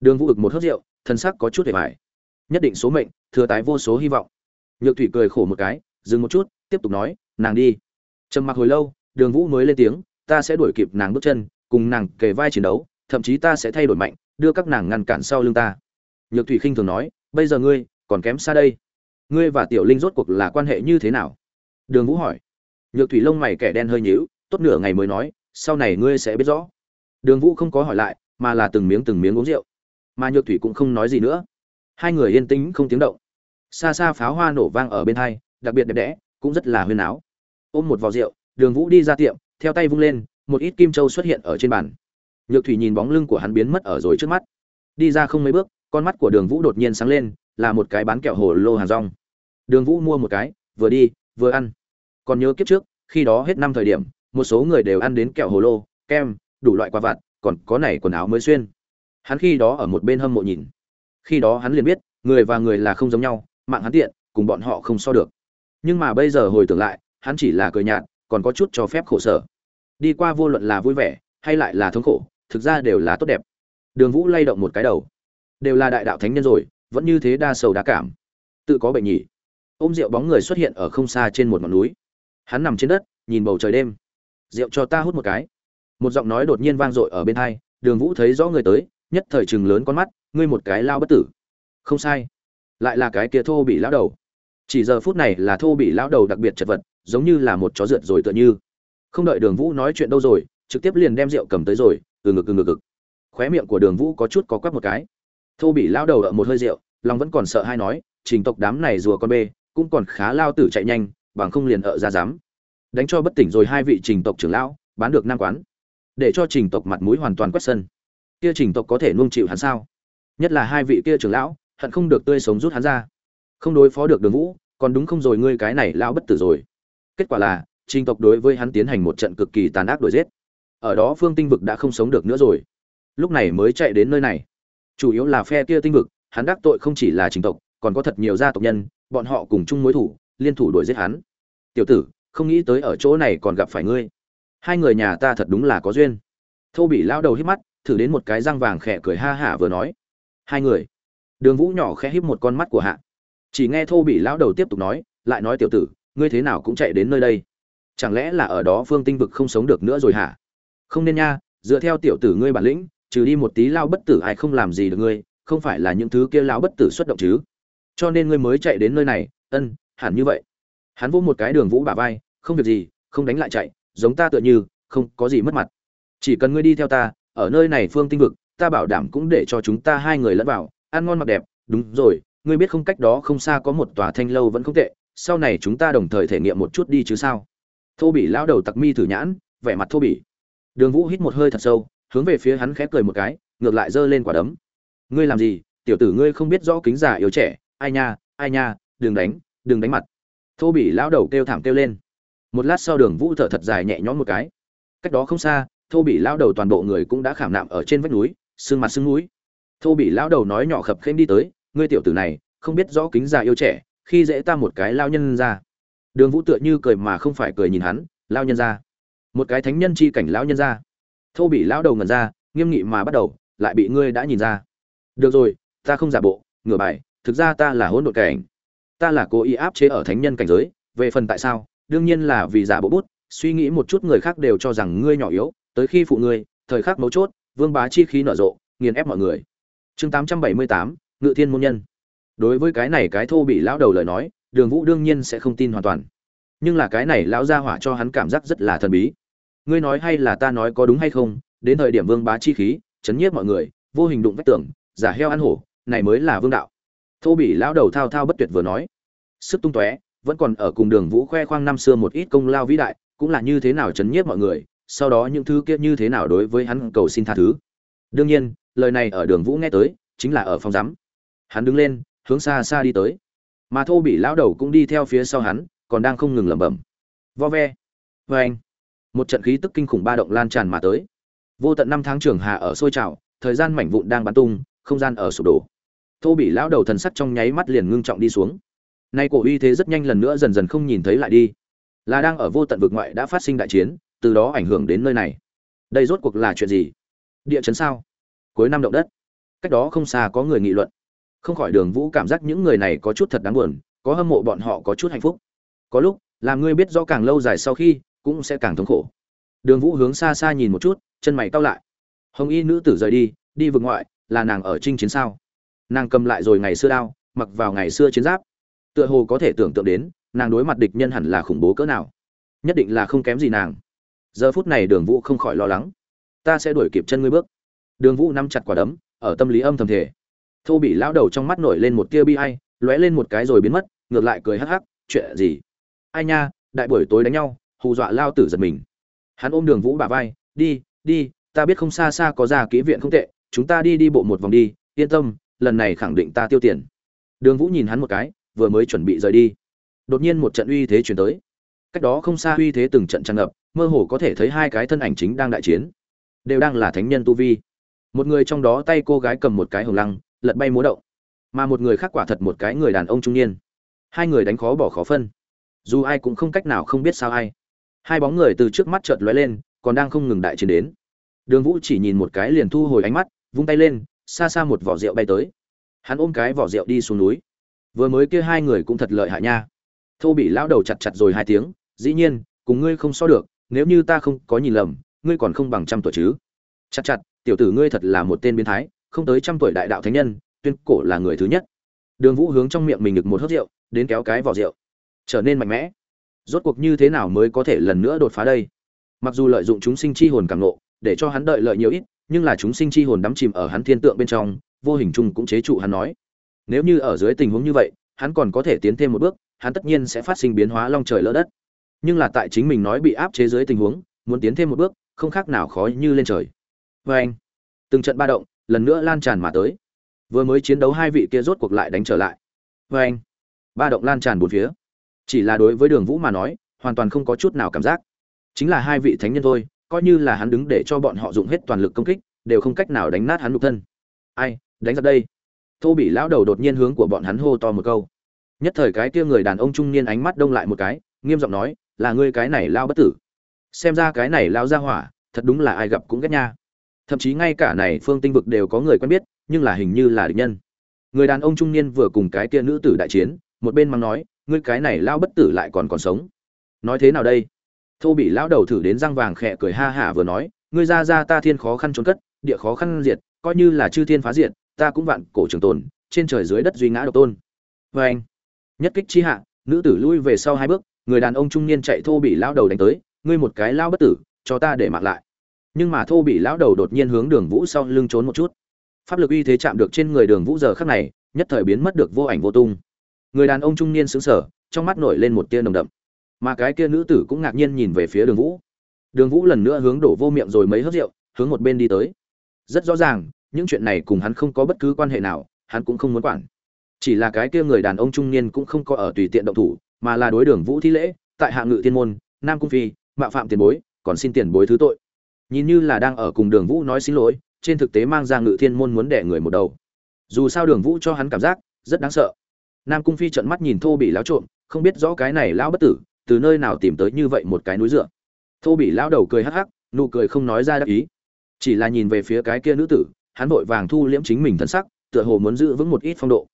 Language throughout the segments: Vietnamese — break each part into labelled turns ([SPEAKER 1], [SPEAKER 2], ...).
[SPEAKER 1] đường vũ ực một hớt rượu, thân sắc có chút hề mải nhất định số mệnh, thừa tái vô số hy vọng. Nhược thủy cười khổ một cái, dừng một chút, tiếp tục nói, nàng đi. Trầm mặc hồi lâu, đường vũ mới lên tiếng, ta sẽ đuổi kịp nàng bước chân, cùng nàng kề vai chiến đấu, thậm chí ta sẽ thay đổi mạnh, đưa các nàng ngăn cản sau lưng ta. Nhược thủy khinh thường nói, bây giờ ngươi, còn kém xa đây. Ngươi và tiểu linh rốt cuộc là quan hệ như thế nào? Đường vũ hỏi. Nhược thủy lông mày kẻ đen hơi nhíu, tốt nửa ngày mới nói, sau này ngươi sẽ biết rõ. Đường vũ không có hỏi lại, mà là từng miếng từng miếng uống rượu mà nhược thủy cũng không nói gì nữa. Hai người yên tĩnh không tiếng động. Xa xa pháo hoa nổ vang ở bên hai, đặc biệt đẹp đẽ, cũng rất là huyên áo. Ôm một vò rượu, đường vũ đi ra tiệm, theo tay vung lên, một ít kim châu xuất hiện ở trên bàn. Nhược thủy nhìn bóng lưng của hắn biến mất ở rồi trước mắt. Đi ra không mấy bước, con mắt của đường vũ đột nhiên sáng lên, là một cái bán kẹo hồ lô hàng rong. Đường vũ mua một cái, vừa đi, vừa ăn. Còn nhớ kiếp trước, khi đó hết năm thời điểm, một số người đều ăn đến kẹo hồ lô, kem, đủ loại quả vặt, còn có này quần áo mới xuyên hắn khi đó ở một bên hâm mộ nhìn. Khi đó hắn liền biết, người và người là không giống nhau, mạng hắn tiện, cùng bọn họ không so được. Nhưng mà bây giờ hồi tưởng lại, hắn chỉ là cười nhạt, còn có chút cho phép khổ sở. Đi qua vô luận là vui vẻ, hay lại là thống khổ, thực ra đều là tốt đẹp. Đường vũ lay động một cái đầu. Đều là đại đạo thánh nhân rồi, vẫn như thế đa sầu đa cảm. Tự có bệnh nhỉ. Ôm rượu bóng người xuất hiện ở không xa trên một ngọn núi. Hắn nằm trên đất, nhìn bầu trời đêm. Rượu cho ta hút một cái. Một giọng nói đột nhiên vang dội ở bên hai, đường vũ thấy rõ người tới nhất thời chừng lớn con mắt, ngươi một cái lao bất tử. Không sai. Lại là cái kia thô bị lão đầu. Chỉ giờ phút này là thô bị lão đầu đặc biệt chật vật, giống như là một chó rượt rồi tựa như. Không đợi đường vũ nói chuyện đâu rồi, trực tiếp liền đem rượu cầm tới rồi, từ ngực từ ngực ngực. Khóe miệng của đường vũ có chút có quắp một cái. Thô bị lão đầu ở một hơi rượu, lòng vẫn còn sợ hay nói, trình tộc đám này rùa con bê, cũng còn khá lao tử chạy nhanh, bằng không liền ở ra dám. Đánh cho bất tỉnh rồi hai vị trình tộc trưởng lão, bán được năm quán. Để cho trình tộc mặt mũi hoàn toàn quét sân kia trình tộc có thể nuông chịu hắn sao? Nhất là hai vị kia trưởng lão, hận không được tươi sống rút hắn ra. Không đối phó được đường vũ, còn đúng không rồi ngươi cái này lão bất tử rồi. Kết quả là trình tộc đối với hắn tiến hành một trận cực kỳ tàn ác đuổi giết. Ở đó phương tinh vực đã không sống được nữa rồi. Lúc này mới chạy đến nơi này. Chủ yếu là phe kia tinh vực, hắn đắc tội không chỉ là trình tộc, còn có thật nhiều gia tộc nhân, bọn họ cùng chung mối thủ, liên thủ đuổi giết hắn. Tiểu tử, không nghĩ tới ở chỗ này còn gặp phải ngươi. Hai người nhà ta thật đúng là có duyên. Thô bị lao đầu hít mắt thử đến một cái răng vàng khẽ cười ha hả vừa nói. Hai người. Đường vũ nhỏ khẽ híp một con mắt của hạ. Chỉ nghe thô bị lão đầu tiếp tục nói, lại nói tiểu tử, ngươi thế nào cũng chạy đến nơi đây. Chẳng lẽ là ở đó phương tinh vực không sống được nữa rồi hả? Không nên nha, dựa theo tiểu tử ngươi bản lĩnh, trừ đi một tí lao bất tử ai không làm gì được ngươi, không phải là những thứ kia lao bất tử xuất động chứ. Cho nên ngươi mới chạy đến nơi này, ân, hẳn như vậy. Hắn vỗ một cái đường vũ bả vai, không việc gì, không đánh lại chạy, giống ta tựa như, không có gì mất mặt. Chỉ cần ngươi đi theo ta ở nơi này phương tinh vực, ta bảo đảm cũng để cho chúng ta hai người lẫn vào, ăn ngon mặc đẹp, đúng rồi, ngươi biết không cách đó không xa có một tòa thanh lâu vẫn không tệ, sau này chúng ta đồng thời thể nghiệm một chút đi chứ sao? Thô bỉ lão đầu tặc mi thử nhãn, vẻ mặt thô bỉ. Đường vũ hít một hơi thật sâu, hướng về phía hắn khép cười một cái, ngược lại giơ lên quả đấm. Ngươi làm gì? Tiểu tử ngươi không biết rõ kính giả yếu trẻ, ai nha ai nha, đừng đánh đừng đánh mặt. Thô bỉ lão đầu kêu thảm kêu lên. Một lát sau đường vũ thở thật dài nhẹ nhõm một cái. Cách đó không xa thô bị lão đầu toàn bộ người cũng đã khảm nạm ở trên vách núi, sương mặt sưng núi. Thô bị lão đầu nói nhỏ khập khênh đi tới, ngươi tiểu tử này, không biết rõ kính già yêu trẻ, khi dễ ta một cái lao nhân ra. Đường vũ tựa như cười mà không phải cười nhìn hắn, lao nhân ra. Một cái thánh nhân chi cảnh lão nhân ra. Thô bị lão đầu ngần ra, nghiêm nghị mà bắt đầu, lại bị ngươi đã nhìn ra. Được rồi, ta không giả bộ, ngửa bài, thực ra ta là hỗn độn cảnh ta là cố ý áp chế ở thánh nhân cảnh giới, về phần tại sao, đương nhiên là vì giả bộ bút, suy nghĩ một chút người khác đều cho rằng ngươi nhỏ yếu tới khi phụ ngươi, thời khắc mấu chốt, vương bá chi khí nở rộ, nghiền ép mọi người. Chương tám trăm bảy mươi tám, ngự thiên môn nhân. Đối với cái này cái thô bị lão đầu lời nói, đường vũ đương nhiên sẽ không tin hoàn toàn. Nhưng là cái này lão ra hỏa cho hắn cảm giác rất là thần bí. Ngươi nói hay là ta nói có đúng hay không, đến thời điểm vương bá chi khí, chấn nhiếp mọi người, vô hình đụng vách tường, giả heo ăn hổ, này mới là vương đạo. Thô bị lão đầu thao thao bất tuyệt vừa nói. Sức tung tóe, vẫn còn ở cùng đường vũ khoe khoang năm xưa một ít công lao vĩ đại, cũng là như thế nào chấn nhiếp mọi người sau đó những thứ kia như thế nào đối với hắn cầu xin tha thứ. Đương nhiên, lời này ở đường vũ nghe tới, chính là ở phòng giám. Hắn đứng lên, hướng xa xa đi tới. Mà thô bị lão đầu cũng đi theo phía sau hắn, còn đang không ngừng lẩm bẩm. Vo ve. Vê anh. Một trận khí tức kinh khủng ba động lan tràn mà tới. Vô tận năm tháng trường hạ ở sôi trào, thời gian mảnh vụn đang bắn tung, không gian ở sụp đổ. Thô bị lão đầu thần sắc trong nháy mắt liền ngưng trọng đi xuống. Nay cổ uy thế rất nhanh lần nữa dần dần không nhìn thấy lại đi. Là đang ở vô tận vực ngoại đã phát sinh đại chiến từ đó ảnh hưởng đến nơi này. Đây rốt cuộc là chuyện gì? Địa chấn sao? Cuối năm động đất. Cách đó không xa có người nghị luận. Không khỏi đường vũ cảm giác những người này có chút thật đáng buồn, có hâm mộ bọn họ có chút hạnh phúc. Có lúc, làm ngươi biết rõ càng lâu dài sau khi, cũng sẽ càng thống khổ. Đường vũ hướng xa xa nhìn một chút, chân mày cau lại. Hồng y nữ tử rời đi đi vực ngoại, là nàng ở trinh chiến sao? Nàng cầm lại rồi ngày xưa đao, mặc vào ngày xưa chiến giáp. Tựa hồ có thể tưởng tượng đến, nàng đối mặt địch nhân hẳn là khủng bố cỡ nào. Nhất định là không kém gì nàng giờ phút này đường vũ không khỏi lo lắng. Ta sẽ đuổi kịp chân ngươi bước. Đường vũ nắm chặt quả đấm, ở tâm lý âm thầm thể thô bị lão đầu trong mắt nổi lên một tia bi ai, lóe lên một cái rồi biến mất, ngược lại cười hắc hắc, chuyện gì? Ai nha, đại buổi tối đánh nhau, hù dọa lao tử giật mình. Hắn ôm đường vũ bà vai, đi đi, ta biết không xa xa có ra kỹ viện không tệ, chúng ta đi đi bộ một vòng đi, yên tâm, lần này khẳng định ta tiêu tiền. Đường vũ nhìn hắn một cái, vừa mới chuẩn bị rời đi. Đột nhiên một trận uy thế chuyển tới. Cách đó không xa uy thế từng trận tràn ngập mơ hồ có thể thấy hai cái thân ảnh chính đang đại chiến. Đều đang là thánh nhân tu vi. Một người trong đó tay cô gái cầm một cái hồng lăng, lật bay múa động. Mà một người khác quả thật một cái người đàn ông trung niên. Hai người đánh khó bỏ khó phân. Dù ai cũng không cách nào không biết sao ai. Hai bóng người từ trước mắt chợt lóe lên, còn đang không ngừng đại chiến đến. Đường vũ chỉ nhìn một cái liền thu hồi ánh mắt, vung tay lên, xa xa một vỏ rượu bay tới. Hắn ôm cái vỏ rượu đi xuống núi. Vừa mới kia hai người cũng thật lợi hại nha. Thô bị lão đầu chặt chặt rồi hai tiếng, dĩ nhiên, cùng ngươi không so được nếu như ta không có nhìn lầm, ngươi còn không bằng trăm tuổi chứ? Chặt chặt, tiểu tử ngươi thật là một tên biến thái, không tới trăm tuổi đại đạo thánh nhân, tuyên cổ là người thứ nhất. Đường vũ hướng trong miệng mình được một hớt rượu, đến kéo cái vỏ rượu. Trở nên mạnh mẽ. Rốt cuộc như thế nào mới có thể lần nữa đột phá đây? Mặc dù lợi dụng chúng sinh chi hồn càng nộ để cho hắn đợi lợi nhiều ít, nhưng là chúng sinh chi hồn đắm chìm ở hắn thiên tượng bên trong, vô hình chung cũng chế trụ hắn nói. Nếu như ở dưới tình huống như vậy, hắn còn có thể tiến thêm một bước, hắn tất nhiên sẽ phát sinh biến hóa long trời lỡ đất nhưng là tại chính mình nói bị áp chế dưới tình huống, muốn tiến thêm một bước, không khác nào khó như lên trời. Vê anh, từng trận ba động, lần nữa lan tràn mà tới. Vừa mới chiến đấu hai vị kia rốt cuộc lại đánh trở lại. Vê anh, ba động lan tràn bốn phía. Chỉ là đối với đường vũ mà nói, hoàn toàn không có chút nào cảm giác. Chính là hai vị thánh nhân thôi, coi như là hắn đứng để cho bọn họ dùng hết toàn lực công kích, đều không cách nào đánh nát hắn nhục thân. Ai, đánh ra đây. Thô bị lão đầu đột nhiên hướng của bọn hắn hô to một câu. Nhất thời cái kia người đàn ông trung niên ánh mắt đông lại một cái, nghiêm giọng nói là ngươi cái này lao bất tử. Xem ra cái này lao ra hỏa, thật đúng là ai gặp cũng ghét nha. Thậm chí ngay cả này phương tinh vực đều có người quen biết, nhưng là hình như là địch nhân. Người đàn ông trung niên vừa cùng cái kia nữ tử đại chiến, một bên mắng nói, ngươi cái này lao bất tử lại còn còn sống. Nói thế nào đây? Thô bị lão đầu thử đến răng vàng khẽ cười ha hả vừa nói, ngươi ra ra ta thiên khó khăn trốn cất, địa khó khăn diệt, coi như là chư thiên phá diệt, ta cũng vạn cổ trường tồn, trên trời dưới đất duy ngã độc tôn. Vê anh nhất kích chi hạ, nữ tử lui về sau hai bước người đàn ông trung niên chạy thô bị lão đầu đánh tới, ngươi một cái lao bất tử, cho ta để mặc lại. Nhưng mà thô bị lão đầu đột nhiên hướng đường vũ sau lưng trốn một chút. Pháp lực uy thế chạm được trên người đường vũ giờ khắc này, nhất thời biến mất được vô ảnh vô tung. Người đàn ông trung niên xứng sở trong mắt nổi lên một tia nồng đậm. Mà cái kia nữ tử cũng ngạc nhiên nhìn về phía đường vũ. Đường vũ lần nữa hướng đổ vô miệng rồi mấy hớt rượu, hướng một bên đi tới. Rất rõ ràng, những chuyện này cùng hắn không có bất cứ quan hệ nào, hắn cũng không muốn quản. Chỉ là cái kia người đàn ông trung niên cũng không có ở tùy tiện động thủ mà là đối đường vũ thi lễ, tại hạ ngự thiên môn, nam cung phi mạo phạm tiền bối, còn xin tiền bối thứ tội. Nhìn như là đang ở cùng đường vũ nói xin lỗi, trên thực tế mang ra ngự thiên môn muốn đẻ người một đầu. Dù sao đường vũ cho hắn cảm giác, rất đáng sợ. Nam cung phi trận mắt nhìn thô bị lão trộm, không biết rõ cái này lão bất tử, từ nơi nào tìm tới như vậy một cái núi dựa. Thô bị lão đầu cười hắc hắc, nụ cười không nói ra đắc ý. Chỉ là nhìn về phía cái kia nữ tử, hắn vội vàng thu liễm chính mình thân sắc, tựa hồ muốn giữ vững một ít phong độ.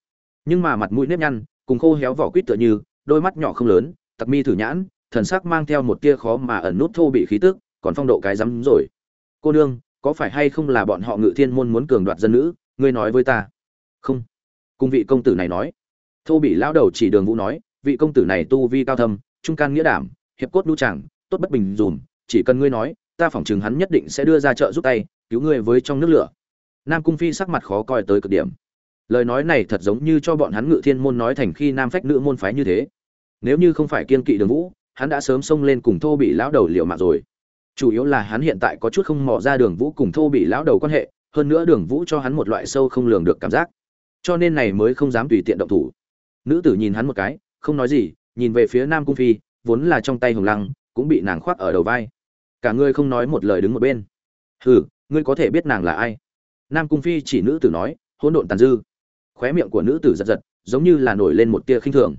[SPEAKER 1] Nhưng mà mặt mũi nếp nhăn, cùng khô héo vỏ quýt tựa như đôi mắt nhỏ không lớn, tặc mi thử nhãn, thần sắc mang theo một tia khó mà ẩn nút thô bị khí tức, còn phong độ cái rắm rồi. Cô nương, có phải hay không là bọn họ ngự thiên môn muốn cường đoạt dân nữ, ngươi nói với ta. Không. Cung vị công tử này nói. Thô bị lão đầu chỉ đường vũ nói, vị công tử này tu vi cao thâm, trung can nghĩa đảm, hiệp cốt đu chẳng tốt bất bình dùm, chỉ cần ngươi nói, ta phỏng chừng hắn nhất định sẽ đưa ra trợ giúp tay, cứu ngươi với trong nước lửa. Nam cung phi sắc mặt khó coi tới cực điểm. Lời nói này thật giống như cho bọn hắn ngự thiên môn nói thành khi nam phách nữ môn phái như thế nếu như không phải kiên kỵ đường vũ, hắn đã sớm xông lên cùng thô bị lão đầu liệu mạng rồi. Chủ yếu là hắn hiện tại có chút không mò ra đường vũ cùng thô bị lão đầu quan hệ, hơn nữa đường vũ cho hắn một loại sâu không lường được cảm giác. Cho nên này mới không dám tùy tiện động thủ. Nữ tử nhìn hắn một cái, không nói gì, nhìn về phía nam cung phi, vốn là trong tay hồng lăng, cũng bị nàng khoác ở đầu vai. Cả ngươi không nói một lời đứng một bên. Hừ, ngươi có thể biết nàng là ai? Nam cung phi chỉ nữ tử nói, hỗn độn tàn dư. Khóe miệng của nữ tử giật giật, giống như là nổi lên một tia khinh thường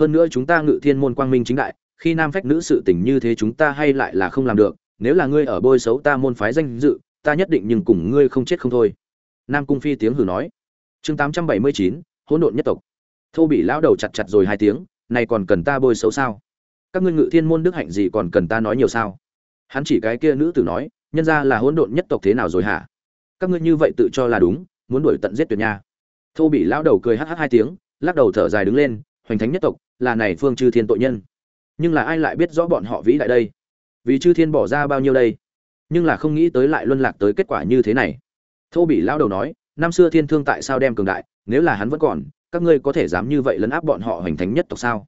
[SPEAKER 1] hơn nữa chúng ta ngự thiên môn quang minh chính đại, khi nam phách nữ sự tình như thế chúng ta hay lại là không làm được, nếu là ngươi ở bôi xấu ta môn phái danh dự, ta nhất định nhưng cùng ngươi không chết không thôi. Nam cung phi tiếng hừ nói. Chương tám trăm bảy mươi chín, hỗn độn nhất tộc. Thô bị lão đầu chặt chặt rồi hai tiếng, này còn cần ta bôi xấu sao? Các ngươi ngự thiên môn đức hạnh gì còn cần ta nói nhiều sao? Hắn chỉ cái kia nữ tử nói, nhân ra là hỗn độn nhất tộc thế nào rồi hả? Các ngươi như vậy tự cho là đúng, muốn đuổi tận giết tuyệt nha. Thô bị lão đầu cười hh hai tiếng, lắc đầu thở dài đứng lên, hoành thánh nhất tộc là này phương chư thiên tội nhân. Nhưng là ai lại biết rõ bọn họ vĩ đại đây? Vì chư thiên bỏ ra bao nhiêu đây? Nhưng là không nghĩ tới lại luân lạc tới kết quả như thế này. Thô bị lão đầu nói, năm xưa thiên thương tại sao đem cường đại, nếu là hắn vẫn còn, các ngươi có thể dám như vậy lấn áp bọn họ hoành thánh nhất tộc sao?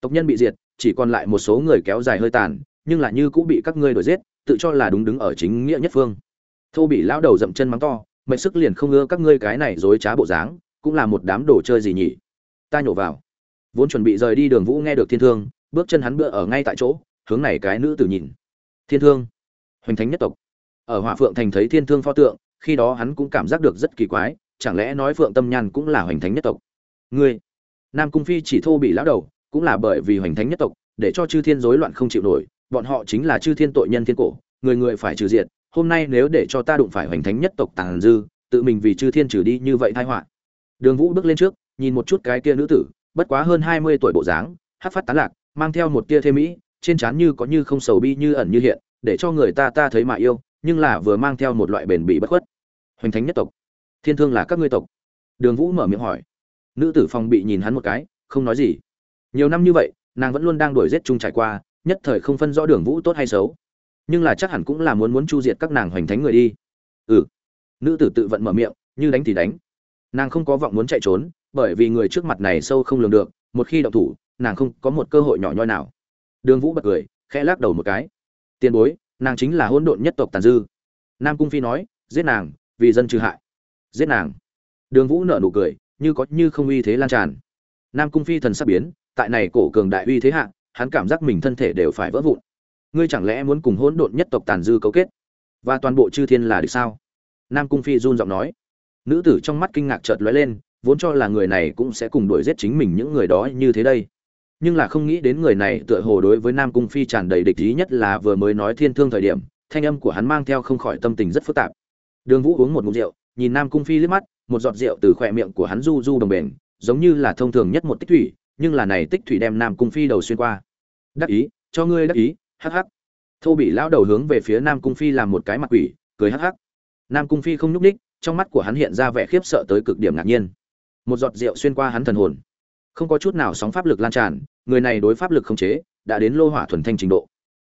[SPEAKER 1] Tộc nhân bị diệt, chỉ còn lại một số người kéo dài hơi tàn, nhưng là như cũng bị các ngươi đuổi giết, tự cho là đúng đứng ở chính nghĩa nhất phương. Thô bị lão đầu dậm chân mắng to mệnh sức liền không ưa các ngươi cái này dối trá bộ dáng, cũng là một đám đồ chơi gì nhỉ? Ta nhổ vào vốn chuẩn bị rời đi đường vũ nghe được thiên thương, bước chân hắn bựa ở ngay tại chỗ, hướng này cái nữ tử nhìn. Thiên thương, hoành thánh nhất tộc. Ở hỏa phượng thành thấy thiên thương pho tượng, khi đó hắn cũng cảm giác được rất kỳ quái, chẳng lẽ nói phượng tâm nhan cũng là hoành thánh nhất tộc? Ngươi, nam cung phi chỉ thô bị lão đầu, cũng là bởi vì hoành thánh nhất tộc, để cho chư thiên rối loạn không chịu nổi, bọn họ chính là chư thiên tội nhân thiên cổ, người người phải trừ diệt, hôm nay nếu để cho ta đụng phải hoành thánh nhất tộc tàn dư, tự mình vì chư thiên trừ đi như vậy tai họa. Đường vũ bước lên trước, nhìn một chút cái kia nữ tử bất quá hơn hai mươi tuổi bộ dáng, hát phát tán lạc, mang theo một tia thêm mỹ, trên trán như có như không sầu bi như ẩn như hiện, để cho người ta ta thấy mà yêu, nhưng là vừa mang theo một loại bền bỉ bất khuất. Hoành thánh nhất tộc. Thiên thương là các ngươi tộc. Đường vũ mở miệng hỏi. Nữ tử phòng bị nhìn hắn một cái, không nói gì. Nhiều năm như vậy, nàng vẫn luôn đang đuổi giết chung trải qua, nhất thời không phân rõ đường vũ tốt hay xấu. Nhưng là chắc hẳn cũng là muốn muốn chu diệt các nàng hoành thánh người đi. Ừ. Nữ tử tự vận mở miệng, như đánh thì đánh. Nàng không có vọng muốn chạy trốn bởi vì người trước mặt này sâu không lường được, một khi động thủ, nàng không có một cơ hội nhỏ nhoi nào. Đường vũ bật cười, khẽ lắc đầu một cái. Tiền bối, nàng chính là hỗn độn nhất tộc tàn dư. Nam cung phi nói, giết nàng, vì dân trừ hại. Giết nàng. Đường vũ nở nụ cười, như có như không uy thế lan tràn. Nam cung phi thần sắp biến, tại này cổ cường đại uy thế hạ, hắn cảm giác mình thân thể đều phải vỡ vụn. Ngươi chẳng lẽ muốn cùng hỗn độn nhất tộc tàn dư cấu kết? Và toàn bộ chư thiên là được sao? Nam cung phi run giọng nói. Nữ tử trong mắt kinh ngạc chợt lóe lên vốn cho là người này cũng sẽ cùng đuổi giết chính mình những người đó như thế đây. Nhưng là không nghĩ đến người này tựa hồ đối với nam cung phi tràn đầy địch ý nhất là vừa mới nói thiên thương thời điểm, thanh âm của hắn mang theo không khỏi tâm tình rất phức tạp. Đường vũ uống một ngụm rượu, nhìn nam cung phi liếc mắt, một giọt rượu từ khỏe miệng của hắn du du đồng bền, giống như là thông thường nhất một tích thủy, nhưng là này tích thủy đem nam cung phi đầu xuyên qua. Đắc ý, cho ngươi đắc ý, hắc hắc. Thô bị lão đầu hướng về phía nam cung phi làm một cái mặt quỷ, cười hắc hắc. Nam cung phi không nhúc ních trong mắt của hắn hiện ra vẻ khiếp sợ tới cực điểm ngạc nhiên một giọt rượu xuyên qua hắn thần hồn. Không có chút nào sóng pháp lực lan tràn, người này đối pháp lực không chế, đã đến lô hỏa thuần thanh trình độ.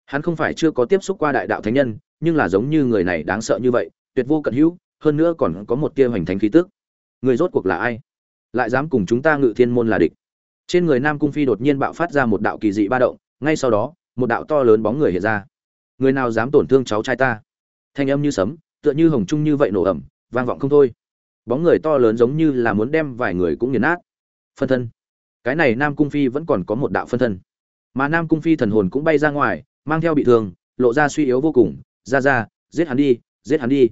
[SPEAKER 1] Hắn không phải chưa có tiếp xúc qua đại đạo thánh nhân, nhưng là giống như người này đáng sợ như vậy, tuyệt vô cận hữu, hơn nữa còn có một tia hoành thánh khí tức. Người rốt cuộc là ai? Lại dám cùng chúng ta ngự thiên môn là địch. Trên người nam cung phi đột nhiên bạo phát ra một đạo kỳ dị ba động, ngay sau đó, một đạo to lớn bóng người hiện ra. Người nào dám tổn thương cháu trai ta? Thanh âm như sấm, tựa như hồng trung như vậy nổ ẩm vang vọng không thôi bóng người to lớn giống như là muốn đem vài người cũng nghiền nát. Phân thân. Cái này nam cung phi vẫn còn có một đạo phân thân. Mà nam cung phi thần hồn cũng bay ra ngoài, mang theo bị thương, lộ ra suy yếu vô cùng. Ra ra, giết hắn đi, giết hắn đi.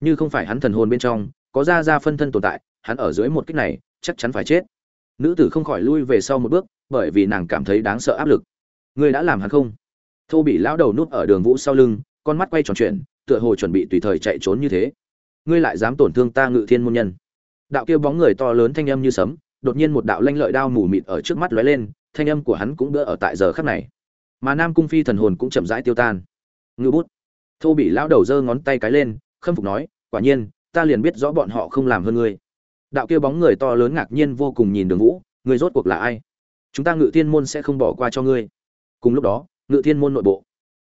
[SPEAKER 1] Như không phải hắn thần hồn bên trong, có ra ra phân thân tồn tại, hắn ở dưới một kích này, chắc chắn phải chết. Nữ tử không khỏi lui về sau một bước, bởi vì nàng cảm thấy đáng sợ áp lực. Ngươi đã làm hắn không? Thô bị lão đầu núp ở đường vũ sau lưng, con mắt quay tròn chuyện, tựa hồ chuẩn bị tùy thời chạy trốn như thế ngươi lại dám tổn thương ta ngự thiên môn nhân. Đạo kia bóng người to lớn thanh âm như sấm, đột nhiên một đạo lanh lợi đao mù mịt ở trước mắt lóe lên, thanh âm của hắn cũng đỡ ở tại giờ khắc này. Mà nam cung phi thần hồn cũng chậm rãi tiêu tan. Ngư bút. Thô bị lão đầu giơ ngón tay cái lên, khâm phục nói, quả nhiên, ta liền biết rõ bọn họ không làm hơn ngươi. Đạo kia bóng người to lớn ngạc nhiên vô cùng nhìn đường vũ, ngươi rốt cuộc là ai? Chúng ta ngự thiên môn sẽ không bỏ qua cho ngươi. Cùng lúc đó, ngự thiên môn nội bộ.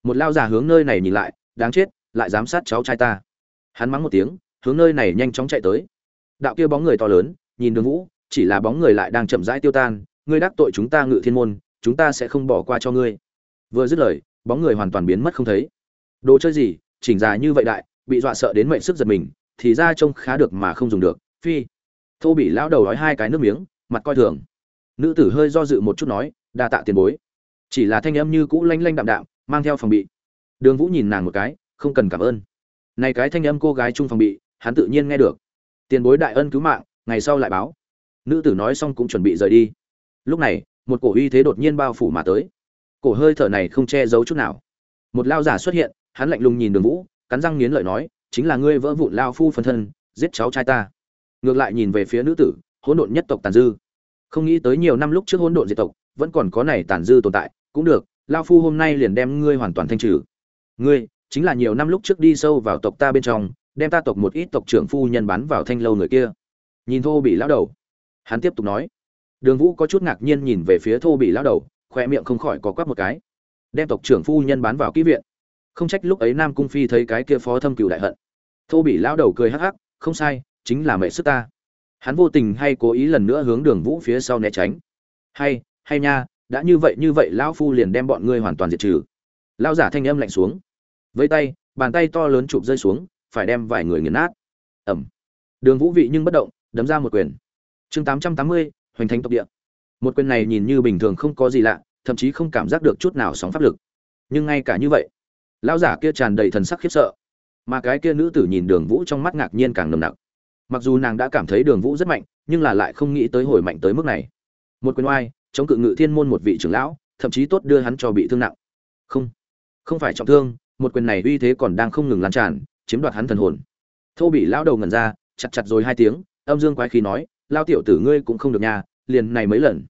[SPEAKER 1] Một lao giả hướng nơi này nhìn lại, đáng chết, lại giám sát cháu trai ta hắn mắng một tiếng, hướng nơi này nhanh chóng chạy tới. Đạo kia bóng người to lớn, nhìn đường vũ, chỉ là bóng người lại đang chậm rãi tiêu tan, ngươi đắc tội chúng ta ngự thiên môn, chúng ta sẽ không bỏ qua cho ngươi. Vừa dứt lời, bóng người hoàn toàn biến mất không thấy. Đồ chơi gì, chỉnh dài như vậy đại, bị dọa sợ đến mệnh sức giật mình, thì ra trông khá được mà không dùng được, phi. Thô bị lão đầu nói hai cái nước miếng, mặt coi thường. Nữ tử hơi do dự một chút nói, đa tạ tiền bối. Chỉ là thanh âm như cũ lanh lanh đạm đạm, mang theo phòng bị. Đường vũ nhìn nàng một cái, không cần cảm ơn này cái thanh âm cô gái trung phòng bị, hắn tự nhiên nghe được. Tiền bối đại ân cứu mạng, ngày sau lại báo. Nữ tử nói xong cũng chuẩn bị rời đi. Lúc này, một cổ uy thế đột nhiên bao phủ mà tới. Cổ hơi thở này không che giấu chút nào. Một lao giả xuất hiện, hắn lạnh lùng nhìn đường vũ, cắn răng nghiến lợi nói, chính là ngươi vỡ vụn lao phu phân thân, giết cháu trai ta. Ngược lại nhìn về phía nữ tử, hỗn độn nhất tộc tàn dư. Không nghĩ tới nhiều năm lúc trước hỗn độn diệt tộc, vẫn còn có này tàn dư tồn tại, cũng được, lao phu hôm nay liền đem ngươi hoàn toàn thanh trừ. Ngươi chính là nhiều năm lúc trước đi sâu vào tộc ta bên trong, đem ta tộc một ít tộc trưởng phu nhân bán vào thanh lâu người kia. Nhìn thô bị lão đầu. Hắn tiếp tục nói. Đường vũ có chút ngạc nhiên nhìn về phía thô bị lão đầu, khoe miệng không khỏi có quắp một cái. Đem tộc trưởng phu nhân bán vào kỹ viện. Không trách lúc ấy nam cung phi thấy cái kia phó thâm cựu đại hận. Thô bị lão đầu cười hắc hắc, không sai, chính là mẹ sức ta. Hắn vô tình hay cố ý lần nữa hướng đường vũ phía sau né tránh. Hay hay nha, đã như vậy như vậy, lão phu liền đem bọn ngươi hoàn toàn diệt trừ. Lão giả thanh âm lạnh xuống vây tay, bàn tay to lớn chụp rơi xuống, phải đem vài người nghiền nát. Ẩm. Đường vũ vị nhưng bất động, đấm ra một quyền. Chương tám trăm tám mươi, hoành thánh tộc địa. Một quyền này nhìn như bình thường không có gì lạ, thậm chí không cảm giác được chút nào sóng pháp lực. Nhưng ngay cả như vậy, lão giả kia tràn đầy thần sắc khiếp sợ. Mà cái kia nữ tử nhìn đường vũ trong mắt ngạc nhiên càng nồng nặc. Mặc dù nàng đã cảm thấy đường vũ rất mạnh, nhưng là lại không nghĩ tới hồi mạnh tới mức này. Một quyền oai, chống cự ngự thiên môn một vị trưởng lão, thậm chí tốt đưa hắn cho bị thương nặng. Không không phải trọng thương một quyền này uy thế còn đang không ngừng lan tràn, chiếm đoạt hắn thần hồn. Thô bị lão đầu ngẩn ra, chặt chặt rồi hai tiếng, âm dương quái khí nói lao tiểu tử ngươi cũng không được nhà liền này mấy lần.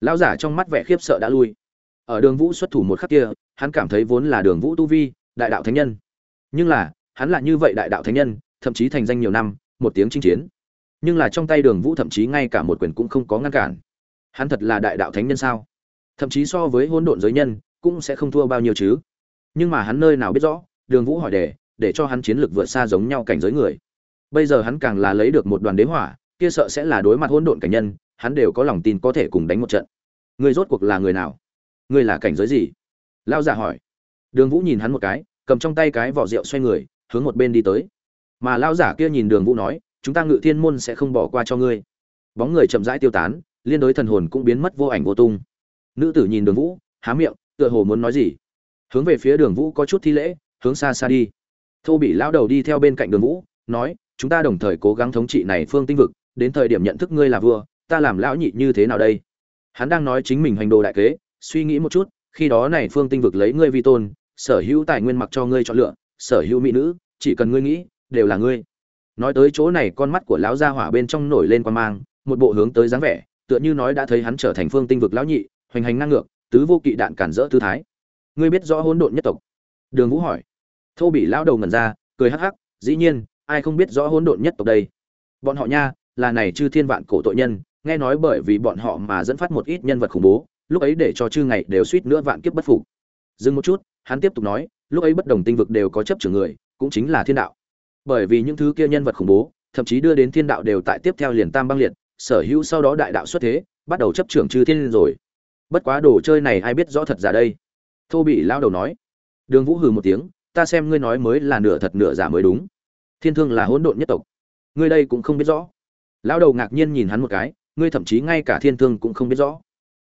[SPEAKER 1] Lão giả trong mắt vẻ khiếp sợ đã lui. Ở đường vũ xuất thủ một khắc kia, hắn cảm thấy vốn là đường vũ tu vi, đại đạo thánh nhân. Nhưng là, hắn là như vậy đại đạo thánh nhân, thậm chí thành danh nhiều năm, một tiếng chinh chiến. Nhưng là trong tay đường vũ thậm chí ngay cả một quyền cũng không có ngăn cản. Hắn thật là đại đạo thánh nhân sao? Thậm chí so với hỗn độn giới nhân, cũng sẽ không thua bao nhiêu chứ? Nhưng mà hắn nơi nào biết rõ, đường vũ hỏi đề, để cho hắn chiến lược vượt xa giống nhau cảnh giới người. Bây giờ hắn càng là lấy được một đoàn đế hỏa, kia sợ sẽ là đối mặt hỗn độn cảnh nhân, hắn đều có lòng tin có thể cùng đánh một trận. Người rốt cuộc là người nào? Ngươi là cảnh giới gì? Lao giả hỏi. Đường vũ nhìn hắn một cái, cầm trong tay cái vỏ rượu xoay người, hướng một bên đi tới. Mà lao giả kia nhìn đường vũ nói, chúng ta ngự thiên môn sẽ không bỏ qua cho ngươi. Bóng người chậm rãi tiêu tán, liên đối thần hồn cũng biến mất vô ảnh vô tung. Nữ tử nhìn đường vũ, há miệng, tựa hồ muốn nói gì? Hướng về phía đường vũ có chút thi lễ, hướng xa xa đi. Thô bị lao đầu đi theo bên cạnh đường vũ, nói, chúng ta đồng thời cố gắng thống trị này phương tinh vực, đến thời điểm nhận thức ngươi là vua, ta làm lão nhị như thế nào đây? Hắn đang nói chính mình hành đồ đại kế, suy nghĩ một chút, khi đó này phương tinh vực lấy ngươi vi tôn, sở hữu tài nguyên mặc cho ngươi chọn lựa, sở hữu mỹ nữ, chỉ cần ngươi nghĩ, đều là ngươi. Nói tới chỗ này, con mắt của lão gia hỏa bên trong nổi lên quan mang, một bộ hướng tới dáng vẻ, tựa như nói đã thấy hắn trở thành phương tinh vực lão nhị, hoành hành ngang ngược, tứ vô kỵ đạn cản rỡ tư thái ngươi biết rõ hỗn độn nhất tộc? Đường vũ hỏi. Thô bị lão đầu ngẩn ra, cười hắc hắc, dĩ nhiên, ai không biết rõ hỗn độn nhất tộc đây? Bọn họ nha, là này chư thiên vạn cổ tội nhân, nghe nói bởi vì bọn họ mà dẫn phát một ít nhân vật khủng bố, lúc ấy để cho chư ngày đều suýt nữa vạn kiếp bất phục. Dừng một chút, hắn tiếp tục nói, lúc ấy bất đồng tinh vực đều có chấp trưởng người, cũng chính là thiên đạo. Bởi vì những thứ kia nhân vật khủng bố, thậm chí đưa đến thiên đạo đều tại tiếp theo liền tam băng liệt, sở hữu sau đó đại đạo xuất thế, bắt đầu chấp trưởng chư thiên rồi. Bất quá đồ chơi này ai biết rõ thật giả đây? Thô bị lao đầu nói. Đường vũ hừ một tiếng, ta xem ngươi nói mới là nửa thật nửa giả mới đúng. Thiên thương là hỗn độn nhất tộc. Ngươi đây cũng không biết rõ. Lao đầu ngạc nhiên nhìn hắn một cái, ngươi thậm chí ngay cả thiên thương cũng không biết rõ.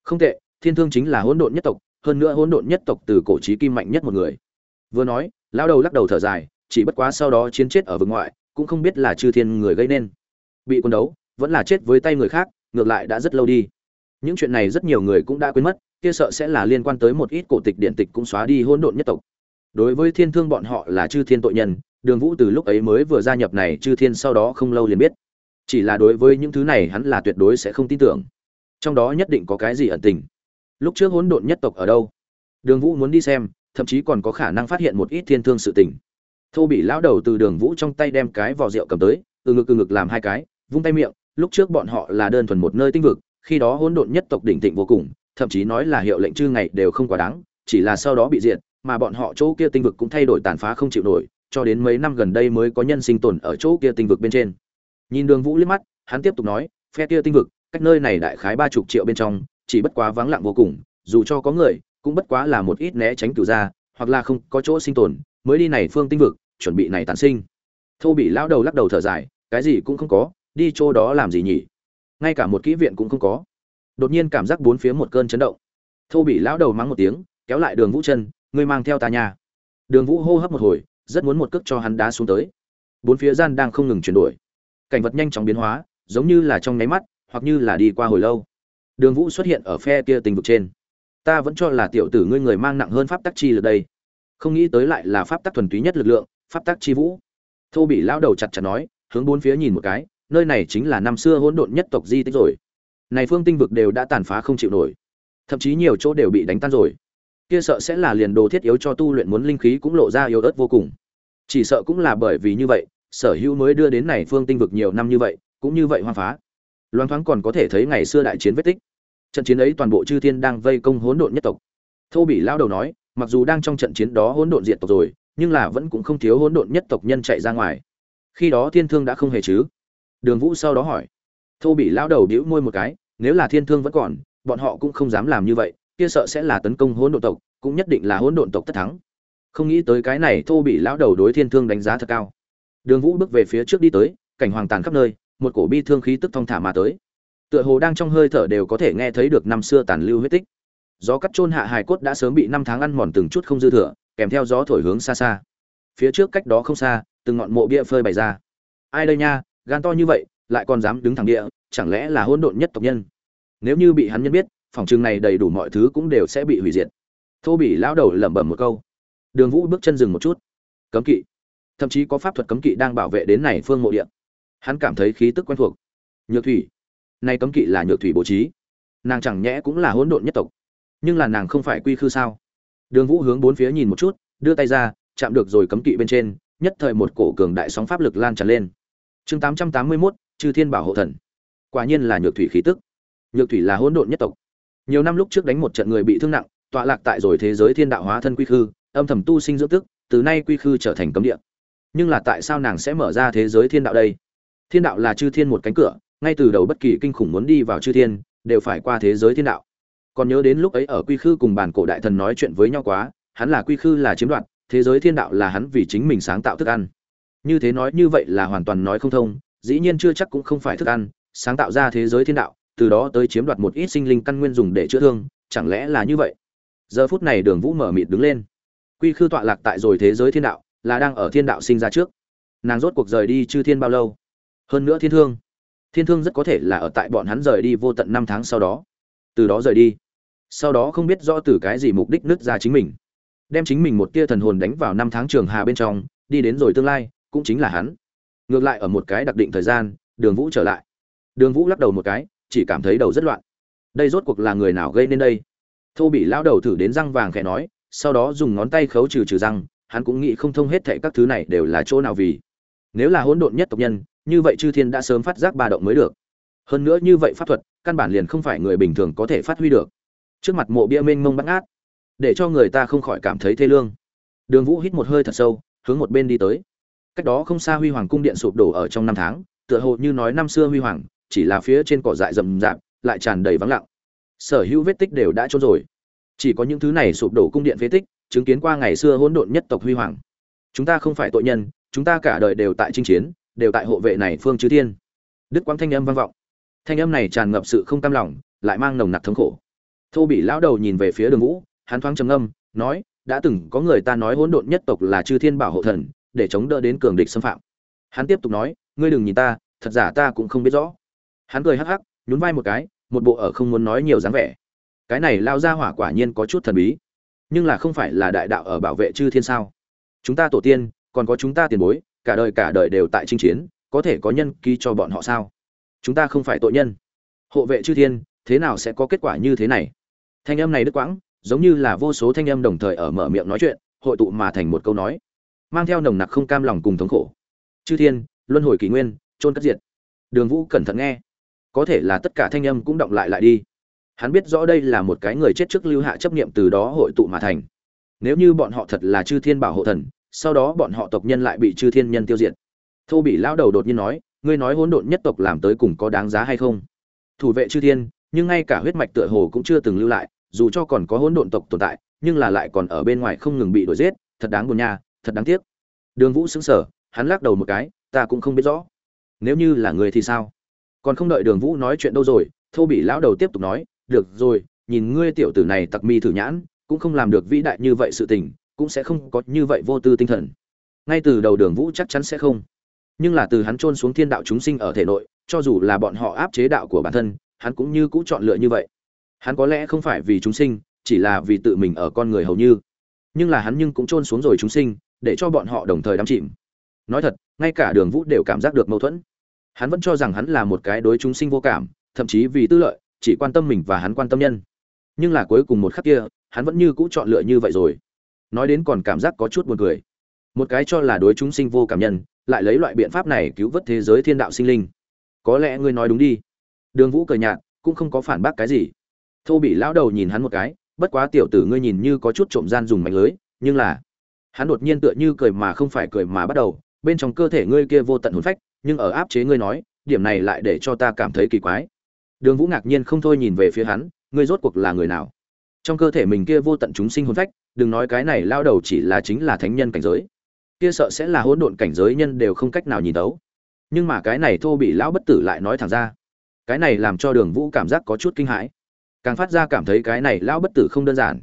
[SPEAKER 1] Không tệ, thiên thương chính là hỗn độn nhất tộc, hơn nữa hỗn độn nhất tộc từ cổ trí kim mạnh nhất một người. Vừa nói lao đầu lắc đầu thở dài, chỉ bất quá sau đó chiến chết ở vực ngoại, cũng không biết là chư thiên người gây nên. Bị quân đấu, vẫn là chết với tay người khác, ngược lại đã rất lâu đi những chuyện này rất nhiều người cũng đã quên mất, kia sợ sẽ là liên quan tới một ít cổ tịch điện tịch cũng xóa đi hỗn độn nhất tộc. Đối với thiên thương bọn họ là chư thiên tội nhân, đường vũ từ lúc ấy mới vừa gia nhập này, chư thiên sau đó không lâu liền biết. Chỉ là đối với những thứ này hắn là tuyệt đối sẽ không tin tưởng. Trong đó nhất định có cái gì ẩn tình. Lúc trước hỗn độn nhất tộc ở đâu? Đường vũ muốn đi xem, thậm chí còn có khả năng phát hiện một ít thiên thương sự tình. Thô bị lão đầu từ đường vũ trong tay đem cái vỏ rượu cầm tới, từ ngực từ ngực làm hai cái, vung tay miệng, lúc trước bọn họ là đơn thuần một nơi tinh vực khi đó hỗn độn nhất tộc đỉnh thịnh vô cùng, thậm chí nói là hiệu lệnh chư ngày đều không quá đáng, chỉ là sau đó bị diệt, mà bọn họ chỗ kia tinh vực cũng thay đổi tàn phá không chịu nổi, cho đến mấy năm gần đây mới có nhân sinh tồn ở chỗ kia tinh vực bên trên. Nhìn đường vũ liếc mắt, hắn tiếp tục nói, phe kia tinh vực, cách nơi này đại khái ba chục triệu bên trong, chỉ bất quá vắng lặng vô cùng, dù cho có người, cũng bất quá là một ít né tránh cửu ra hoặc là không có chỗ sinh tồn, mới đi này phương tinh vực, chuẩn bị này tàn sinh. Thô bị lão đầu lắc đầu thở dài, cái gì cũng không có, đi chỗ đó làm gì nhỉ? Ngay cả một kỹ viện cũng không có. Đột nhiên cảm giác bốn phía một cơn chấn động. Thô bị lão đầu mắng một tiếng, kéo lại đường vũ chân, ngươi mang theo ta nhà đường vũ hô hấp một hồi, rất muốn một cước cho hắn đá xuống tới. Bốn phía gian đang không ngừng chuyển đổi. Cảnh vật nhanh chóng biến hóa, giống như là trong nháy mắt, hoặc như là đi qua hồi lâu. Đường vũ xuất hiện ở phe kia tình vực trên. Ta vẫn cho là tiểu tử ngươi người mang nặng hơn pháp tắc chi lực đây. Không nghĩ tới lại là pháp tắc thuần túy nhất lực lượng, pháp tắc chi vũ. Thô bị lão đầu chặt chặt nói, hướng bốn phía nhìn một cái nơi này chính là năm xưa hỗn độn nhất tộc di tích rồi. Này phương tinh vực đều đã tàn phá không chịu nổi. Thậm chí nhiều chỗ đều bị đánh tan rồi. Kia sợ sẽ là liền đồ thiết yếu cho tu luyện muốn linh khí cũng lộ ra yếu ớt vô cùng. Chỉ sợ cũng là bởi vì như vậy, sở hữu mới đưa đến này phương tinh vực nhiều năm như vậy, cũng như vậy hoang phá. Loan thoáng còn có thể thấy ngày xưa đại chiến vết tích. Trận chiến ấy toàn bộ chư thiên đang vây công hỗn độn nhất tộc. Thô bị lao đầu nói, mặc dù đang trong trận chiến đó hỗn độn diệt tộc rồi, nhưng là vẫn cũng không thiếu hỗn độn nhất tộc nhân chạy ra ngoài. Khi đó thiên thương đã không hề chứ đường vũ sau đó hỏi. Thô bị lao đầu đĩu môi một cái, nếu là thiên thương vẫn còn, bọn họ cũng không dám làm như vậy, kia sợ sẽ là tấn công hỗn độn tộc, cũng nhất định là hỗn độn tộc tất thắng. Không nghĩ tới cái này thô bị lão đầu đối thiên thương đánh giá thật cao. Đường vũ bước về phía trước đi tới, cảnh hoàng tàn khắp nơi, một cổ bi thương khí tức thong thả mà tới. Tựa hồ đang trong hơi thở đều có thể nghe thấy được năm xưa tàn lưu huyết tích. Gió cắt chôn hạ hài cốt đã sớm bị năm tháng ăn mòn từng chút không dư thừa, kèm theo gió thổi hướng xa xa. Phía trước cách đó không xa, từng ngọn mộ bia phơi bày ra. Ai đây nha? Gan to như vậy, lại còn dám đứng thẳng địa, chẳng lẽ là hỗn độn nhất tộc nhân? Nếu như bị hắn nhân biết, phòng trường này đầy đủ mọi thứ cũng đều sẽ bị hủy diệt. Thô bỉ lão đầu lẩm bẩm một câu. Đường vũ bước chân dừng một chút. Cấm kỵ. Thậm chí có pháp thuật cấm kỵ đang bảo vệ đến này phương mộ địa. Hắn cảm thấy khí tức quen thuộc. Nhược thủy. Nay cấm kỵ là nhược thủy bố trí. Nàng chẳng nhẽ cũng là hỗn độn nhất tộc. Nhưng là nàng không phải quy khư sao? Đường vũ hướng bốn phía nhìn một chút, đưa tay ra, chạm được rồi cấm kỵ bên trên, nhất thời một cổ cường đại sóng pháp lực lan tràn lên chương tám trăm tám mươi mốt, chư thiên bảo hộ thần. Quả nhiên là nhược thủy khí tức. Nhược thủy là hỗn độn nhất tộc. Nhiều năm lúc trước đánh một trận người bị thương nặng, tọa lạc tại rồi thế giới thiên đạo hóa thân quy khư, âm thầm tu sinh dưỡng tức, từ nay quy khư trở thành cấm địa. Nhưng là tại sao nàng sẽ mở ra thế giới thiên đạo đây? Thiên đạo là chư thiên một cánh cửa, ngay từ đầu bất kỳ kinh khủng muốn đi vào chư thiên, đều phải qua thế giới thiên đạo. Còn nhớ đến lúc ấy ở quy khư cùng bản cổ đại thần nói chuyện với nhau quá, hắn là quy khư là chiếm đoạt, thế giới thiên đạo là hắn vì chính mình sáng tạo thức ăn như thế nói như vậy là hoàn toàn nói không thông, dĩ nhiên chưa chắc cũng không phải thức ăn, sáng tạo ra thế giới thiên đạo, từ đó tới chiếm đoạt một ít sinh linh căn nguyên dùng để chữa thương, chẳng lẽ là như vậy? Giờ phút này đường vũ mở mịt đứng lên. Quy khư tọa lạc tại rồi thế giới thiên đạo, là đang ở thiên đạo sinh ra trước. Nàng rốt cuộc rời đi chư thiên bao lâu? Hơn nữa thiên thương. Thiên thương rất có thể là ở tại bọn hắn rời đi vô tận năm tháng sau đó. Từ đó rời đi. Sau đó không biết rõ từ cái gì mục đích nứt ra chính mình. Đem chính mình một tia thần hồn đánh vào năm tháng trường hà bên trong, đi đến rồi tương lai cũng chính là hắn. Ngược lại ở một cái đặc định thời gian, đường vũ trở lại. Đường vũ lắc đầu một cái, chỉ cảm thấy đầu rất loạn. Đây rốt cuộc là người nào gây nên đây? Thô bị lão đầu thử đến răng vàng khẽ nói, sau đó dùng ngón tay khấu trừ trừ răng, hắn cũng nghĩ không thông hết thệ các thứ này đều là chỗ nào vì. Nếu là hỗn độn nhất tộc nhân, như vậy chư thiên đã sớm phát giác ba động mới được. Hơn nữa như vậy pháp thuật, căn bản liền không phải người bình thường có thể phát huy được. Trước mặt mộ bia mênh mông bắt ngát, để cho người ta không khỏi cảm thấy thê lương. Đường vũ hít một hơi thật sâu, hướng một bên đi tới cách đó không xa huy hoàng cung điện sụp đổ ở trong năm tháng, tựa hồ như nói năm xưa huy hoàng, chỉ là phía trên cỏ dại rậm rạp, lại tràn đầy vắng lặng. Sở hữu vết tích đều đã trốn rồi. Chỉ có những thứ này sụp đổ cung điện phế tích, chứng kiến qua ngày xưa hỗn độn nhất tộc huy hoàng. Chúng ta không phải tội nhân, chúng ta cả đời đều tại chinh chiến, đều tại hộ vệ này phương chư thiên. Đức quang thanh âm vang vọng. Thanh âm này tràn ngập sự không cam lòng, lại mang nồng nặc thống khổ. Thô bị lão đầu nhìn về phía đường vũ, hắn thoáng trầm âm nói, đã từng có người ta nói hỗn độn nhất tộc là chư thiên bảo hộ thần để chống đỡ đến cường địch xâm phạm. Hắn tiếp tục nói, ngươi đừng nhìn ta, thật giả ta cũng không biết rõ. Hắn cười hắc hắc, nhún vai một cái, một bộ ở không muốn nói nhiều dáng vẻ. Cái này lao ra hỏa quả nhiên có chút thần bí. Nhưng là không phải là đại đạo ở bảo vệ chư thiên sao? Chúng ta tổ tiên, còn có chúng ta tiền bối, cả đời cả đời đều tại chinh chiến, có thể có nhân ký cho bọn họ sao? Chúng ta không phải tội nhân. Hộ vệ chư thiên, thế nào sẽ có kết quả như thế này? Thanh âm này đứt quãng, giống như là vô số thanh âm đồng thời ở mở miệng nói chuyện, hội tụ mà thành một câu nói mang theo nồng nặc không cam lòng cùng thống khổ. Chư thiên, luân hồi kỷ nguyên trôn cất diệt. Đường vũ cẩn thận nghe. Có thể là tất cả thanh âm cũng động lại lại đi. Hắn biết rõ đây là một cái người chết trước lưu hạ chấp niệm từ đó hội tụ mà thành. Nếu như bọn họ thật là chư thiên bảo hộ thần, sau đó bọn họ tộc nhân lại bị chư thiên nhân tiêu diệt. Thô bị lão đầu đột nhiên nói, ngươi nói hỗn độn nhất tộc làm tới cùng có đáng giá hay không? Thủ vệ chư thiên, nhưng ngay cả huyết mạch tựa hồ cũng chưa từng lưu lại, dù cho còn có hỗn độn tộc tồn tại, nhưng là lại còn ở bên ngoài không ngừng bị đuổi giết, thật đáng buồn nha thật đáng tiếc. Đường vũ xứng sở hắn lắc đầu một cái, ta cũng không biết rõ. Nếu như là người thì sao? Còn không đợi đường vũ nói chuyện đâu rồi, thô bị lão đầu tiếp tục nói, được rồi, nhìn ngươi tiểu tử này tặc mi thử nhãn, cũng không làm được vĩ đại như vậy sự tình, cũng sẽ không có như vậy vô tư tinh thần. Ngay từ đầu đường vũ chắc chắn sẽ không. Nhưng là từ hắn trôn xuống thiên đạo chúng sinh ở thể nội, cho dù là bọn họ áp chế đạo của bản thân, hắn cũng như cũ chọn lựa như vậy. Hắn có lẽ không phải vì chúng sinh, chỉ là vì tự mình ở con người hầu như. Nhưng là hắn nhưng cũng trôn xuống rồi chúng sinh để cho bọn họ đồng thời đắm chìm. Nói thật, ngay cả đường vũ đều cảm giác được mâu thuẫn. Hắn vẫn cho rằng hắn là một cái đối chúng sinh vô cảm, thậm chí vì tư lợi, chỉ quan tâm mình và hắn quan tâm nhân. Nhưng là cuối cùng một khắc kia, hắn vẫn như cũ chọn lựa như vậy rồi. Nói đến còn cảm giác có chút buồn cười. Một cái cho là đối chúng sinh vô cảm nhân, lại lấy loại biện pháp này cứu vớt thế giới thiên đạo sinh linh. Có lẽ ngươi nói đúng đi. Đường vũ cười nhạt, cũng không có phản bác cái gì. Thô bị lão đầu nhìn hắn một cái, bất quá tiểu tử ngươi nhìn như có chút trộm gian dùng mạnh lưới, nhưng là hắn đột nhiên tựa như cười mà không phải cười mà bắt đầu, bên trong cơ thể ngươi kia vô tận hồn phách, nhưng ở áp chế ngươi nói, điểm này lại để cho ta cảm thấy kỳ quái. Đường vũ ngạc nhiên không thôi nhìn về phía hắn, ngươi rốt cuộc là người nào? Trong cơ thể mình kia vô tận chúng sinh hồn phách, đừng nói cái này, lao đầu chỉ là chính là thánh nhân cảnh giới. Kia sợ sẽ là hỗn độn cảnh giới nhân đều không cách nào nhìn đấu nhưng mà cái này thô bị lão bất tử lại nói thẳng ra. Cái này làm cho đường vũ cảm giác có chút kinh hãi. Càng phát ra cảm thấy cái này lão bất tử không đơn giản.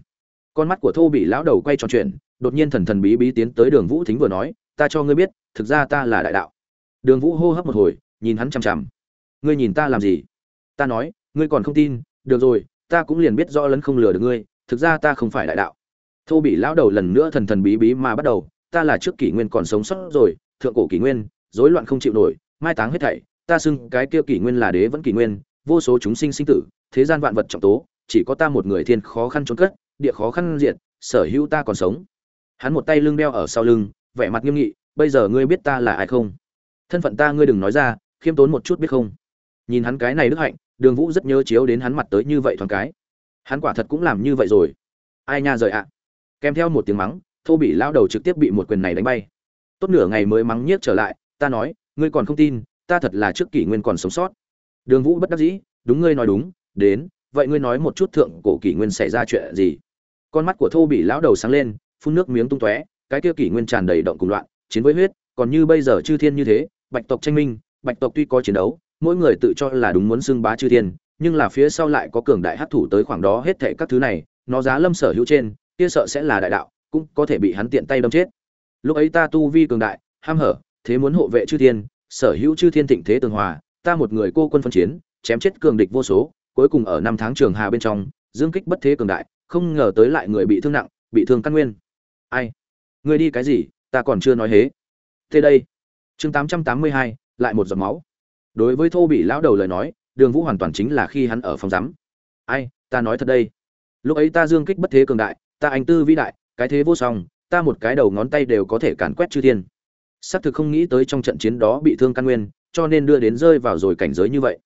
[SPEAKER 1] Con mắt của thô bị lão đầu quay tròn chuyện đột nhiên thần thần bí bí tiến tới đường vũ thính vừa nói, ta cho ngươi biết, thực ra ta là đại đạo. Đường vũ hô hấp một hồi, nhìn hắn chằm chằm. Ngươi nhìn ta làm gì? Ta nói, ngươi còn không tin, được rồi, ta cũng liền biết rõ lấn không lừa được ngươi, thực ra ta không phải đại đạo. Thô bị lão đầu lần nữa thần thần bí bí mà bắt đầu, ta là trước kỷ nguyên còn sống sót rồi, thượng cổ kỷ nguyên, rối loạn không chịu nổi, mai táng hết thảy, ta xưng cái kia kỷ nguyên là đế vẫn kỷ nguyên, vô số chúng sinh sinh tử, thế gian vạn vật trọng tố, chỉ có ta một người thiên khó khăn trốn cất, địa khó khăn diện sở hữu ta còn sống hắn một tay lưng đeo ở sau lưng, vẻ mặt nghiêm nghị, bây giờ ngươi biết ta là ai không? Thân phận ta ngươi đừng nói ra, khiêm tốn một chút biết không? Nhìn hắn cái này đức hạnh, đường vũ rất nhớ chiếu đến hắn mặt tới như vậy thoáng cái. Hắn quả thật cũng làm như vậy rồi. Ai nha rời ạ. Kèm theo một tiếng mắng, thô bị lao đầu trực tiếp bị một quyền này đánh bay. Tốt nửa ngày mới mắng nhiếc trở lại, ta nói, ngươi còn không tin, ta thật là trước kỷ nguyên còn sống sót. Đường vũ bất đắc dĩ, đúng ngươi nói đúng, đến, vậy ngươi nói một chút thượng cổ kỷ nguyên xảy ra chuyện gì? Con mắt của thô bị lão đầu sáng lên phun nước miếng tung tóe, cái kia kỷ nguyên tràn đầy động cùng loạn, chiến với huyết, còn như bây giờ chư thiên như thế, bạch tộc tranh minh, bạch tộc tuy có chiến đấu, mỗi người tự cho là đúng muốn xưng bá chư thiên, nhưng là phía sau lại có cường đại hắc thủ tới khoảng đó hết thảy các thứ này, nó giá lâm sở hữu trên, kia sợ sẽ là đại đạo, cũng có thể bị hắn tiện tay đâm chết. Lúc ấy ta tu vi cường đại, ham hở, thế muốn hộ vệ chư thiên, sở hữu chư thiên thịnh thế tường hòa, ta một người cô quân phân chiến, chém chết cường địch vô số, cuối cùng ở năm tháng trường hà bên trong, dương kích bất thế cường đại, không ngờ tới lại người bị thương nặng, bị thương căn nguyên ai? Ngươi đi cái gì? Ta còn chưa nói hế. Thế đây. Chương tám trăm tám mươi hai, lại một giọt máu. Đối với thô bị lão đầu lời nói, đường vũ hoàn toàn chính là khi hắn ở phòng giám. Ai, ta nói thật đây. Lúc ấy ta dương kích bất thế cường đại, ta anh tư vĩ đại, cái thế vô song, ta một cái đầu ngón tay đều có thể càn quét chư thiên. Xác thực không nghĩ tới trong trận chiến đó bị thương căn nguyên, cho nên đưa đến rơi vào rồi cảnh giới như vậy.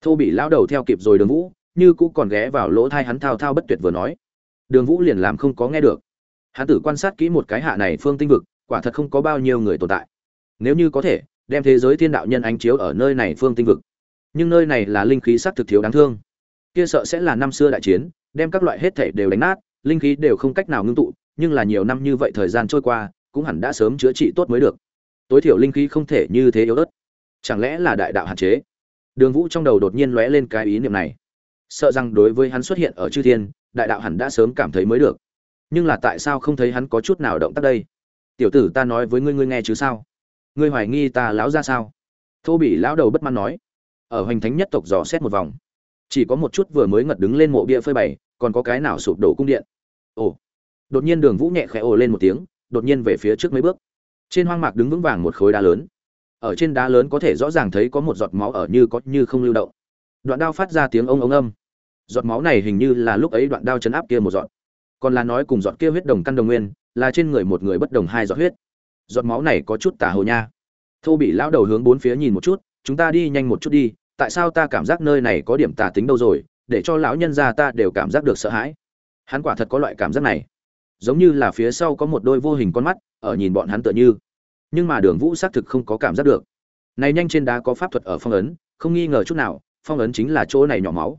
[SPEAKER 1] Thô bị lão đầu theo kịp rồi đường vũ, như cũ còn ghé vào lỗ thai hắn thao thao bất tuyệt vừa nói. Đường vũ liền làm không có nghe được hắn tử quan sát kỹ một cái hạ này phương tinh vực, quả thật không có bao nhiêu người tồn tại. Nếu như có thể, đem thế giới thiên đạo nhân ánh chiếu ở nơi này phương tinh vực. Nhưng nơi này là linh khí sắc thực thiếu đáng thương. Kia sợ sẽ là năm xưa đại chiến, đem các loại hết thể đều đánh nát, linh khí đều không cách nào ngưng tụ, nhưng là nhiều năm như vậy thời gian trôi qua, cũng hẳn đã sớm chữa trị tốt mới được. Tối thiểu linh khí không thể như thế yếu ớt. Chẳng lẽ là đại đạo hạn chế? Đường vũ trong đầu đột nhiên lóe lên cái ý niệm này. Sợ rằng đối với hắn xuất hiện ở chư thiên, đại đạo hẳn đã sớm cảm thấy mới được nhưng là tại sao không thấy hắn có chút nào động tác đây? Tiểu tử ta nói với ngươi ngươi nghe chứ sao? Ngươi hoài nghi ta lão ra sao? Thô bị lão đầu bất mãn nói. Ở hoành thánh nhất tộc dò xét một vòng. Chỉ có một chút vừa mới ngật đứng lên mộ bia phơi bày, còn có cái nào sụp đổ cung điện. Ồ. Đột nhiên đường vũ nhẹ khẽ ồ lên một tiếng, đột nhiên về phía trước mấy bước. Trên hoang mạc đứng vững vàng một khối đá lớn. Ở trên đá lớn có thể rõ ràng thấy có một giọt máu ở như có như không lưu động. Đoạn đao phát ra tiếng ông ông âm. Giọt máu này hình như là lúc ấy đoạn đao chấn áp kia một giọt còn là nói cùng giọt kia huyết đồng căn đồng nguyên, là trên người một người bất đồng hai giọt huyết. Giọt máu này có chút tà hồ nha. Thô bị lão đầu hướng bốn phía nhìn một chút, chúng ta đi nhanh một chút đi, tại sao ta cảm giác nơi này có điểm tà tính đâu rồi, để cho lão nhân gia ta đều cảm giác được sợ hãi. Hắn quả thật có loại cảm giác này. Giống như là phía sau có một đôi vô hình con mắt, ở nhìn bọn hắn tựa như. Nhưng mà đường vũ xác thực không có cảm giác được. Này nhanh trên đá có pháp thuật ở phong ấn, không nghi ngờ chút nào, phong ấn chính là chỗ này nhỏ máu.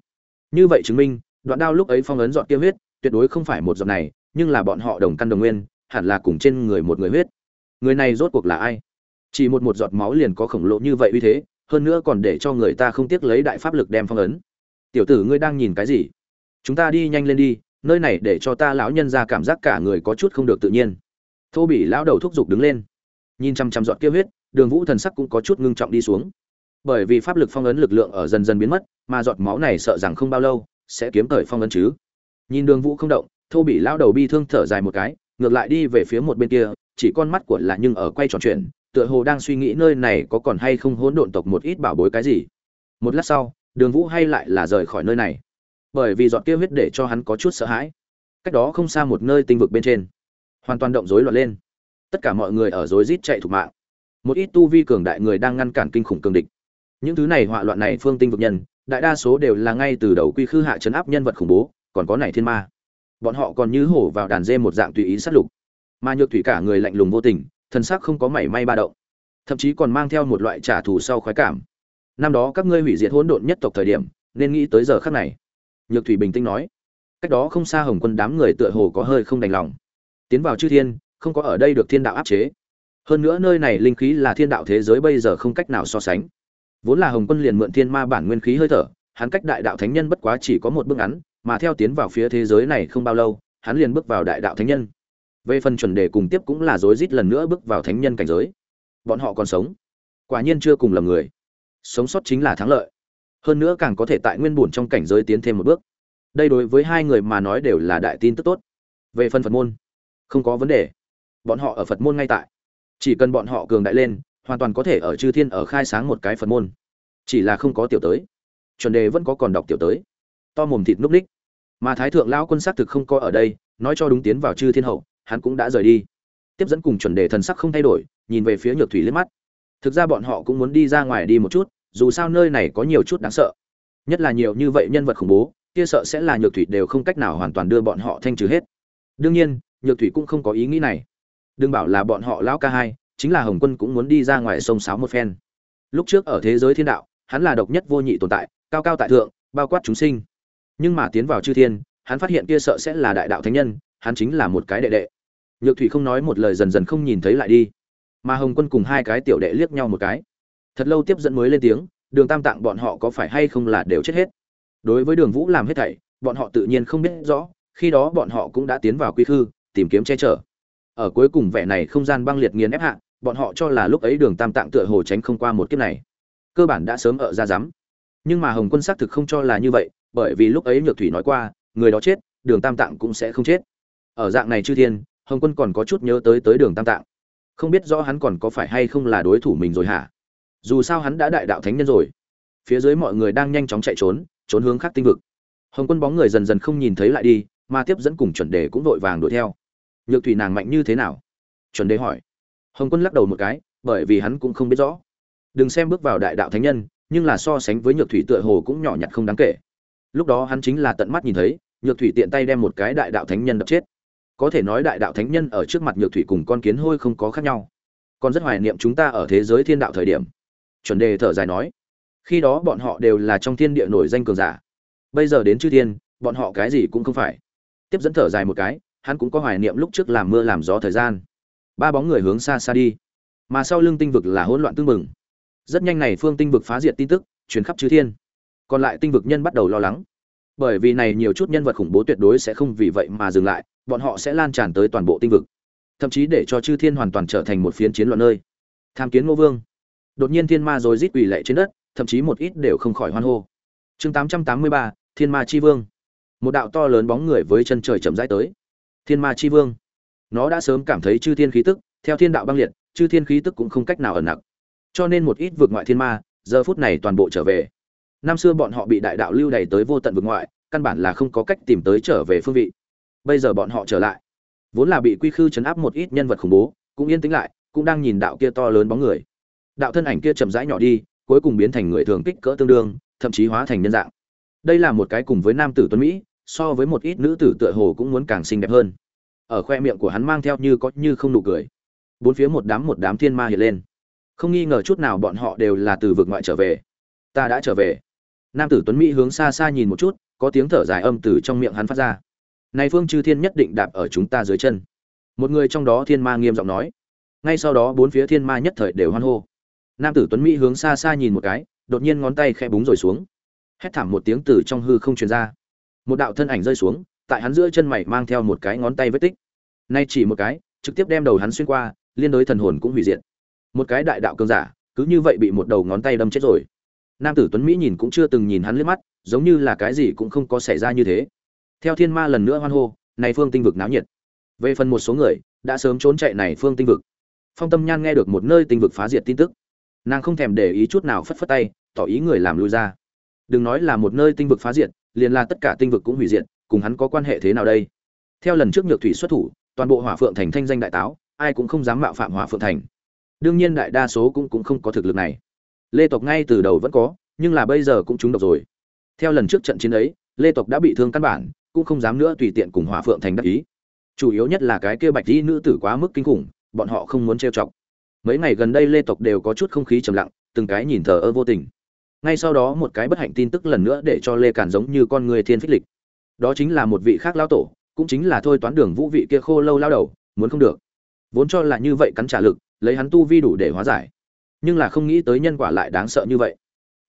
[SPEAKER 1] Như vậy chứng minh, đoạn đao lúc ấy phong ấn dọn kia huyết tuyệt đối không phải một giọt này, nhưng là bọn họ đồng căn đồng nguyên, hẳn là cùng trên người một người huyết. Người này rốt cuộc là ai? Chỉ một một giọt máu liền có khổng lồ như vậy uy thế, hơn nữa còn để cho người ta không tiếc lấy đại pháp lực đem phong ấn. Tiểu tử ngươi đang nhìn cái gì? Chúng ta đi nhanh lên đi, nơi này để cho ta lão nhân ra cảm giác cả người có chút không được tự nhiên. Thô bị lão đầu thúc giục đứng lên. Nhìn chăm chăm giọt kia huyết, đường vũ thần sắc cũng có chút ngưng trọng đi xuống. Bởi vì pháp lực phong ấn lực lượng ở dần dần biến mất, mà giọt máu này sợ rằng không bao lâu sẽ kiếm thời phong ấn chứ nhìn đường vũ không động, thô bị lão đầu bi thương thở dài một cái, ngược lại đi về phía một bên kia, chỉ con mắt của là nhưng ở quay tròn chuyện, tựa hồ đang suy nghĩ nơi này có còn hay không hỗn độn tộc một ít bảo bối cái gì. Một lát sau, đường vũ hay lại là rời khỏi nơi này. Bởi vì dọn kia huyết để cho hắn có chút sợ hãi. Cách đó không xa một nơi tinh vực bên trên. Hoàn toàn động rối loạn lên. Tất cả mọi người ở rối rít chạy thục mạng. Một ít tu vi cường đại người đang ngăn cản kinh khủng cường địch. Những thứ này họa loạn này phương tinh vực nhân, đại đa số đều là ngay từ đầu quy khư hạ chấn áp nhân vật khủng bố còn có này thiên ma. Bọn họ còn như hổ vào đàn dê một dạng tùy ý sát lục. Mà nhược thủy cả người lạnh lùng vô tình, thân xác không có mảy may ba động, thậm chí còn mang theo một loại trả thù sau khoái cảm. Năm đó các ngươi hủy diệt hỗn độn nhất tộc thời điểm, nên nghĩ tới giờ khắc này. Nhược thủy bình tĩnh nói, cách đó không xa hồng quân đám người tựa hồ có hơi không đành lòng. Tiến vào chư thiên, không có ở đây được thiên đạo áp chế. Hơn nữa nơi này linh khí là thiên đạo thế giới bây giờ không cách nào so sánh. Vốn là hồng quân liền mượn thiên ma bản nguyên khí hơi thở, hắn cách đại đạo thánh nhân bất quá chỉ có một bước ngắn mà theo tiến vào phía thế giới này không bao lâu, hắn liền bước vào đại đạo thánh nhân. Về phần chuẩn đề cùng tiếp cũng là rối rít lần nữa bước vào thánh nhân cảnh giới. Bọn họ còn sống. Quả nhiên chưa cùng lầm người. Sống sót chính là thắng lợi. Hơn nữa càng có thể tại nguyên bổn trong cảnh giới tiến thêm một bước. Đây đối với hai người mà nói đều là đại tin tức tốt. Về phần phật môn, không có vấn đề. Bọn họ ở phật môn ngay tại. Chỉ cần bọn họ cường đại lên, hoàn toàn có thể ở chư thiên ở khai sáng một cái phật môn. Chỉ là không có tiểu tới. Chuẩn đề vẫn có còn đọc tiểu tới to mồm thịt núc ních. Mà thái thượng lão quân xác thực không coi ở đây, nói cho đúng tiến vào chư thiên hậu, hắn cũng đã rời đi. Tiếp dẫn cùng chuẩn đề thần sắc không thay đổi, nhìn về phía nhược thủy liếc mắt. Thực ra bọn họ cũng muốn đi ra ngoài đi một chút, dù sao nơi này có nhiều chút đáng sợ. Nhất là nhiều như vậy nhân vật khủng bố, kia sợ sẽ là nhược thủy đều không cách nào hoàn toàn đưa bọn họ thanh trừ hết. Đương nhiên, nhược thủy cũng không có ý nghĩ này. Đừng bảo là bọn họ lão ca hai, chính là hồng quân cũng muốn đi ra ngoài sông sáo một phen. Lúc trước ở thế giới thiên đạo, hắn là độc nhất vô nhị tồn tại, cao cao tại thượng, bao quát chúng sinh nhưng mà tiến vào chư thiên, hắn phát hiện kia sợ sẽ là đại đạo thánh nhân, hắn chính là một cái đệ đệ. Nhược thủy không nói một lời dần dần không nhìn thấy lại đi. Mà hồng quân cùng hai cái tiểu đệ liếc nhau một cái. Thật lâu tiếp dẫn mới lên tiếng, đường tam tạng bọn họ có phải hay không là đều chết hết? Đối với đường vũ làm hết thảy, bọn họ tự nhiên không biết rõ, khi đó bọn họ cũng đã tiến vào quy khư, tìm kiếm che chở. Ở cuối cùng vẻ này không gian băng liệt nghiền ép hạ, bọn họ cho là lúc ấy đường tam tạng tựa hồ tránh không qua một kiếp này. Cơ bản đã sớm ở ra rắm. Nhưng mà hồng quân xác thực không cho là như vậy bởi vì lúc ấy nhược thủy nói qua, người đó chết, đường tam tạng cũng sẽ không chết. Ở dạng này chư thiên, hồng quân còn có chút nhớ tới tới đường tam tạng. Không biết rõ hắn còn có phải hay không là đối thủ mình rồi hả? Dù sao hắn đã đại đạo thánh nhân rồi. Phía dưới mọi người đang nhanh chóng chạy trốn trốn hướng khác tinh vực. Hồng quân bóng người dần dần không nhìn thấy lại đi, mà tiếp dẫn cùng chuẩn đề cũng vội vàng đuổi theo. Nhược thủy nàng mạnh như thế nào? Chuẩn đề hỏi. Hồng quân lắc đầu một cái, bởi vì hắn cũng không biết rõ. Đừng xem bước vào đại đạo thánh nhân, nhưng là so sánh với nhược thủy tựa hồ cũng nhỏ nhặt không đáng kể lúc đó hắn chính là tận mắt nhìn thấy, nhược thủy tiện tay đem một cái đại đạo thánh nhân đập chết. Có thể nói đại đạo thánh nhân ở trước mặt nhược thủy cùng con kiến hôi không có khác nhau. Còn rất hoài niệm chúng ta ở thế giới thiên đạo thời điểm. Chuẩn đề thở dài nói, khi đó bọn họ đều là trong thiên địa nổi danh cường giả. Bây giờ đến chư thiên, bọn họ cái gì cũng không phải. Tiếp dẫn thở dài một cái, hắn cũng có hoài niệm lúc trước làm mưa làm gió thời gian. Ba bóng người hướng xa xa đi. Mà sau lưng tinh vực là hỗn loạn tương mừng rất nhanh này phương tinh vực phá diệt tin tức chuyển khắp chư thiên còn lại tinh vực nhân bắt đầu lo lắng. Bởi vì này nhiều chút nhân vật khủng bố tuyệt đối sẽ không vì vậy mà dừng lại, bọn họ sẽ lan tràn tới toàn bộ tinh vực. Thậm chí để cho chư thiên hoàn toàn trở thành một phiến chiến loạn nơi. Tham kiến ngô vương. Đột nhiên thiên ma rồi rít quỳ lệ trên đất, thậm chí một ít đều không khỏi hoan hô. Chương tám trăm tám mươi ba, thiên ma chi vương. Một đạo to lớn bóng người với chân trời chậm rãi tới. Thiên ma chi vương. Nó đã sớm cảm thấy chư thiên khí tức, theo thiên đạo băng liệt, chư thiên khí tức cũng không cách nào ẩn nặc. Cho nên một ít vượt ngoại thiên ma, giờ phút này toàn bộ trở về năm xưa bọn họ bị đại đạo lưu đày tới vô tận vực ngoại, căn bản là không có cách tìm tới trở về phương vị. Bây giờ bọn họ trở lại. Vốn là bị quy khư chấn áp một ít nhân vật khủng bố, cũng yên tĩnh lại, cũng đang nhìn đạo kia to lớn bóng người. Đạo thân ảnh kia chậm rãi nhỏ đi, cuối cùng biến thành người thường kích cỡ tương đương, thậm chí hóa thành nhân dạng. Đây là một cái cùng với nam tử tuấn mỹ, so với một ít nữ tử tựa hồ cũng muốn càng xinh đẹp hơn. Ở khoe miệng của hắn mang theo như có như không nụ cười. Bốn phía một đám một đám thiên ma hiện lên. Không nghi ngờ chút nào bọn họ đều là từ vực ngoại trở về. Ta đã trở về nam tử tuấn mỹ hướng xa xa nhìn một chút, có tiếng thở dài âm từ trong miệng hắn phát ra. Này phương chư thiên nhất định đạp ở chúng ta dưới chân. Một người trong đó thiên ma nghiêm giọng nói. Ngay sau đó bốn phía thiên ma nhất thời đều hoan hô. Nam tử tuấn mỹ hướng xa xa nhìn một cái, đột nhiên ngón tay khẽ búng rồi xuống. Hét thảm một tiếng từ trong hư không truyền ra. Một đạo thân ảnh rơi xuống, tại hắn giữa chân mày mang theo một cái ngón tay vết tích. Nay chỉ một cái, trực tiếp đem đầu hắn xuyên qua, liên đối thần hồn cũng hủy diệt. Một cái đại đạo cương giả, cứ như vậy bị một đầu ngón tay đâm chết rồi nam tử tuấn mỹ nhìn cũng chưa từng nhìn hắn liếc mắt, giống như là cái gì cũng không có xảy ra như thế. Theo thiên ma lần nữa hoan hô, này phương tinh vực náo nhiệt. Về phần một số người, đã sớm trốn chạy này phương tinh vực. Phong tâm nhan nghe được một nơi tinh vực phá diệt tin tức. Nàng không thèm để ý chút nào phất phất tay, tỏ ý người làm lui ra. Đừng nói là một nơi tinh vực phá diệt, liền là tất cả tinh vực cũng hủy diệt, cùng hắn có quan hệ thế nào đây? Theo lần trước nhược thủy xuất thủ, toàn bộ hỏa phượng thành thanh danh đại táo, ai cũng không dám mạo phạm hỏa phượng thành. Đương nhiên đại đa số cũng cũng không có thực lực này lê tộc ngay từ đầu vẫn có, nhưng là bây giờ cũng trúng độc rồi. Theo lần trước trận chiến ấy, lê tộc đã bị thương căn bản, cũng không dám nữa tùy tiện cùng hỏa phượng thành đắc ý. Chủ yếu nhất là cái kia bạch dĩ nữ tử quá mức kinh khủng, bọn họ không muốn trêu chọc. Mấy ngày gần đây lê tộc đều có chút không khí trầm lặng, từng cái nhìn thờ ơ vô tình. Ngay sau đó một cái bất hạnh tin tức lần nữa để cho lê cản giống như con người thiên phích lịch. Đó chính là một vị khác lao tổ, cũng chính là thôi toán đường vũ vị kia khô lâu lao đầu, muốn không được. Vốn cho là như vậy cắn trả lực, lấy hắn tu vi đủ để hóa giải nhưng là không nghĩ tới nhân quả lại đáng sợ như vậy.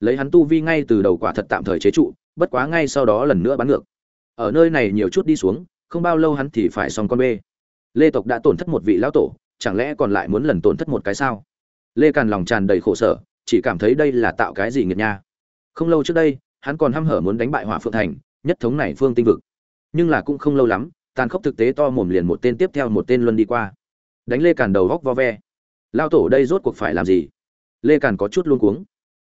[SPEAKER 1] Lấy hắn tu vi ngay từ đầu quả thật tạm thời chế trụ, bất quá ngay sau đó lần nữa bắn ngược. Ở nơi này nhiều chút đi xuống, không bao lâu hắn thì phải xong con bê. Lê tộc đã tổn thất một vị lão tổ, chẳng lẽ còn lại muốn lần tổn thất một cái sao? Lê càn lòng tràn đầy khổ sở, chỉ cảm thấy đây là tạo cái gì nghiệt nha. Không lâu trước đây, hắn còn hăm hở muốn đánh bại hỏa phượng thành, nhất thống này phương tinh vực. Nhưng là cũng không lâu lắm, tàn khốc thực tế to mồm liền một tên tiếp theo một tên luân đi qua. Đánh lê càn đầu góc vo ve. Lao tổ đây rốt cuộc phải làm gì? Lê càn có chút luôn cuống.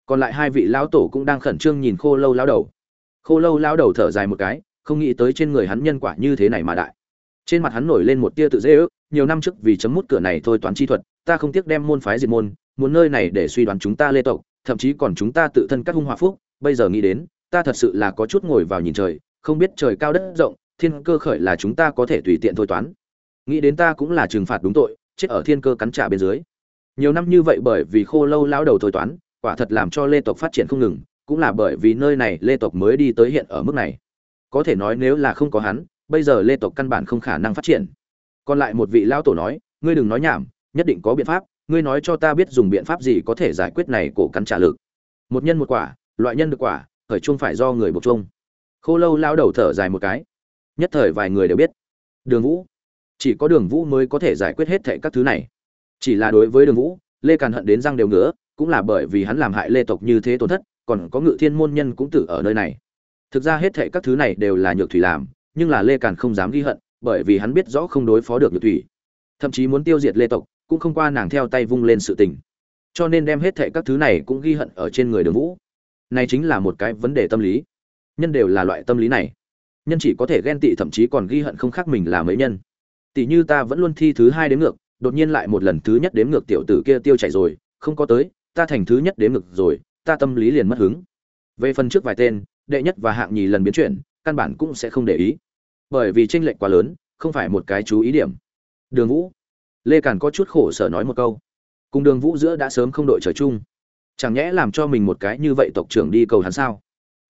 [SPEAKER 1] Còn lại hai vị lão tổ cũng đang khẩn trương nhìn khô lâu lao đầu. Khô lâu lao đầu thở dài một cái, không nghĩ tới trên người hắn nhân quả như thế này mà đại. Trên mặt hắn nổi lên một tia tự dễ ước, nhiều năm trước vì chấm mút cửa này thôi toán chi thuật, ta không tiếc đem môn phái diệt môn, muốn nơi này để suy đoán chúng ta lê tộc, thậm chí còn chúng ta tự thân các hung hòa phúc, bây giờ nghĩ đến, ta thật sự là có chút ngồi vào nhìn trời, không biết trời cao đất rộng, thiên cơ khởi là chúng ta có thể tùy tiện thôi toán. Nghĩ đến ta cũng là trừng phạt đúng tội, chết ở thiên cơ cắn trả bên dưới nhiều năm như vậy bởi vì khô lâu lão đầu thôi toán, quả thật làm cho lê tộc phát triển không ngừng, cũng là bởi vì nơi này lê tộc mới đi tới hiện ở mức này. Có thể nói nếu là không có hắn, bây giờ lê tộc căn bản không khả năng phát triển. Còn lại một vị lão tổ nói, ngươi đừng nói nhảm, nhất định có biện pháp, ngươi nói cho ta biết dùng biện pháp gì có thể giải quyết này cổ cắn trả lực. Một nhân một quả, loại nhân được quả, khởi chung phải do người buộc chung. Khô lâu lao đầu thở dài một cái. Nhất thời vài người đều biết. Đường vũ. Chỉ có đường vũ mới có thể giải quyết hết thệ các thứ này chỉ là đối với đường vũ, lê càn hận đến răng đều ngứa, cũng là bởi vì hắn làm hại lê tộc như thế tổn thất, còn có ngự thiên môn nhân cũng tử ở nơi này. Thực ra hết thệ các thứ này đều là nhược thủy làm, nhưng là lê càn không dám ghi hận, bởi vì hắn biết rõ không đối phó được nhược thủy. Thậm chí muốn tiêu diệt lê tộc, cũng không qua nàng theo tay vung lên sự tình. Cho nên đem hết thệ các thứ này cũng ghi hận ở trên người đường vũ. Này chính là một cái vấn đề tâm lý. Nhân đều là loại tâm lý này. Nhân chỉ có thể ghen tị thậm chí còn ghi hận không khác mình là mấy nhân. Tỷ như ta vẫn luôn thi thứ hai đến ngược đột nhiên lại một lần thứ nhất đếm ngược tiểu tử kia tiêu chảy rồi, không có tới, ta thành thứ nhất đếm ngược rồi, ta tâm lý liền mất hứng. Về phần trước vài tên, đệ nhất và hạng nhì lần biến chuyển, căn bản cũng sẽ không để ý. Bởi vì tranh lệch quá lớn, không phải một cái chú ý điểm. Đường vũ. Lê càn có chút khổ sở nói một câu. Cùng đường vũ giữa đã sớm không đội trời chung. Chẳng nhẽ làm cho mình một cái như vậy tộc trưởng đi cầu hắn sao?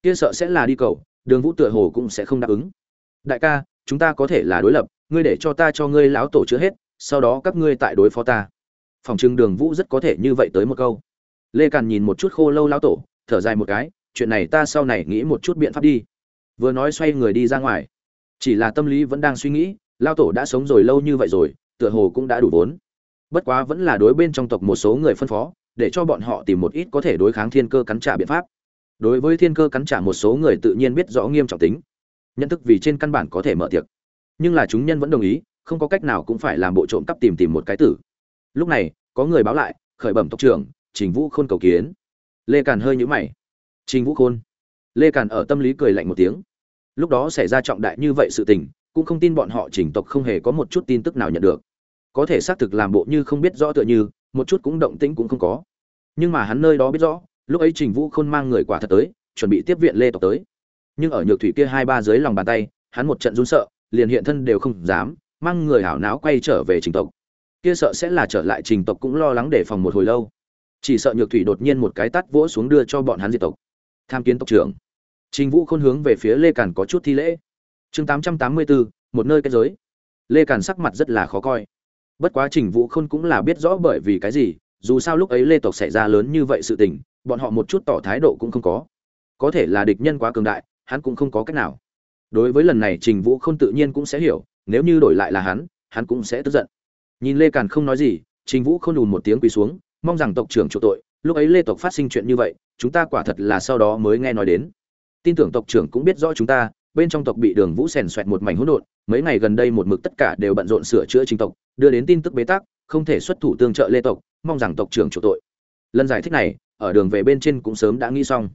[SPEAKER 1] Kia sợ sẽ là đi cầu, đường vũ tựa hồ cũng sẽ không đáp ứng. Đại ca, chúng ta có thể là đối lập, ngươi để cho ta cho ngươi láo tổ chữa hết sau đó các ngươi tại đối phó ta. Phòng trưng đường vũ rất có thể như vậy tới một câu. Lê càn nhìn một chút khô lâu lao tổ, thở dài một cái, chuyện này ta sau này nghĩ một chút biện pháp đi. Vừa nói xoay người đi ra ngoài. Chỉ là tâm lý vẫn đang suy nghĩ lao tổ đã sống rồi lâu như vậy rồi, tựa hồ cũng đã đủ vốn. Bất quá vẫn là đối bên trong tộc một số người phân phó, để cho bọn họ tìm một ít có thể đối kháng thiên cơ cắn trả biện pháp. Đối với thiên cơ cắn trả một số người tự nhiên biết rõ nghiêm trọng tính. Nhận thức vì trên căn bản có thể mở tiệc. Nhưng là chúng nhân vẫn đồng ý không có cách nào cũng phải làm bộ trộm cắp tìm tìm một cái tử. Lúc này, có người báo lại, khởi bẩm tộc trưởng, trình vũ khôn cầu kiến. Lê càn hơi nhũ mày. Trình vũ khôn. Lê càn ở tâm lý cười lạnh một tiếng. Lúc đó xảy ra trọng đại như vậy sự tình, cũng không tin bọn họ chỉnh tộc không hề có một chút tin tức nào nhận được. Có thể xác thực làm bộ như không biết rõ tựa như, một chút cũng động tĩnh cũng không có. Nhưng mà hắn nơi đó biết rõ, lúc ấy trình vũ khôn mang người quả thật tới, chuẩn bị tiếp viện lê tộc tới. Nhưng ở nhược thủy kia hai ba dưới lòng bàn tay, hắn một trận run sợ, liền hiện thân đều không dám mang người hảo náo quay trở về trình tộc. Kia sợ sẽ là trở lại trình tộc cũng lo lắng để phòng một hồi lâu. Chỉ sợ nhược thủy đột nhiên một cái tắt vỗ xuống đưa cho bọn hắn diệt tộc. Tham kiến tộc trưởng. Trình vũ khôn hướng về phía lê càn có chút thi lễ. Chương tám trăm tám mươi bốn một nơi kết giới. Lê càn sắc mặt rất là khó coi. Bất quá trình vũ khôn cũng là biết rõ bởi vì cái gì, dù sao lúc ấy lê tộc xảy ra lớn như vậy sự tình, bọn họ một chút tỏ thái độ cũng không có. Có thể là địch nhân quá cường đại, hắn cũng không có cách nào. Đối với lần này trình vũ khôn tự nhiên cũng sẽ hiểu nếu như đổi lại là hắn hắn cũng sẽ tức giận. Nhìn lê càn không nói gì, trình vũ không đùn một tiếng quỳ xuống, mong rằng tộc trưởng chỗ tội. Lúc ấy lê tộc phát sinh chuyện như vậy, chúng ta quả thật là sau đó mới nghe nói đến. Tin tưởng tộc trưởng cũng biết rõ chúng ta, bên trong tộc bị đường vũ xèn xoẹt một mảnh hỗn độn, mấy ngày gần đây một mực tất cả đều bận rộn sửa chữa chính tộc, đưa đến tin tức bế tắc, không thể xuất thủ tương trợ lê tộc, mong rằng tộc trưởng chủ tội. Lần giải thích này, ở đường về bên trên cũng sớm đã nghĩ xong.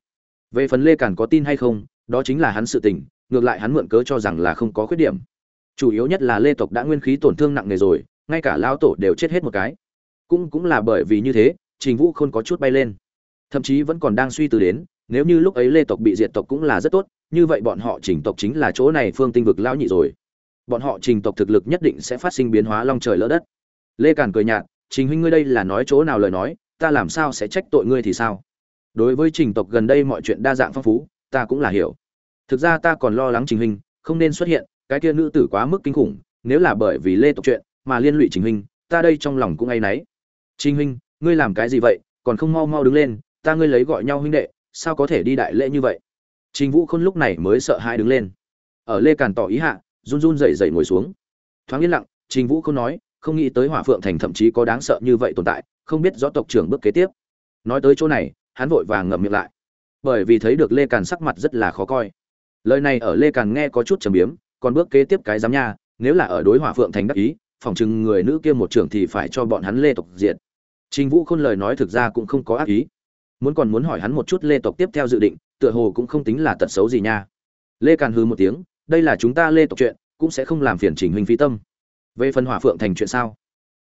[SPEAKER 1] Về phần lê càn có tin hay không, đó chính là hắn sự tình, ngược lại hắn mượn cớ cho rằng là không có khuyết điểm chủ yếu nhất là lê tộc đã nguyên khí tổn thương nặng nề rồi, ngay cả lao tổ đều chết hết một cái. Cũng cũng là bởi vì như thế, trình vũ khôn có chút bay lên. Thậm chí vẫn còn đang suy tư đến, nếu như lúc ấy lê tộc bị diệt tộc cũng là rất tốt, như vậy bọn họ trình tộc chính là chỗ này phương tinh vực lão nhị rồi. Bọn họ trình tộc thực lực nhất định sẽ phát sinh biến hóa long trời lỡ đất. Lê càn cười nhạt, trình huynh ngươi đây là nói chỗ nào lời nói, ta làm sao sẽ trách tội ngươi thì sao? Đối với trình tộc gần đây mọi chuyện đa dạng phong phú, ta cũng là hiểu. Thực ra ta còn lo lắng trình huynh, không nên xuất hiện cái kia nữ tử quá mức kinh khủng, nếu là bởi vì lê tộc chuyện mà liên lụy trình huynh, ta đây trong lòng cũng áy náy. Trình huynh, ngươi làm cái gì vậy? Còn không mau mau đứng lên, ta ngươi lấy gọi nhau huynh đệ, sao có thể đi đại lễ như vậy? Trình vũ khôn lúc này mới sợ hãi đứng lên. Ở lê càn tỏ ý hạ, run run rẩy rẩy ngồi xuống. Thoáng yên lặng, trình vũ khôn nói, không nghĩ tới hỏa phượng thành thậm chí có đáng sợ như vậy tồn tại, không biết rõ tộc trưởng bước kế tiếp. Nói tới chỗ này, hắn vội vàng ngậm miệng lại. Bởi vì thấy được lê càn sắc mặt rất là khó coi. Lời này ở lê càn nghe có chút trầm biếm còn bước kế tiếp cái giám nha, nếu là ở đối hỏa phượng thành đắc ý phỏng chừng người nữ kia một trưởng thì phải cho bọn hắn lê tộc diện trình vũ khôn lời nói thực ra cũng không có ác ý. Muốn còn muốn hỏi hắn một chút lê tộc tiếp theo dự định, tựa hồ cũng không tính là tật xấu gì nha. Lê càn hư một tiếng, đây là chúng ta lê tộc chuyện, cũng sẽ không làm phiền trình huynh phi tâm. Về phần hỏa phượng thành chuyện sao?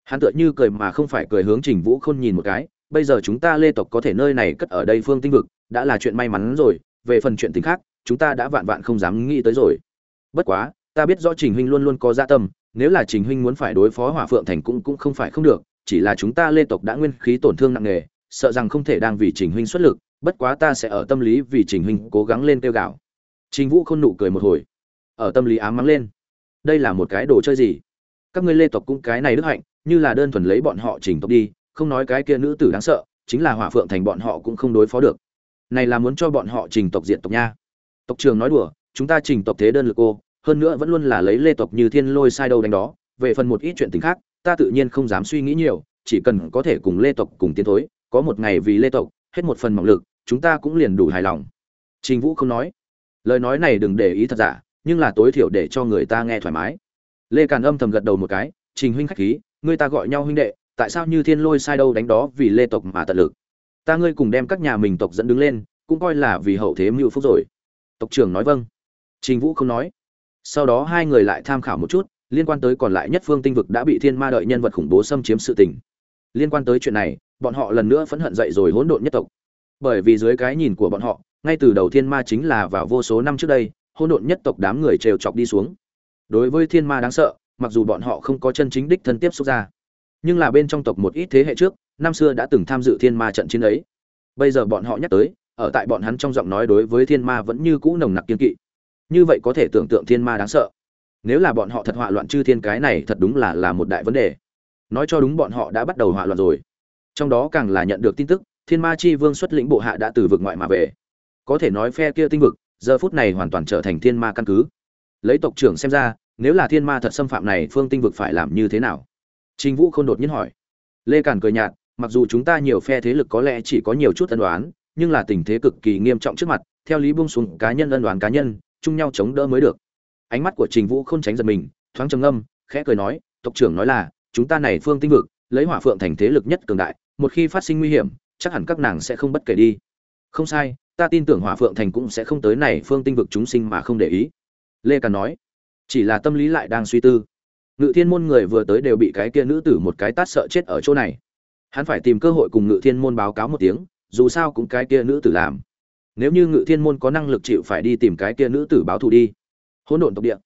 [SPEAKER 1] Hắn tựa như cười mà không phải cười hướng trình vũ khôn nhìn một cái, bây giờ chúng ta lê tộc có thể nơi này cất ở đây phương tinh vực, đã là chuyện may mắn rồi, về phần chuyện tính khác, chúng ta đã vạn vạn không dám nghĩ tới rồi bất quá, ta biết rõ trình huynh luôn luôn có dạ tâm, nếu là trình huynh muốn phải đối phó hỏa phượng thành cũng cũng không phải không được, chỉ là chúng ta lê tộc đã nguyên khí tổn thương nặng nề, sợ rằng không thể đang vì trình huynh xuất lực, bất quá ta sẽ ở tâm lý vì trình huynh cố gắng lên tiêu gạo trình vũ khôn nụ cười một hồi, ở tâm lý ám mắng lên. Đây là một cái đồ chơi gì? Các ngươi lê tộc cũng cái này đức hạnh, như là đơn thuần lấy bọn họ trình tộc đi, không nói cái kia nữ tử đáng sợ, chính là hỏa phượng thành bọn họ cũng không đối phó được. Này là muốn cho bọn họ trình tộc diện tộc nha. Tộc trường nói đùa chúng ta trình tộc thế đơn lực cô hơn nữa vẫn luôn là lấy lê tộc như thiên lôi sai đâu đánh đó. Về phần một ít chuyện tình khác, ta tự nhiên không dám suy nghĩ nhiều, chỉ cần có thể cùng lê tộc cùng tiến thối, có một ngày vì lê tộc, hết một phần mỏng lực, chúng ta cũng liền đủ hài lòng. Trình vũ không nói. Lời nói này đừng để ý thật giả, nhưng là tối thiểu để cho người ta nghe thoải mái. Lê càn âm thầm gật đầu một cái, trình huynh khách khí, người ta gọi nhau huynh đệ, tại sao như thiên lôi sai đâu đánh đó vì lê tộc mà tận lực? Ta ngươi cùng đem các nhà mình tộc dẫn đứng lên, cũng coi là vì hậu thế mưu phúc rồi. Tộc trưởng nói vâng trình vũ không nói. Sau đó hai người lại tham khảo một chút, liên quan tới còn lại nhất phương tinh vực đã bị thiên ma đợi nhân vật khủng bố xâm chiếm sự tình. Liên quan tới chuyện này, bọn họ lần nữa phẫn hận dậy rồi hỗn độn nhất tộc. Bởi vì dưới cái nhìn của bọn họ, ngay từ đầu thiên ma chính là vào vô số năm trước đây, hỗn độn nhất tộc đám người trêu chọc đi xuống. Đối với thiên ma đáng sợ, mặc dù bọn họ không có chân chính đích thân tiếp xúc ra, nhưng là bên trong tộc một ít thế hệ trước, năm xưa đã từng tham dự thiên ma trận chiến ấy. Bây giờ bọn họ nhắc tới, ở tại bọn hắn trong giọng nói đối với thiên ma vẫn như cũ nồng nặc kiên kỵ như vậy có thể tưởng tượng thiên ma đáng sợ. Nếu là bọn họ thật họa loạn chư thiên cái này thật đúng là là một đại vấn đề. Nói cho đúng bọn họ đã bắt đầu họa loạn rồi. Trong đó càng là nhận được tin tức, thiên ma chi vương xuất lĩnh bộ hạ đã từ vực ngoại mà về. Có thể nói phe kia tinh vực, giờ phút này hoàn toàn trở thành thiên ma căn cứ. Lấy tộc trưởng xem ra, nếu là thiên ma thật xâm phạm này phương tinh vực phải làm như thế nào? Trình vũ không đột nhiên hỏi. Lê càn cười nhạt, mặc dù chúng ta nhiều phe thế lực có lẽ chỉ có nhiều chút ân đoán nhưng là tình thế cực kỳ nghiêm trọng trước mặt, theo lý buông xuống cá nhân ân đoán cá nhân chung nhau chống đỡ mới được. Ánh mắt của trình vũ không tránh giật mình, thoáng trầm ngâm, khẽ cười nói, tộc trưởng nói là, chúng ta này phương tinh vực, lấy hỏa phượng thành thế lực nhất cường đại, một khi phát sinh nguy hiểm, chắc hẳn các nàng sẽ không bất kể đi. Không sai, ta tin tưởng hỏa phượng thành cũng sẽ không tới này phương tinh vực chúng sinh mà không để ý. Lê càn nói. Chỉ là tâm lý lại đang suy tư. Ngự thiên môn người vừa tới đều bị cái kia nữ tử một cái tát sợ chết ở chỗ này. Hắn phải tìm cơ hội cùng ngự thiên môn báo cáo một tiếng, dù sao cũng cái kia nữ tử làm nếu như ngự thiên môn có năng lực chịu phải đi tìm cái kia nữ tử báo thù đi. Hỗn độn tộc địa.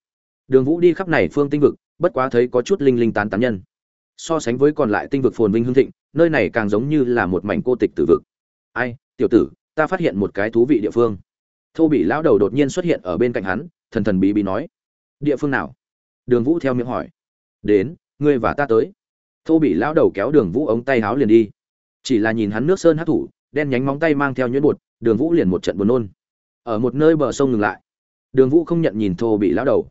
[SPEAKER 1] Đường vũ đi khắp này phương tinh vực, bất quá thấy có chút linh linh tán tán nhân. So sánh với còn lại tinh vực phồn vinh hương thịnh, nơi này càng giống như là một mảnh cô tịch tử vực. Ai, tiểu tử, ta phát hiện một cái thú vị địa phương. Thô bị lão đầu đột nhiên xuất hiện ở bên cạnh hắn, thần thần bí bí nói. Địa phương nào? Đường vũ theo miệng hỏi. Đến, ngươi và ta tới. Thô bị lão đầu kéo đường vũ ống tay háo liền đi. Chỉ là nhìn hắn nước sơn hát thủ, đen nhánh móng tay mang theo nhuyễn bột đường vũ liền một trận buồn nôn. Ở một nơi bờ sông ngừng lại. Đường vũ không nhận nhìn thô bị lão đầu.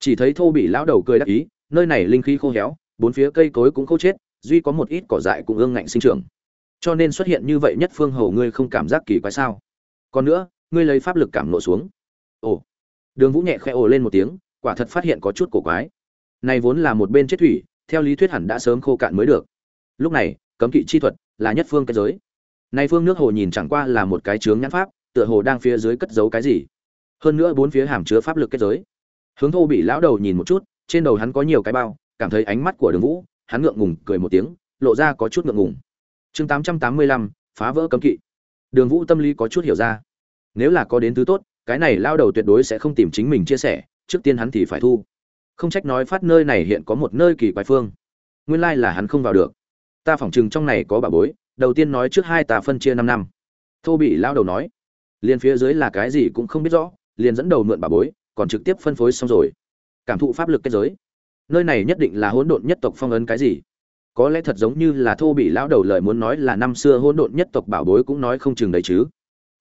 [SPEAKER 1] Chỉ thấy thô bị lão đầu cười đắc ý, nơi này linh khí khô héo, bốn phía cây cối cũng khô chết, duy có một ít cỏ dại cũng ương ngạnh sinh trưởng. Cho nên xuất hiện như vậy nhất phương hầu ngươi không cảm giác kỳ quái sao? Còn nữa, ngươi lấy pháp lực cảm nộ xuống. Ồ. Đường vũ nhẹ khẽ ồ lên một tiếng, quả thật phát hiện có chút cổ quái. Này vốn là một bên chết thủy, theo lý thuyết hẳn đã sớm khô cạn mới được. Lúc này, cấm kỵ chi thuật là nhất phương cái giới nay phương nước hồ nhìn chẳng qua là một cái chướng nhãn pháp, tựa hồ đang phía dưới cất giấu cái gì. Hơn nữa bốn phía hàm chứa pháp lực kết giới. Hướng thô bị lão đầu nhìn một chút, trên đầu hắn có nhiều cái bao, cảm thấy ánh mắt của đường vũ, hắn ngượng ngùng cười một tiếng, lộ ra có chút ngượng ngùng. Chương tám trăm tám mươi lăm, phá vỡ cấm kỵ. Đường vũ tâm lý có chút hiểu ra. Nếu là có đến thứ tốt, cái này lao đầu tuyệt đối sẽ không tìm chính mình chia sẻ, trước tiên hắn thì phải thu. Không trách nói phát nơi này hiện có một nơi kỳ quái phương. Nguyên lai là hắn không vào được. Ta phỏng chừng trong này có bà bối đầu tiên nói trước hai tà phân chia năm năm. Thô bị lao đầu nói, liền phía dưới là cái gì cũng không biết rõ, liền dẫn đầu mượn bà bối, còn trực tiếp phân phối xong rồi. Cảm thụ pháp lực kết giới. Nơi này nhất định là hỗn độn nhất tộc phong ấn cái gì? Có lẽ thật giống như là thô bị lão đầu lời muốn nói là năm xưa hỗn độn nhất tộc bảo bối cũng nói không chừng đấy chứ.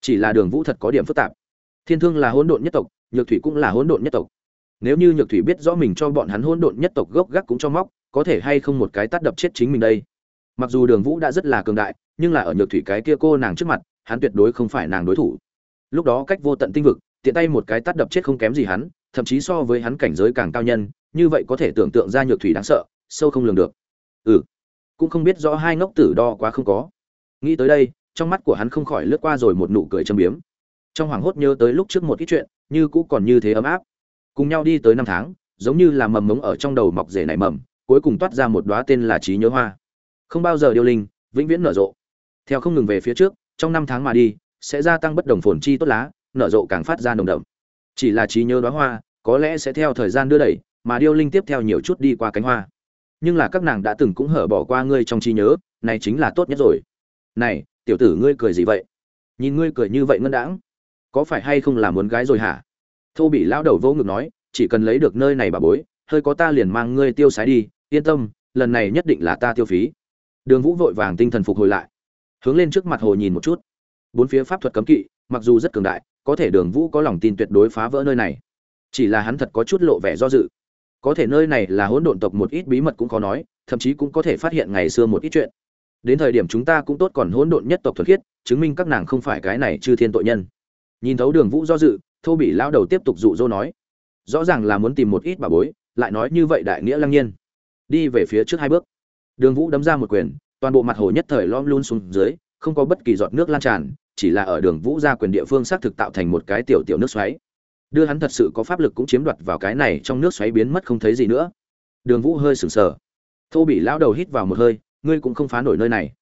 [SPEAKER 1] Chỉ là đường vũ thật có điểm phức tạp. Thiên thương là hỗn độn nhất tộc, nhược thủy cũng là hỗn độn nhất tộc. Nếu như nhược thủy biết rõ mình cho bọn hắn hỗn độn nhất tộc gốc gác cũng cho móc, có thể hay không một cái tát đập chết chính mình đây? Mặc dù đường vũ đã rất là cường đại, nhưng là ở nhược thủy cái kia cô nàng trước mặt, hắn tuyệt đối không phải nàng đối thủ. Lúc đó cách vô tận tinh vực, tiện tay một cái tát đập chết không kém gì hắn, thậm chí so với hắn cảnh giới càng cao nhân, như vậy có thể tưởng tượng ra nhược thủy đáng sợ, sâu không lường được. Ừ cũng không biết rõ hai ngốc tử đo quá không có. Nghĩ tới đây, trong mắt của hắn không khỏi lướt qua rồi một nụ cười châm biếm. Trong hoảng hốt nhớ tới lúc trước một ít chuyện, như cũ còn như thế ấm áp. Cùng nhau đi tới năm tháng, giống như là mầm mống ở trong đầu mọc rể nảy mầm, cuối cùng toát ra một đóa tên là trí nhớ hoa không bao giờ điêu linh, vĩnh viễn nở rộ. Theo không ngừng về phía trước, trong năm tháng mà đi, sẽ gia tăng bất đồng phồn chi tốt lá, nở rộ càng phát ra nồng đậm. Chỉ là trí nhớ đóa hoa, có lẽ sẽ theo thời gian đưa đẩy, mà điêu linh tiếp theo nhiều chút đi qua cánh hoa. Nhưng là các nàng đã từng cũng hở bỏ qua ngươi trong trí nhớ, này chính là tốt nhất rồi. Này, tiểu tử ngươi cười gì vậy? Nhìn ngươi cười như vậy ngân đãng, có phải hay không là muốn gái rồi hả? Thô bị lão đầu vô ngực nói, chỉ cần lấy được nơi này bà bối, hơi có ta liền mang ngươi tiêu sái đi, yên tâm, lần này nhất định là ta tiêu phí đường vũ vội vàng tinh thần phục hồi lại, hướng lên trước mặt hồ nhìn một chút. Bốn phía pháp thuật cấm kỵ, mặc dù rất cường đại, có thể đường vũ có lòng tin tuyệt đối phá vỡ nơi này. Chỉ là hắn thật có chút lộ vẻ do dự. Có thể nơi này là hỗn độn tộc một ít bí mật cũng có nói, thậm chí cũng có thể phát hiện ngày xưa một ít chuyện. Đến thời điểm chúng ta cũng tốt còn hỗn độn nhất tộc thuật khiết, chứng minh các nàng không phải cái này chư thiên tội nhân. Nhìn thấu đường vũ do dự, thô bị lao đầu tiếp tục dụ dỗ nói, rõ ràng là muốn tìm một ít bà bối, lại nói như vậy đại nghĩa lăng nhiên. Đi về phía trước hai bước đường vũ đấm ra một quyền, toàn bộ mặt hồ nhất thời lom luôn xuống dưới, không có bất kỳ giọt nước lan tràn, chỉ là ở đường vũ ra quyền địa phương xác thực tạo thành một cái tiểu tiểu nước xoáy. Đưa hắn thật sự có pháp lực cũng chiếm đoạt vào cái này trong nước xoáy biến mất không thấy gì nữa. Đường vũ hơi sửng sở. thô bị lão đầu hít vào một hơi, ngươi cũng không phá nổi nơi này.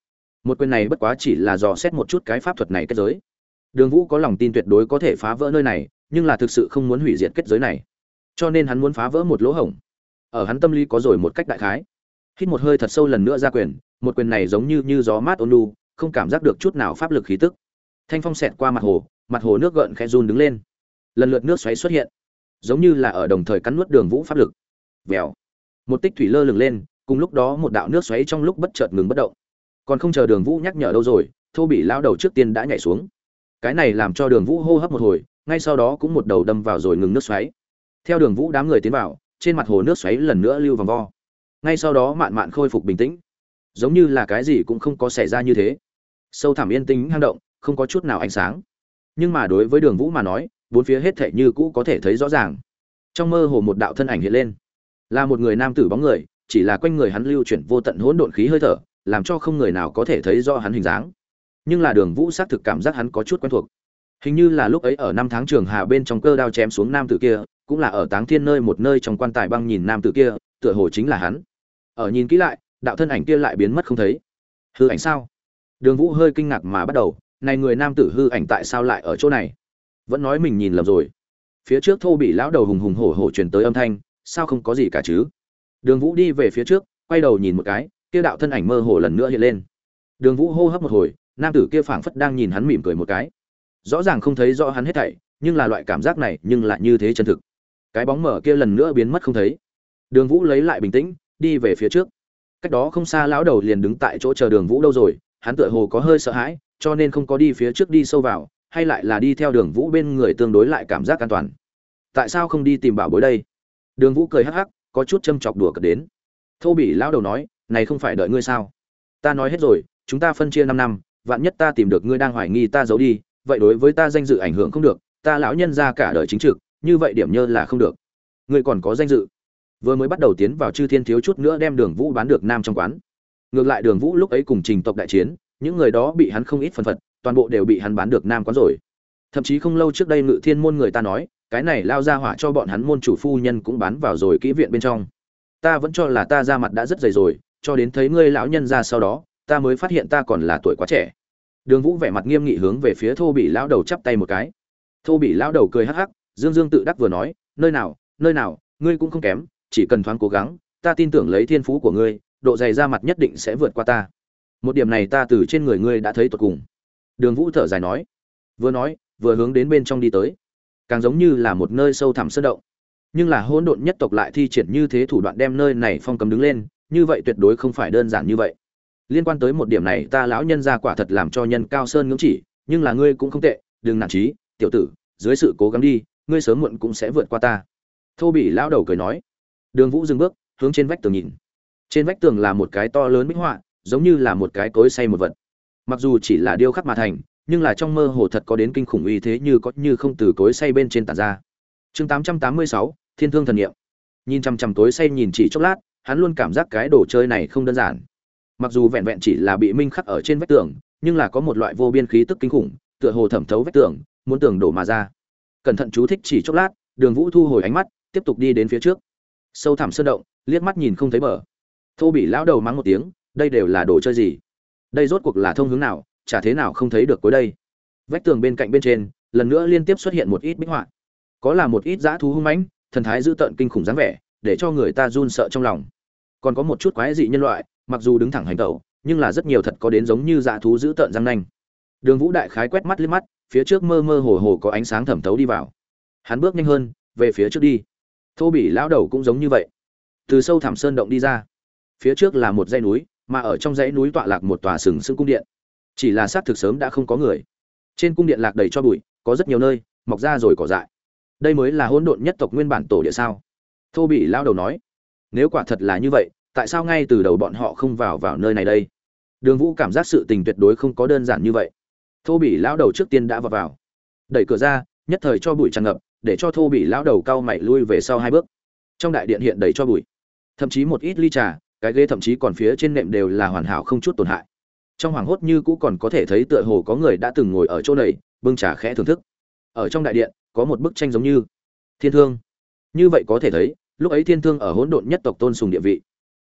[SPEAKER 1] Một quyền này bất quá chỉ là dò xét một chút cái pháp thuật này kết giới. Đường vũ có lòng tin tuyệt đối có thể phá vỡ nơi này, nhưng là thực sự không muốn hủy diệt kết giới này. Cho nên hắn muốn phá vỡ một lỗ hổng. Ở hắn tâm lý có rồi một cách đại khái hít một hơi thật sâu lần nữa ra quyền, một quyền này giống như như gió mát ôn lu không cảm giác được chút nào pháp lực khí tức. Thanh phong xẹt qua mặt hồ mặt hồ nước gợn khẽ run đứng lên. Lần lượt nước xoáy xuất hiện, giống như là ở đồng thời cắn nuốt đường vũ pháp lực. Vèo. Một tích thủy lơ lửng lên, cùng lúc đó một đạo nước xoáy trong lúc bất chợt ngừng bất động. Còn không chờ đường vũ nhắc nhở đâu rồi, thô bị lao đầu trước tiên đã nhảy xuống. Cái này làm cho đường vũ hô hấp một hồi, ngay sau đó cũng một đầu đâm vào rồi ngừng nước xoáy. Theo đường vũ đám người tiến vào, trên mặt hồ nước xoáy lần nữa lưu vòng vo ngay sau đó mạn mạn khôi phục bình tĩnh. Giống như là cái gì cũng không có xảy ra như thế. Sâu thẳm yên tĩnh hang động, không có chút nào ánh sáng. Nhưng mà đối với đường vũ mà nói, bốn phía hết thảy như cũ có thể thấy rõ ràng. Trong mơ hồ một đạo thân ảnh hiện lên. Là một người nam tử bóng người, chỉ là quanh người hắn lưu chuyển vô tận hỗn độn khí hơi thở, làm cho không người nào có thể thấy rõ hắn hình dáng. Nhưng là đường vũ xác thực cảm giác hắn có chút quen thuộc. Hình như là lúc ấy ở năm tháng trường hà bên trong cơ đao chém xuống nam tử kia, cũng là ở táng thiên nơi một nơi trong quan tài băng nhìn nam tử kia, tựa hồ chính là hắn ở nhìn kỹ lại, đạo thân ảnh kia lại biến mất không thấy. Hư ảnh sao? Đường vũ hơi kinh ngạc mà bắt đầu, này người nam tử hư ảnh tại sao lại ở chỗ này? Vẫn nói mình nhìn lầm rồi. Phía trước thô bị lão đầu hùng hùng hổ hổ truyền tới âm thanh, sao không có gì cả chứ? Đường vũ đi về phía trước, quay đầu nhìn một cái, kia đạo thân ảnh mơ hồ lần nữa hiện lên. Đường vũ hô hấp một hồi, nam tử kia phảng phất đang nhìn hắn mỉm cười một cái. Rõ ràng không thấy rõ hắn hết thảy, nhưng là loại cảm giác này nhưng lại như thế chân thực. Cái bóng mở kia lần nữa biến mất không thấy. Đường vũ lấy lại bình tĩnh đi về phía trước. Cách đó không xa lão đầu liền đứng tại chỗ chờ đường vũ đâu rồi, hắn tựa hồ có hơi sợ hãi, cho nên không có đi phía trước đi sâu vào, hay lại là đi theo đường vũ bên người tương đối lại cảm giác an toàn. Tại sao không đi tìm bảo bối đây? Đường vũ cười hắc hắc, có chút châm chọc đùa cợt đến. Thô bị lão đầu nói, này không phải đợi ngươi sao? Ta nói hết rồi, chúng ta phân chia năm năm, vạn nhất ta tìm được ngươi đang hoài nghi ta giấu đi, vậy đối với ta danh dự ảnh hưởng không được, ta lão nhân ra cả đời chính trực, như vậy điểm nhơ là không được. Ngươi còn có danh dự vừa mới bắt đầu tiến vào chư thiên thiếu chút nữa đem đường vũ bán được nam trong quán. Ngược lại đường vũ lúc ấy cùng trình tộc đại chiến, những người đó bị hắn không ít phần phật, toàn bộ đều bị hắn bán được nam quán rồi. Thậm chí không lâu trước đây ngự thiên môn người ta nói, cái này lao ra hỏa cho bọn hắn môn chủ phu nhân cũng bán vào rồi kỹ viện bên trong. Ta vẫn cho là ta ra mặt đã rất dày rồi, cho đến thấy ngươi lão nhân ra sau đó, ta mới phát hiện ta còn là tuổi quá trẻ. Đường vũ vẻ mặt nghiêm nghị hướng về phía thô bị lão đầu chắp tay một cái. Thô bị lão đầu cười hắc hắc, dương dương tự đắc vừa nói, nơi nào nơi nào, ngươi cũng không kém chỉ cần thoáng cố gắng ta tin tưởng lấy thiên phú của ngươi độ dày da mặt nhất định sẽ vượt qua ta. Một điểm này ta từ trên người ngươi đã thấy tột cùng. Đường vũ thở dài nói. Vừa nói vừa hướng đến bên trong đi tới. Càng giống như là một nơi sâu thẳm sơn động. Nhưng là hỗn độn nhất tộc lại thi triển như thế thủ đoạn đem nơi này phong cấm đứng lên như vậy tuyệt đối không phải đơn giản như vậy. Liên quan tới một điểm này ta lão nhân gia quả thật làm cho nhân cao sơn ngưỡng chỉ nhưng là ngươi cũng không tệ đừng nản chí, tiểu tử dưới sự cố gắng đi ngươi sớm muộn cũng sẽ vượt qua ta. Thô bị lão đầu cười nói đường vũ dừng bước, hướng trên vách tường nhìn. Trên vách tường là một cái to lớn minh họa, giống như là một cái cối say một vật. Mặc dù chỉ là điêu khắc mà thành, nhưng là trong mơ hồ thật có đến kinh khủng uy thế như có như không từ cối say bên trên tàn ra. Chương tám trăm tám mươi sáu, thiên thương thần niệm. Nhìn chằm chằm cối say nhìn chỉ chốc lát, hắn luôn cảm giác cái đồ chơi này không đơn giản. Mặc dù vẹn vẹn chỉ là bị minh khắc ở trên vách tường, nhưng là có một loại vô biên khí tức kinh khủng, tựa hồ thẩm thấu vách tường, muốn tường đổ mà ra. Cẩn thận chú thích chỉ chốc lát, đường vũ thu hồi ánh mắt, tiếp tục đi đến phía trước sâu thẳm sơn động, liếc mắt nhìn không thấy bờ. Thô bị lão đầu mắng một tiếng, đây đều là đồ chơi gì? Đây rốt cuộc là thông hướng nào, chả thế nào không thấy được cuối đây. Vách tường bên cạnh bên trên, lần nữa liên tiếp xuất hiện một ít bích họa. Có là một ít dã thú hung mãnh, thần thái dữ tợn kinh khủng dáng vẻ, để cho người ta run sợ trong lòng. Còn có một chút quái dị nhân loại, mặc dù đứng thẳng hành tẩu, nhưng là rất nhiều thật có đến giống như dã thú dữ tợn răng nanh. Đường vũ đại khái quét mắt liếc mắt, phía trước mơ mơ hồ hồ có ánh sáng thẩm thấu đi vào. Hắn bước nhanh hơn, về phía trước đi thô bỉ lão đầu cũng giống như vậy. Từ sâu thẳm sơn động đi ra. Phía trước là một dãy núi, mà ở trong dãy núi tọa lạc một tòa sừng sững cung điện. Chỉ là xác thực sớm đã không có người. Trên cung điện lạc đầy cho bụi, có rất nhiều nơi, mọc ra rồi cỏ dại. Đây mới là hỗn độn nhất tộc nguyên bản tổ địa sao? Thô bị lao đầu nói. Nếu quả thật là như vậy, tại sao ngay từ đầu bọn họ không vào vào nơi này đây? Đường vũ cảm giác sự tình tuyệt đối không có đơn giản như vậy. Thô bị lão đầu trước tiên đã vào vào. Đẩy cửa ra, nhất thời cho bụi tràn ngập để cho thô bị lão đầu cao mày lui về sau hai bước. Trong đại điện hiện đầy cho bụi. Thậm chí một ít ly trà, cái ghế thậm chí còn phía trên nệm đều là hoàn hảo không chút tổn hại. Trong hoàng hốt như cũ còn có thể thấy tựa hồ có người đã từng ngồi ở chỗ này, bưng trà khẽ thưởng thức. Ở trong đại điện, có một bức tranh giống như thiên thương. Như vậy có thể thấy, lúc ấy thiên thương ở hỗn độn nhất tộc tôn sùng địa vị.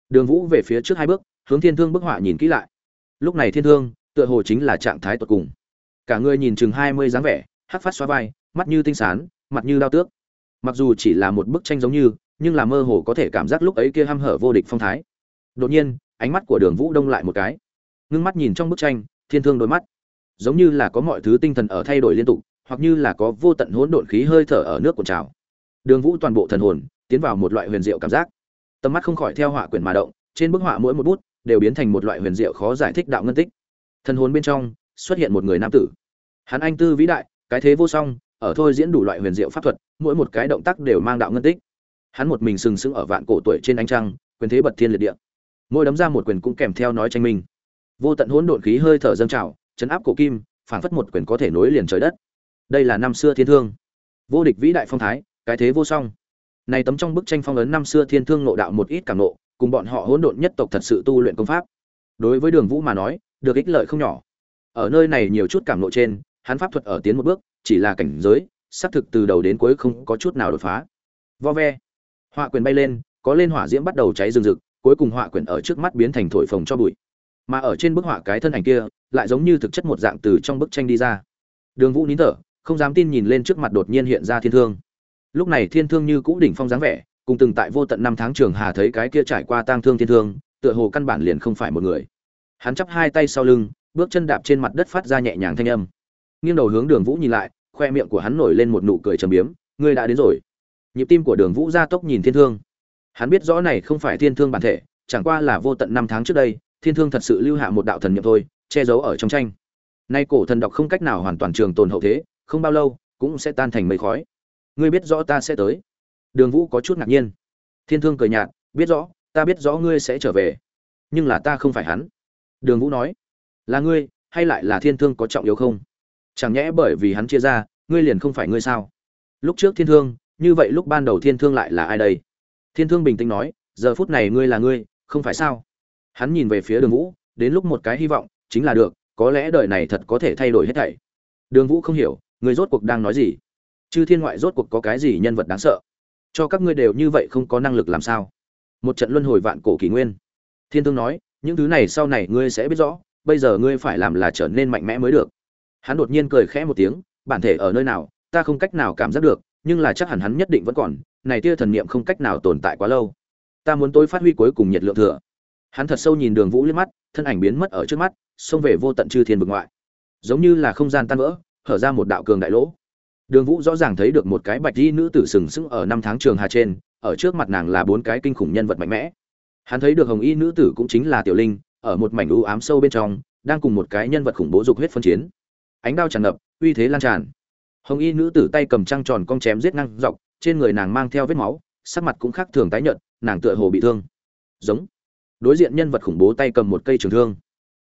[SPEAKER 1] Đường vũ về phía trước hai bước, hướng thiên thương bức họa nhìn kỹ lại. Lúc này thiên thương, tựa hồ chính là trạng thái tột cùng. Cả người nhìn chừng hai mươi dáng vẻ, hắc phát xoa vai, mắt như tinh sán mặt như đao tước. Mặc dù chỉ là một bức tranh giống như, nhưng là mơ hồ có thể cảm giác lúc ấy kia hăm hở vô địch phong thái. Đột nhiên, ánh mắt của đường vũ đông lại một cái. Ngưng mắt nhìn trong bức tranh, thiên thương đôi mắt. Giống như là có mọi thứ tinh thần ở thay đổi liên tục, hoặc như là có vô tận hỗn độn khí hơi thở ở nước cuộn trào. Đường vũ toàn bộ thần hồn, tiến vào một loại huyền diệu cảm giác. Tầm mắt không khỏi theo họa quyển mà động, trên bức họa mỗi một bút, đều biến thành một loại huyền diệu khó giải thích đạo ngân tích. Thần hồn bên trong, xuất hiện một người nam tử. Hắn anh tư vĩ đại, cái thế vô song ở thôi diễn đủ loại huyền diệu pháp thuật, mỗi một cái động tác đều mang đạo ngân tích. Hắn một mình sừng sững ở vạn cổ tuổi trên ánh trăng, quyền thế bật thiên liệt địa. Mỗi đấm ra một quyền cũng kèm theo nói tranh minh. Vô tận hỗn độn khí hơi thở dâng trào, chấn áp cổ kim, phảng phất một quyền có thể nối liền trời đất. Đây là năm xưa thiên thương. Vô địch vĩ đại phong thái, cái thế vô song. Này tấm trong bức tranh phong ấn năm xưa thiên thương nộ đạo một ít cảm nộ cùng bọn họ hỗn độn nhất tộc thật sự tu luyện công pháp. Đối với đường vũ mà nói, được ích lợi không nhỏ. Ở nơi này nhiều chút cảm nộ trên, hắn pháp thuật ở tiến một bước chỉ là cảnh giới, xác thực từ đầu đến cuối không có chút nào đột phá. Vo ve. Họa quyền bay lên, có lên hỏa diễm bắt đầu cháy rừng rực, cuối cùng họa quyển ở trước mắt biến thành thổi phồng cho bụi. Mà ở trên bức họa cái thân ảnh kia, lại giống như thực chất một dạng từ trong bức tranh đi ra. Đường vũ nín thở, không dám tin nhìn lên trước mặt đột nhiên hiện ra thiên thương. Lúc này thiên thương như cũ đỉnh phong dáng vẻ, cùng từng tại vô tận năm tháng trường hà thấy cái kia trải qua tang thương thiên thương, tựa hồ căn bản liền không phải một người. Hắn chắp hai tay sau lưng, bước chân đạp trên mặt đất phát ra nhẹ nhàng thanh âm nghiêng đầu hướng đường vũ nhìn lại, khoe miệng của hắn nổi lên một nụ cười trầm biếm, ngươi đã đến rồi. Nhịp tim của đường vũ ra tốc nhìn thiên thương. Hắn biết rõ này không phải thiên thương bản thể, chẳng qua là vô tận năm tháng trước đây, thiên thương thật sự lưu hạ một đạo thần niệm thôi, che giấu ở trong tranh. Nay cổ thần đọc không cách nào hoàn toàn trường tồn hậu thế, không bao lâu, cũng sẽ tan thành mây khói. Ngươi biết rõ ta sẽ tới. Đường vũ có chút ngạc nhiên. Thiên thương cười nhạt, biết rõ, ta biết rõ ngươi sẽ trở về, nhưng là ta không phải hắn. Đường vũ nói, là ngươi, hay lại là thiên thương có trọng yếu không? Chẳng nhẽ bởi vì hắn chia ra, ngươi liền không phải ngươi sao? Lúc trước thiên thương, như vậy lúc ban đầu thiên thương lại là ai đây? Thiên thương bình tĩnh nói, giờ phút này ngươi là ngươi, không phải sao? Hắn nhìn về phía đường vũ, đến lúc một cái hy vọng, chính là được, có lẽ đời này thật có thể thay đổi hết thảy. Đường vũ không hiểu người rốt cuộc đang nói gì? Chứ thiên ngoại rốt cuộc có cái gì nhân vật đáng sợ? Cho các ngươi đều như vậy không có năng lực làm sao? Một trận luân hồi vạn cổ kỷ nguyên. Thiên thương nói, những thứ này sau này ngươi sẽ biết rõ, bây giờ ngươi phải làm là trở nên mạnh mẽ mới được hắn đột nhiên cười khẽ một tiếng, bản thể ở nơi nào, ta không cách nào cảm giác được, nhưng là chắc hẳn hắn nhất định vẫn còn, này tia thần niệm không cách nào tồn tại quá lâu. Ta muốn tôi phát huy cuối cùng nhiệt lượng thừa. Hắn thật sâu nhìn đường vũ liếc mắt, thân ảnh biến mất ở trước mắt, xông về vô tận chư thiên vực ngoại. Giống như là không gian tan vỡ, hở ra một đạo cường đại lỗ. Đường vũ rõ ràng thấy được một cái bạch di nữ tử sừng sững ở năm tháng trường hà trên, ở trước mặt nàng là bốn cái kinh khủng nhân vật mạnh mẽ. Hắn thấy được hồng y nữ tử cũng chính là tiểu linh, ở một mảnh u ám sâu bên trong, đang cùng một cái nhân vật khủng bố dục huyết phân chiến ánh đao tràn ngập, uy thế lan tràn. Hồng y nữ tử tay cầm trăng tròn cong chém giết ngang dọc, trên người nàng mang theo vết máu, sắc mặt cũng khác thường tái nhợt, nàng tựa hồ bị thương. Giống. Đối diện nhân vật khủng bố tay cầm một cây trường thương.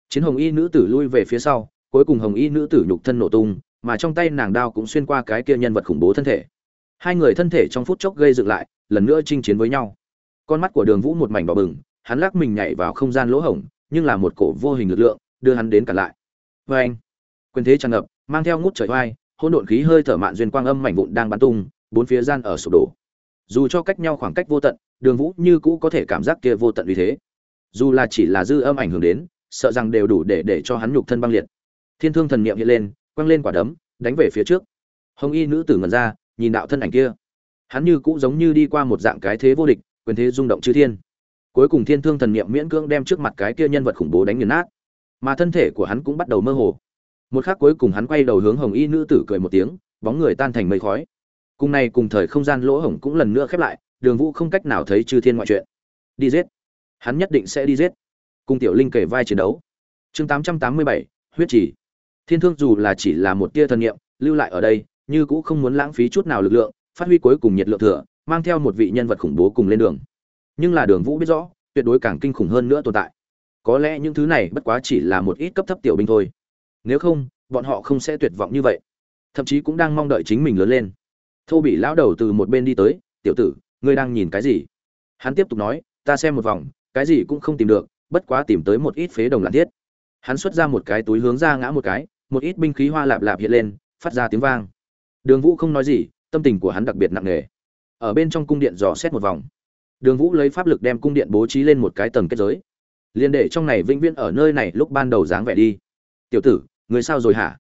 [SPEAKER 1] Chiến hồng y nữ tử lui về phía sau, cuối cùng hồng y nữ tử nhục thân nổ tung, mà trong tay nàng đao cũng xuyên qua cái kia nhân vật khủng bố thân thể. Hai người thân thể trong phút chốc gây dựng lại, lần nữa chinh chiến với nhau. Con mắt của đường vũ một mảnh đỏ bừng, hắn lắc mình nhảy vào không gian lỗ hổng, nhưng là một cổ vô hình lực lượng, đưa hắn đến cả lại. Vê anh quyền thế tràn ngập, mang theo ngút trời oai, hỗn độn khí hơi thở mạn duyên quang âm mảnh vụn đang bắn tung, bốn phía gian ở sụp đổ. Dù cho cách nhau khoảng cách vô tận, đường vũ như cũ có thể cảm giác kia vô tận uy thế. Dù là chỉ là dư âm ảnh hưởng đến, sợ rằng đều đủ để để cho hắn nhục thân băng liệt. Thiên thương thần niệm hiện lên, quăng lên quả đấm, đánh về phía trước. Hồng y nữ tử mở ra, nhìn đạo thân ảnh kia. Hắn như cũ giống như đi qua một dạng cái thế vô địch, quyền thế rung động chư thiên. Cuối cùng thiên thương thần niệm miễn cưỡng đem trước mặt cái kia nhân vật khủng bố đánh nghiền nát. Mà thân thể của hắn cũng bắt đầu mơ hồ một khắc cuối cùng hắn quay đầu hướng hồng y nữ tử cười một tiếng, bóng người tan thành mây khói. Cùng này cùng thời không gian lỗ hổng cũng lần nữa khép lại, đường vũ không cách nào thấy chư thiên ngoại chuyện. Đi giết. Hắn nhất định sẽ đi giết. Cùng tiểu linh kể vai chiến đấu. Chương tám trăm tám mươi bảy, huyết trì. Thiên thương dù là chỉ là một tia thần niệm, lưu lại ở đây, như cũng không muốn lãng phí chút nào lực lượng, phát huy cuối cùng nhiệt lượng thừa, mang theo một vị nhân vật khủng bố cùng lên đường. Nhưng là đường vũ biết rõ, tuyệt đối càng kinh khủng hơn nữa tồn tại. Có lẽ những thứ này bất quá chỉ là một ít cấp thấp tiểu binh thôi nếu không, bọn họ không sẽ tuyệt vọng như vậy. Thậm chí cũng đang mong đợi chính mình lớn lên. Thô bị lão đầu từ một bên đi tới, tiểu tử, ngươi đang nhìn cái gì? Hắn tiếp tục nói, ta xem một vòng, cái gì cũng không tìm được, bất quá tìm tới một ít phế đồng lạn thiết. Hắn xuất ra một cái túi hướng ra ngã một cái, một ít binh khí hoa lạp lạp hiện lên, phát ra tiếng vang. Đường vũ không nói gì, tâm tình của hắn đặc biệt nặng nề. Ở bên trong cung điện dò xét một vòng. Đường vũ lấy pháp lực đem cung điện bố trí lên một cái tầng kết giới. Liền để trong này vĩnh viễn ở nơi này lúc ban đầu dáng vẻ đi. Tiểu tử người sao rồi hả?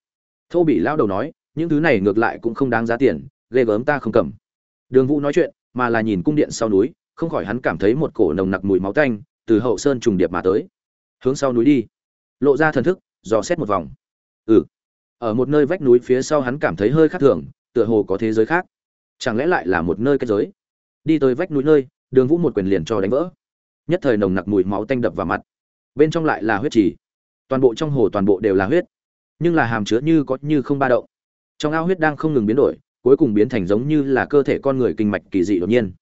[SPEAKER 1] Thô bị lao đầu nói, những thứ này ngược lại cũng không đáng giá tiền, ghê gớm ta không cầm. Đường vũ nói chuyện, mà là nhìn cung điện sau núi, không khỏi hắn cảm thấy một cổ nồng nặc mùi máu tanh, từ hậu sơn trùng điệp mà tới. Hướng sau núi đi. Lộ ra thần thức, dò xét một vòng. Ừ. Ở một nơi vách núi phía sau hắn cảm thấy hơi khác thường, tựa hồ có thế giới khác. Chẳng lẽ lại là một nơi kết giới? Đi tới vách núi nơi, đường vũ một quyền liền cho đánh vỡ. Nhất thời nồng nặc mùi máu tanh đập vào mặt. Bên trong lại là huyết trì. Toàn bộ trong hồ toàn bộ đều là huyết nhưng là hàm chứa như có như không ba động. Trong ao huyết đang không ngừng biến đổi, cuối cùng biến thành giống như là cơ thể con người kinh mạch kỳ dị đột nhiên.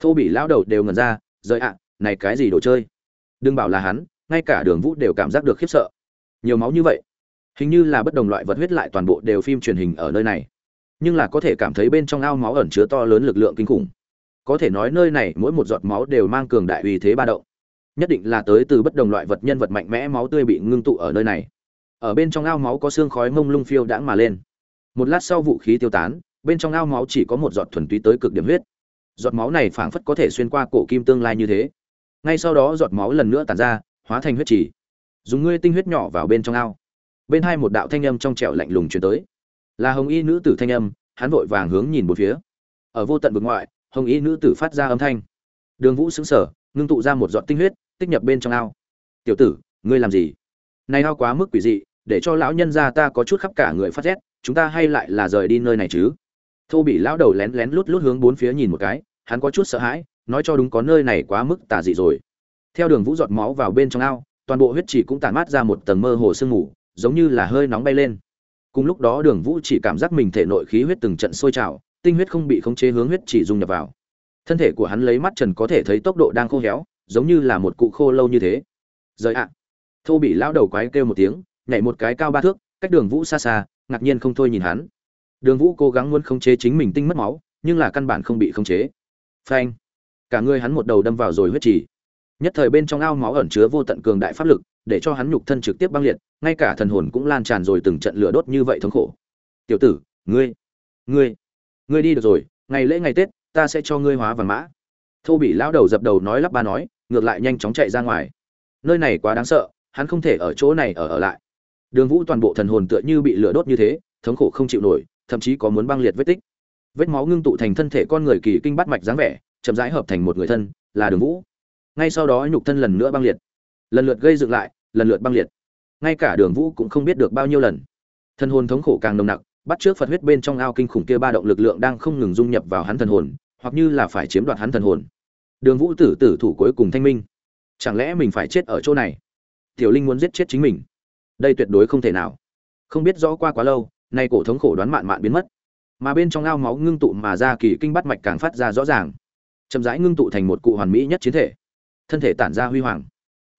[SPEAKER 1] Thô bị lão đầu đều ngần ra, rời ạ, này cái gì đồ chơi? Đừng bảo là hắn, ngay cả đường vũ đều cảm giác được khiếp sợ. Nhiều máu như vậy. Hình như là bất đồng loại vật huyết lại toàn bộ đều phim truyền hình ở nơi này. Nhưng là có thể cảm thấy bên trong ao máu ẩn chứa to lớn lực lượng kinh khủng. Có thể nói nơi này mỗi một giọt máu đều mang cường đại uy thế ba động. Nhất định là tới từ bất đồng loại vật nhân vật mạnh mẽ máu tươi bị ngưng tụ ở nơi này ở bên trong ao máu có xương khói mông lung phiêu đãng mà lên. Một lát sau vũ khí tiêu tán, bên trong ao máu chỉ có một giọt thuần túy tới cực điểm huyết. Giọt máu này phảng phất có thể xuyên qua cổ kim tương lai như thế. Ngay sau đó giọt máu lần nữa tàn ra, hóa thành huyết chỉ. Dùng ngươi tinh huyết nhỏ vào bên trong ao. Bên hai một đạo thanh âm trong trẻo lạnh lùng truyền tới. Là hồng y nữ tử thanh âm, hắn vội vàng hướng nhìn một phía. Ở vô tận vực ngoại, hồng y nữ tử phát ra âm thanh. Đường vũ xứng sở ngưng tụ ra một giọt tinh huyết, tích nhập bên trong ao. Tiểu tử, ngươi làm gì? Này ao quá mức quỷ dị để cho lão nhân gia ta có chút khắp cả người phát rét, chúng ta hay lại là rời đi nơi này chứ? Thô bị lão đầu lén lén lút lút hướng bốn phía nhìn một cái, hắn có chút sợ hãi, nói cho đúng có nơi này quá mức tà dị rồi. Theo đường vũ giọt máu vào bên trong ao, toàn bộ huyết chỉ cũng tản mát ra một tầng mơ hồ sương mù, giống như là hơi nóng bay lên. Cùng lúc đó đường vũ chỉ cảm giác mình thể nội khí huyết từng trận sôi trào, tinh huyết không bị khống chế hướng huyết chỉ dung nhập vào. Thân thể của hắn lấy mắt trần có thể thấy tốc độ đang khô héo, giống như là một cụ khô lâu như thế. Rời ạ. Thô bị lão đầu quái kêu một tiếng nhảy một cái cao ba thước cách đường vũ xa xa ngạc nhiên không thôi nhìn hắn. Đường vũ cố gắng muốn khống chế chính mình tinh mất máu nhưng là căn bản không bị khống chế. Phanh! Cả người hắn một đầu đâm vào rồi huyết trì, nhất thời bên trong ao máu ẩn chứa vô tận cường đại pháp lực để cho hắn nhục thân trực tiếp băng liệt ngay cả thần hồn cũng lan tràn rồi từng trận lửa đốt như vậy thống khổ. Tiểu tử ngươi ngươi ngươi đi được rồi ngày lễ ngày tết ta sẽ cho ngươi hóa vàng mã. Thô bị lão đầu dập đầu nói lắp ba nói ngược lại nhanh chóng chạy ra ngoài. Nơi này quá đáng sợ hắn không thể ở chỗ này ở ở lại đường vũ toàn bộ thần hồn tựa như bị lửa đốt như thế, thống khổ không chịu nổi, thậm chí có muốn băng liệt vết tích. Vết máu ngưng tụ thành thân thể con người kỳ kinh bắt mạch dáng vẻ, chậm rãi hợp thành một người thân, là đường vũ. Ngay sau đó nhục thân lần nữa băng liệt. Lần lượt gây dựng lại, lần lượt băng liệt. Ngay cả đường vũ cũng không biết được bao nhiêu lần. Thân hồn thống khổ càng nồng nặc, bắt trước phật huyết bên trong ao kinh khủng kia ba động lực lượng đang không ngừng dung nhập vào hắn thần hồn, hoặc như là phải chiếm đoạt hắn thần hồn. Đường vũ tử tử thủ cuối cùng thanh minh. Chẳng lẽ mình phải chết ở chỗ này? Tiểu linh muốn giết chết chính mình đây tuyệt đối không thể nào. Không biết rõ qua quá lâu, nay cổ thống khổ đoán mạn mạn biến mất. Mà bên trong ao máu ngưng tụ mà ra kỳ kinh bắt mạch càng phát ra rõ ràng. Chậm rãi ngưng tụ thành một cụ hoàn mỹ nhất chiến thể. Thân thể tản ra huy hoàng.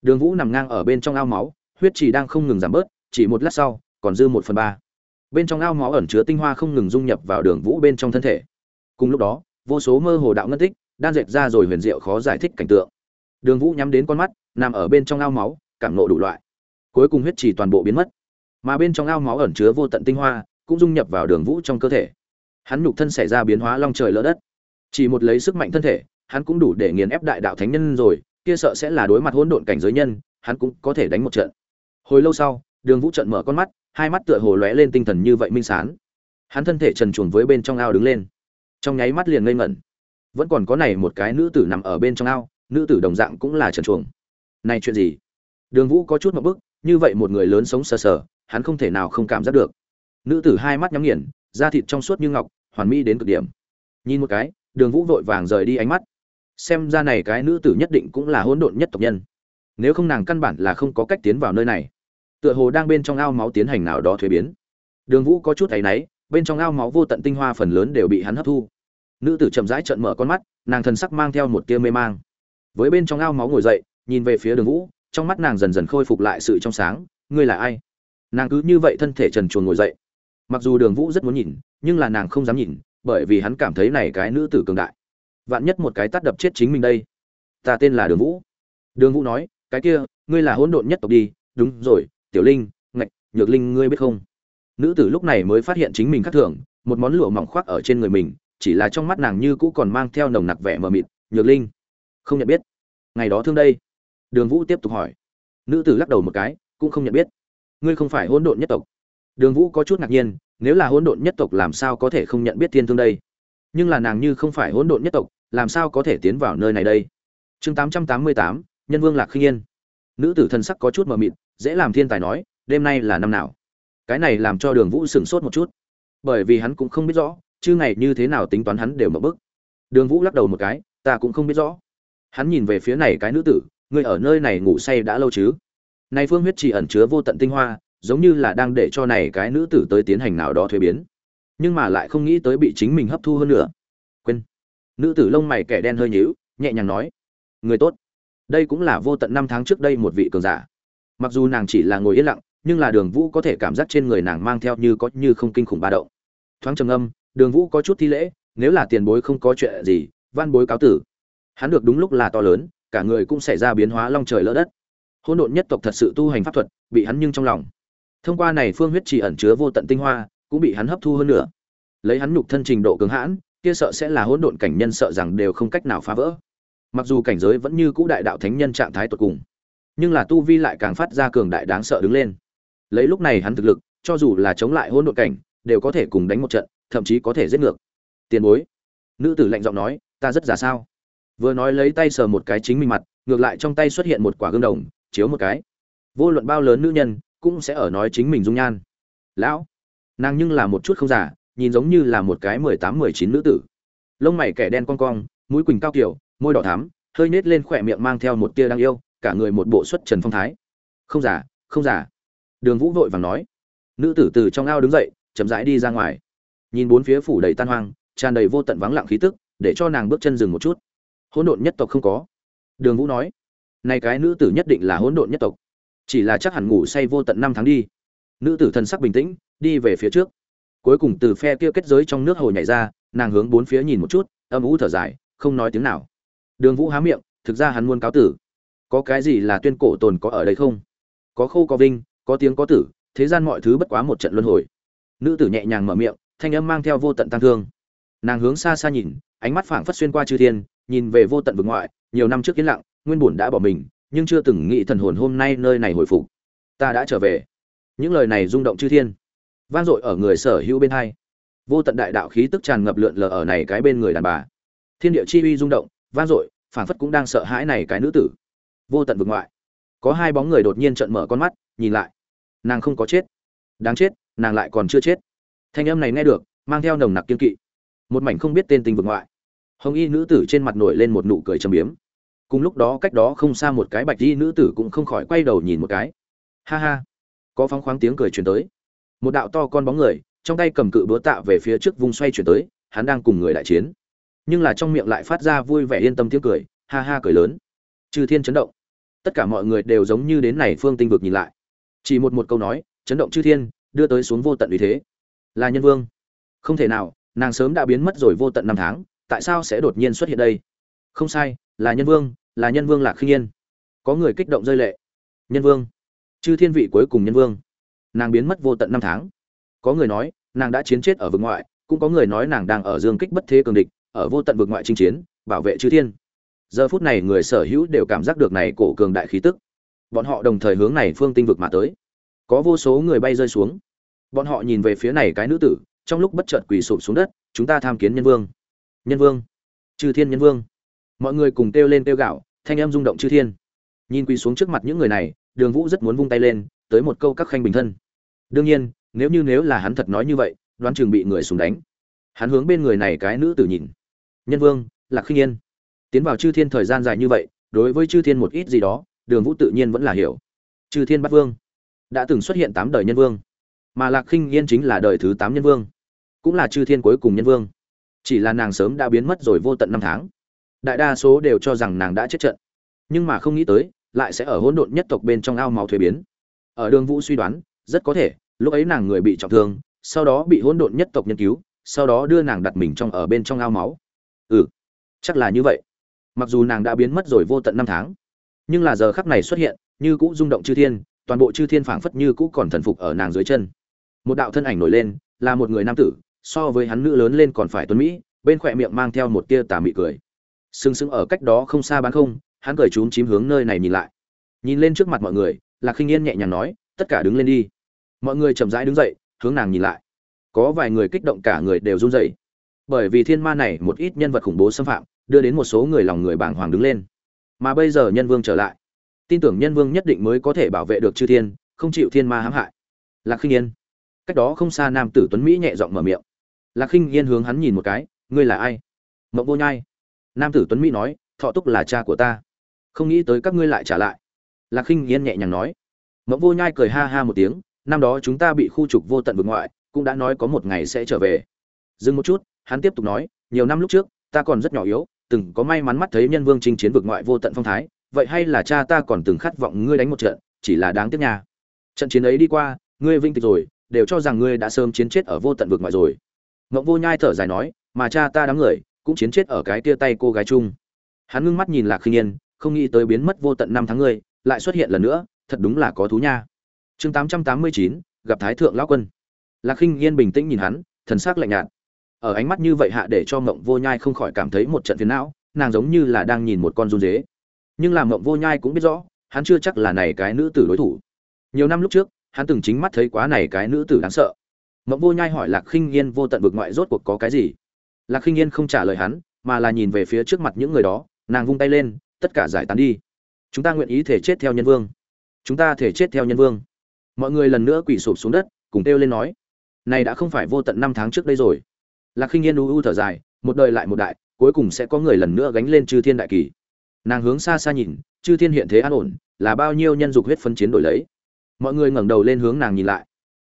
[SPEAKER 1] Đường vũ nằm ngang ở bên trong ao máu, huyết chỉ đang không ngừng giảm bớt, chỉ một lát sau, còn dư một phần ba. Bên trong ao máu ẩn chứa tinh hoa không ngừng dung nhập vào đường vũ bên trong thân thể. Cùng lúc đó, vô số mơ hồ đạo ngân tích, đan dệt ra rồi huyền diệu khó giải thích cảnh tượng. Đường vũ nhắm đến con mắt, nằm ở bên trong ao máu, cảm nộ đủ loại cuối cùng huyết trì toàn bộ biến mất. Mà bên trong ao máu ẩn chứa vô tận tinh hoa cũng dung nhập vào đường vũ trong cơ thể. Hắn nhục thân xảy ra biến hóa long trời lỡ đất. Chỉ một lấy sức mạnh thân thể, hắn cũng đủ để nghiền ép đại đạo thánh nhân rồi, kia sợ sẽ là đối mặt hỗn độn cảnh giới nhân, hắn cũng có thể đánh một trận. Hồi lâu sau, đường vũ trận mở con mắt, hai mắt tựa hồ lóe lên tinh thần như vậy minh sán. Hắn thân thể trần truồng với bên trong ao đứng lên. Trong nháy mắt liền ngây ngẩn. Vẫn còn có này một cái nữ tử nằm ở bên trong ao, nữ tử đồng dạng cũng là trần truồng. Này chuyện gì? Đường vũ có chút một bức như vậy một người lớn sống sờ sờ, hắn không thể nào không cảm giác được. Nữ tử hai mắt nhắm nghiền, da thịt trong suốt như ngọc, hoàn mỹ đến cực điểm. Nhìn một cái, đường vũ vội vàng rời đi ánh mắt. Xem ra này cái nữ tử nhất định cũng là hỗn độn nhất tộc nhân. Nếu không nàng căn bản là không có cách tiến vào nơi này. Tựa hồ đang bên trong ao máu tiến hành nào đó thuế biến. Đường vũ có chút thấy náy, bên trong ao máu vô tận tinh hoa phần lớn đều bị hắn hấp thu. Nữ tử chậm rãi trợn mở con mắt, nàng thần sắc mang theo một tia mê mang. Với bên trong ao máu ngồi dậy, nhìn về phía đường vũ trong mắt nàng dần dần khôi phục lại sự trong sáng, ngươi là ai? Nàng cứ như vậy thân thể trần truồng ngồi dậy. Mặc dù đường vũ rất muốn nhìn, nhưng là nàng không dám nhìn, bởi vì hắn cảm thấy này cái nữ tử cường đại. Vạn nhất một cái tắt đập chết chính mình đây. Ta tên là đường vũ. Đường vũ nói, cái kia, ngươi là hỗn độn nhất tộc đi. Đúng rồi, tiểu linh, ngạch, nhược linh ngươi biết không? Nữ tử lúc này mới phát hiện chính mình khác thường, một món lụa mỏng khoác ở trên người mình, chỉ là trong mắt nàng như cũ còn mang theo nồng nặc vẻ mờ mịt. Nhược linh, không nhận biết. Ngày đó thương đây đường vũ tiếp tục hỏi. Nữ tử lắc đầu một cái, cũng không nhận biết. Ngươi không phải hỗn độn nhất tộc. Đường vũ có chút ngạc nhiên, nếu là hỗn độn nhất tộc làm sao có thể không nhận biết thiên thương đây? Nhưng là nàng như không phải hỗn độn nhất tộc, làm sao có thể tiến vào nơi này đây? Chương tám trăm tám mươi tám, nhân vương lạc khinh yên. Nữ tử thần sắc có chút mờ mịt, dễ làm thiên tài nói, đêm nay là năm nào? Cái này làm cho đường vũ sửng sốt một chút. Bởi vì hắn cũng không biết rõ, chứ ngày như thế nào tính toán hắn đều mở bức. Đường vũ lắc đầu một cái, ta cũng không biết rõ. Hắn nhìn về phía này cái nữ tử Ngươi ở nơi này ngủ say đã lâu chứ? Này phương huyết chỉ ẩn chứa vô tận tinh hoa, giống như là đang để cho này cái nữ tử tới tiến hành nào đó thuế biến. Nhưng mà lại không nghĩ tới bị chính mình hấp thu hơn nữa. Quên. Nữ tử lông mày kẻ đen hơi nhíu, nhẹ nhàng nói. Người tốt. Đây cũng là vô tận năm tháng trước đây một vị cường giả. Mặc dù nàng chỉ là ngồi yên lặng, nhưng là đường vũ có thể cảm giác trên người nàng mang theo như có như không kinh khủng ba động. Thoáng trầm âm đường vũ có chút thi lễ, nếu là tiền bối không có chuyện gì van bối cáo tử. Hắn được đúng lúc là to lớn cả người cũng xảy ra biến hóa long trời lỡ đất. Hỗn độn nhất tộc thật sự tu hành pháp thuật, bị hắn nhưng trong lòng. Thông qua này phương huyết chỉ ẩn chứa vô tận tinh hoa, cũng bị hắn hấp thu hơn nữa. Lấy hắn nhục thân trình độ cường hãn, kia sợ sẽ là hỗn độn cảnh nhân sợ rằng đều không cách nào phá vỡ. Mặc dù cảnh giới vẫn như cũ đại đạo thánh nhân trạng thái tột cùng, nhưng là tu vi lại càng phát ra cường đại đáng sợ đứng lên. Lấy lúc này hắn thực lực, cho dù là chống lại hỗn độn cảnh, đều có thể cùng đánh một trận, thậm chí có thể giết ngược. Tiền bối, nữ tử lạnh giọng nói, ta rất giả sao? Vừa nói lấy tay sờ một cái chính mình mặt, ngược lại trong tay xuất hiện một quả gương đồng, chiếu một cái. Vô luận bao lớn nữ nhân, cũng sẽ ở nói chính mình dung nhan. Lão, nàng nhưng là một chút không giả nhìn giống như là một cái mười tám, mười chín nữ tử. Lông mày kẻ đen cong cong, mũi quỳnh cao kiểu, môi đỏ thắm, hơi nết lên khỏe miệng mang theo một tia đang yêu, cả người một bộ xuất trần phong thái. Không giả không giả đường vũ vội vàng nói. Nữ tử từ trong ao đứng dậy, chậm rãi đi ra ngoài. Nhìn bốn phía phủ đầy tan hoang, tràn đầy vô tận vắng lặng khí tức, để cho nàng bước chân dừng một chút hỗn độn nhất tộc không có. Đường vũ nói nay cái nữ tử nhất định là hỗn độn nhất tộc, chỉ là chắc hẳn ngủ say vô tận năm tháng đi. Nữ tử thần sắc bình tĩnh, đi về phía trước. Cuối cùng từ phe kia kết giới trong nước hồ nhảy ra, nàng hướng bốn phía nhìn một chút, âm ú thở dài, không nói tiếng nào. Đường vũ há miệng, thực ra hắn muốn cáo tử. Có cái gì là tuyên cổ tồn có ở đây không? Có khô, có vinh, có tiếng, có tử, thế gian mọi thứ bất quá một trận luân hồi. Nữ tử nhẹ nhàng mở miệng, thanh âm mang theo vô tận tăng thương. Nàng hướng xa xa nhìn, ánh mắt phảng phất xuyên qua chư thiên nhìn về vô tận vực ngoại, nhiều năm trước yên lặng, nguyên bổn đã bỏ mình, nhưng chưa từng nghĩ thần hồn hôm nay nơi này hồi phục. Ta đã trở về. Những lời này rung động chư thiên. Vang dội ở người sở hữu bên hai. Vô tận đại đạo khí tức tràn ngập lượn lờ ở này cái bên người đàn bà. Thiên địa chi uy rung động, vang dội phản phất cũng đang sợ hãi này cái nữ tử. Vô tận vực ngoại. Có hai bóng người đột nhiên trợn mở con mắt, nhìn lại. Nàng không có chết. Đáng chết, nàng lại còn chưa chết. Thanh âm này nghe được, mang theo nồng nặc kiên kỵ. Một mảnh không biết tên tình vực ngoại hồng y nữ tử trên mặt nổi lên một nụ cười trầm biếm. Cùng lúc đó cách đó không xa một cái bạch y nữ tử cũng không khỏi quay đầu nhìn một cái. Ha ha. Có phóng khoáng tiếng cười truyền tới. Một đạo to con bóng người, trong tay cầm cự búa tạ về phía trước vùng xoay chuyển tới, hắn đang cùng người đại chiến. Nhưng là trong miệng lại phát ra vui vẻ yên tâm tiếng cười, ha ha cười lớn. Chư thiên chấn động. Tất cả mọi người đều giống như đến này phương tinh vực nhìn lại. Chỉ một một câu nói, chấn động chư thiên, đưa tới xuống vô tận uy thế. Là nhân vương. Không thể nào, nàng sớm đã biến mất rồi vô tận năm tháng tại sao sẽ đột nhiên xuất hiện đây? Không sai, là nhân vương, là nhân vương lạc khinh yên. Có người kích động rơi lệ. Nhân vương. Chư thiên vị cuối cùng nhân vương. Nàng biến mất vô tận năm tháng. Có người nói, nàng đã chiến chết ở vực ngoại, cũng có người nói nàng đang ở dương kích bất thế cường địch, ở vô tận vực ngoại chinh chiến, bảo vệ chư thiên. Giờ phút này người sở hữu đều cảm giác được này cổ cường đại khí tức. Bọn họ đồng thời hướng này phương tinh vực mà tới. Có vô số người bay rơi xuống. Bọn họ nhìn về phía này cái nữ tử, trong lúc bất chợt quỳ sụp xuống đất, chúng ta tham kiến nhân vương nhân vương. Chư thiên nhân vương. Mọi người cùng kêu lên kêu gạo, thanh em rung động chư thiên. Nhìn quỳ xuống trước mặt những người này, đường vũ rất muốn vung tay lên, tới một câu các khanh bình thân. Đương nhiên, nếu như nếu là hắn thật nói như vậy, đoán chừng bị người súng đánh. Hắn hướng bên người này cái nữ tử nhìn. Nhân vương, lạc khinh yên. Tiến vào chư thiên thời gian dài như vậy, đối với chư thiên một ít gì đó, đường vũ tự nhiên vẫn là hiểu. Chư thiên bắt vương. Đã từng xuất hiện tám đời nhân vương. Mà lạc khinh yên chính là đời thứ tám nhân vương. Cũng là chư thiên cuối cùng nhân vương chỉ là nàng sớm đã biến mất rồi vô tận năm tháng. Đại đa số đều cho rằng nàng đã chết trận. Nhưng mà không nghĩ tới, lại sẽ ở hỗn độn nhất tộc bên trong ao máu thuế biến. Ở đường vũ suy đoán, rất có thể, lúc ấy nàng người bị trọng thương, sau đó bị hỗn độn nhất tộc nhân cứu, sau đó đưa nàng đặt mình trong ở bên trong ao máu. Ừ chắc là như vậy. Mặc dù nàng đã biến mất rồi vô tận năm tháng, nhưng là giờ khắc này xuất hiện, như cũ rung động chư thiên, toàn bộ chư thiên phảng phất như cũ còn thần phục ở nàng dưới chân. Một đạo thân ảnh nổi lên, là một người nam tử so với hắn nữ lớn lên còn phải tuấn mỹ, bên khỏe miệng mang theo một tia tà mị cười. Sừng sững ở cách đó không xa bán không, hắn cười trúng chím hướng nơi này nhìn lại. Nhìn lên trước mặt mọi người, lạc khinh yên nhẹ nhàng nói, tất cả đứng lên đi. Mọi người chậm rãi đứng dậy, hướng nàng nhìn lại. Có vài người kích động cả người đều run rẩy. Bởi vì thiên ma này một ít nhân vật khủng bố xâm phạm, đưa đến một số người lòng người bàng hoàng đứng lên. Mà bây giờ nhân vương trở lại. Tin tưởng nhân vương nhất định mới có thể bảo vệ được chư thiên, không chịu thiên ma hãm hại. Lạc khinh yên. Cách đó không xa nam tử tuấn mỹ nhẹ giọng mở miệng lạc khinh yên hướng hắn nhìn một cái, ngươi là ai? Mộng vô nhai. Nam tử tuấn mỹ nói, thọ túc là cha của ta. Không nghĩ tới các ngươi lại trả lại. Lạc khinh yên nhẹ nhàng nói. Mộng vô nhai cười ha ha một tiếng, năm đó chúng ta bị khu trục vô tận vực ngoại, cũng đã nói có một ngày sẽ trở về. Dừng một chút, hắn tiếp tục nói, nhiều năm lúc trước, ta còn rất nhỏ yếu, từng có may mắn mắt thấy nhân vương chinh chiến vực ngoại vô tận phong thái, vậy hay là cha ta còn từng khát vọng ngươi đánh một trận, chỉ là đáng tiếc nha. Trận chiến ấy đi qua, ngươi vinh tịch rồi, đều cho rằng ngươi đã sớm chiến chết ở vô tận vực ngoại rồi ngộng vô nhai thở dài nói mà cha ta đám người cũng chiến chết ở cái tia tay cô gái chung. Hắn ngưng mắt nhìn lạc khinh Nghiên, không nghĩ tới biến mất vô tận năm tháng người, lại xuất hiện lần nữa thật đúng là có thú nha. Chương tám trăm tám mươi chín gặp thái thượng lão quân. Lạc khinh Nghiên bình tĩnh nhìn hắn thần sắc lạnh nhạt. Ở ánh mắt như vậy hạ để cho Ngộng vô nhai không khỏi cảm thấy một trận phiền não nàng giống như là đang nhìn một con run dế. Nhưng làm Ngộng vô nhai cũng biết rõ hắn chưa chắc là này cái nữ tử đối thủ. Nhiều năm lúc trước hắn từng chính mắt thấy quá này cái nữ tử đáng sợ mộng vô nhai hỏi lạc khinh yên vô tận vực ngoại rốt cuộc có cái gì? Lạc khinh yên không trả lời hắn, mà là nhìn về phía trước mặt những người đó, nàng vung tay lên, tất cả giải tán đi. Chúng ta nguyện ý thể chết theo nhân vương. Chúng ta thể chết theo nhân vương. Mọi người lần nữa quỳ sụp xuống đất, cùng kêu lên nói, này đã không phải vô tận năm tháng trước đây rồi. Lạc khinh yên u u thở dài, một đời lại một đại, cuối cùng sẽ có người lần nữa gánh lên chư thiên đại kỳ. Nàng hướng xa xa nhìn, chư thiên hiện thế an ổn, là bao nhiêu nhân dục huyết phân chiến đổi lấy. Mọi người ngẩng đầu lên hướng nàng nhìn lại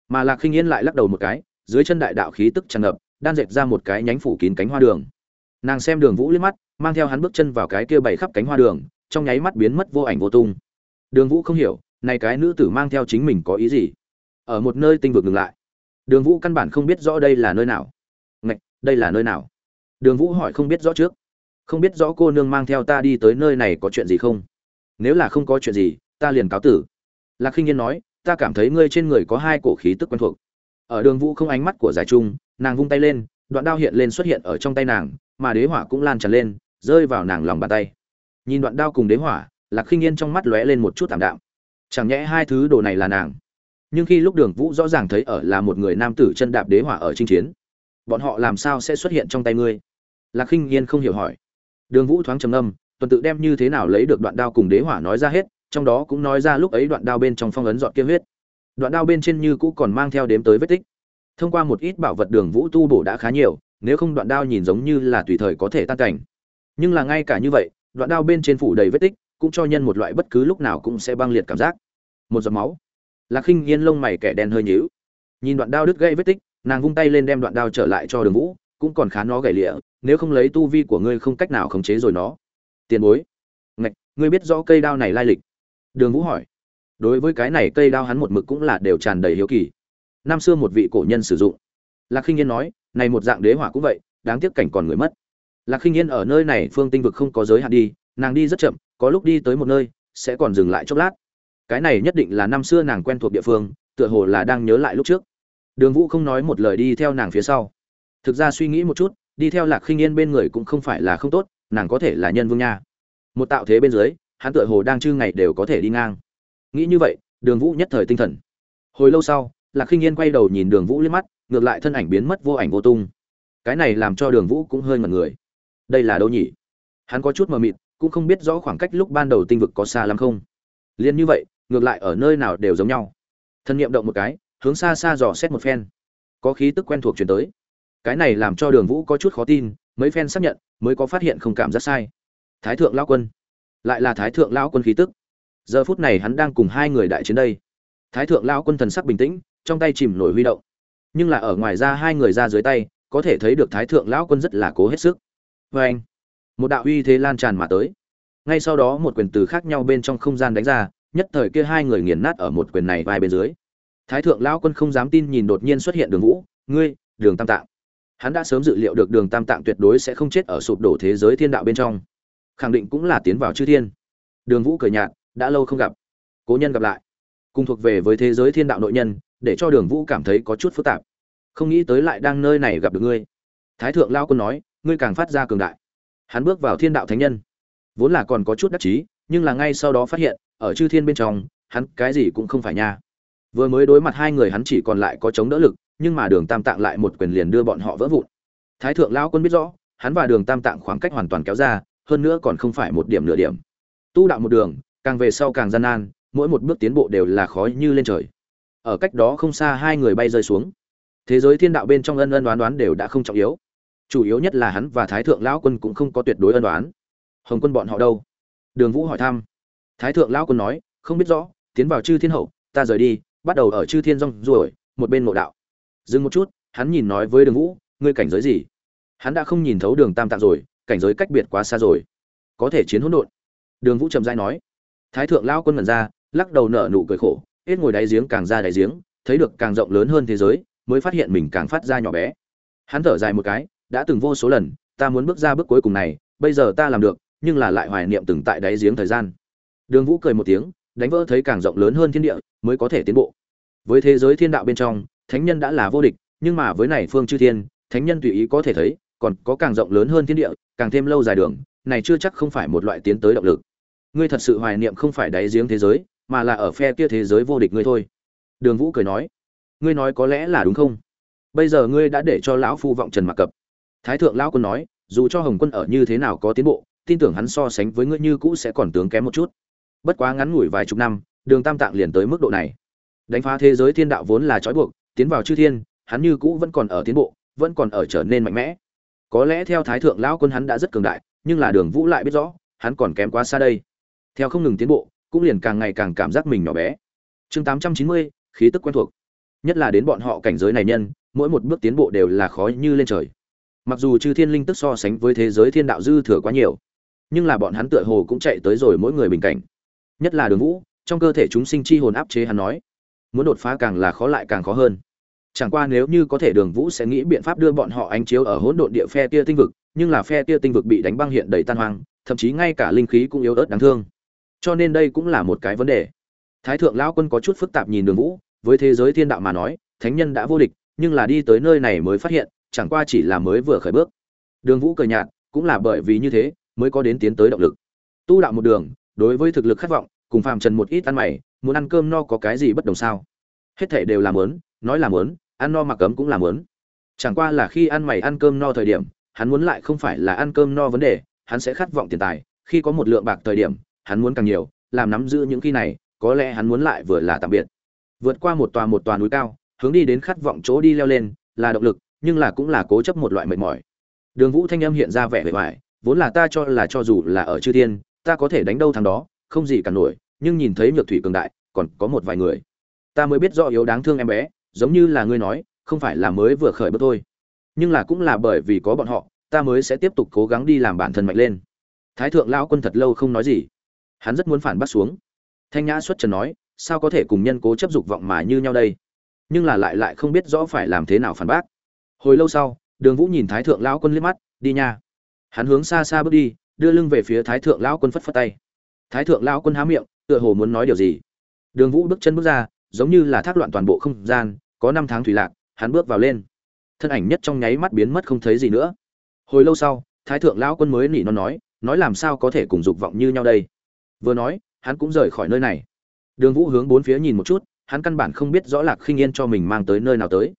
[SPEAKER 1] mà lạc khinh yên lại lắc đầu một cái, dưới chân đại đạo khí tức tràn ngập, đan dệt ra một cái nhánh phủ kín cánh hoa đường. Nàng xem đường vũ liếc mắt, mang theo hắn bước chân vào cái kia bày khắp cánh hoa đường, trong nháy mắt biến mất vô ảnh vô tung. Đường vũ không hiểu, này cái nữ tử mang theo chính mình có ý gì? Ở một nơi tinh vực ngừng lại. Đường vũ căn bản không biết rõ đây là nơi nào. Ngạch, đây là nơi nào? Đường vũ hỏi không biết rõ trước. Không biết rõ cô nương mang theo ta đi tới nơi này có chuyện gì không? Nếu là không có chuyện gì, ta liền cáo tử. Lạc khinh yên nói ta cảm thấy ngươi trên người có hai cổ khí tức quen thuộc. Ở đường vũ không ánh mắt của giải trung, nàng vung tay lên, đoạn đao hiện lên xuất hiện ở trong tay nàng, mà đế hỏa cũng lan tràn lên, rơi vào nàng lòng bàn tay. Nhìn đoạn đao cùng đế hỏa, lạc khinh yên trong mắt lóe lên một chút tảm đạm. Chẳng nhẽ hai thứ đồ này là nàng? Nhưng khi lúc đường vũ rõ ràng thấy ở là một người nam tử chân đạp đế hỏa ở chinh chiến, bọn họ làm sao sẽ xuất hiện trong tay ngươi? Lạc khinh yên không hiểu hỏi. Đường vũ thoáng trầm âm tuần tự đem như thế nào lấy được đoạn đao cùng đế hỏa nói ra hết trong đó cũng nói ra lúc ấy đoạn đao bên trong phong ấn dọn kia huyết. Đoạn đao bên trên như cũ còn mang theo đếm tới vết tích. Thông qua một ít bảo vật đường vũ tu bổ đã khá nhiều, nếu không đoạn đao nhìn giống như là tùy thời có thể tan cảnh. Nhưng là ngay cả như vậy, đoạn đao bên trên phủ đầy vết tích, cũng cho nhân một loại bất cứ lúc nào cũng sẽ băng liệt cảm giác. Một giọt máu. Lạc khinh yên lông mày kẻ đen hơi nhíu. Nhìn đoạn đao đứt gây vết tích, nàng vung tay lên đem đoạn đao trở lại cho đường vũ, cũng còn khá nó gãy lịa, nếu không lấy tu vi của ngươi không cách nào khống chế rồi nó. Tiền bối. Ngạch, ngươi biết rõ cây đao này lai lịch đường vũ hỏi. Đối với cái này cây đao hắn một mực cũng là đều tràn đầy hiếu kỳ. Năm xưa một vị cổ nhân sử dụng. Lạc khinh yên nói, này một dạng đế hỏa cũng vậy, đáng tiếc cảnh còn người mất. Lạc khinh yên ở nơi này phương tinh vực không có giới hạn đi, nàng đi rất chậm, có lúc đi tới một nơi, sẽ còn dừng lại chốc lát. Cái này nhất định là năm xưa nàng quen thuộc địa phương, tựa hồ là đang nhớ lại lúc trước. Đường vũ không nói một lời đi theo nàng phía sau. Thực ra suy nghĩ một chút, đi theo lạc khinh yên bên người cũng không phải là không tốt, nàng có thể là nhân vương nha. Một tạo thế bên dưới hắn tựa hồ đang chư ngày đều có thể đi ngang. Nghĩ như vậy, đường vũ nhất thời tinh thần. Hồi lâu sau, lạc khinh yên quay đầu nhìn đường vũ liếc mắt, ngược lại thân ảnh biến mất vô ảnh vô tung. Cái này làm cho đường vũ cũng hơi ngẩn người. Đây là đâu nhỉ? Hắn có chút mờ mịt, cũng không biết rõ khoảng cách lúc ban đầu tinh vực có xa lắm không. Liền như vậy, ngược lại ở nơi nào đều giống nhau. Thân nhiệm động một cái, hướng xa xa dò xét một phen. Có khí tức quen thuộc chuyển tới. Cái này làm cho đường vũ có chút khó tin, mấy phen xác nhận, mới có phát hiện không cảm giác sai. Thái thượng lão quân lại là thái thượng lão quân khí tức. Giờ phút này hắn đang cùng hai người đại chiến đây. Thái thượng lão quân thần sắc bình tĩnh, trong tay chìm nổi huy động. Nhưng là ở ngoài ra hai người ra dưới tay, có thể thấy được thái thượng lão quân rất là cố hết sức. Vê anh, một đạo uy thế lan tràn mà tới. Ngay sau đó một quyền từ khác nhau bên trong không gian đánh ra, nhất thời kia hai người nghiền nát ở một quyền này vai bên dưới. Thái thượng lão quân không dám tin nhìn đột nhiên xuất hiện đường vũ, ngươi, đường tam tạng. Hắn đã sớm dự liệu được đường tam tạng tuyệt đối sẽ không chết ở sụp đổ thế giới thiên đạo bên trong khẳng định cũng là tiến vào chư thiên. Đường vũ cười nhạt, đã lâu không gặp. Cố nhân gặp lại. Cùng thuộc về với thế giới thiên đạo nội nhân, để cho đường vũ cảm thấy có chút phức tạp. Không nghĩ tới lại đang nơi này gặp được ngươi. Thái thượng lao quân nói, ngươi càng phát ra cường đại. Hắn bước vào thiên đạo thánh nhân. Vốn là còn có chút đắc chí, nhưng là ngay sau đó phát hiện, ở chư thiên bên trong, hắn cái gì cũng không phải nha. Vừa mới đối mặt hai người hắn chỉ còn lại có chống đỡ lực, nhưng mà đường tam tạng lại một quyền liền đưa bọn họ vỡ vụn. Thái thượng lao quân biết rõ, hắn và đường tam tạng khoảng cách hoàn toàn kéo ra hơn nữa còn không phải một điểm nửa điểm. Tu đạo một đường, càng về sau càng gian nan, mỗi một bước tiến bộ đều là khó như lên trời. Ở cách đó không xa hai người bay rơi xuống. Thế giới thiên đạo bên trong ân ân đoán đoán đều đã không trọng yếu. Chủ yếu nhất là hắn và thái thượng lão quân cũng không có tuyệt đối ân đoán. Hồng quân bọn họ đâu? Đường vũ hỏi thăm. Thái thượng lão quân nói, không biết rõ, tiến vào chư thiên hậu, ta rời đi, bắt đầu ở chư thiên rong ruổi một bên ngộ đạo. Dừng một chút, hắn nhìn nói với đường vũ, ngươi cảnh giới gì? Hắn đã không nhìn thấu đường tam tạng rồi cảnh giới cách biệt quá xa rồi. Có thể chiến hỗn độn. Đường vũ trầm dai nói. Thái thượng lao quân mần ra, lắc đầu nở nụ cười khổ, hết ngồi đáy giếng càng ra đáy giếng, thấy được càng rộng lớn hơn thế giới, mới phát hiện mình càng phát ra nhỏ bé. Hắn thở dài một cái, đã từng vô số lần, ta muốn bước ra bước cuối cùng này, bây giờ ta làm được, nhưng là lại hoài niệm từng tại đáy giếng thời gian. Đường vũ cười một tiếng, đánh vỡ thấy càng rộng lớn hơn thiên địa, mới có thể tiến bộ. Với thế giới thiên đạo bên trong, thánh nhân đã là vô địch, nhưng mà với này phương chư thiên, thánh nhân tùy ý có thể thấy, còn có càng rộng lớn hơn thiên địa càng thêm lâu dài đường, này chưa chắc không phải một loại tiến tới động lực. Ngươi thật sự hoài niệm không phải đáy giếng thế giới, mà là ở phe kia thế giới vô địch ngươi thôi. Đường vũ cười nói. Ngươi nói có lẽ là đúng không? Bây giờ ngươi đã để cho lão phu vọng trần mặc cập. Thái thượng lão quân nói, dù cho hồng quân ở như thế nào có tiến bộ, tin tưởng hắn so sánh với ngươi như cũ sẽ còn tướng kém một chút. Bất quá ngắn ngủi vài chục năm, đường tam tạng liền tới mức độ này. Đánh phá thế giới thiên đạo vốn là trói buộc, tiến vào chư thiên, hắn như cũ vẫn còn ở tiến bộ, vẫn còn ở trở nên mạnh mẽ có lẽ theo thái thượng lão quân hắn đã rất cường đại, nhưng là đường vũ lại biết rõ, hắn còn kém quá xa đây. Theo không ngừng tiến bộ, cũng liền càng ngày càng cảm giác mình nhỏ bé. Chương tám trăm chín mươi, khí tức quen thuộc. Nhất là đến bọn họ cảnh giới này nhân, mỗi một bước tiến bộ đều là khó như lên trời. Mặc dù chư thiên linh tức so sánh với thế giới thiên đạo dư thừa quá nhiều, nhưng là bọn hắn tựa hồ cũng chạy tới rồi mỗi người bình cảnh. Nhất là đường vũ, trong cơ thể chúng sinh chi hồn áp chế hắn nói, muốn đột phá càng là khó lại càng khó hơn chẳng qua nếu như có thể đường vũ sẽ nghĩ biện pháp đưa bọn họ ánh chiếu ở hỗn độn địa phe tia tinh vực, nhưng là phe tia tinh vực bị đánh băng hiện đầy tan hoang, thậm chí ngay cả linh khí cũng yếu ớt đáng thương. Cho nên đây cũng là một cái vấn đề. Thái thượng lão quân có chút phức tạp nhìn đường vũ, với thế giới thiên đạo mà nói, thánh nhân đã vô địch, nhưng là đi tới nơi này mới phát hiện, chẳng qua chỉ là mới vừa khởi bước. Đường vũ cười nhạt, cũng là bởi vì như thế, mới có đến tiến tới động lực. Tu đạo một đường, đối với thực lực khát vọng, cùng phàm trần một ít ăn mày, muốn ăn cơm no có cái gì bất đồng sao? Hết thể đều làm muốn, nói làm muốn ăn no mặc cấm cũng làm muốn. Chẳng qua là khi ăn mày ăn cơm no thời điểm, hắn muốn lại không phải là ăn cơm no vấn đề, hắn sẽ khát vọng tiền tài. Khi có một lượng bạc thời điểm, hắn muốn càng nhiều, làm nắm giữ những khi này, có lẽ hắn muốn lại vừa là tạm biệt. Vượt qua một tòa một tòa núi cao, hướng đi đến khát vọng chỗ đi leo lên, là động lực, nhưng là cũng là cố chấp một loại mệt mỏi. Đường vũ thanh âm hiện ra vẻ vẻ vải vốn là ta cho là cho dù là ở chư thiên, ta có thể đánh đâu thằng đó, không gì cả nổi, nhưng nhìn thấy nhược thủy cường đại, còn có một vài người. Ta mới biết rõ yếu đáng thương em bé giống như là ngươi nói, không phải là mới vừa khởi bước thôi. Nhưng là cũng là bởi vì có bọn họ, ta mới sẽ tiếp tục cố gắng đi làm bản thân mạnh lên. Thái thượng lão quân thật lâu không nói gì. Hắn rất muốn phản bác xuống. Thanh nhã xuất trần nói, sao có thể cùng nhân cố chấp dục vọng mà như nhau đây? Nhưng là lại lại không biết rõ phải làm thế nào phản bác. Hồi lâu sau, đường vũ nhìn thái thượng lão quân liếc mắt, đi nha. Hắn hướng xa xa bước đi, đưa lưng về phía thái thượng lão quân phất phất tay. Thái thượng lão quân há miệng, tựa hồ muốn nói điều gì. Đường vũ bước chân bước ra, giống như là thác loạn toàn bộ không gian có năm tháng thủy lạc, hắn bước vào lên. Thân ảnh nhất trong nháy mắt biến mất không thấy gì nữa. Hồi lâu sau, thái thượng lão quân mới nỉ nó nói nói làm sao có thể cùng dục vọng như nhau đây? Vừa nói, hắn cũng rời khỏi nơi này. Đường vũ hướng bốn phía nhìn một chút, hắn căn bản không biết rõ lạc khinh yên cho mình mang tới nơi nào tới.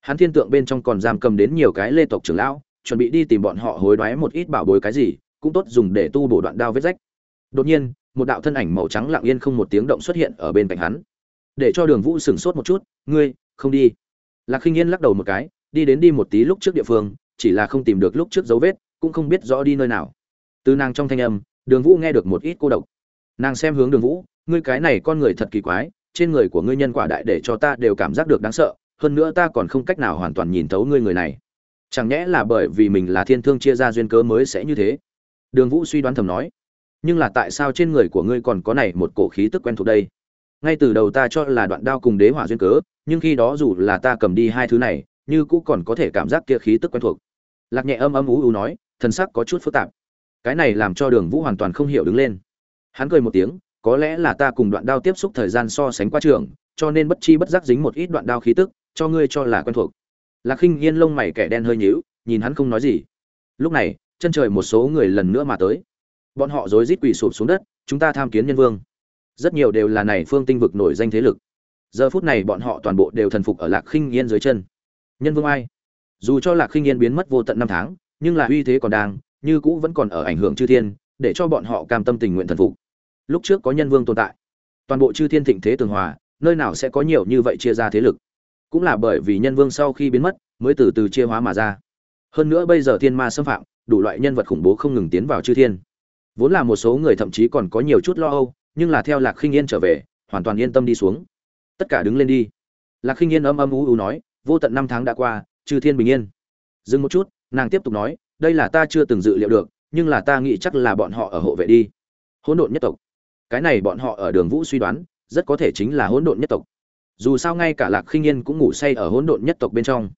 [SPEAKER 1] Hắn thiên tượng bên trong còn giam cầm đến nhiều cái lê tộc trưởng lão, chuẩn bị đi tìm bọn họ hối đoái một ít bảo bối cái gì, cũng tốt dùng để tu bổ đoạn đao vết rách. Đột nhiên, một đạo thân ảnh màu trắng lặng yên không một tiếng động xuất hiện ở bên cạnh hắn. Để cho đường vũ sửng sốt một chút, ngươi không đi. Lạc khinh yên lắc đầu một cái, đi đến đi một tí lúc trước địa phương, chỉ là không tìm được lúc trước dấu vết, cũng không biết rõ đi nơi nào. Từ nàng trong thanh âm, đường vũ nghe được một ít cô độc. Nàng xem hướng đường vũ, ngươi cái này con người thật kỳ quái, trên người của ngươi nhân quả đại để cho ta đều cảm giác được đáng sợ, hơn nữa ta còn không cách nào hoàn toàn nhìn thấu ngươi người này. Chẳng nhẽ là bởi vì mình là thiên thương chia ra duyên cớ mới sẽ như thế? Đường vũ suy đoán thầm nói, nhưng là tại sao trên người của ngươi còn có này một cổ khí tức quen thuộc đây? Ngay từ đầu ta cho là đoạn đao cùng đế hỏa duyên cớ, nhưng khi đó dù là ta cầm đi hai thứ này, như cũ còn có thể cảm giác kia khí tức quen thuộc. Lạc nhẹ âm âm ú ú nói thân sắc có chút phức tạp. Cái này làm cho đường vũ hoàn toàn không hiểu đứng lên. Hắn cười một tiếng, có lẽ là ta cùng đoạn đao tiếp xúc thời gian so sánh qua trường, cho nên bất chi bất giác dính một ít đoạn đao khí tức, cho ngươi cho là quen thuộc. Lạc khinh yên lông mày kẻ đen hơi nhíu, nhìn hắn không nói gì. Lúc này, chân trời một số người lần nữa mà tới. Bọn họ rối rít quỳ sụp xuống đất, chúng ta tham kiến nhân vương rất nhiều đều là này phương tinh vực nổi danh thế lực. Giờ phút này bọn họ toàn bộ đều thần phục ở lạc khinh yên dưới chân. Nhân vương ai? Dù cho lạc khinh yên biến mất vô tận năm tháng, nhưng là uy thế còn đang, như cũ vẫn còn ở ảnh hưởng chư thiên, để cho bọn họ cam tâm tình nguyện thần phục. Lúc trước có nhân vương tồn tại, toàn bộ chư thiên thịnh thế tường hòa, nơi nào sẽ có nhiều như vậy chia ra thế lực? Cũng là bởi vì nhân vương sau khi biến mất, mới từ từ chia hóa mà ra. Hơn nữa bây giờ thiên ma xâm phạm, đủ loại nhân vật khủng bố không ngừng tiến vào chư thiên. Vốn là một số người thậm chí còn có nhiều chút lo âu nhưng là theo lạc khinh yên trở về, hoàn toàn yên tâm đi xuống. Tất cả đứng lên đi. Lạc khinh yên âm âm u u nói, vô tận năm tháng đã qua, chư thiên bình yên. Dừng một chút, nàng tiếp tục nói, đây là ta chưa từng dự liệu được, nhưng là ta nghĩ chắc là bọn họ ở hộ vệ đi. Hỗn độn nhất tộc. Cái này bọn họ ở đường vũ suy đoán, rất có thể chính là hỗn độn nhất tộc. Dù sao ngay cả lạc khinh yên cũng ngủ say ở hỗn độn nhất tộc bên trong.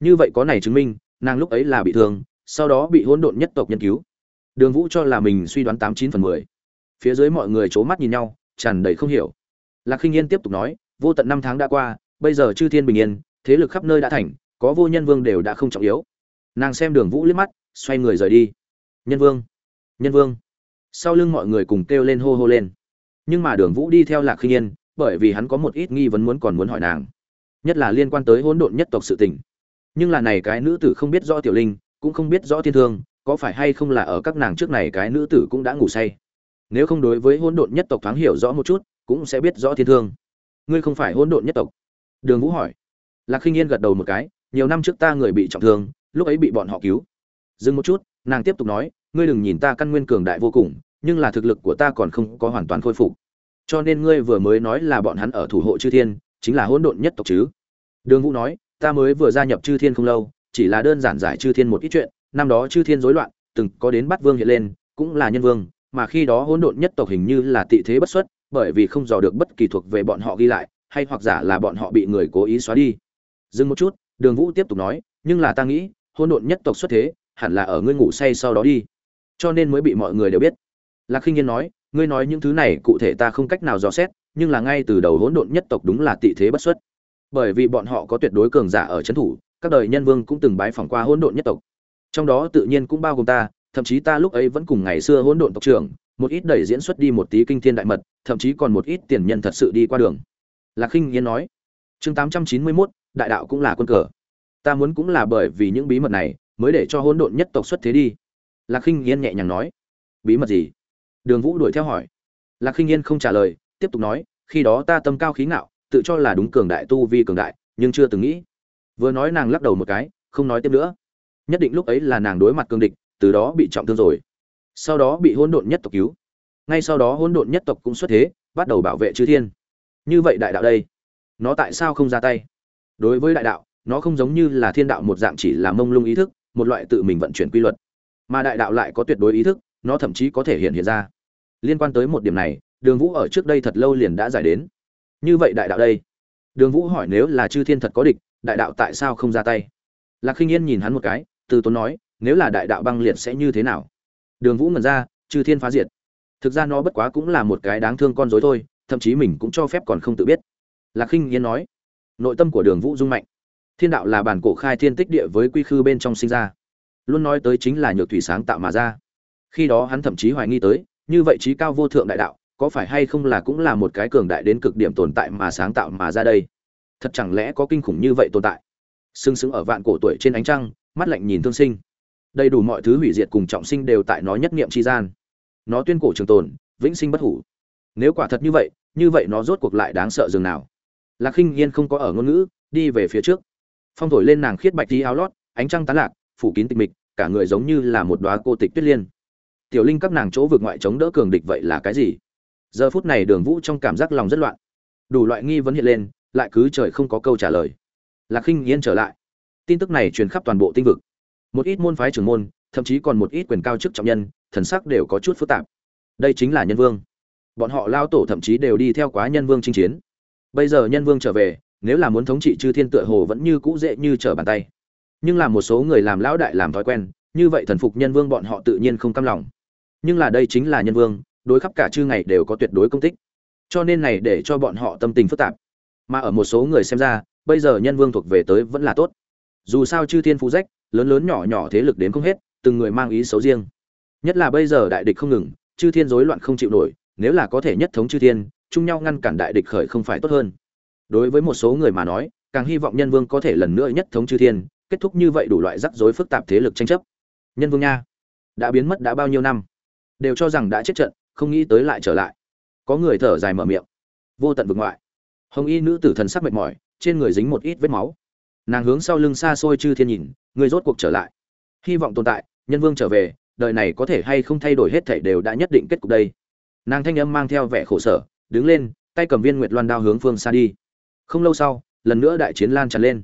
[SPEAKER 1] Như vậy có này chứng minh, nàng lúc ấy là bị thương, sau đó bị hỗn độn nhất tộc nhân cứu. Đường vũ cho là mình suy đoán tám chín phần mười phía dưới mọi người c mắt nhìn nhau, tràn đầy không hiểu. Lạc khinh yên tiếp tục nói, vô tận năm tháng đã qua, bây giờ chư thiên bình yên, thế lực khắp nơi đã thành, có vô nhân vương đều đã không trọng yếu. Nàng xem đường vũ liếc mắt, xoay người rời đi. Nhân vương nhân vương. Sau lưng mọi người cùng kêu lên hô hô lên. Nhưng mà đường vũ đi theo lạc khinh yên, bởi vì hắn có một ít nghi vấn muốn còn muốn hỏi nàng. Nhất là liên quan tới hỗn độn nhất tộc sự tình. Nhưng là này cái nữ tử không biết rõ tiểu linh, cũng không biết rõ thiên thương, có phải hay không là ở các nàng trước này cái nữ tử cũng đã ngủ say nếu không đối với hỗn độn nhất tộc thoáng hiểu rõ một chút, cũng sẽ biết rõ thiên thương. Ngươi không phải hỗn độn nhất tộc? Đường vũ hỏi. Lạc khinh yên gật đầu một cái, nhiều năm trước ta người bị trọng thương, lúc ấy bị bọn họ cứu. Dừng một chút, nàng tiếp tục nói, ngươi đừng nhìn ta căn nguyên cường đại vô cùng, nhưng là thực lực của ta còn không có hoàn toàn khôi phục. Cho nên ngươi vừa mới nói là bọn hắn ở thủ hộ chư thiên, chính là hỗn độn nhất tộc chứ. Đường vũ nói, ta mới vừa gia nhập chư thiên không lâu, chỉ là đơn giản giải chư thiên một ít chuyện, năm đó chư thiên rối loạn, từng có đến bắt vương hiện lên, cũng là nhân vương mà khi đó hỗn độn nhất tộc hình như là tị thế bất xuất, bởi vì không dò được bất kỳ thuộc về bọn họ ghi lại, hay hoặc giả là bọn họ bị người cố ý xóa đi. Dừng một chút, đường vũ tiếp tục nói, nhưng là ta nghĩ, hỗn độn nhất tộc xuất thế, hẳn là ở ngươi ngủ say sau đó đi. Cho nên mới bị mọi người đều biết. Lạc khinh nhiên nói, ngươi nói những thứ này, cụ thể ta không cách nào dò xét, nhưng là ngay từ đầu hỗn độn nhất tộc đúng là tị thế bất xuất. Bởi vì bọn họ có tuyệt đối cường giả ở trấn thủ, các đời nhân vương cũng từng bái phỏng qua hỗn độn nhất tộc. Trong đó tự nhiên cũng bao gồm ta thậm chí ta lúc ấy vẫn cùng ngày xưa hỗn độn tộc trưởng một ít đẩy diễn xuất đi một tí kinh thiên đại mật thậm chí còn một ít tiền nhân thật sự đi qua đường. Lạc khinh yên nói. Chương tám trăm chín mươi 891, đại đạo cũng là quân cờ. Ta muốn cũng là bởi vì những bí mật này mới để cho hỗn độn nhất tộc xuất thế đi. Lạc khinh yên nhẹ nhàng nói. Bí mật gì? Đường vũ đuổi theo hỏi. Lạc khinh yên không trả lời tiếp tục nói. Khi đó ta tâm cao khí ngạo tự cho là đúng cường đại tu vi cường đại nhưng chưa từng nghĩ. Vừa nói nàng lắc đầu một cái không nói tiếp nữa. Nhất định lúc ấy là nàng đối mặt cương địch từ đó bị trọng thương rồi. Sau đó bị hỗn độn nhất tộc cứu. Ngay sau đó hỗn độn nhất tộc cũng xuất thế, bắt đầu bảo vệ chư thiên. Như vậy đại đạo đây, nó tại sao không ra tay? Đối với đại đạo, nó không giống như là thiên đạo một dạng chỉ là mông lung ý thức, một loại tự mình vận chuyển quy luật. Mà đại đạo lại có tuyệt đối ý thức, nó thậm chí có thể hiện hiện ra. Liên quan tới một điểm này, đường vũ ở trước đây thật lâu liền đã giải đến. Như vậy đại đạo đây, đường vũ hỏi nếu là chư thiên thật có địch, đại đạo tại sao không ra tay? Lạc khinh yên nhìn hắn một cái, từ tốn nói nếu là đại đạo băng liệt sẽ như thế nào? Đường vũ ngẩn ra, chư thiên phá diệt. Thực ra nó bất quá cũng là một cái đáng thương con dối thôi, thậm chí mình cũng cho phép còn không tự biết. Lạc khinh yên nói, nội tâm của đường vũ dung mạnh. Thiên đạo là bản cổ khai thiên tích địa với quy khư bên trong sinh ra. Luôn nói tới chính là nhược thủy sáng tạo mà ra. Khi đó hắn thậm chí hoài nghi tới, như vậy trí cao vô thượng đại đạo, có phải hay không là cũng là một cái cường đại đến cực điểm tồn tại mà sáng tạo mà ra đây? Thật chẳng lẽ có kinh khủng như vậy tồn tại? Sưng sững ở vạn cổ tuổi trên ánh trăng, mắt lạnh nhìn thương sinh đầy đủ mọi thứ hủy diệt cùng trọng sinh đều tại nó nhất niệm chi gian. Nó tuyên cổ trường tồn, vĩnh sinh bất hủ. Nếu quả thật như vậy như vậy nó rốt cuộc lại đáng sợ dường nào? Lạc khinh yên không có ở ngôn ngữ, đi về phía trước. Phong thổi lên nàng khiết bạch tí áo lót, ánh trăng tán lạc, phủ kín tịch mịch, cả người giống như là một đoá cô tịch tuyết liên. Tiểu linh các nàng chỗ vượt ngoại chống đỡ cường địch vậy là cái gì? Giờ phút này đường vũ trong cảm giác lòng rất loạn. Đủ loại nghi vấn hiện lên, lại cứ trời không có câu trả lời. Lạc khinh yên trở lại. Tin tức này truyền khắp toàn bộ tinh vực một ít môn phái trưởng môn, thậm chí còn một ít quyền cao chức trọng nhân, thần sắc đều có chút phức tạp. Đây chính là nhân vương. Bọn họ lao tổ thậm chí đều đi theo quá nhân vương chinh chiến. Bây giờ nhân vương trở về, nếu là muốn thống trị chư thiên tựa hồ vẫn như cũ dễ như trở bàn tay. Nhưng là một số người làm lão đại làm thói quen, như vậy thần phục nhân vương bọn họ tự nhiên không cam lòng. Nhưng là đây chính là nhân vương, đối khắp cả chư ngày đều có tuyệt đối công tích. Cho nên này để cho bọn họ tâm tình phức tạp. Mà ở một số người xem ra, bây giờ nhân vương thuộc về tới vẫn là tốt. Dù sao chư thiên phú rách lớn lớn nhỏ nhỏ thế lực đến không hết, từng người mang ý xấu riêng. Nhất là bây giờ đại địch không ngừng, chư thiên rối loạn không chịu nổi, nếu là có thể nhất thống chư thiên, chung nhau ngăn cản đại địch khởi không phải tốt hơn. Đối với một số người mà nói, càng hy vọng nhân vương có thể lần nữa nhất thống chư thiên, kết thúc như vậy đủ loại rắc rối phức tạp thế lực tranh chấp. Nhân vương nha, đã biến mất đã bao nhiêu năm? Đều cho rằng đã chết trận, không nghĩ tới lại trở lại. Có người thở dài mở miệng. Vô tận vực ngoại. Hồng y nữ tử thần sắc mệt mỏi, trên người dính một ít vết máu nàng hướng sau lưng xa xôi chư thiên nhìn, người rốt cuộc trở lại. Hy vọng tồn tại, nhân vương trở về, đời này có thể hay không thay đổi hết thảy đều đã nhất định kết cục đây. Nàng thanh âm mang theo vẻ khổ sở, đứng lên, tay cầm viên nguyệt loan đao hướng phương xa đi. Không lâu sau, lần nữa đại chiến lan tràn lên.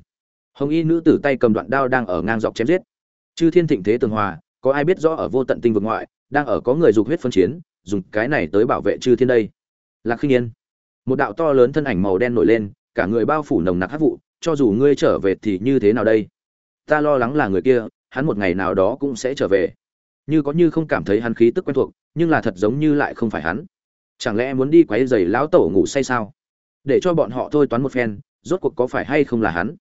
[SPEAKER 1] Hồng y nữ tử tay cầm đoạn đao đang ở ngang dọc chém giết. Chư thiên thịnh thế tường hòa, có ai biết rõ ở vô tận tinh vực ngoại, đang ở có người dục huyết phân chiến, dùng cái này tới bảo vệ chư thiên đây. Lạc khinh yên. Một đạo to lớn thân ảnh màu đen nổi lên, cả người bao phủ nồng nặc hát vụ cho dù ngươi trở về thì như thế nào đây? Ta lo lắng là người kia, hắn một ngày nào đó cũng sẽ trở về. Như có như không cảm thấy hắn khí tức quen thuộc, nhưng là thật giống như lại không phải hắn. Chẳng lẽ muốn đi quấy giày lão tổ ngủ say sao? Để cho bọn họ thôi toán một phen, rốt cuộc có phải hay không là hắn?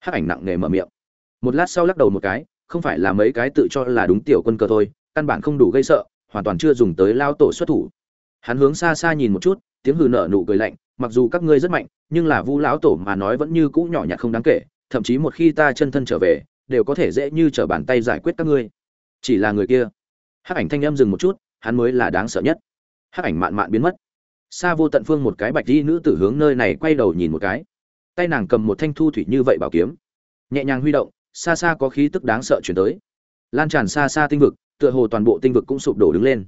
[SPEAKER 1] Hắc ảnh nặng nề mở miệng. Một lát sau lắc đầu một cái, không phải là mấy cái tự cho là đúng tiểu quân cơ thôi, căn bản không đủ gây sợ, hoàn toàn chưa dùng tới lao tổ xuất thủ. Hắn hướng xa xa nhìn một chút, tiếng hừ nở nụ cười lạnh mặc dù các ngươi rất mạnh, nhưng là vu lão tổ mà nói vẫn như cũ nhỏ nhặt không đáng kể, thậm chí một khi ta chân thân trở về, đều có thể dễ như trở bàn tay giải quyết các ngươi. Chỉ là người kia. Hắc ảnh thanh âm dừng một chút, hắn mới là đáng sợ nhất. Hắc ảnh mạn mạn biến mất. Xa vô tận phương một cái bạch di nữ tử hướng nơi này quay đầu nhìn một cái. Tay nàng cầm một thanh thu thủy như vậy bảo kiếm. Nhẹ nhàng huy động, xa xa có khí tức đáng sợ chuyển tới. Lan tràn xa xa tinh vực, tựa hồ toàn bộ tinh vực cũng sụp đổ đứng lên.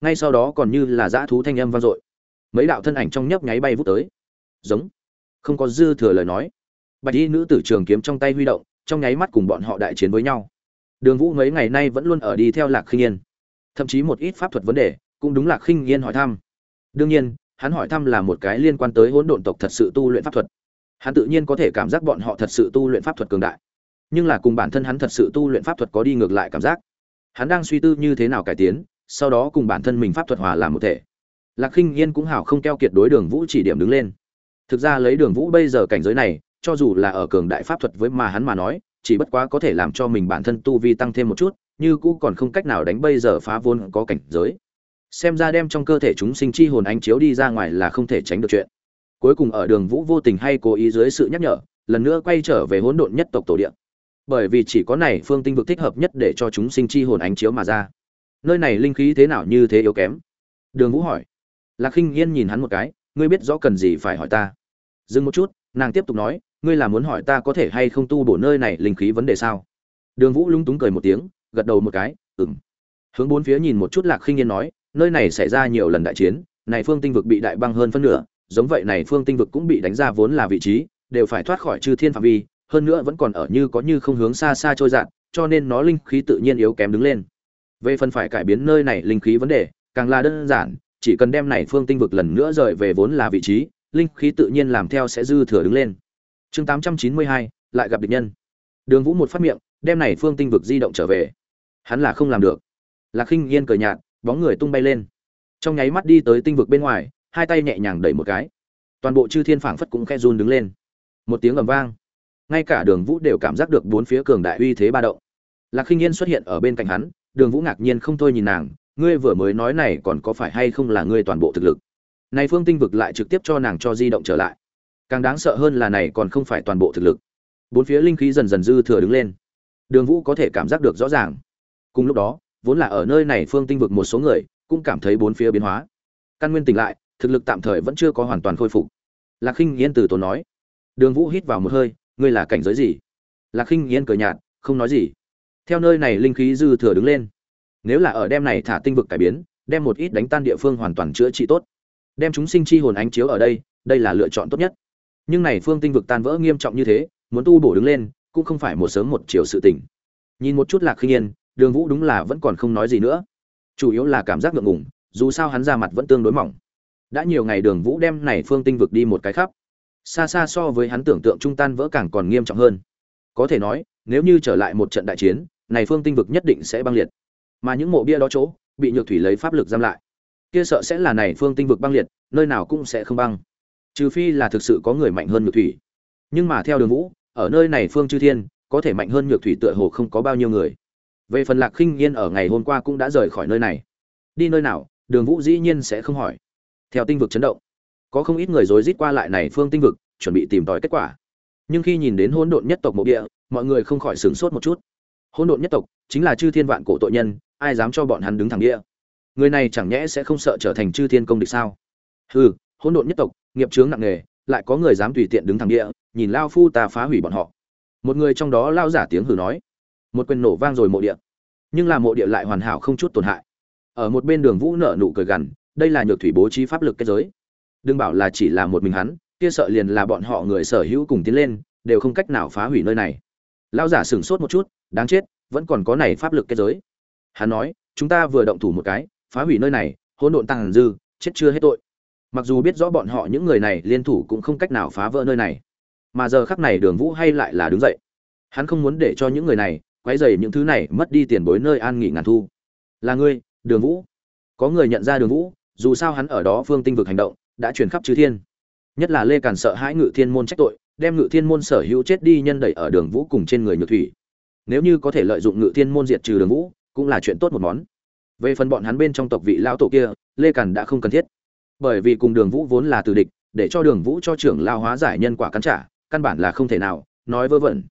[SPEAKER 1] Ngay sau đó còn như là dã thú thanh âm vang dội mấy đạo thân ảnh trong nhấp nháy bay vút tới. Giống. Không có dư thừa lời nói. Bạch y nữ tử trường kiếm trong tay huy động, trong nháy mắt cùng bọn họ đại chiến với nhau. Đường vũ mấy ngày nay vẫn luôn ở đi theo lạc khinh yên. Thậm chí một ít pháp thuật vấn đề, cũng đúng lạc khinh yên hỏi thăm. Đương nhiên, hắn hỏi thăm là một cái liên quan tới hỗn độn tộc thật sự tu luyện pháp thuật. Hắn tự nhiên có thể cảm giác bọn họ thật sự tu luyện pháp thuật cường đại. Nhưng là cùng bản thân hắn thật sự tu luyện pháp thuật có đi ngược lại cảm giác. Hắn đang suy tư như thế nào cải tiến, sau đó cùng bản thân mình pháp thuật hòa làm một thể lạc khinh yên cũng hảo không keo kiệt đối đường vũ chỉ điểm đứng lên. Thực ra lấy đường vũ bây giờ cảnh giới này, cho dù là ở cường đại pháp thuật với mà hắn mà nói, chỉ bất quá có thể làm cho mình bản thân tu vi tăng thêm một chút, như cũ còn không cách nào đánh bây giờ phá vốn có cảnh giới. Xem ra đem trong cơ thể chúng sinh chi hồn ánh chiếu đi ra ngoài là không thể tránh được chuyện. Cuối cùng ở đường vũ vô tình hay cố ý dưới sự nhắc nhở, lần nữa quay trở về hỗn độn nhất tộc tổ địa. Bởi vì chỉ có này phương tinh vực thích hợp nhất để cho chúng sinh chi hồn ánh chiếu mà ra. Nơi này linh khí thế nào như thế yếu kém? Đường vũ hỏi lạc khinh Nghiên nhìn hắn một cái, ngươi biết rõ cần gì phải hỏi ta? Dừng một chút, nàng tiếp tục nói, ngươi là muốn hỏi ta có thể hay không tu bổ nơi này linh khí vấn đề sao? Đường vũ lung túng cười một tiếng, gật đầu một cái, ừm. hướng bốn phía nhìn một chút lạc khinh Nghiên nói, nơi này xảy ra nhiều lần đại chiến, này phương tinh vực bị đại băng hơn phân nửa, giống vậy này phương tinh vực cũng bị đánh ra vốn là vị trí, đều phải thoát khỏi chư thiên phạm vi, hơn nữa vẫn còn ở như có như không hướng xa xa trôi dạt, cho nên nó linh khí tự nhiên yếu kém đứng lên. Về phần phải cải biến nơi này linh khí vấn đề, càng là đơn giản chỉ cần đem này phương tinh vực lần nữa rời về vốn là vị trí linh khí tự nhiên làm theo sẽ dư thừa đứng lên. Chương 892, lại gặp địch nhân. Đường vũ một phát miệng đem này phương tinh vực di động trở về. Hắn là không làm được. Lạc khinh yên cười nhạt bóng người tung bay lên. Trong nháy mắt đi tới tinh vực bên ngoài hai tay nhẹ nhàng đẩy một cái. Toàn bộ chư thiên phảng phất cũng khe run đứng lên. Một tiếng ầm vang. Ngay cả đường vũ đều cảm giác được bốn phía cường đại uy thế ba động. Lạc khinh yên xuất hiện ở bên cạnh hắn đường vũ ngạc nhiên không thôi nhìn nàng ngươi vừa mới nói này còn có phải hay không là ngươi toàn bộ thực lực? Này phương tinh vực lại trực tiếp cho nàng cho di động trở lại. Càng đáng sợ hơn là này còn không phải toàn bộ thực lực. Bốn phía linh khí dần dần dư thừa đứng lên. Đường vũ có thể cảm giác được rõ ràng. Cùng lúc đó, vốn là ở nơi này phương tinh vực một số người cũng cảm thấy bốn phía biến hóa. Căn nguyên tỉnh lại, thực lực tạm thời vẫn chưa có hoàn toàn khôi phục. Lạc khinh yên từ tốn nói. Đường vũ hít vào một hơi, ngươi là cảnh giới gì? Lạc khinh yên cười nhạt, không nói gì. Theo nơi này linh khí dư thừa đứng lên nếu là ở đem này thả tinh vực cải biến đem một ít đánh tan địa phương hoàn toàn chữa trị tốt. Đem chúng sinh chi hồn ánh chiếu ở đây đây là lựa chọn tốt nhất. Nhưng này phương tinh vực tan vỡ nghiêm trọng như thế muốn tu bổ đứng lên cũng không phải một sớm một chiều sự tỉnh nhìn một chút lạc khinh nhiên, đường vũ đúng là vẫn còn không nói gì nữa. Chủ yếu là cảm giác ngượng ngùng dù sao hắn ra mặt vẫn tương đối mỏng. Đã nhiều ngày đường vũ đem này phương tinh vực đi một cái khắp. Xa xa so với hắn tưởng tượng trung tan vỡ càng còn nghiêm trọng hơn. Có thể nói nếu như trở lại một trận đại chiến này phương tinh vực nhất định sẽ băng liệt mà những mộ bia đó chỗ bị nhược thủy lấy pháp lực giam lại. Kia sợ sẽ là này phương tinh vực băng liệt, nơi nào cũng sẽ không băng. Trừ phi là thực sự có người mạnh hơn nhược thủy. Nhưng mà theo đường vũ, ở nơi này phương chư thiên, có thể mạnh hơn nhược thủy tựa hồ không có bao nhiêu người. Về phần lạc khinh yên ở ngày hôm qua cũng đã rời khỏi nơi này. Đi nơi nào, đường vũ dĩ nhiên sẽ không hỏi. Theo tinh vực chấn động, có không ít người rối rít qua lại này phương tinh vực, chuẩn bị tìm tòi kết quả. Nhưng khi nhìn đến hỗn độn nhất tộc mộ địa mọi người không khỏi sửng sốt một chút. Hỗn độn nhất tộc chính là chư thiên vạn cổ tội nhân ai dám cho bọn hắn đứng thẳng địa? Người này chẳng nhẽ sẽ không sợ trở thành chư thiên công địch sao? Hừ, hỗn độn nhất tộc, nghiệp chướng nặng nề, lại có người dám tùy tiện đứng thẳng địa, nhìn lao phu ta phá hủy bọn họ. Một người trong đó lao giả tiếng hừ nói. Một quyền nổ vang rồi mộ địa. Nhưng là mộ địa lại hoàn hảo không chút tổn hại. Ở một bên đường vũ nợ nụ cười gằn, đây là nhược thủy bố trí pháp lực kết giới. Đừng bảo là chỉ là một mình hắn, kia sợ liền là bọn họ người sở hữu cùng tiến lên, đều không cách nào phá hủy nơi này. Lao giả sửng sốt một chút, đáng chết, vẫn còn có này pháp lực kết giới hắn nói, chúng ta vừa động thủ một cái, phá hủy nơi này, hỗn độn tăng dư, chết chưa hết tội. Mặc dù biết rõ bọn họ những người này liên thủ cũng không cách nào phá vỡ nơi này, mà giờ khắc này đường vũ hay lại là đứng dậy. Hắn không muốn để cho những người này quấy dày những thứ này mất đi tiền bối nơi an nghỉ ngàn thu. Là ngươi, đường vũ. Có người nhận ra đường vũ, dù sao hắn ở đó phương tinh vực hành động, đã truyền khắp chư thiên. Nhất là lê càn sợ hãi ngự thiên môn trách tội, đem ngự thiên môn sở hữu chết đi nhân đẩy ở đường vũ cùng trên người nhược thủy. Nếu như có thể lợi dụng ngự thiên môn diệt trừ đường vũ cũng là chuyện tốt một món. Về phần bọn hắn bên trong tộc vị lão tổ kia, lê càn đã không cần thiết. Bởi vì cùng đường vũ vốn là từ địch, để cho đường vũ cho trưởng lao hóa giải nhân quả cắn trả, căn bản là không thể nào, nói vớ vẩn.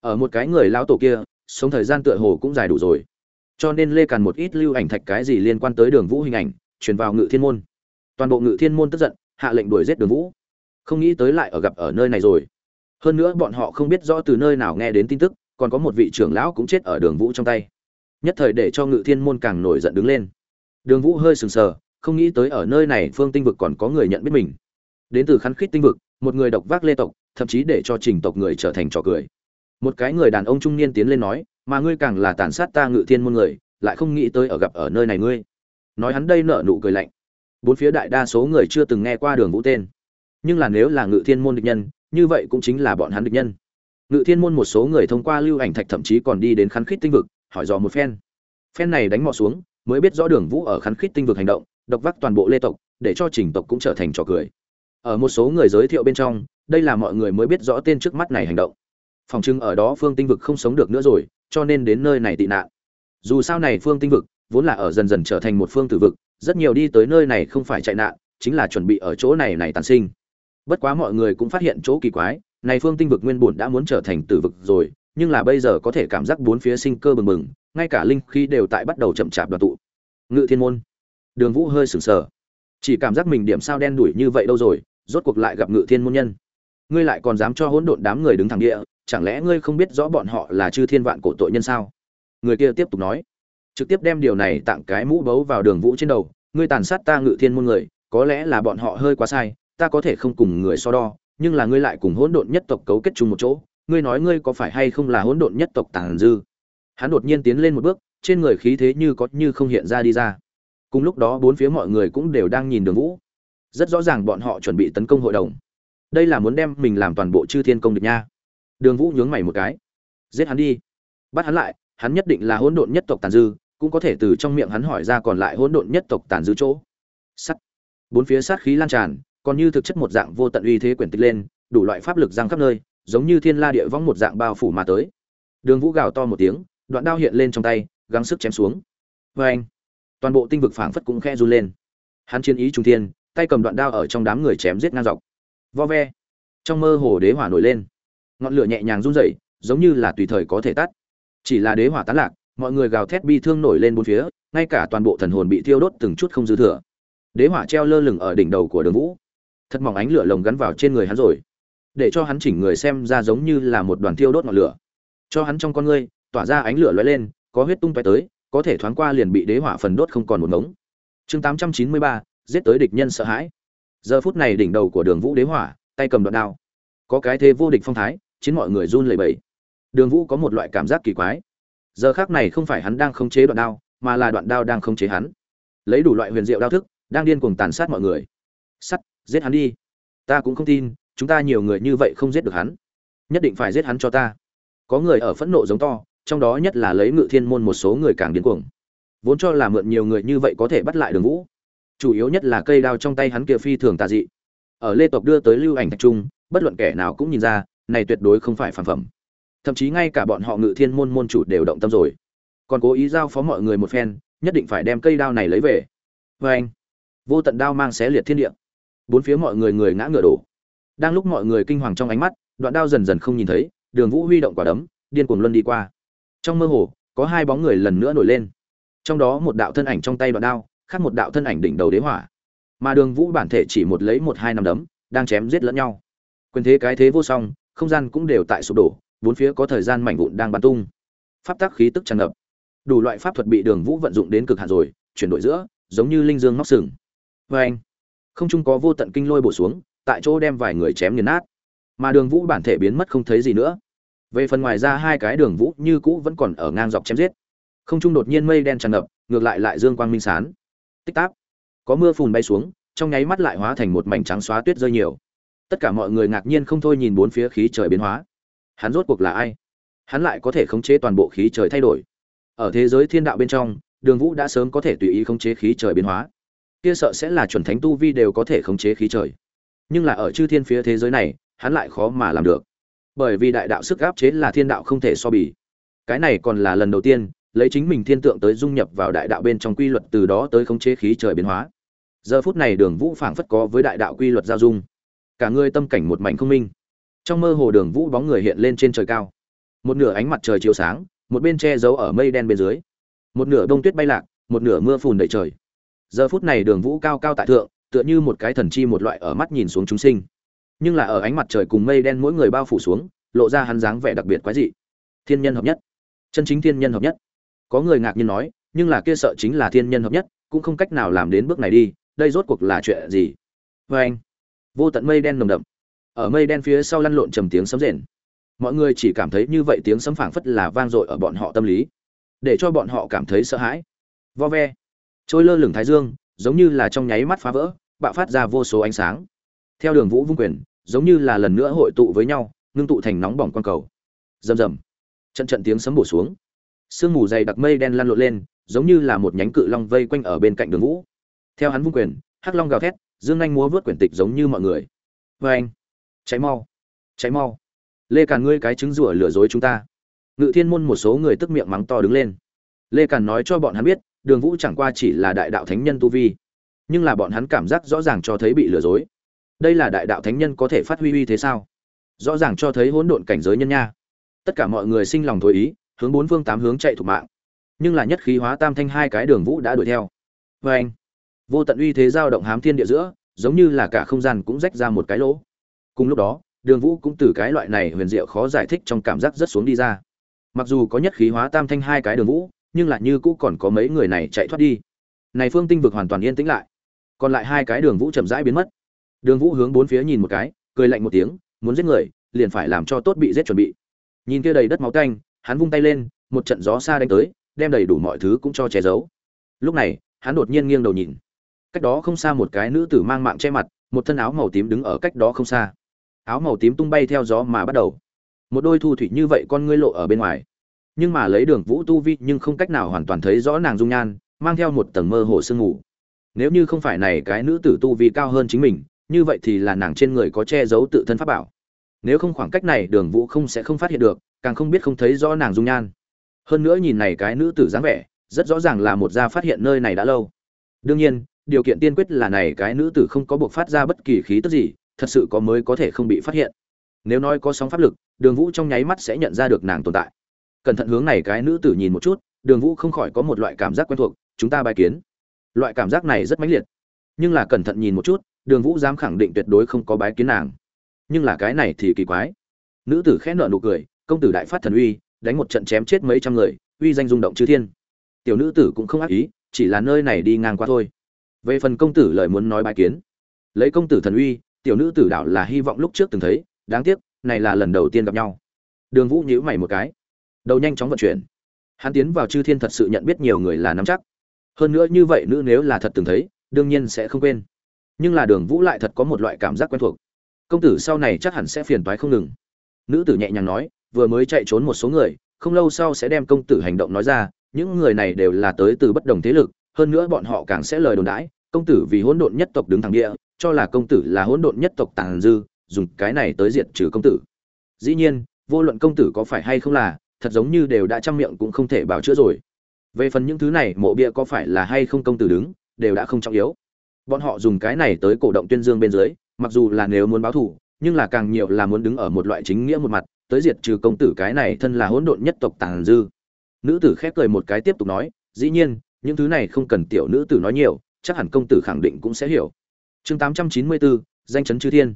[SPEAKER 1] Ở một cái người lão tổ kia, sống thời gian tựa hồ cũng dài đủ rồi. Cho nên lê càn một ít lưu ảnh thạch cái gì liên quan tới đường vũ hình ảnh, truyền vào ngự thiên môn. Toàn bộ ngự thiên môn tức giận, hạ lệnh đuổi giết đường vũ. Không nghĩ tới lại ở gặp ở nơi này rồi. Hơn nữa bọn họ không biết rõ từ nơi nào nghe đến tin tức, còn có một vị trưởng lão cũng chết ở đường vũ trong tay nhất thời để cho ngự thiên môn càng nổi giận đứng lên. Đường vũ hơi sừng sờ, không nghĩ tới ở nơi này phương tinh vực còn có người nhận biết mình. Đến từ khắn khít tinh vực, một người độc vác lê tộc, thậm chí để cho trình tộc người trở thành trò cười. Một cái người đàn ông trung niên tiến lên nói, mà ngươi càng là tàn sát ta ngự thiên môn người, lại không nghĩ tới ở gặp ở nơi này ngươi. Nói hắn đây nợ nụ cười lạnh. Bốn phía đại đa số người chưa từng nghe qua đường vũ tên. Nhưng là nếu là ngự thiên môn địch nhân, như vậy cũng chính là bọn hắn địch nhân. Ngự thiên môn một số người thông qua lưu ảnh thạch thậm chí còn đi đến khắn khít tinh vực hỏi dò một phen. Phen này đánh mò xuống, mới biết rõ đường vũ ở khắn khít tinh vực hành động, độc vác toàn bộ lê tộc, để cho trình tộc cũng trở thành trò cười. Ở một số người giới thiệu bên trong, đây là mọi người mới biết rõ tên trước mắt này hành động. Phòng trưng ở đó phương tinh vực không sống được nữa rồi, cho nên đến nơi này tị nạn. Dù sao này phương tinh vực, vốn là ở dần dần trở thành một phương tử vực, rất nhiều đi tới nơi này không phải chạy nạn, chính là chuẩn bị ở chỗ này này tàn sinh. Bất quá mọi người cũng phát hiện chỗ kỳ quái, này phương tinh vực nguyên bổn đã muốn trở thành tử vực rồi nhưng là bây giờ có thể cảm giác bốn phía sinh cơ bừng bừng, ngay cả linh khí đều tại bắt đầu chậm chạp đoàn tụ. Ngự thiên môn. Đường vũ hơi sừng sờ. Chỉ cảm giác mình điểm sao đen đủi như vậy đâu rồi, rốt cuộc lại gặp ngự thiên môn nhân. Ngươi lại còn dám cho hỗn độn đám người đứng thẳng địa, chẳng lẽ ngươi không biết rõ bọn họ là chư thiên vạn cổ tội nhân sao? Người kia tiếp tục nói. Trực tiếp đem điều này tặng cái mũ bấu vào đường vũ trên đầu, ngươi tàn sát ta ngự thiên môn người, có lẽ là bọn họ hơi quá sai, ta có thể không cùng người so đo, nhưng là ngươi lại cùng hỗn độn nhất tộc cấu kết chung một chỗ ngươi nói ngươi có phải hay không là hỗn độn nhất tộc tàn dư? Hắn đột nhiên tiến lên một bước, trên người khí thế như có như không hiện ra đi ra. Cùng lúc đó bốn phía mọi người cũng đều đang nhìn đường vũ. Rất rõ ràng bọn họ chuẩn bị tấn công hội đồng. Đây là muốn đem mình làm toàn bộ chư thiên công được nha. Đường vũ nhướng mày một cái. Giết hắn đi. Bắt hắn lại, hắn nhất định là hỗn độn nhất tộc tàn dư, cũng có thể từ trong miệng hắn hỏi ra còn lại hỗn độn nhất tộc tàn dư chỗ. Sắt. Bốn phía sát khí lan tràn, còn như thực chất một dạng vô tận uy thế quyển tích lên, đủ loại pháp lực giang khắp nơi giống như thiên la địa vong một dạng bao phủ mà tới. Đường vũ gào to một tiếng, đoạn đao hiện lên trong tay, gắng sức chém xuống. Oeng! anh toàn bộ tinh vực phảng phất cũng khe run lên. Hắn chiến ý trung thiên, tay cầm đoạn đao ở trong đám người chém giết ngang dọc. Vo ve! Trong mơ hồ đế hỏa nổi lên. Ngọn lửa nhẹ nhàng run rẩy, giống như là tùy thời có thể tắt. Chỉ là đế hỏa tán lạc, mọi người gào thét bi thương nổi lên bốn phía, ngay cả toàn bộ thần hồn bị thiêu đốt từng chút không dư thừa. Đế hỏa treo lơ lửng ở đỉnh đầu của đường vũ. Thật mỏng ánh lửa lồng gắn vào trên người hắn rồi để cho hắn chỉnh người xem ra giống như là một đoàn thiêu đốt ngọn lửa. Cho hắn trong con ngươi, tỏa ra ánh lửa lóe lên, có huyết tung tóe tới, có thể thoáng qua liền bị đế hỏa phần đốt không còn một ngống. Chương tám trăm chín mươi ba, giết tới địch nhân sợ hãi. Giờ phút này đỉnh đầu của đường vũ đế hỏa, tay cầm đoạn đao. Có cái thế vô địch phong thái, khiến mọi người run lẩy bẩy. Đường vũ có một loại cảm giác kỳ quái. Giờ khác này không phải hắn đang khống chế đoạn đao, mà là đoạn đao đang khống chế hắn. Lấy đủ loại huyền diệu đao thức, đang điên cuồng tàn sát mọi người. Sắt, giết hắn đi. Ta cũng không tin chúng ta nhiều người như vậy không giết được hắn. Nhất định phải giết hắn cho ta. Có người ở phẫn nộ giống to, trong đó nhất là lấy ngự thiên môn một số người càng điên cuồng. Vốn cho là mượn nhiều người như vậy có thể bắt lại đường vũ. Chủ yếu nhất là cây đao trong tay hắn kia phi thường tà dị. Ở lê tộc đưa tới lưu ảnh thạch trung, bất luận kẻ nào cũng nhìn ra, này tuyệt đối không phải phản phẩm. Thậm chí ngay cả bọn họ ngự thiên môn môn chủ đều động tâm rồi. Còn cố ý giao phó mọi người một phen, nhất định phải đem cây đao này lấy về. Vê anh vô tận đao mang xé liệt thiên địa. Bốn phía mọi người người ngã ngựa đổ đang lúc mọi người kinh hoàng trong ánh mắt, đoạn đao dần dần không nhìn thấy, đường vũ huy động quả đấm, điên cuồng luân đi qua. Trong mơ hồ, có hai bóng người lần nữa nổi lên. Trong đó một đạo thân ảnh trong tay đoạn đao, khác một đạo thân ảnh đỉnh đầu đế hỏa. Mà đường vũ bản thể chỉ một lấy một hai năm đấm, đang chém giết lẫn nhau. Quyền thế cái thế vô song, không gian cũng đều tại sụp đổ, bốn phía có thời gian mảnh vụn đang bắn tung. Pháp tắc khí tức tràn ngập. Đủ loại pháp thuật bị đường vũ vận dụng đến cực hạn rồi, chuyển đổi giữa, giống như linh dương móc sừng. Vê anh không chung có vô tận kinh lôi bổ xuống tại chỗ đem vài người chém nghiền nát. Mà đường vũ bản thể biến mất không thấy gì nữa. Về phần ngoài ra hai cái đường vũ như cũ vẫn còn ở ngang dọc chém giết. Không trung đột nhiên mây đen tràn ngập, ngược lại lại dương quang minh sán tích táp có mưa phùn bay xuống, trong nháy mắt lại hóa thành một mảnh trắng xóa tuyết rơi nhiều. Tất cả mọi người ngạc nhiên không thôi nhìn bốn phía khí trời biến hóa. Hắn rốt cuộc là ai? Hắn lại có thể khống chế toàn bộ khí trời thay đổi. Ở thế giới thiên đạo bên trong, đường vũ đã sớm có thể tùy ý khống chế khí trời biến hóa. Kia sợ sẽ là chuẩn thánh tu vi đều có thể khống chế khí trời nhưng là ở chư thiên phía thế giới này, hắn lại khó mà làm được. Bởi vì đại đạo sức áp chế là thiên đạo không thể so bì. Cái này còn là lần đầu tiên, lấy chính mình thiên tượng tới dung nhập vào đại đạo bên trong quy luật từ đó tới khống chế khí trời biến hóa. Giờ phút này đường vũ phảng phất có với đại đạo quy luật giao dung. Cả người tâm cảnh một mảnh không minh. Trong mơ hồ đường vũ bóng người hiện lên trên trời cao. Một nửa ánh mặt trời chiếu sáng, một bên che giấu ở mây đen bên dưới. Một nửa đông tuyết bay lạc, một nửa mưa phùn đầy trời. Giờ phút này đường vũ cao cao tại thượng tựa như một cái thần chi một loại ở mắt nhìn xuống chúng sinh. Nhưng là ở ánh mặt trời cùng mây đen mỗi người bao phủ xuống, lộ ra hắn dáng vẻ đặc biệt quái dị. Thiên nhân hợp nhất. Chân chính thiên nhân hợp nhất. Có người ngạc nhiên nói, nhưng là kia sợ chính là thiên nhân hợp nhất, cũng không cách nào làm đến bước này đi, đây rốt cuộc là chuyện gì? Vê anh, vô tận mây đen nồng đậm. Ở mây đen phía sau lăn lộn trầm tiếng sấm rền. Mọi người chỉ cảm thấy như vậy tiếng sấm phảng phất là vang dội ở bọn họ tâm lý, để cho bọn họ cảm thấy sợ hãi. Vo ve. Trôi lơ lửng thái dương giống như là trong nháy mắt phá vỡ, bạo phát ra vô số ánh sáng. Theo đường vũ vung quyền, giống như là lần nữa hội tụ với nhau, ngưng tụ thành nóng bỏng quang cầu. Rầm rầm. Trận trận tiếng sấm bổ xuống. Sương mù dày đặc mây đen lăn lộn lên, giống như là một nhánh cự long vây quanh ở bên cạnh đường vũ. Theo hắn vung quyền, hắc long gào thét, dương anh múa vớt quyển tịch giống như mọi người. Vê anh. Cháy mau. Cháy mau. Lê càn ngươi cái trứng rủa lừa dối chúng ta. Ngự thiên môn một số người tức miệng mắng to đứng lên. Lê càn nói cho bọn hắn biết đường vũ chẳng qua chỉ là đại đạo thánh nhân tu vi, nhưng là bọn hắn cảm giác rõ ràng cho thấy bị lừa dối. Đây là đại đạo thánh nhân có thể phát huy uy thế sao? Rõ ràng cho thấy hỗn độn cảnh giới nhân nha. Tất cả mọi người sinh lòng thối ý, hướng bốn phương tám hướng chạy thủ mạng. Nhưng là nhất khí hóa tam thanh hai cái đường vũ đã đuổi theo. Vê anh, vô tận uy thế giao động hám thiên địa giữa, giống như là cả không gian cũng rách ra một cái lỗ. Cùng lúc đó, đường vũ cũng từ cái loại này huyền diệu khó giải thích trong cảm giác rất xuống đi ra. Mặc dù có nhất khí hóa tam thanh hai cái đường vũ nhưng lại như cũ còn có mấy người này chạy thoát đi. Này phương tinh vực hoàn toàn yên tĩnh lại. Còn lại hai cái đường vũ chậm rãi biến mất. Đường vũ hướng bốn phía nhìn một cái, cười lạnh một tiếng, muốn giết người, liền phải làm cho tốt bị giết chuẩn bị. Nhìn kia đầy đất máu tanh, hắn vung tay lên, một trận gió xa đánh tới, đem đầy đủ mọi thứ cũng cho che giấu. Lúc này, hắn đột nhiên nghiêng đầu nhìn. Cách đó không xa một cái nữ tử mang mạng che mặt, một thân áo màu tím đứng ở cách đó không xa. Áo màu tím tung bay theo gió mà bắt đầu. Một đôi thu thủy như vậy con ngươi lộ ở bên ngoài nhưng mà lấy đường vũ tu vi nhưng không cách nào hoàn toàn thấy rõ nàng dung nhan, mang theo một tầng mơ hồ sương ngủ nếu như không phải này cái nữ tử tu vi cao hơn chính mình, như vậy thì là nàng trên người có che giấu tự thân pháp bảo. Nếu không khoảng cách này, đường vũ không sẽ không phát hiện được, càng không biết không thấy rõ nàng dung nhan. Hơn nữa nhìn này cái nữ tử dáng vẻ, rất rõ ràng là một gia phát hiện nơi này đã lâu. Đương nhiên, điều kiện tiên quyết là này cái nữ tử không có buộc phát ra bất kỳ khí tức gì, thật sự có mới có thể không bị phát hiện. Nếu nói có sóng pháp lực, đường vũ trong nháy mắt sẽ nhận ra được nàng tồn tại cẩn thận hướng này cái nữ tử nhìn một chút, đường vũ không khỏi có một loại cảm giác quen thuộc, chúng ta bài kiến. Loại cảm giác này rất mãnh liệt. Nhưng là cẩn thận nhìn một chút, đường vũ dám khẳng định tuyệt đối không có bái kiến nàng. Nhưng là cái này thì kỳ quái. Nữ tử khẽ nợ nụ cười, công tử đại phát thần uy, đánh một trận chém chết mấy trăm người, uy danh rung động chư thiên. Tiểu nữ tử cũng không ác ý, chỉ là nơi này đi ngang qua thôi. Về phần công tử lời muốn nói bài kiến. Lấy công tử thần uy, tiểu nữ tử đảo là hy vọng lúc trước từng thấy, đáng tiếc, này là lần đầu tiên gặp nhau. Đường vũ nhíu mày một cái đầu nhanh chóng vận chuyển. Hắn tiến vào chư thiên thật sự nhận biết nhiều người là nắm chắc. Hơn nữa như vậy nữ nếu là thật từng thấy, đương nhiên sẽ không quên. Nhưng là đường vũ lại thật có một loại cảm giác quen thuộc. Công tử sau này chắc hẳn sẽ phiền toái không ngừng. Nữ tử nhẹ nhàng nói, vừa mới chạy trốn một số người, không lâu sau sẽ đem công tử hành động nói ra, những người này đều là tới từ bất đồng thế lực, hơn nữa bọn họ càng sẽ lời đồn đãi, công tử vì hỗn độn nhất tộc đứng thẳng địa, cho là công tử là hỗn độn nhất tộc tàn dư, dùng cái này tới diệt trừ công tử. Dĩ nhiên, vô luận công tử có phải hay không là thật giống như đều đã trăm miệng cũng không thể bảo chữa rồi. Về phần những thứ này, mộ bia có phải là hay không công tử đứng, đều đã không trọng yếu. Bọn họ dùng cái này tới cổ động tuyên dương bên dưới, mặc dù là nếu muốn báo thù, nhưng là càng nhiều là muốn đứng ở một loại chính nghĩa một mặt, tới diệt trừ công tử cái này thân là hỗn độn nhất tộc tàn dư. Nữ tử khép cười một cái tiếp tục nói, dĩ nhiên, những thứ này không cần tiểu nữ tử nói nhiều, chắc hẳn công tử khẳng định cũng sẽ hiểu. Chương tám trăm chín mươi bốn danh chấn chư thiên.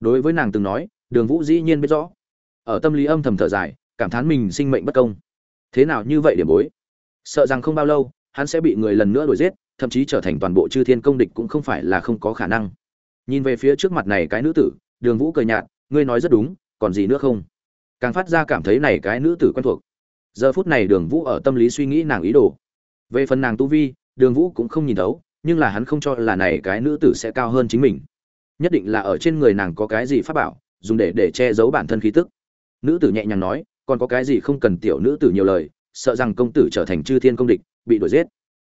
[SPEAKER 1] Đối với nàng từng nói, đường vũ dĩ nhiên biết rõ. Ở tâm lý âm thầm thở dài cảm thán mình sinh mệnh bất công. Thế nào như vậy điểm bối? Sợ rằng không bao lâu, hắn sẽ bị người lần nữa đuổi giết, thậm chí trở thành toàn bộ chư thiên công địch cũng không phải là không có khả năng. Nhìn về phía trước mặt này cái nữ tử, đường vũ cười nhạt, ngươi nói rất đúng, còn gì nữa không? Càng phát ra cảm thấy này cái nữ tử quen thuộc. Giờ phút này đường vũ ở tâm lý suy nghĩ nàng ý đồ. Về phần nàng tu vi, đường vũ cũng không nhìn thấu, nhưng là hắn không cho là này cái nữ tử sẽ cao hơn chính mình. Nhất định là ở trên người nàng có cái gì pháp bảo, dùng để để che giấu bản thân khí tức. Nữ tử nhẹ nhàng nói còn có cái gì không cần tiểu nữ tử nhiều lời, sợ rằng công tử trở thành chư thiên công địch, bị đuổi giết.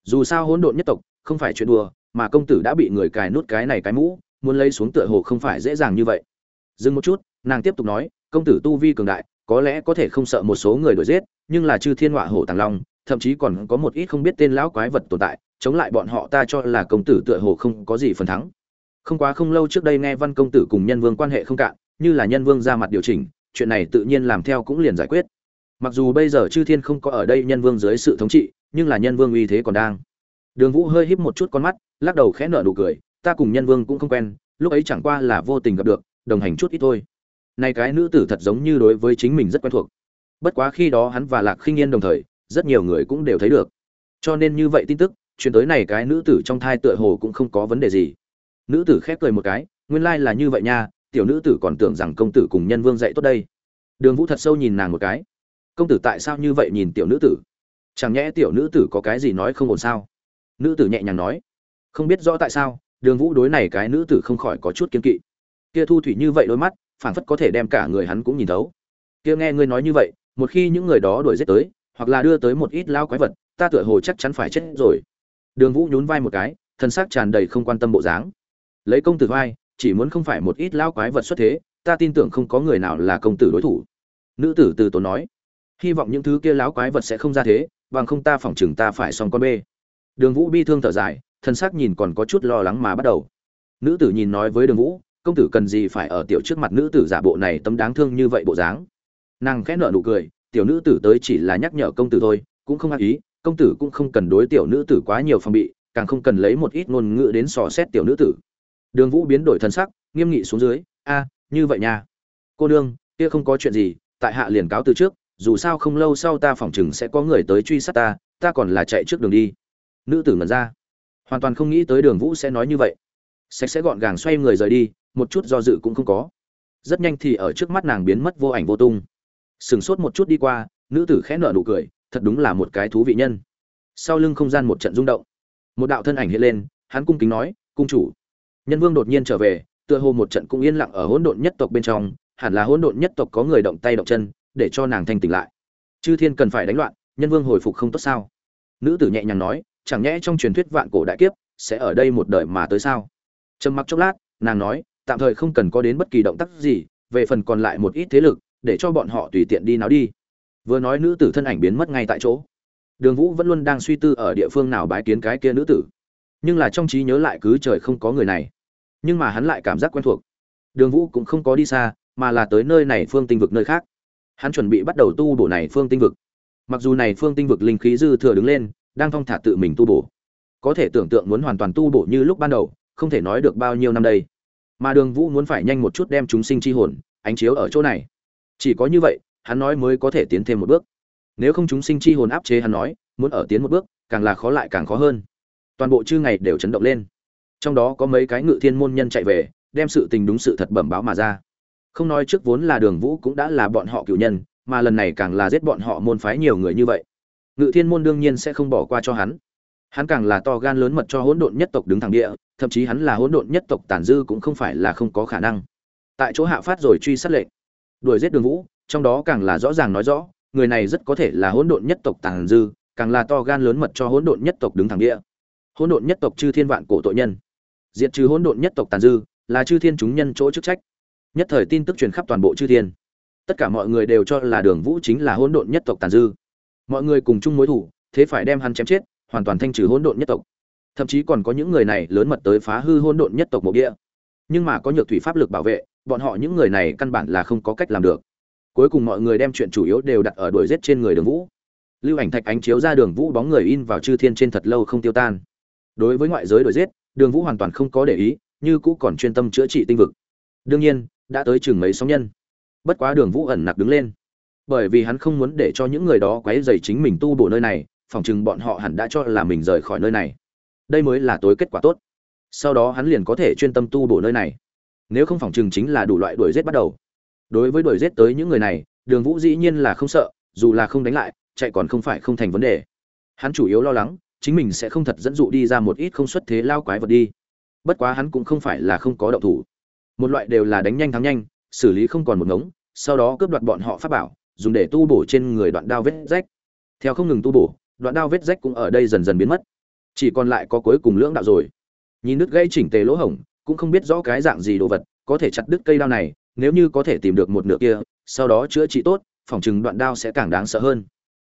[SPEAKER 1] Dù sao hỗn độn nhất tộc, không phải chuyện đùa, mà công tử đã bị người cài nút cái này cái mũ, muốn lấy xuống tựa hồ không phải dễ dàng như vậy. Dừng một chút, nàng tiếp tục nói, công tử tu vi cường đại, có lẽ có thể không sợ một số người đuổi giết, nhưng là chư thiên họa hổ tàng long, thậm chí còn có một ít không biết tên lão quái vật tồn tại, chống lại bọn họ ta cho là công tử tựa hồ không có gì phần thắng. Không quá không lâu trước đây nghe văn công tử cùng nhân vương quan hệ không cạn, như là nhân vương ra mặt điều chỉnh chuyện này tự nhiên làm theo cũng liền giải quyết. Mặc dù bây giờ chư thiên không có ở đây nhân vương dưới sự thống trị, nhưng là nhân vương uy thế còn đang. Đường vũ hơi híp một chút con mắt, lắc đầu khẽ nở nụ cười, ta cùng nhân vương cũng không quen, lúc ấy chẳng qua là vô tình gặp được, đồng hành chút ít thôi. Này cái nữ tử thật giống như đối với chính mình rất quen thuộc. Bất quá khi đó hắn và lạc khinh yên đồng thời, rất nhiều người cũng đều thấy được. Cho nên như vậy tin tức chuyện tới này cái nữ tử trong thai tựa hồ cũng không có vấn đề gì. Nữ tử khép cười một cái, nguyên lai là như vậy nha tiểu nữ tử còn tưởng rằng công tử cùng nhân vương dạy tốt đây. Đường vũ thật sâu nhìn nàng một cái. Công tử tại sao như vậy nhìn tiểu nữ tử? Chẳng nhẽ tiểu nữ tử có cái gì nói không ổn sao? Nữ tử nhẹ nhàng nói. Không biết rõ tại sao, đường vũ đối này cái nữ tử không khỏi có chút kiên kỵ. Kia thu thủy như vậy đôi mắt, phảng phất có thể đem cả người hắn cũng nhìn thấu. Kia nghe ngươi nói như vậy, một khi những người đó đuổi giết tới, hoặc là đưa tới một ít lao quái vật, ta tựa hồ chắc chắn phải chết rồi. Đường vũ nhún vai một cái thân xác tràn đầy không quan tâm bộ dáng. Lấy công tử vai chỉ muốn không phải một ít lao quái vật xuất thế, ta tin tưởng không có người nào là công tử đối thủ. Nữ tử từ tốn nói, hy vọng những thứ kia láo quái vật sẽ không ra thế, bằng không ta phỏng chừng ta phải xong con bê. Đường vũ bi thương thở dài, thân xác nhìn còn có chút lo lắng mà bắt đầu. Nữ tử nhìn nói với đường vũ, công tử cần gì phải ở tiểu trước mặt nữ tử giả bộ này tấm đáng thương như vậy bộ dáng? Nàng khẽ nợ nụ cười, tiểu nữ tử tới chỉ là nhắc nhở công tử thôi, cũng không ác ý, công tử cũng không cần đối tiểu nữ tử quá nhiều phòng bị, càng không cần lấy một ít ngôn ngữ đến sò xét tiểu nữ tử đường vũ biến đổi thân sắc, nghiêm nghị xuống dưới, a, như vậy nha. Cô nương, kia không có chuyện gì, tại hạ liền cáo từ trước, dù sao không lâu sau ta phỏng chừng sẽ có người tới truy sát ta ta còn là chạy trước đường đi. Nữ tử ngẩn ra. Hoàn toàn không nghĩ tới đường vũ sẽ nói như vậy. Sạch sẽ gọn gàng xoay người rời đi, một chút do dự cũng không có. Rất nhanh thì ở trước mắt nàng biến mất vô ảnh vô tung. Sừng sốt một chút đi qua, nữ tử khẽ nở nụ cười, thật đúng là một cái thú vị nhân. Sau lưng không gian một trận rung động. Một đạo thân ảnh hiện lên, hắn cung kính nói, cung chủ nhân vương đột nhiên trở về, tựa hồ một trận cũng yên lặng ở hỗn độn nhất tộc bên trong, hẳn là hỗn độn nhất tộc có người động tay động chân, để cho nàng thanh tỉnh lại. Chư thiên cần phải đánh loạn, nhân vương hồi phục không tốt sao? Nữ tử nhẹ nhàng nói, chẳng nhẽ trong truyền thuyết vạn cổ đại kiếp, sẽ ở đây một đời mà tới sao? Trầm mặc chốc lát, nàng nói, tạm thời không cần có đến bất kỳ động tác gì, về phần còn lại một ít thế lực, để cho bọn họ tùy tiện đi nào đi. Vừa nói nữ tử thân ảnh biến mất ngay tại chỗ. Đường vũ vẫn luôn đang suy tư ở địa phương nào bái kiến cái kia nữ tử. Nhưng là trong trí nhớ lại cứ trời không có người này nhưng mà hắn lại cảm giác quen thuộc. Đường vũ cũng không có đi xa, mà là tới nơi này phương tinh vực nơi khác. Hắn chuẩn bị bắt đầu tu bổ này phương tinh vực. Mặc dù này phương tinh vực linh khí dư thừa đứng lên, đang thong thả tự mình tu bổ. Có thể tưởng tượng muốn hoàn toàn tu bổ như lúc ban đầu, không thể nói được bao nhiêu năm đây. Mà đường vũ muốn phải nhanh một chút đem chúng sinh chi hồn, ánh chiếu ở chỗ này. Chỉ có như vậy, hắn nói mới có thể tiến thêm một bước. Nếu không chúng sinh chi hồn áp chế hắn nói, muốn ở tiến một bước, càng là khó lại càng khó hơn. Toàn bộ chư ngày đều chấn động lên trong đó có mấy cái ngự thiên môn nhân chạy về, đem sự tình đúng sự thật bẩm báo mà ra. Không nói trước vốn là đường vũ cũng đã là bọn họ cựu nhân, mà lần này càng là giết bọn họ môn phái nhiều người như vậy. Ngự thiên môn đương nhiên sẽ không bỏ qua cho hắn. Hắn càng là to gan lớn mật cho hỗn độn nhất tộc đứng thẳng địa, thậm chí hắn là hỗn độn nhất tộc tàn dư cũng không phải là không có khả năng. Tại chỗ hạ phát rồi truy sát lệnh, đuổi giết đường vũ, trong đó càng là rõ ràng nói rõ, người này rất có thể là hỗn độn nhất tộc tàn dư, càng là to gan lớn mật cho hỗn độn nhất tộc đứng thẳng địa. Hỗn độn nhất tộc chư thiên vạn cổ tội nhân diệt trừ hỗn độn nhất tộc tàn dư, là chư thiên chúng nhân chỗ chức trách. Nhất thời tin tức truyền khắp toàn bộ chư thiên. Tất cả mọi người đều cho là đường vũ chính là hỗn độn nhất tộc tàn dư. Mọi người cùng chung mối thủ, thế phải đem hắn chém chết, hoàn toàn thanh trừ hỗn độn nhất tộc. Thậm chí còn có những người này lớn mật tới phá hư hỗn độn nhất tộc mộ địa. Nhưng mà có nhược thủy pháp lực bảo vệ, bọn họ những người này căn bản là không có cách làm được. Cuối cùng mọi người đem chuyện chủ yếu đều đặt ở đuổi giết trên người đường vũ. Lưu ảnh thạch ánh chiếu ra đường vũ bóng người in vào chư thiên trên thật lâu không tiêu tan. Đối với ngoại giới đuổi giết đường vũ hoàn toàn không có để ý, như cũ còn chuyên tâm chữa trị tinh vực. Đương nhiên, đã tới chừng mấy sóng nhân. Bất quá đường vũ ẩn nặc đứng lên. Bởi vì hắn không muốn để cho những người đó quấy dày chính mình tu bổ nơi này, phỏng chừng bọn họ hẳn đã cho là mình rời khỏi nơi này. Đây mới là tối kết quả tốt. Sau đó hắn liền có thể chuyên tâm tu bổ nơi này. Nếu không phỏng chừng chính là đủ loại đuổi giết bắt đầu. Đối với đuổi giết tới những người này, đường vũ dĩ nhiên là không sợ, dù là không đánh lại, chạy còn không phải không thành vấn đề. Hắn chủ yếu lo lắng chính mình sẽ không thật dẫn dụ đi ra một ít không xuất thế lao quái vật đi. Bất quá hắn cũng không phải là không có động thủ. Một loại đều là đánh nhanh thắng nhanh, xử lý không còn một ngống, sau đó cướp đoạt bọn họ pháp bảo, dùng để tu bổ trên người đoạn đao vết rách. Theo không ngừng tu bổ, đoạn đao vết rách cũng ở đây dần dần biến mất. Chỉ còn lại có cuối cùng lưỡng đạo rồi. Nhìn nứt gây chỉnh tề lỗ hổng, cũng không biết rõ cái dạng gì đồ vật có thể chặt đứt cây đao này, nếu như có thể tìm được một nửa kia, sau đó chữa trị tốt, phòng chừng đoạn đao sẽ càng đáng sợ hơn.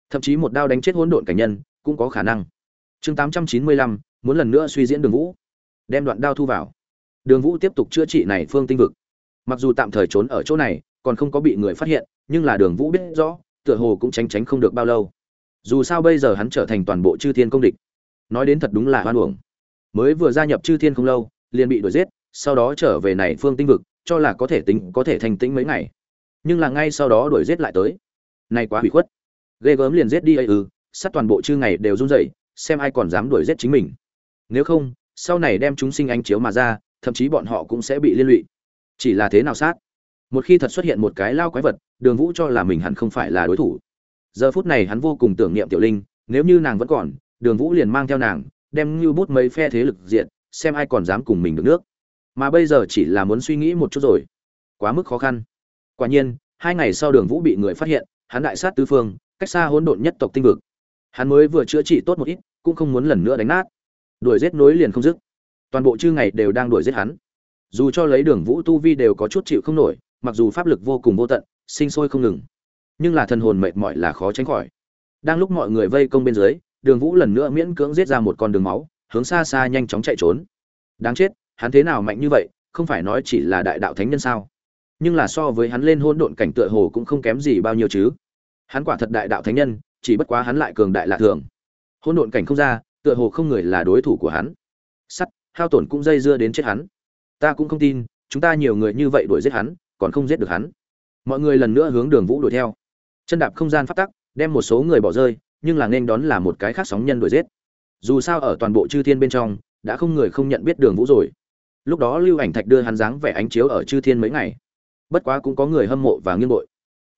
[SPEAKER 1] Thậm chí một đao đánh chết hỗn độn cảnh nhân cũng có khả năng chương tám trăm chín mươi lăm, muốn lần nữa suy diễn đường vũ. Đem đoạn đao thu vào. Đường vũ tiếp tục chữa trị này phương tinh vực. Mặc dù tạm thời trốn ở chỗ này, còn không có bị người phát hiện, nhưng là đường vũ biết rõ, tựa hồ cũng tránh tránh không được bao lâu. Dù sao bây giờ hắn trở thành toàn bộ chư thiên công địch. Nói đến thật đúng là hoan uổng. Mới vừa gia nhập chư thiên không lâu, liền bị đuổi giết, sau đó trở về này phương tinh vực, cho là có thể tính, có thể thành tĩnh mấy ngày. Nhưng là ngay sau đó đuổi giết lại tới. Này quá hủy khuất. Ghê gớm liền giết đi ấy ư sát toàn bộ chư ngày đều run rẩy xem ai còn dám đuổi giết chính mình. Nếu không, sau này đem chúng sinh ánh chiếu mà ra, thậm chí bọn họ cũng sẽ bị liên lụy. Chỉ là thế nào sát? Một khi thật xuất hiện một cái lao quái vật, đường vũ cho là mình hẳn không phải là đối thủ. Giờ phút này hắn vô cùng tưởng niệm tiểu linh, nếu như nàng vẫn còn, đường vũ liền mang theo nàng, đem như bút mấy phe thế lực diện xem ai còn dám cùng mình được nước. Mà bây giờ chỉ là muốn suy nghĩ một chút rồi. Quá mức khó khăn. Quả nhiên, hai ngày sau đường vũ bị người phát hiện, hắn đại sát tứ phương, cách xa hỗn độn nhất tộc tinh vực hắn mới vừa chữa trị tốt một ít, cũng không muốn lần nữa đánh nát. Đuổi giết nối liền không dứt. Toàn bộ chư ngày đều đang đuổi giết hắn. Dù cho lấy đường vũ tu vi đều có chút chịu không nổi, mặc dù pháp lực vô cùng vô tận, sinh sôi không ngừng, nhưng là thần hồn mệt mỏi là khó tránh khỏi. Đang lúc mọi người vây công bên dưới, đường vũ lần nữa miễn cưỡng giết ra một con đường máu, hướng xa xa nhanh chóng chạy trốn. Đáng chết, hắn thế nào mạnh như vậy, không phải nói chỉ là đại đạo thánh nhân sao? Nhưng là so với hắn lên hôn độn cảnh tựa hồ cũng không kém gì bao nhiêu chứ. Hắn quả thật đại đạo thánh nhân chỉ bất quá hắn lại cường đại lạ thường. Hôn độn cảnh không ra, tựa hồ không người là đối thủ của hắn. Sắt, hao tổn cũng dây dưa đến chết hắn. Ta cũng không tin, chúng ta nhiều người như vậy đuổi giết hắn, còn không giết được hắn. Mọi người lần nữa hướng đường vũ đuổi theo. Chân đạp không gian phát tắc, đem một số người bỏ rơi, nhưng là nên đón là một cái khác sóng nhân đuổi giết. Dù sao ở toàn bộ chư thiên bên trong, đã không người không nhận biết đường vũ rồi. Lúc đó lưu ảnh thạch đưa hắn dáng vẻ ánh chiếu ở chư thiên mấy ngày. Bất quá cũng có người hâm mộ và nghiêng bội.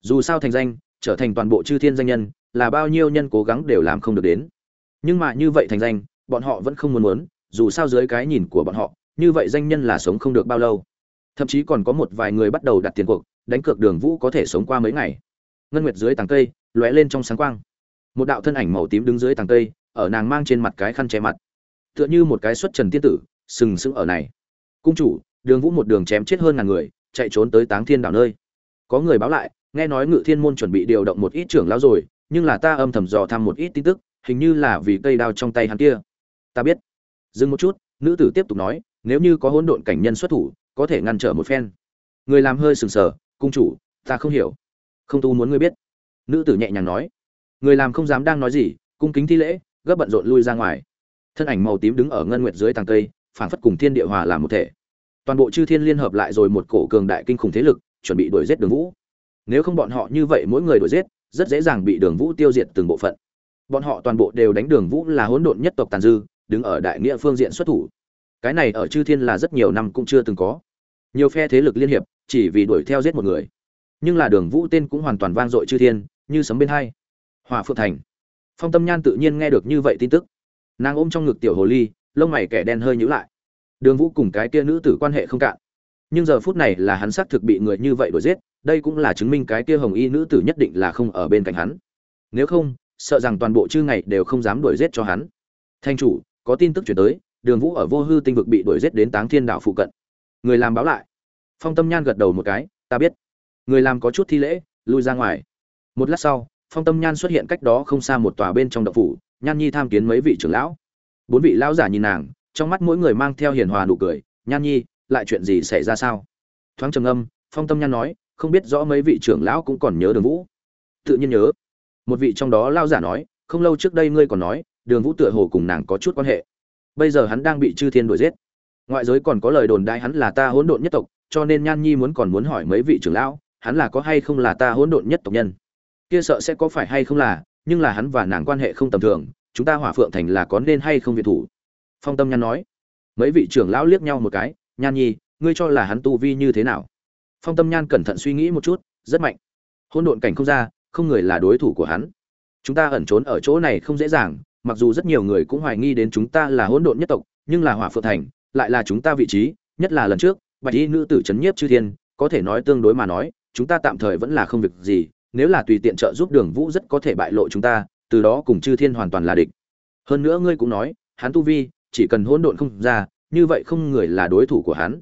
[SPEAKER 1] Dù sao thành danh trở thành toàn bộ chư thiên danh nhân, là bao nhiêu nhân cố gắng đều làm không được đến. Nhưng mà như vậy thành danh, bọn họ vẫn không muốn muốn, dù sao dưới cái nhìn của bọn họ, như vậy danh nhân là sống không được bao lâu. Thậm chí còn có một vài người bắt đầu đặt tiền cuộc, đánh cược đường vũ có thể sống qua mấy ngày. Ngân nguyệt dưới tàng cây, lóe lên trong sáng quang. Một đạo thân ảnh màu tím đứng dưới tàng cây, ở nàng mang trên mặt cái khăn che mặt. Tựa như một cái xuất trần tiên tử, sừng sững ở này. Cung chủ, đường vũ một đường chém chết hơn ngàn người, chạy trốn tới táng thiên đảo nơi. Có người báo lại nghe nói ngự thiên môn chuẩn bị điều động một ít trưởng lão rồi, nhưng là ta âm thầm dò thăm một ít tin tức, hình như là vì cây đao trong tay hắn kia. Ta biết. Dừng một chút, nữ tử tiếp tục nói, nếu như có hỗn độn cảnh nhân xuất thủ, có thể ngăn trở một phen. Người làm hơi sừng sờ, cung chủ, ta không hiểu. Không tu muốn ngươi biết. Nữ tử nhẹ nhàng nói. Người làm không dám đang nói gì, cung kính thi lễ, gấp bận rộn lui ra ngoài. Thân ảnh màu tím đứng ở ngân nguyệt dưới tàng cây, phảng phất cùng thiên địa hòa làm một thể. Toàn bộ chư thiên liên hợp lại rồi một cổ cường đại kinh khủng thế lực, chuẩn bị đuổi giết đường vũ nếu không bọn họ như vậy mỗi người đuổi giết, rất dễ dàng bị đường vũ tiêu diệt từng bộ phận. Bọn họ toàn bộ đều đánh đường vũ là hỗn độn nhất tộc tàn dư, đứng ở đại nghĩa phương diện xuất thủ. Cái này ở chư thiên là rất nhiều năm cũng chưa từng có. Nhiều phe thế lực liên hiệp, chỉ vì đuổi theo giết một người. Nhưng là đường vũ tên cũng hoàn toàn vang dội chư thiên, như sấm bên hai. Hòa phượng thành. Phong tâm nhan tự nhiên nghe được như vậy tin tức. Nàng ôm trong ngực tiểu hồ ly, lông mày kẻ đen hơi nhữ lại. Đường vũ cùng cái kia nữ tử quan hệ không cạn nhưng giờ phút này là hắn xác thực bị người như vậy đuổi giết, đây cũng là chứng minh cái kia hồng y nữ tử nhất định là không ở bên cạnh hắn. Nếu không, sợ rằng toàn bộ chư ngày đều không dám đuổi giết cho hắn. Thanh chủ, có tin tức chuyển tới, đường vũ ở vô hư tinh vực bị đuổi giết đến táng thiên đảo phụ cận. Người làm báo lại. Phong tâm nhan gật đầu một cái, ta biết. Người làm có chút thi lễ, lui ra ngoài. Một lát sau, phong tâm nhan xuất hiện cách đó không xa một tòa bên trong đậu phủ, nhan nhi tham kiến mấy vị trưởng lão. Bốn vị lão giả nhìn nàng, trong mắt mỗi người mang theo hiền hòa nụ cười, nhan nhi lại chuyện gì xảy ra sao? Thoáng trầm âm phong tâm nhan nói, không biết rõ mấy vị trưởng lão cũng còn nhớ đường vũ. Tự nhiên nhớ. Một vị trong đó lao giả nói, không lâu trước đây ngươi còn nói, đường vũ tựa hồ cùng nàng có chút quan hệ. Bây giờ hắn đang bị chư thiên đuổi giết. Ngoại giới còn có lời đồn đại hắn là ta hỗn độn nhất tộc, cho nên nhan nhi muốn còn muốn hỏi mấy vị trưởng lão, hắn là có hay không là ta hỗn độn nhất tộc nhân? Kia sợ sẽ có phải hay không là, nhưng là hắn và nàng quan hệ không tầm thường, chúng ta hỏa phượng thành là có nên hay không việt thủ? Phong tâm nhan nói. Mấy vị trưởng lão liếc nhau một cái nhan nhi, ngươi cho là hắn tu vi như thế nào? Phong tâm nhan cẩn thận suy nghĩ một chút, rất mạnh. Hôn độn cảnh không ra, không người là đối thủ của hắn. Chúng ta ẩn trốn ở chỗ này không dễ dàng, mặc dù rất nhiều người cũng hoài nghi đến chúng ta là hỗn độn nhất tộc, nhưng là hỏa phượng thành, lại là chúng ta vị trí, nhất là lần trước, bạch y nữ tử c nhiếp chư thiên, có thể nói tương đối mà nói, chúng ta tạm thời vẫn là không việc gì, nếu là tùy tiện trợ giúp đường vũ rất có thể bại lộ chúng ta, từ đó cùng chư thiên hoàn toàn là địch. Hơn nữa ngươi cũng nói, hắn tu vi chỉ cần hỗn độn không ra như vậy không người là đối thủ của hắn.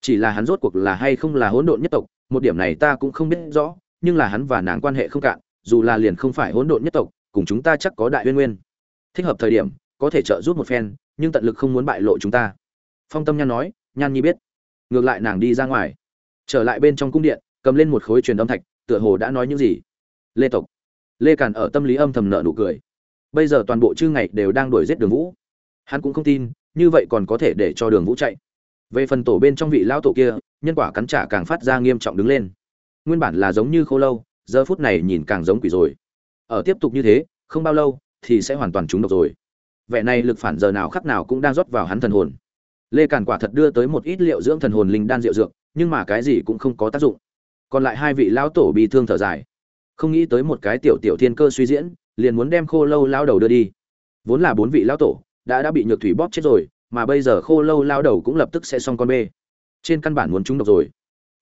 [SPEAKER 1] Chỉ là hắn rốt cuộc là hay không là hỗn độn nhất tộc, một điểm này ta cũng không biết rõ, nhưng là hắn và nàng quan hệ không cạn, dù là liền không phải hỗn độn nhất tộc, cùng chúng ta chắc có đại uyên nguyên. Thích hợp thời điểm, có thể trợ giúp một phen, nhưng tận lực không muốn bại lộ chúng ta. Phong tâm nhan nói, nhan nhi biết. Ngược lại nàng đi ra ngoài. Trở lại bên trong cung điện, cầm lên một khối truyền âm thạch, tựa hồ đã nói những gì. Lê tộc. Lê càn ở tâm lý âm thầm nợ nụ cười. Bây giờ toàn bộ chư ngày đều đang đuổi giết đường vũ. Hắn cũng không tin như vậy còn có thể để cho đường vũ chạy. Về phần tổ bên trong vị lão tổ kia, nhân quả cắn trả càng phát ra nghiêm trọng đứng lên. Nguyên bản là giống như khô lâu, giờ phút này nhìn càng giống quỷ rồi. Ở tiếp tục như thế, không bao lâu, thì sẽ hoàn toàn trúng độc rồi. Vẻ này lực phản giờ nào khắc nào cũng đang rót vào hắn thần hồn. Lê càn quả thật đưa tới một ít liệu dưỡng thần hồn linh đan rượu dược, nhưng mà cái gì cũng không có tác dụng. Còn lại hai vị lão tổ bị thương thở dài. Không nghĩ tới một cái tiểu tiểu thiên cơ suy diễn, liền muốn đem khô lâu lao đầu đưa đi. Vốn là bốn vị lão tổ đã đã bị nhược thủy bóp chết rồi, mà bây giờ khô lâu lao đầu cũng lập tức sẽ xong con bê. Trên căn bản muốn trúng độc rồi.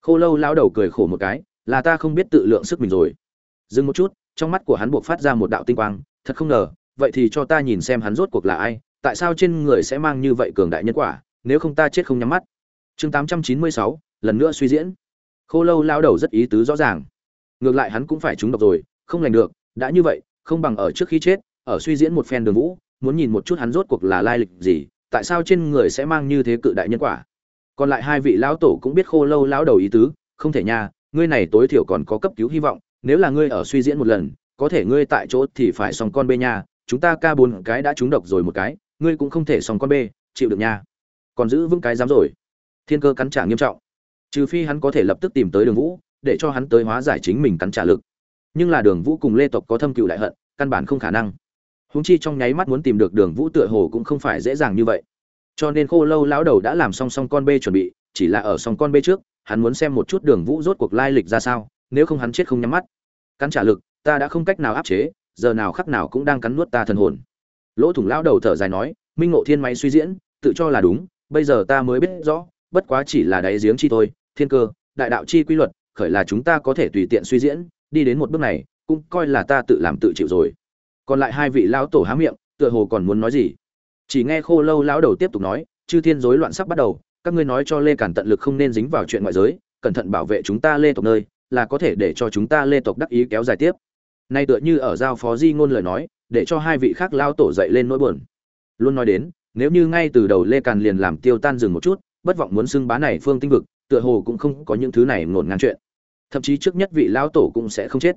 [SPEAKER 1] Khô lâu lao đầu cười khổ một cái, là ta không biết tự lượng sức mình rồi. Dừng một chút, trong mắt của hắn buộc phát ra một đạo tinh quang, thật không ngờ, vậy thì cho ta nhìn xem hắn rốt cuộc là ai, tại sao trên người sẽ mang như vậy cường đại nhân quả, nếu không ta chết không nhắm mắt. Chương tám trăm chín mươi sáu, lần nữa suy diễn. Khô lâu lao đầu rất ý tứ rõ ràng. Ngược lại hắn cũng phải trúng độc rồi, không lành được, đã như vậy, không bằng ở trước khi chết, ở suy diễn một phen đường vũ muốn nhìn một chút hắn rốt cuộc là lai lịch gì, tại sao trên người sẽ mang như thế cự đại nhân quả. Còn lại hai vị lão tổ cũng biết khô lâu lão đầu ý tứ, không thể nha, ngươi này tối thiểu còn có cấp cứu hy vọng, nếu là ngươi ở suy diễn một lần, có thể ngươi tại chỗ thì phải xong con bê nha, chúng ta ca bốn cái đã trúng độc rồi một cái, ngươi cũng không thể xong con bê chịu được nha. Còn giữ vững cái dám rồi. Thiên cơ cắn trả nghiêm trọng. Trừ phi hắn có thể lập tức tìm tới đường vũ, để cho hắn tới hóa giải chính mình cắn trả lực. Nhưng là đường vũ cùng lê tộc có thâm cựu đại hận, căn bản không khả năng húng chi trong nháy mắt muốn tìm được đường vũ tựa hồ cũng không phải dễ dàng như vậy. Cho nên khô lâu lão đầu đã làm song song con bê chuẩn bị, chỉ là ở song con bê trước, hắn muốn xem một chút đường vũ rốt cuộc lai lịch ra sao, nếu không hắn chết không nhắm mắt. Cắn trả lực, ta đã không cách nào áp chế, giờ nào khắc nào cũng đang cắn nuốt ta thần hồn. Lỗ thủng lão đầu thở dài nói, minh ngộ thiên máy suy diễn, tự cho là đúng, bây giờ ta mới biết rõ, bất quá chỉ là đáy giếng chi thôi, thiên cơ, đại đạo chi quy luật, khởi là chúng ta có thể tùy tiện suy diễn, đi đến một bước này, cũng coi là ta tự làm tự chịu rồi còn lại hai vị lão tổ há miệng, tựa hồ còn muốn nói gì. Chỉ nghe khô lâu lão đầu tiếp tục nói, chư thiên rối loạn sắp bắt đầu, các ngươi nói cho lê cản tận lực không nên dính vào chuyện ngoại giới, cẩn thận bảo vệ chúng ta lê tộc nơi, là có thể để cho chúng ta lê tộc đắc ý kéo dài tiếp. Nay tựa như ở giao phó di ngôn lời nói, để cho hai vị khác lao tổ dậy lên nỗi buồn. Luôn nói đến, nếu như ngay từ đầu lê càn liền làm tiêu tan dừng một chút, bất vọng muốn xưng bá này phương tinh vực, tựa hồ cũng không có những thứ này ngổn ngang chuyện. Thậm chí trước nhất vị lão tổ cũng sẽ không chết.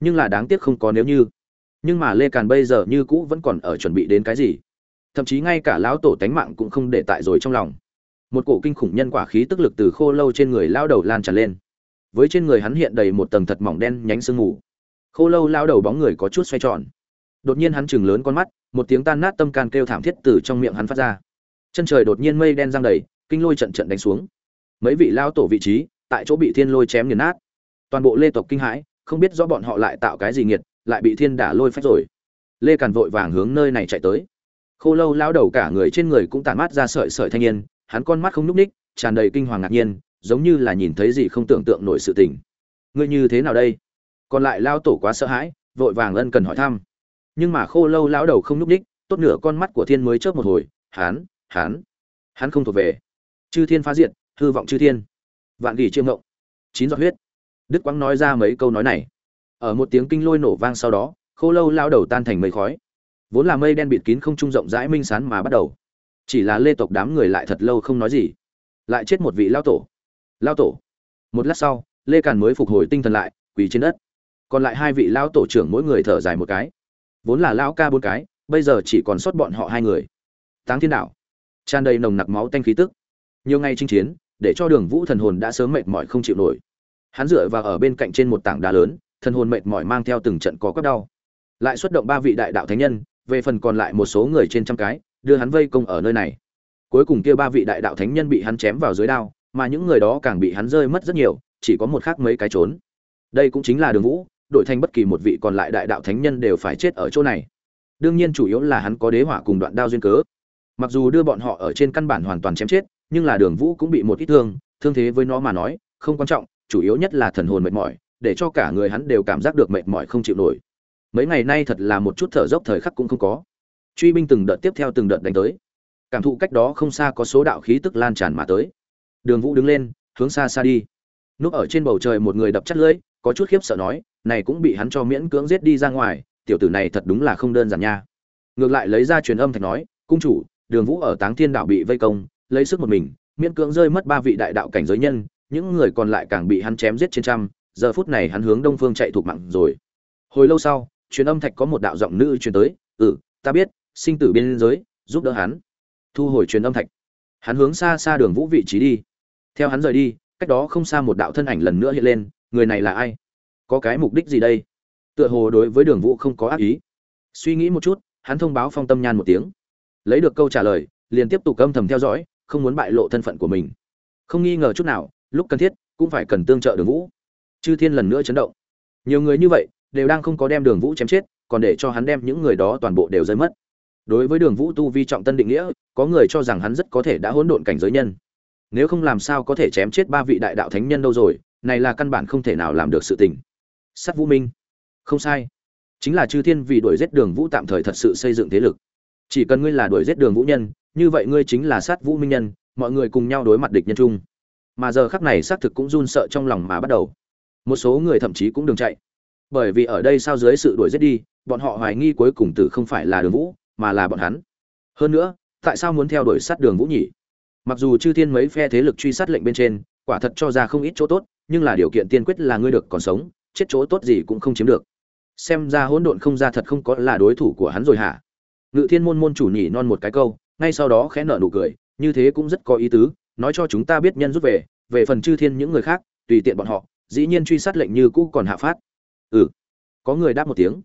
[SPEAKER 1] Nhưng là đáng tiếc không có nếu như nhưng mà lê càn bây giờ như cũ vẫn còn ở chuẩn bị đến cái gì? Thậm chí ngay cả lão tổ tánh mạng cũng không để tại rồi trong lòng. Một cổ kinh khủng nhân quả khí tức lực từ khô lâu trên người lao đầu lan tràn lên. Với trên người hắn hiện đầy một tầng thật mỏng đen nhánh sương mù. Khô lâu lao đầu bóng người có chút xoay tròn. Đột nhiên hắn chừng lớn con mắt, một tiếng tan nát tâm can kêu thảm thiết từ trong miệng hắn phát ra. Chân trời đột nhiên mây đen giang đầy, kinh lôi trận trận đánh xuống. Mấy vị lao tổ vị trí, tại chỗ bị thiên lôi chém nghiền nát. Toàn bộ lê tộc kinh hãi, không biết do bọn họ lại tạo cái gì nghiệt lại bị thiên đả lôi phách rồi. Lê càn vội vàng hướng nơi này chạy tới. Khô lâu lao đầu cả người trên người cũng tản mát ra sợi sợi thanh niên hắn con mắt không nhúc ních tràn đầy kinh hoàng ngạc nhiên giống như là nhìn thấy gì không tưởng tượng nổi sự tình. Ngươi như thế nào đây? Còn lại lao tổ quá sợ hãi vội vàng ân cần hỏi thăm. Nhưng mà khô lâu lão đầu không nhúc ních tốt nửa con mắt của thiên mới chớp một hồi hắn hắn hắn không thuộc về. Chư thiên phá diện, hư vọng chư thiên. Vạn gỉ chiêm ngộng chín giọt huyết. Đức quang nói ra mấy câu nói này ở một tiếng kinh lôi nổ vang sau đó, khô lâu lao đầu tan thành mây khói. Vốn là mây đen bịt kín không trung rộng rãi minh sán mà bắt đầu. Chỉ là lê tộc đám người lại thật lâu không nói gì. Lại chết một vị lao tổ. Lao tổ. Một lát sau, lê càn mới phục hồi tinh thần lại, quỳ trên đất. Còn lại hai vị lao tổ trưởng mỗi người thở dài một cái. Vốn là lão ca bốn cái, bây giờ chỉ còn sót bọn họ hai người. Táng thiên đạo. Tràn đầy nồng nặc máu tanh khí tức. Nhiều ngày chinh chiến, để cho đường vũ thần hồn đã sớm mệt mỏi không chịu nổi. Hắn dựa vào ở bên cạnh trên một tảng đá lớn thần hồn mệt mỏi mang theo từng trận có quắc đau. Lại xuất động ba vị đại đạo thánh nhân, về phần còn lại một số người trên trăm cái, đưa hắn vây công ở nơi này. Cuối cùng kia ba vị đại đạo thánh nhân bị hắn chém vào dưới đao, mà những người đó càng bị hắn rơi mất rất nhiều, chỉ có một khác mấy cái trốn. Đây cũng chính là đường vũ, đổi thành bất kỳ một vị còn lại đại đạo thánh nhân đều phải chết ở chỗ này. Đương nhiên chủ yếu là hắn có đế hỏa cùng đoạn đao duyên cớ. Mặc dù đưa bọn họ ở trên căn bản hoàn toàn chém chết, nhưng là đường vũ cũng bị một ít thương thương thế với nó mà nói, không quan trọng, chủ yếu nhất là thần hồn mệt mỏi để cho cả người hắn đều cảm giác được mệt mỏi không chịu nổi. Mấy ngày nay thật là một chút thở dốc thời khắc cũng không có. Truy binh từng đợt tiếp theo từng đợt đánh tới. Cảm thụ cách đó không xa có số đạo khí tức lan tràn mà tới. Đường vũ đứng lên, hướng xa xa đi. Núp ở trên bầu trời một người đập chắt lưỡi, có chút khiếp sợ nói, này cũng bị hắn cho miễn cưỡng giết đi ra ngoài, tiểu tử này thật đúng là không đơn giản nha. Ngược lại lấy ra truyền âm thạch nói, cung chủ, đường vũ ở táng thiên đạo bị vây công, lấy sức một mình, miễn cưỡng rơi mất ba vị đại đạo cảnh giới nhân, những người còn lại càng bị hắn chém giết trên trăm giờ phút này hắn hướng đông phương chạy thuộc mạng rồi. Hồi lâu sau, truyền âm thạch có một đạo giọng nữ truyền tới ừ ta biết, sinh tử biên giới, giúp đỡ hắn. Thu hồi truyền âm thạch. Hắn hướng xa xa đường vũ vị trí đi. Theo hắn rời đi, cách đó không xa một đạo thân ảnh lần nữa hiện lên, người này là ai? Có cái mục đích gì đây? Tựa hồ đối với đường vũ không có ác ý. Suy nghĩ một chút, hắn thông báo phong tâm nhan một tiếng. Lấy được câu trả lời, liền tiếp tục âm thầm theo dõi, không muốn bại lộ thân phận của mình. Không nghi ngờ chút nào, lúc cần thiết, cũng phải cần tương trợ đường vũ chư thiên lần nữa chấn động. Nhiều người như vậy đều đang không có đem đường vũ chém chết, còn để cho hắn đem những người đó toàn bộ đều rơi mất. Đối với đường vũ tu vi trọng tân định nghĩa, có người cho rằng hắn rất có thể đã hỗn độn cảnh giới nhân. Nếu không làm sao có thể chém chết ba vị đại đạo thánh nhân đâu rồi, này là căn bản không thể nào làm được sự tình. Sắt vũ minh. Không sai. Chính là chư thiên vì đuổi giết đường vũ tạm thời thật sự xây dựng thế lực. Chỉ cần ngươi là đuổi giết đường vũ nhân, như vậy ngươi chính là sát vũ minh nhân, mọi người cùng nhau đối mặt địch nhân chung. Mà giờ khắc này xác thực cũng run sợ trong lòng mà bắt đầu một số người thậm chí cũng đừng chạy. Bởi vì ở đây sao dưới sự đuổi giết đi, bọn họ hoài nghi cuối cùng tử không phải là đường vũ, mà là bọn hắn. Hơn nữa, tại sao muốn theo đuổi sát đường vũ nhỉ? Mặc dù chư thiên mấy phe thế lực truy sát lệnh bên trên, quả thật cho ra không ít chỗ tốt, nhưng là điều kiện tiên quyết là ngươi được còn sống, chết chỗ tốt gì cũng không chiếm được. Xem ra hỗn độn không ra thật không có là đối thủ của hắn rồi hả? Ngự thiên môn môn chủ nhỉ non một cái câu, ngay sau đó khẽ nợ nụ cười, như thế cũng rất có ý tứ, nói cho chúng ta biết nhân rút về về phần chư thiên những người khác, tùy tiện bọn họ dĩ nhiên truy sát lệnh như cũ còn hạ phát. Ừ. Có người đáp một tiếng.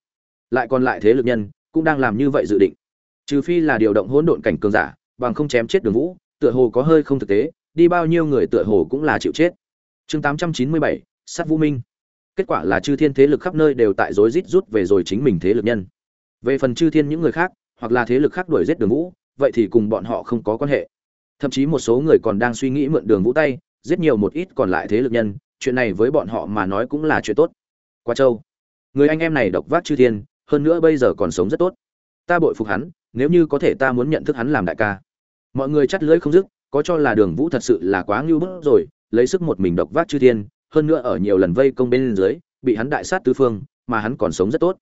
[SPEAKER 1] Lại còn lại thế lực nhân cũng đang làm như vậy dự định. Trừ phi là điều động hỗn độn cảnh cường giả, bằng không chém chết đường vũ, tựa hồ có hơi không thực tế, đi bao nhiêu người tựa hồ cũng là chịu chết. Chương tám trăm chín mươi bảy, sát vũ minh. Kết quả là chư thiên thế lực khắp nơi đều tại rối rít rút về rồi chính mình thế lực nhân. Về phần chư thiên những người khác, hoặc là thế lực khác đuổi giết đường vũ, vậy thì cùng bọn họ không có quan hệ. Thậm chí một số người còn đang suy nghĩ mượn đường vũ tay, giết nhiều một ít còn lại thế lực nhân chuyện này với bọn họ mà nói cũng là chuyện tốt. Qua châu người anh em này độc vác chư thiên, hơn nữa bây giờ còn sống rất tốt. Ta bội phục hắn, nếu như có thể ta muốn nhận thức hắn làm đại ca. Mọi người chắt lưỡi không dứt, có cho là đường vũ thật sự là quá ngưu bức rồi, lấy sức một mình độc vác chư thiên, hơn nữa ở nhiều lần vây công bên dưới, bị hắn đại sát tứ phương, mà hắn còn sống rất tốt.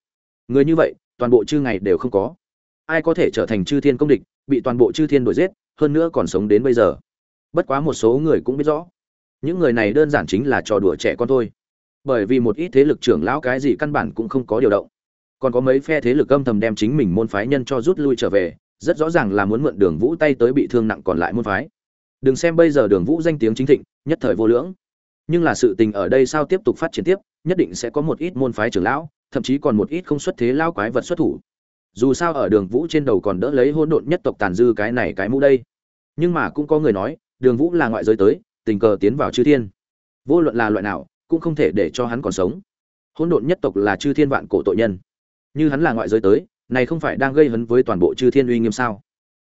[SPEAKER 1] Người như vậy, toàn bộ chư ngày đều không có. Ai có thể trở thành chư thiên công địch, bị toàn bộ chư thiên đuổi giết, hơn nữa còn sống đến bây giờ. Bất quá một số người cũng biết rõ những người này đơn giản chính là trò đùa trẻ con thôi. Bởi vì một ít thế lực trưởng lão cái gì căn bản cũng không có điều động. Còn có mấy phe thế lực âm thầm đem chính mình môn phái nhân cho rút lui trở về, rất rõ ràng là muốn mượn đường vũ tay tới bị thương nặng còn lại môn phái. Đừng xem bây giờ đường vũ danh tiếng chính thịnh, nhất thời vô lưỡng. Nhưng là sự tình ở đây sao tiếp tục phát triển tiếp, nhất định sẽ có một ít môn phái trưởng lão, thậm chí còn một ít không xuất thế lao quái vật xuất thủ. Dù sao ở đường vũ trên đầu còn đỡ lấy hôn độn nhất tộc tàn dư cái này cái mũ đây. Nhưng mà cũng có người nói, đường vũ là ngoại giới tới tình cờ tiến vào chư thiên. Vô luận là loại nào, cũng không thể để cho hắn còn sống. Hỗn độn nhất tộc là chư thiên vạn cổ tội nhân. Như hắn là ngoại giới tới, này không phải đang gây hấn với toàn bộ chư thiên uy nghiêm sao?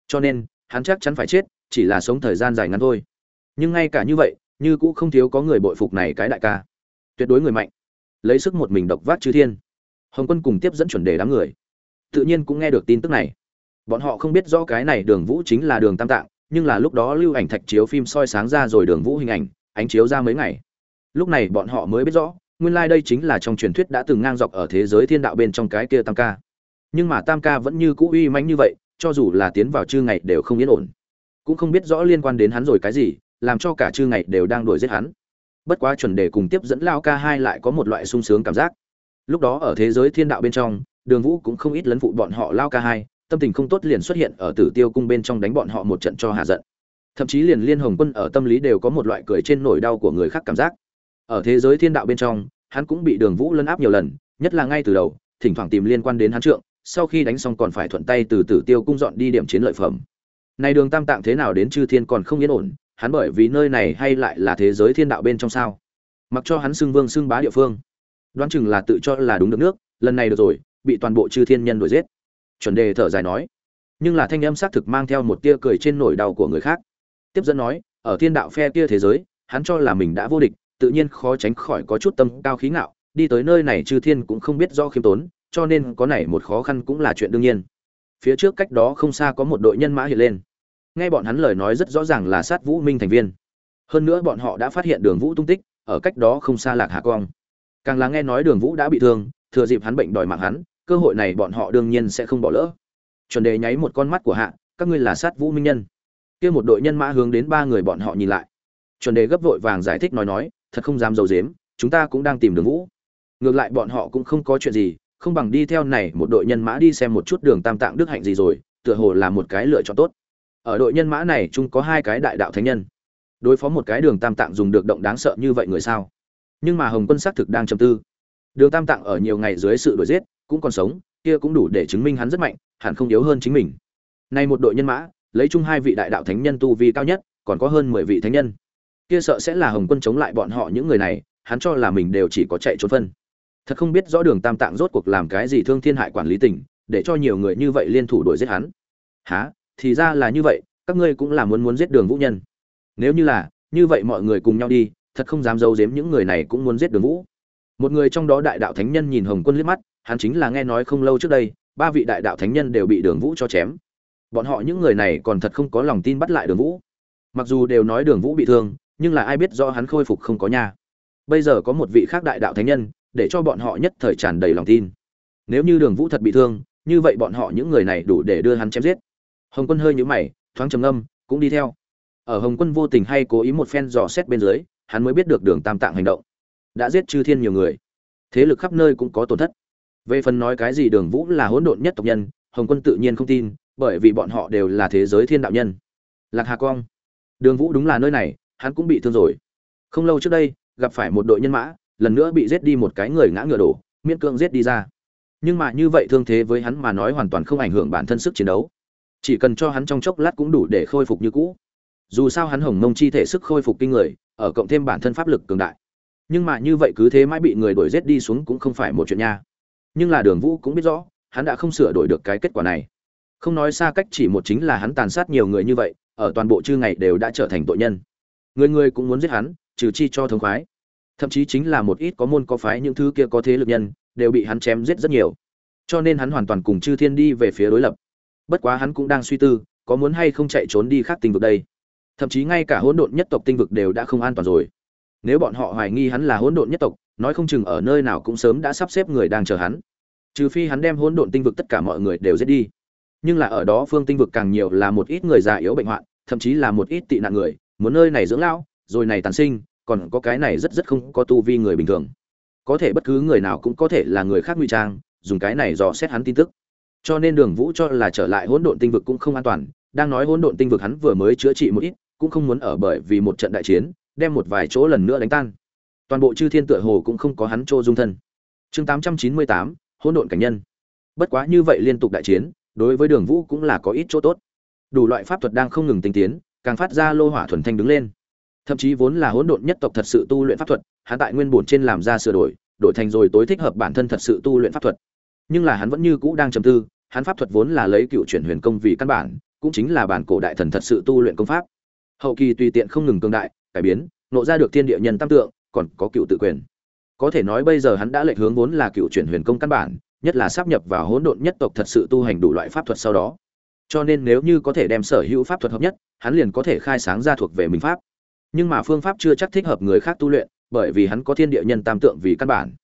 [SPEAKER 1] Cho nên, hắn chắc chắn phải chết, chỉ là sống thời gian dài ngắn thôi. Nhưng ngay cả như vậy, như cũ không thiếu có người bội phục này cái đại ca. Tuyệt đối người mạnh. Lấy sức một mình độc vác chư thiên. Hồng quân cùng tiếp dẫn chuẩn đề đám người. Tự nhiên cũng nghe được tin tức này. Bọn họ không biết rõ cái này đường vũ chính là đường tam tạng nhưng là lúc đó lưu ảnh thạch chiếu phim soi sáng ra rồi đường vũ hình ảnh, ánh chiếu ra mấy ngày. Lúc này bọn họ mới biết rõ, nguyên lai、like、đây chính là trong truyền thuyết đã từng ngang dọc ở thế giới thiên đạo bên trong cái kia tam ca. Nhưng mà tam ca vẫn như cũ uy mãnh như vậy, cho dù là tiến vào chư ngày đều không yên ổn. Cũng không biết rõ liên quan đến hắn rồi cái gì, làm cho cả chư ngày đều đang đuổi giết hắn. Bất quá chuẩn đề cùng tiếp dẫn lao ca hai lại có một loại sung sướng cảm giác. Lúc đó ở thế giới thiên đạo bên trong, đường vũ cũng không ít lấn phụ bọn họ lao ca hai tâm tình không tốt liền xuất hiện ở tử tiêu cung bên trong đánh bọn họ một trận cho hạ giận. Thậm chí liền liên hồng quân ở tâm lý đều có một loại cười trên nỗi đau của người khác cảm giác. Ở thế giới thiên đạo bên trong, hắn cũng bị đường vũ lấn áp nhiều lần, nhất là ngay từ đầu, thỉnh thoảng tìm liên quan đến hắn trượng, sau khi đánh xong còn phải thuận tay từ tử tiêu cung dọn đi điểm chiến lợi phẩm. Này đường tam tạng thế nào đến chư thiên còn không yên ổn, hắn bởi vì nơi này hay lại là thế giới thiên đạo bên trong sao? Mặc cho hắn xưng vương xưng bá địa phương. Đoán chừng là tự cho là đúng được nước, lần này được rồi, bị toàn bộ chư thiên nhân đuổi giết chuẩn đề thở dài nói. Nhưng là thanh âm xác thực mang theo một tia cười trên nỗi đau của người khác. Tiếp dẫn nói, ở thiên đạo phe kia thế giới, hắn cho là mình đã vô địch, tự nhiên khó tránh khỏi có chút tâm cao khí ngạo, đi tới nơi này chư thiên cũng không biết do khiêm tốn, cho nên có này một khó khăn cũng là chuyện đương nhiên. Phía trước cách đó không xa có một đội nhân mã hiện lên. Nghe bọn hắn lời nói rất rõ ràng là sát vũ minh thành viên. Hơn nữa bọn họ đã phát hiện đường vũ tung tích, ở cách đó không xa lạc hà quang. Càng là nghe nói đường vũ đã bị thương, thừa dịp hắn bệnh đòi mạng hắn cơ hội này bọn họ đương nhiên sẽ không bỏ lỡ. Chuẩn đề nháy một con mắt của hạ, các ngươi là sát vũ minh nhân. Kia một đội nhân mã hướng đến ba người bọn họ nhìn lại. Chuẩn đề gấp vội vàng giải thích nói nói, thật không dám dầu dếm chúng ta cũng đang tìm đường vũ. Ngược lại bọn họ cũng không có chuyện gì, không bằng đi theo này một đội nhân mã đi xem một chút đường tam tạng đức hạnh gì rồi, tựa hồ là một cái lựa chọn tốt. Ở đội nhân mã này chung có hai cái đại đạo thánh nhân. Đối phó một cái đường tam tạng dùng được động đáng sợ như vậy người sao? Nhưng mà hồng quân xác thực đang trầm tư. Đường tam tạng ở nhiều ngày dưới sự đuổi giết cũng còn sống, kia cũng đủ để chứng minh hắn rất mạnh, hẳn không yếu hơn chính mình. Nay một đội nhân mã, lấy chung hai vị đại đạo thánh nhân tu vi cao nhất, còn có hơn mười vị thánh nhân. Kia sợ sẽ là hồng quân chống lại bọn họ những người này, hắn cho là mình đều chỉ có chạy trốn phân. Thật không biết rõ đường tam tạng rốt cuộc làm cái gì thương thiên hại quản lý tỉnh để cho nhiều người như vậy liên thủ đuổi giết hắn. Há thì ra là như vậy, các ngươi cũng là muốn muốn giết đường vũ nhân. Nếu như là, như vậy mọi người cùng nhau đi, thật không dám giấu giếm những người này cũng muốn giết đường vũ. Một người trong đó đại đạo thánh nhân nhìn hồng quân liếc mắt hắn chính là nghe nói không lâu trước đây, ba vị đại đạo thánh nhân đều bị đường vũ cho chém. Bọn họ những người này còn thật không có lòng tin bắt lại đường vũ. Mặc dù đều nói đường vũ bị thương, nhưng là ai biết do hắn khôi phục không có nhà bây giờ có một vị khác đại đạo thánh nhân, để cho bọn họ nhất thời tràn đầy lòng tin. Nếu như đường vũ thật bị thương, như vậy bọn họ những người này đủ để đưa hắn chém giết. Hồng quân hơi nhũ mày, thoáng trầm âm cũng đi theo. Ở hồng quân vô tình hay cố ý một phen dò xét bên dưới, hắn mới biết được đường tam tạng hành động. Đã giết chư thiên nhiều người. Thế lực khắp nơi cũng có tổn thất về phần nói cái gì đường vũ là hỗn độn nhất tộc nhân, hồng quân tự nhiên không tin, bởi vì bọn họ đều là thế giới thiên đạo nhân. Lạc hà quang đường vũ đúng là nơi này, hắn cũng bị thương rồi. Không lâu trước đây, gặp phải một đội nhân mã, lần nữa bị giết đi một cái người ngã ngựa đổ, miễn cưỡng giết đi ra. Nhưng mà như vậy thương thế với hắn mà nói hoàn toàn không ảnh hưởng bản thân sức chiến đấu. Chỉ cần cho hắn trong chốc lát cũng đủ để khôi phục như cũ. Dù sao hắn hồng mông chi thể sức khôi phục kinh người, ở cộng thêm bản thân pháp lực cường đại. Nhưng mà như vậy cứ thế mãi bị người đuổi giết đi xuống cũng không phải một chuyện nha nhưng là đường vũ cũng biết rõ, hắn đã không sửa đổi được cái kết quả này. Không nói xa cách chỉ một chính là hắn tàn sát nhiều người như vậy, ở toàn bộ chư ngày đều đã trở thành tội nhân. Người người cũng muốn giết hắn, trừ chi cho thống khoái. Thậm chí chính là một ít có môn có phái những thứ kia có thế lực nhân, đều bị hắn chém giết rất nhiều. Cho nên hắn hoàn toàn cùng chư thiên đi về phía đối lập. Bất quá hắn cũng đang suy tư, có muốn hay không chạy trốn đi khác tinh vực đây. Thậm chí ngay cả hỗn độn nhất tộc tinh vực đều đã không an toàn rồi. Nếu bọn họ hoài nghi hắn là hỗn độn nhất tộc nói không chừng ở nơi nào cũng sớm đã sắp xếp người đang chờ hắn. Trừ phi hắn đem hỗn độn tinh vực tất cả mọi người đều giết đi. Nhưng là ở đó phương tinh vực càng nhiều là một ít người già yếu bệnh hoạn, thậm chí là một ít tị nạn người, muốn nơi này dưỡng lão, rồi này tàn sinh, còn có cái này rất rất không có tu vi người bình thường. Có thể bất cứ người nào cũng có thể là người khác ngụy trang, dùng cái này dò xét hắn tin tức. Cho nên đường vũ cho là trở lại hỗn độn tinh vực cũng không an toàn, đang nói hỗn độn tinh vực hắn vừa mới chữa trị một ít, cũng không muốn ở bởi vì một trận đại chiến, đem một vài chỗ lần nữa đánh tan toàn bộ chư thiên tựa hồ cũng không có hắn chỗ dung thân. Chương tám trăm chín mươi tám, hỗn độn cảnh nhân. Bất quá như vậy liên tục đại chiến, đối với đường vũ cũng là có ít chỗ tốt. Đủ loại pháp thuật đang không ngừng tinh tiến, càng phát ra lô hỏa thuần thanh đứng lên. Thậm chí vốn là hỗn độn nhất tộc thật sự tu luyện pháp thuật, hắn tại nguyên bổn trên làm ra sửa đổi đổi thành rồi tối thích hợp bản thân thật sự tu luyện pháp thuật. Nhưng là hắn vẫn như cũ đang trầm tư, hắn pháp thuật vốn là lấy cựu chuyển huyền công vì căn bản, cũng chính là bản cổ đại thần thật sự tu luyện công pháp. Hậu kỳ tùy tiện không ngừng tương đại, cải biến, nộ ra được thiên địa nhân tam tượng còn có cựu tự quyền. Có thể nói bây giờ hắn đã lệch hướng vốn là cựu chuyển huyền công căn bản, nhất là sắp nhập vào hỗn độn nhất tộc thật sự tu hành đủ loại pháp thuật sau đó. Cho nên nếu như có thể đem sở hữu pháp thuật hợp nhất, hắn liền có thể khai sáng ra thuộc về mình pháp. Nhưng mà phương pháp chưa chắc thích hợp người khác tu luyện, bởi vì hắn có thiên địa nhân tam tượng vì căn bản.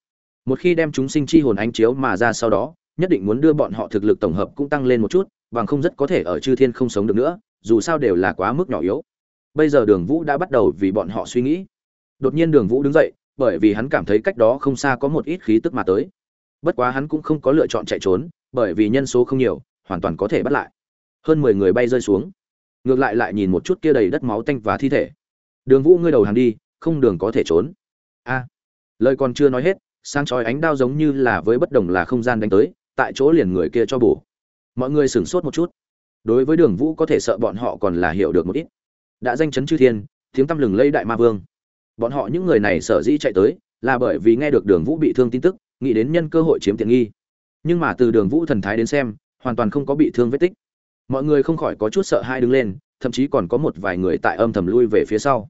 [SPEAKER 1] Một khi đem chúng sinh chi hồn ánh chiếu mà ra sau đó, nhất định muốn đưa bọn họ thực lực tổng hợp cũng tăng lên một chút, bằng không rất có thể ở chư thiên không sống được nữa, dù sao đều là quá mức nhỏ yếu. Bây giờ đường vũ đã bắt đầu vì bọn họ suy nghĩ đột nhiên đường vũ đứng dậy, bởi vì hắn cảm thấy cách đó không xa có một ít khí tức mà tới. Bất quá hắn cũng không có lựa chọn chạy trốn, bởi vì nhân số không nhiều, hoàn toàn có thể bắt lại. Hơn mười người bay rơi xuống. Ngược lại lại nhìn một chút kia đầy đất máu tanh và thi thể. Đường vũ, ngươi đầu hàng đi, không đường có thể trốn. A. Lời còn chưa nói hết sang chói ánh đao giống như là với bất đồng là không gian đánh tới, tại chỗ liền người kia cho bổ. Mọi người sửng sốt một chút. Đối với đường vũ có thể sợ bọn họ còn là hiểu được một ít. Đã danh chấn chư thiên, tiếng tăm lừng lây đại ma vương bọn họ những người này sở dĩ chạy tới là bởi vì nghe được đường vũ bị thương tin tức, nghĩ đến nhân cơ hội chiếm tiện nghi. Nhưng mà từ đường vũ thần thái đến xem, hoàn toàn không có bị thương vết tích. Mọi người không khỏi có chút sợ hai đứng lên, thậm chí còn có một vài người tại âm thầm lui về phía sau.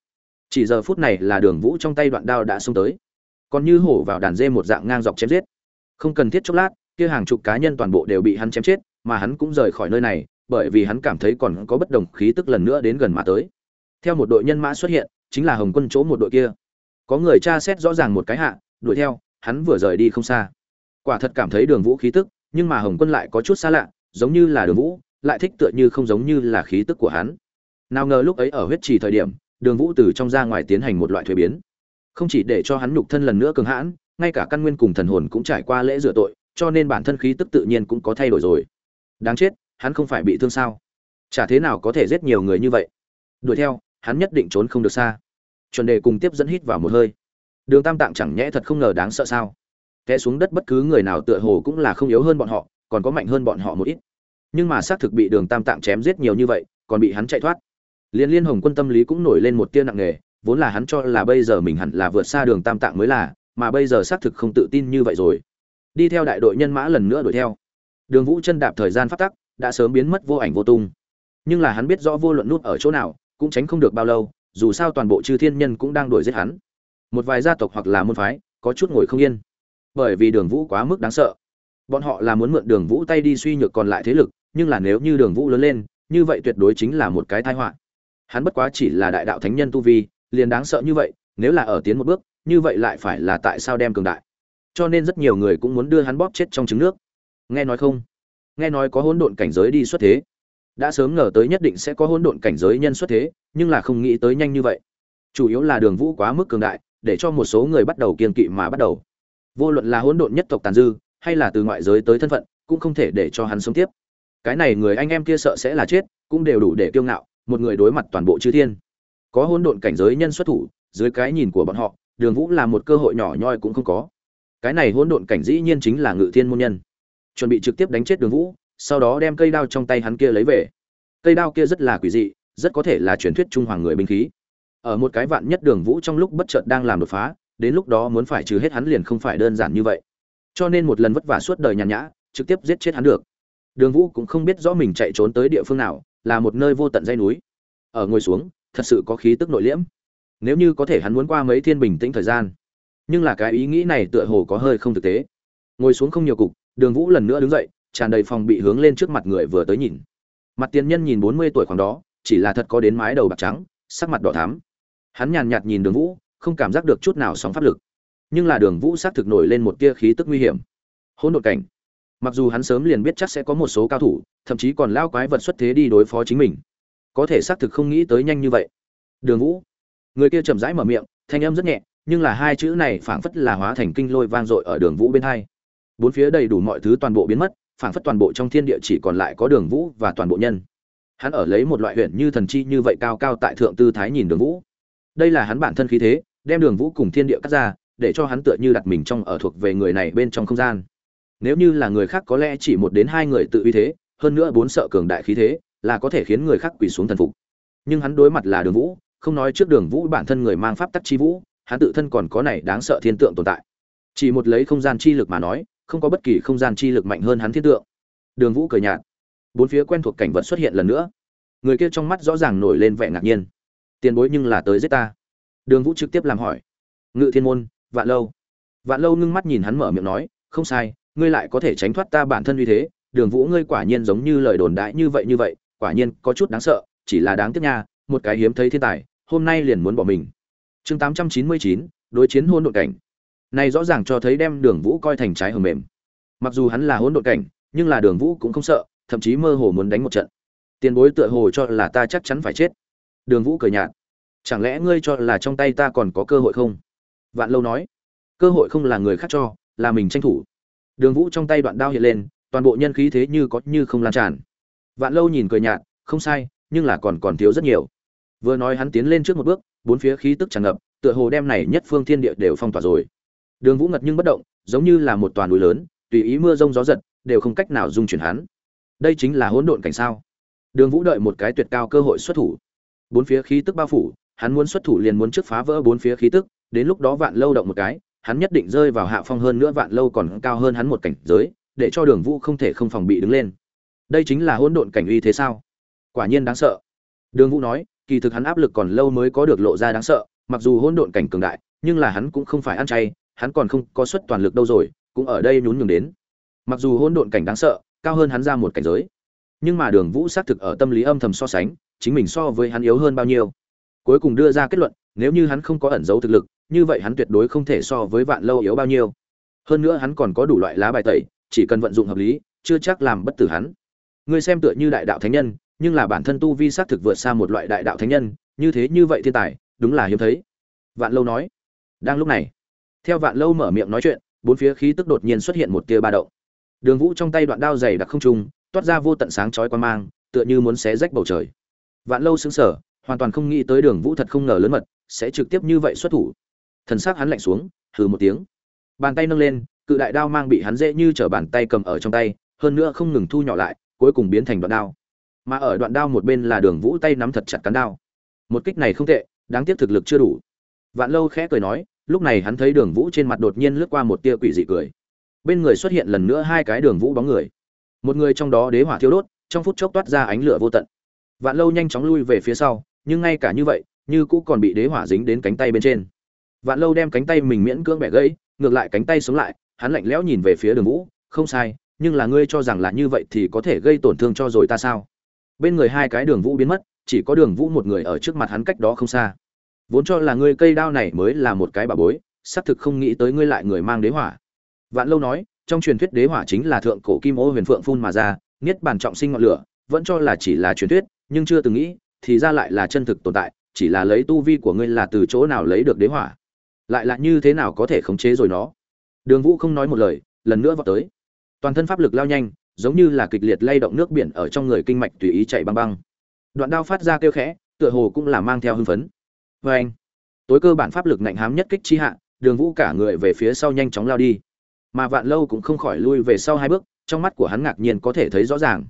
[SPEAKER 1] Chỉ giờ phút này là đường vũ trong tay đoạn đao đã xông tới. Còn như hổ vào đàn dê một dạng ngang dọc chém giết. Không cần thiết chốc lát, kia hàng chục cá nhân toàn bộ đều bị hắn chém chết, mà hắn cũng rời khỏi nơi này, bởi vì hắn cảm thấy còn có bất đồng khí tức lần nữa đến gần mà tới. Theo một đội nhân mã xuất hiện chính là hồng quân chỗ một đội kia. Có người tra xét rõ ràng một cái hạ, đuổi theo, hắn vừa rời đi không xa. Quả thật cảm thấy đường vũ khí tức, nhưng mà hồng quân lại có chút xa lạ, giống như là đường vũ, lại thích tựa như không giống như là khí tức của hắn. Nào ngờ lúc ấy ở huyết trì thời điểm, đường vũ từ trong ra ngoài tiến hành một loại thuế biến. Không chỉ để cho hắn nhục thân lần nữa cường hãn, ngay cả căn nguyên cùng thần hồn cũng trải qua lễ rửa tội, cho nên bản thân khí tức tự nhiên cũng có thay đổi rồi. Đáng chết, hắn không phải bị thương sao? Chả thế nào có thể giết nhiều người như vậy? Đuổi theo hắn nhất định trốn không được xa. Chuẩn đề cùng tiếp dẫn hít vào một hơi. Đường tam tạng chẳng nhẽ thật không ngờ đáng sợ sao? Té xuống đất bất cứ người nào tựa hồ cũng là không yếu hơn bọn họ, còn có mạnh hơn bọn họ một ít. Nhưng mà xác thực bị đường tam tạng chém giết nhiều như vậy, còn bị hắn chạy thoát. Liên liên hồng quân tâm lý cũng nổi lên một tia nặng nề, vốn là hắn cho là bây giờ mình hẳn là vượt xa đường tam tạng mới là, mà bây giờ xác thực không tự tin như vậy rồi. Đi theo đại đội nhân mã lần nữa đuổi theo. Đường vũ chân đạp thời gian phát tắc, đã sớm biến mất vô ảnh vô tung. Nhưng là hắn biết rõ vô luận nút ở chỗ nào cũng tránh không được bao lâu, dù sao toàn bộ chư thiên nhân cũng đang đuổi giết hắn. Một vài gia tộc hoặc là môn phái, có chút ngồi không yên. Bởi vì đường vũ quá mức đáng sợ. Bọn họ là muốn mượn đường vũ tay đi suy nhược còn lại thế lực, nhưng là nếu như đường vũ lớn lên, như vậy tuyệt đối chính là một cái tai họa. Hắn bất quá chỉ là đại đạo thánh nhân tu vi, liền đáng sợ như vậy, nếu là ở tiến một bước, như vậy lại phải là tại sao đem cường đại. Cho nên rất nhiều người cũng muốn đưa hắn bóp chết trong trứng nước. Nghe nói không? Nghe nói có hỗn độn cảnh giới đi xuất thế đã sớm ngờ tới nhất định sẽ có hỗn độn cảnh giới nhân xuất thế, nhưng là không nghĩ tới nhanh như vậy. Chủ yếu là đường vũ quá mức cường đại, để cho một số người bắt đầu kiên kỵ mà bắt đầu. Vô luận là hỗn độn nhất tộc tàn dư, hay là từ ngoại giới tới thân phận, cũng không thể để cho hắn sống tiếp. Cái này người anh em kia sợ sẽ là chết, cũng đều đủ để kiêu ngạo, một người đối mặt toàn bộ chư thiên. Có hỗn độn cảnh giới nhân xuất thủ, dưới cái nhìn của bọn họ, đường vũ là một cơ hội nhỏ nhoi cũng không có. Cái này hỗn độn cảnh dĩ nhiên chính là ngự thiên môn nhân. Chuẩn bị trực tiếp đánh chết đường vũ sau đó đem cây đao trong tay hắn kia lấy về. Cây đao kia rất là quỷ dị, rất có thể là truyền thuyết trung hoàng người binh khí. Ở một cái vạn nhất đường vũ trong lúc bất chợt đang làm đột phá, đến lúc đó muốn phải trừ hết hắn liền không phải đơn giản như vậy. Cho nên một lần vất vả suốt đời nhàn nhã, trực tiếp giết chết hắn được. Đường vũ cũng không biết rõ mình chạy trốn tới địa phương nào, là một nơi vô tận dây núi. Ở ngồi xuống, thật sự có khí tức nội liễm. Nếu như có thể hắn muốn qua mấy thiên bình tĩnh thời gian. Nhưng là cái ý nghĩ này tựa hồ có hơi không thực tế. Ngồi xuống không nhiều cục, đường vũ lần nữa đứng dậy tràn đầy phòng bị hướng lên trước mặt người vừa tới nhìn. Mặt tiền nhân nhìn bốn mươi tuổi khoảng đó, chỉ là thật có đến mái đầu bạc trắng, sắc mặt đỏ thắm. Hắn nhàn nhạt nhìn đường vũ, không cảm giác được chút nào sóng pháp lực. Nhưng là đường vũ xác thực nổi lên một tia khí tức nguy hiểm. Hỗn độn cảnh. Mặc dù hắn sớm liền biết chắc sẽ có một số cao thủ, thậm chí còn lao quái vật xuất thế đi đối phó chính mình. Có thể xác thực không nghĩ tới nhanh như vậy. Đường vũ. Người kia chậm rãi mở miệng, thanh âm rất nhẹ, nhưng là hai chữ này phảng phất là hóa thành kinh lôi vang dội ở đường vũ bên hai. Bốn phía đầy đủ mọi thứ toàn bộ biến mất phảng phất toàn bộ trong thiên địa chỉ còn lại có đường vũ và toàn bộ nhân. Hắn ở lấy một loại huyện như thần chi như vậy cao cao tại thượng tư thái nhìn đường vũ. Đây là hắn bản thân khí thế, đem đường vũ cùng thiên địa cắt ra, để cho hắn tựa như đặt mình trong ở thuộc về người này bên trong không gian. Nếu như là người khác có lẽ chỉ một đến hai người tự uy thế, hơn nữa bốn sợ cường đại khí thế, là có thể khiến người khác quỳ xuống thần phục. Nhưng hắn đối mặt là đường vũ, không nói trước đường vũ bản thân người mang pháp tắc chi vũ, hắn tự thân còn có này đáng sợ thiên tượng tồn tại. Chỉ một lấy không gian chi lực mà nói không có bất kỳ không gian chi lực mạnh hơn hắn thiên tượng. Đường vũ cười nhạt. Bốn phía quen thuộc cảnh vật xuất hiện lần nữa. Người kia trong mắt rõ ràng nổi lên vẻ ngạc nhiên. Tiền bối nhưng là tới giết ta. Đường vũ trực tiếp làm hỏi. Ngự thiên môn, vạn lâu. Vạn lâu ngưng mắt nhìn hắn mở miệng nói, không sai, ngươi lại có thể tránh thoát ta bản thân uy thế. Đường vũ ngươi quả nhiên giống như lời đồn đãi như vậy như vậy, quả nhiên có chút đáng sợ, chỉ là đáng tiếc nha, một cái hiếm thấy thiên tài, hôm nay liền muốn bỏ mình. Chương tám trăm chín mươi chín, đối chiến hôn độn cảnh này rõ ràng cho thấy đem đường vũ coi thành trái hờ mềm. Mặc dù hắn là hỗn độn cảnh, nhưng là đường vũ cũng không sợ, thậm chí mơ hồ muốn đánh một trận. Tiền bối tựa hồ cho là ta chắc chắn phải chết. Đường vũ cười nhạt. Chẳng lẽ ngươi cho là trong tay ta còn có cơ hội không? Vạn lâu nói. Cơ hội không là người khác cho, là mình tranh thủ. Đường vũ trong tay đoạn đao hiện lên, toàn bộ nhân khí thế như có như không lan tràn. Vạn lâu nhìn cười nhạt, không sai, nhưng là còn còn thiếu rất nhiều. Vừa nói hắn tiến lên trước một bước, bốn phía khí tức tràn ngập, tựa hồ đem này nhất phương thiên địa đều phong tỏa rồi đường vũ ngật nhưng bất động, giống như là một toàn núi lớn, tùy ý mưa rông gió giật, đều không cách nào dung chuyển hắn. Đây chính là hỗn độn cảnh sao? Đường vũ đợi một cái tuyệt cao cơ hội xuất thủ. Bốn phía khí tức bao phủ, hắn muốn xuất thủ liền muốn trước phá vỡ bốn phía khí tức, đến lúc đó vạn lâu động một cái, hắn nhất định rơi vào hạ phong hơn nữa vạn lâu còn cao hơn hắn một cảnh giới, để cho đường vũ không thể không phòng bị đứng lên. Đây chính là hỗn độn cảnh uy thế sao? Quả nhiên đáng sợ. Đường vũ nói, kỳ thực hắn áp lực còn lâu mới có được lộ ra đáng sợ, mặc dù hỗn độn cảnh cường đại, nhưng là hắn cũng không phải ăn chay hắn còn không có suất toàn lực đâu rồi, cũng ở đây nhún nhường đến. Mặc dù hỗn độn cảnh đáng sợ, cao hơn hắn ra một cảnh giới, nhưng mà đường vũ xác thực ở tâm lý âm thầm so sánh, chính mình so với hắn yếu hơn bao nhiêu. Cuối cùng đưa ra kết luận, nếu như hắn không có ẩn giấu thực lực, như vậy hắn tuyệt đối không thể so với vạn lâu yếu bao nhiêu. Hơn nữa hắn còn có đủ loại lá bài tẩy, chỉ cần vận dụng hợp lý, chưa chắc làm bất tử hắn. Ngươi xem tựa như đại đạo thánh nhân, nhưng là bản thân tu vi xác thực vượt xa một loại đại đạo thánh nhân, như thế như vậy thiên tài, đúng là hiếm thấy. Vạn lâu nói. Đang lúc này theo vạn lâu mở miệng nói chuyện, bốn phía khí tức đột nhiên xuất hiện một tia ba động. Đường vũ trong tay đoạn đao dày đặc không trung, toát ra vô tận sáng chói quan mang, tựa như muốn xé rách bầu trời. Vạn lâu xứng sở hoàn toàn không nghĩ tới đường vũ thật không ngờ lớn mật, sẽ trực tiếp như vậy xuất thủ. Thần sắc hắn lạnh xuống, hừ một tiếng. Bàn tay nâng lên, cự đại đao mang bị hắn dễ như trở bàn tay cầm ở trong tay, hơn nữa không ngừng thu nhỏ lại, cuối cùng biến thành đoạn đao. Mà ở đoạn đao một bên là đường vũ tay nắm thật chặt cán đao. Một kích này không tệ, đáng tiếc thực lực chưa đủ. Vạn lâu khẽ cười nói lúc này hắn thấy đường vũ trên mặt đột nhiên lướt qua một tia quỷ dị cười. Bên người xuất hiện lần nữa hai cái đường vũ bóng người. Một người trong đó đế hỏa thiêu đốt, trong phút chốc toát ra ánh lửa vô tận. Vạn lâu nhanh chóng lui về phía sau, nhưng ngay cả như vậy, như cũ còn bị đế hỏa dính đến cánh tay bên trên. Vạn lâu đem cánh tay mình miễn cưỡng bẻ gãy, ngược lại cánh tay sống lại, hắn lạnh lẽo nhìn về phía đường vũ, không sai, nhưng là ngươi cho rằng là như vậy thì có thể gây tổn thương cho rồi ta sao? Bên người hai cái đường vũ biến mất, chỉ có đường vũ một người ở trước mặt hắn cách đó không xa vốn cho là ngươi cây đao này mới là một cái bà bối, xác thực không nghĩ tới ngươi lại người mang đế hỏa. Vạn lâu nói, trong truyền thuyết đế hỏa chính là thượng cổ kim ô huyền phượng phun mà ra, niết bàn trọng sinh ngọn lửa, vẫn cho là chỉ là truyền thuyết, nhưng chưa từng nghĩ, thì ra lại là chân thực tồn tại, chỉ là lấy tu vi của ngươi là từ chỗ nào lấy được đế hỏa. Lại là như thế nào có thể khống chế rồi nó? Đường vũ không nói một lời, lần nữa vào tới. Toàn thân pháp lực lao nhanh, giống như là kịch liệt lay động nước biển ở trong người kinh mạch tùy ý chạy băng băng. Đoạn đao phát ra kêu khẽ, tựa hồ cũng là mang theo hưng phấn vê anh, tối cơ bản pháp lực nạnh hám nhất kích chi hạ, đường vũ cả người về phía sau nhanh chóng lao đi. Mà vạn lâu cũng không khỏi lui về sau hai bước, trong mắt của hắn ngạc nhiên có thể thấy rõ ràng.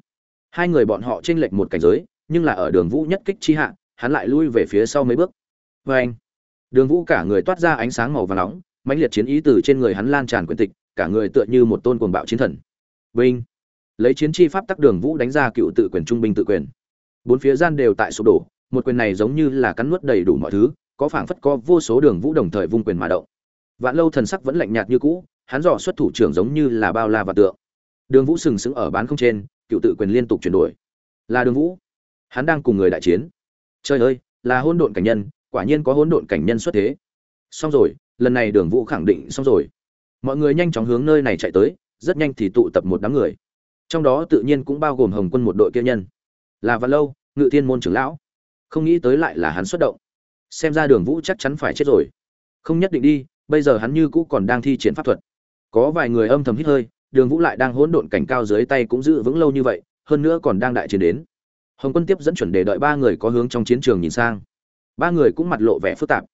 [SPEAKER 1] Hai người bọn họ chênh lệch một cảnh giới, nhưng là ở đường vũ nhất kích chi hạ, hắn lại lui về phía sau mấy bước. Vê anh, đường vũ cả người toát ra ánh sáng màu và nóng, mãnh liệt chiến ý từ trên người hắn lan tràn quyền tịch, cả người tựa như một tôn cuồng bạo chiến thần. Vinh! Lấy chiến chi pháp tắc đường vũ đánh ra cựu tự quyền trung binh tự quyền. Bốn phía gian đều tại sụp đổ một quyền này giống như là cắn nuốt đầy đủ mọi thứ, có phảng phất có vô số đường vũ đồng thời vung quyền mà động. Vạn lâu thần sắc vẫn lạnh nhạt như cũ, hắn dò xuất thủ trưởng giống như là bao la và tượng. Đường vũ sừng sững ở bán không trên, cựu tự quyền liên tục chuyển đổi. Là đường vũ. Hắn đang cùng người đại chiến. Trời ơi, là hỗn độn cảnh nhân, quả nhiên có hỗn độn cảnh nhân xuất thế. Xong rồi, lần này đường vũ khẳng định xong rồi. Mọi người nhanh chóng hướng nơi này chạy tới, rất nhanh thì tụ tập một đám người. Trong đó tự nhiên cũng bao gồm hồng quân một đội kia nhân. Là văn lâu, ngự thiên môn trưởng lão không nghĩ tới lại là hắn xuất động. Xem ra đường vũ chắc chắn phải chết rồi. Không nhất định đi, bây giờ hắn như cũ còn đang thi triển pháp thuật. Có vài người âm thầm hít hơi, đường vũ lại đang hỗn độn cảnh cao dưới tay cũng giữ vững lâu như vậy, hơn nữa còn đang đại chiến đến. Hồng quân tiếp dẫn chuẩn để đợi ba người có hướng trong chiến trường nhìn sang. Ba người cũng mặt lộ vẻ phức tạp.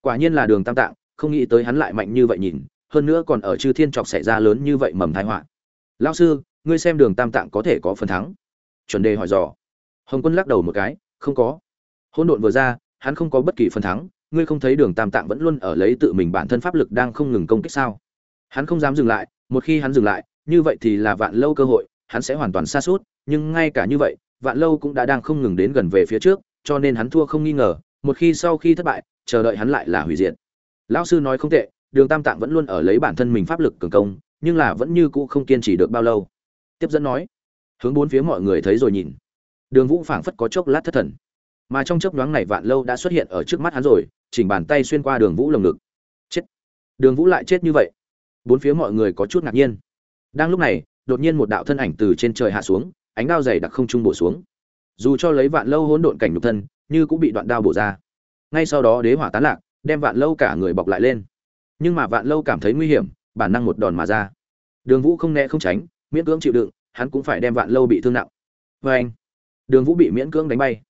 [SPEAKER 1] Quả nhiên là đường tam tạng, không nghĩ tới hắn lại mạnh như vậy nhìn, hơn nữa còn ở chư thiên trọc xảy ra lớn như vậy mầm thái họa. Lão sư, ngươi xem đường tam tạng có thể có phần thắng. Chuẩn đề hỏi dò. Hồng quân lắc đầu một cái, không có hỗn độn vừa ra, hắn không có bất kỳ phần thắng, ngươi không thấy đường tam tạng vẫn luôn ở lấy tự mình bản thân pháp lực đang không ngừng công kích sao? Hắn không dám dừng lại, một khi hắn dừng lại, như vậy thì là vạn lâu cơ hội, hắn sẽ hoàn toàn xa suốt nhưng ngay cả như vậy, vạn lâu cũng đã đang không ngừng đến gần về phía trước, cho nên hắn thua không nghi ngờ, một khi sau khi thất bại, chờ đợi hắn lại là hủy diệt. Lão sư nói không tệ, đường tam tạng vẫn luôn ở lấy bản thân mình pháp lực cường công, nhưng là vẫn như cũ không kiên trì được bao lâu. Tiếp dẫn nói, hướng bốn phía mọi người thấy rồi nhìn. Đường vũ phảng phất có chốc lát thất thần mà trong chớp nhoáng này vạn lâu đã xuất hiện ở trước mắt hắn rồi, chỉnh bàn tay xuyên qua đường vũ lồng ngực. Chết! Đường vũ lại chết như vậy. Bốn phía mọi người có chút ngạc nhiên. Đang lúc này, đột nhiên một đạo thân ảnh từ trên trời hạ xuống, ánh đao dày đặc không trung bổ xuống. Dù cho lấy vạn lâu hỗn độn cảnh nhục thân, như cũng bị đoạn đao bổ ra. Ngay sau đó đế hỏa tán lạc, đem vạn lâu cả người bọc lại lên. Nhưng mà vạn lâu cảm thấy nguy hiểm, bản năng một đòn mà ra. Đường vũ không né không tránh, miễn cưỡng chịu đựng, hắn cũng phải đem vạn lâu bị thương nặng. Vê anh đường vũ bị miễn cưỡng đánh bay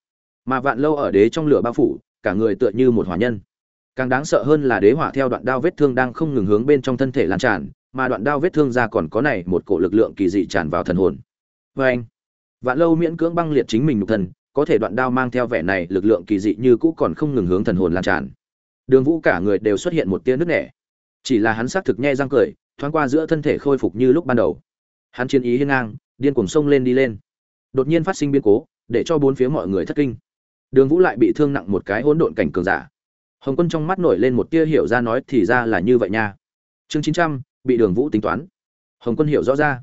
[SPEAKER 1] mà vạn lâu ở đế trong lửa bao phủ, cả người tựa như một hỏa nhân. Càng đáng sợ hơn là đế hỏa theo đoạn đao vết thương đang không ngừng hướng bên trong thân thể lan tràn, mà đoạn đao vết thương ra còn có này một cổ lực lượng kỳ dị tràn vào thần hồn. Vê anh, vạn lâu miễn cưỡng băng liệt chính mình nhục thần có thể đoạn đao mang theo vẻ này lực lượng kỳ dị như cũ còn không ngừng hướng thần hồn lan tràn. Đường vũ cả người đều xuất hiện một tia nứt nẻ. Chỉ là hắn xác thực nhe răng cười, thoáng qua giữa thân thể khôi phục như lúc ban đầu. Hắn chiến ý hiên ngang, điên cuồng sông lên đi lên. Đột nhiên phát sinh biến cố, để cho bốn phía mọi người thất kinh đường vũ lại bị thương nặng một cái hỗn độn cảnh cường giả. Hồng quân trong mắt nổi lên một tia hiểu ra nói thì ra là như vậy nha. Chương chín trăm, bị đường vũ tính toán. Hồng quân hiểu rõ ra.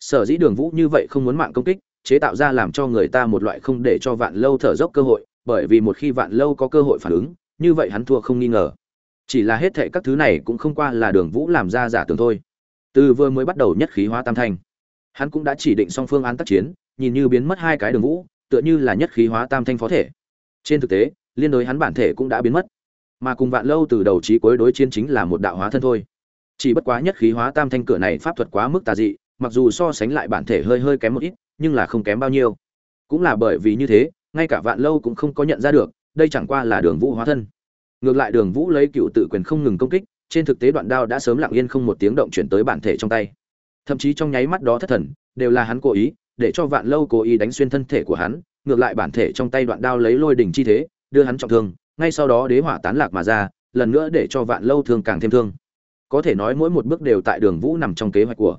[SPEAKER 1] Sở dĩ đường vũ như vậy không muốn mạng công kích, chế tạo ra làm cho người ta một loại không để cho vạn lâu thở dốc cơ hội, bởi vì một khi vạn lâu có cơ hội phản ứng, như vậy hắn thua không nghi ngờ. Chỉ là hết thệ các thứ này cũng không qua là đường vũ làm ra giả tưởng thôi. Từ vừa mới bắt đầu nhất khí hóa tam thanh, hắn cũng đã chỉ định xong phương án tác chiến, nhìn như biến mất hai cái đường vũ, tựa như là nhất khí hóa tam thanh phó thể trên thực tế, liên đối hắn bản thể cũng đã biến mất. Mà cùng vạn lâu từ đầu trí cuối đối chiến chính là một đạo hóa thân thôi. Chỉ bất quá nhất khí hóa tam thanh cửa này pháp thuật quá mức tà dị, mặc dù so sánh lại bản thể hơi hơi kém một ít, nhưng là không kém bao nhiêu. Cũng là bởi vì như thế, ngay cả vạn lâu cũng không có nhận ra được, đây chẳng qua là đường vũ hóa thân. Ngược lại đường vũ lấy cựu tự quyền không ngừng công kích, trên thực tế đoạn đao đã sớm lặng yên không một tiếng động chuyển tới bản thể trong tay. Thậm chí trong nháy mắt đó thất thần, đều là hắn cố ý, để cho vạn lâu cố ý đánh xuyên thân thể của hắn ngược lại bản thể trong tay đoạn đao lấy lôi đỉnh chi thế, đưa hắn trọng thương, ngay sau đó đế hỏa tán lạc mà ra, lần nữa để cho vạn lâu thương càng thêm thương. Có thể nói mỗi một bước đều tại đường vũ nằm trong kế hoạch của.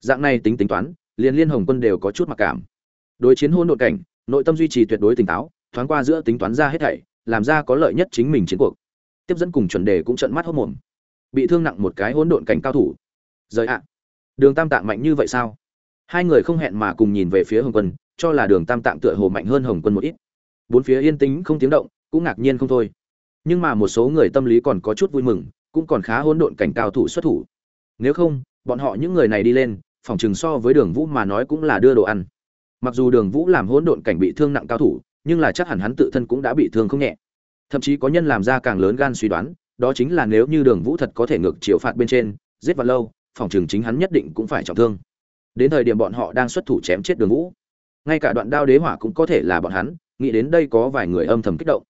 [SPEAKER 1] Dạng này tính tính toán, liền liên hồng quân đều có chút mặc cảm. Đối chiến hôn độn cảnh, nội tâm duy trì tuyệt đối tỉnh táo, thoáng qua giữa tính toán ra hết thảy, làm ra có lợi nhất chính mình chiến cuộc. Tiếp dẫn cùng chuẩn đề cũng trợn mắt hốt mồm. Bị thương nặng một cái hỗn độn cảnh cao thủ. Giời ạ. Đường tam tạng mạnh như vậy sao? Hai người không hẹn mà cùng nhìn về phía hồng quân cho là đường tam tạng tựa hồ mạnh hơn hồng quân một ít. Bốn phía yên tĩnh không tiếng động, cũng ngạc nhiên không thôi. Nhưng mà một số người tâm lý còn có chút vui mừng, cũng còn khá hỗn độn cảnh cao thủ xuất thủ. Nếu không, bọn họ những người này đi lên, phòng chừng so với đường vũ mà nói cũng là đưa đồ ăn. Mặc dù đường vũ làm hỗn độn cảnh bị thương nặng cao thủ, nhưng là chắc hẳn hắn tự thân cũng đã bị thương không nhẹ. Thậm chí có nhân làm ra càng lớn gan suy đoán, đó chính là nếu như đường vũ thật có thể ngược chiều phạt bên trên, giết vào lâu, phòng chừng chính hắn nhất định cũng phải trọng thương. Đến thời điểm bọn họ đang xuất thủ chém chết đường vũ ngay cả đoạn đao đế hỏa cũng có thể là bọn hắn, nghĩ đến đây có vài người âm thầm kích động.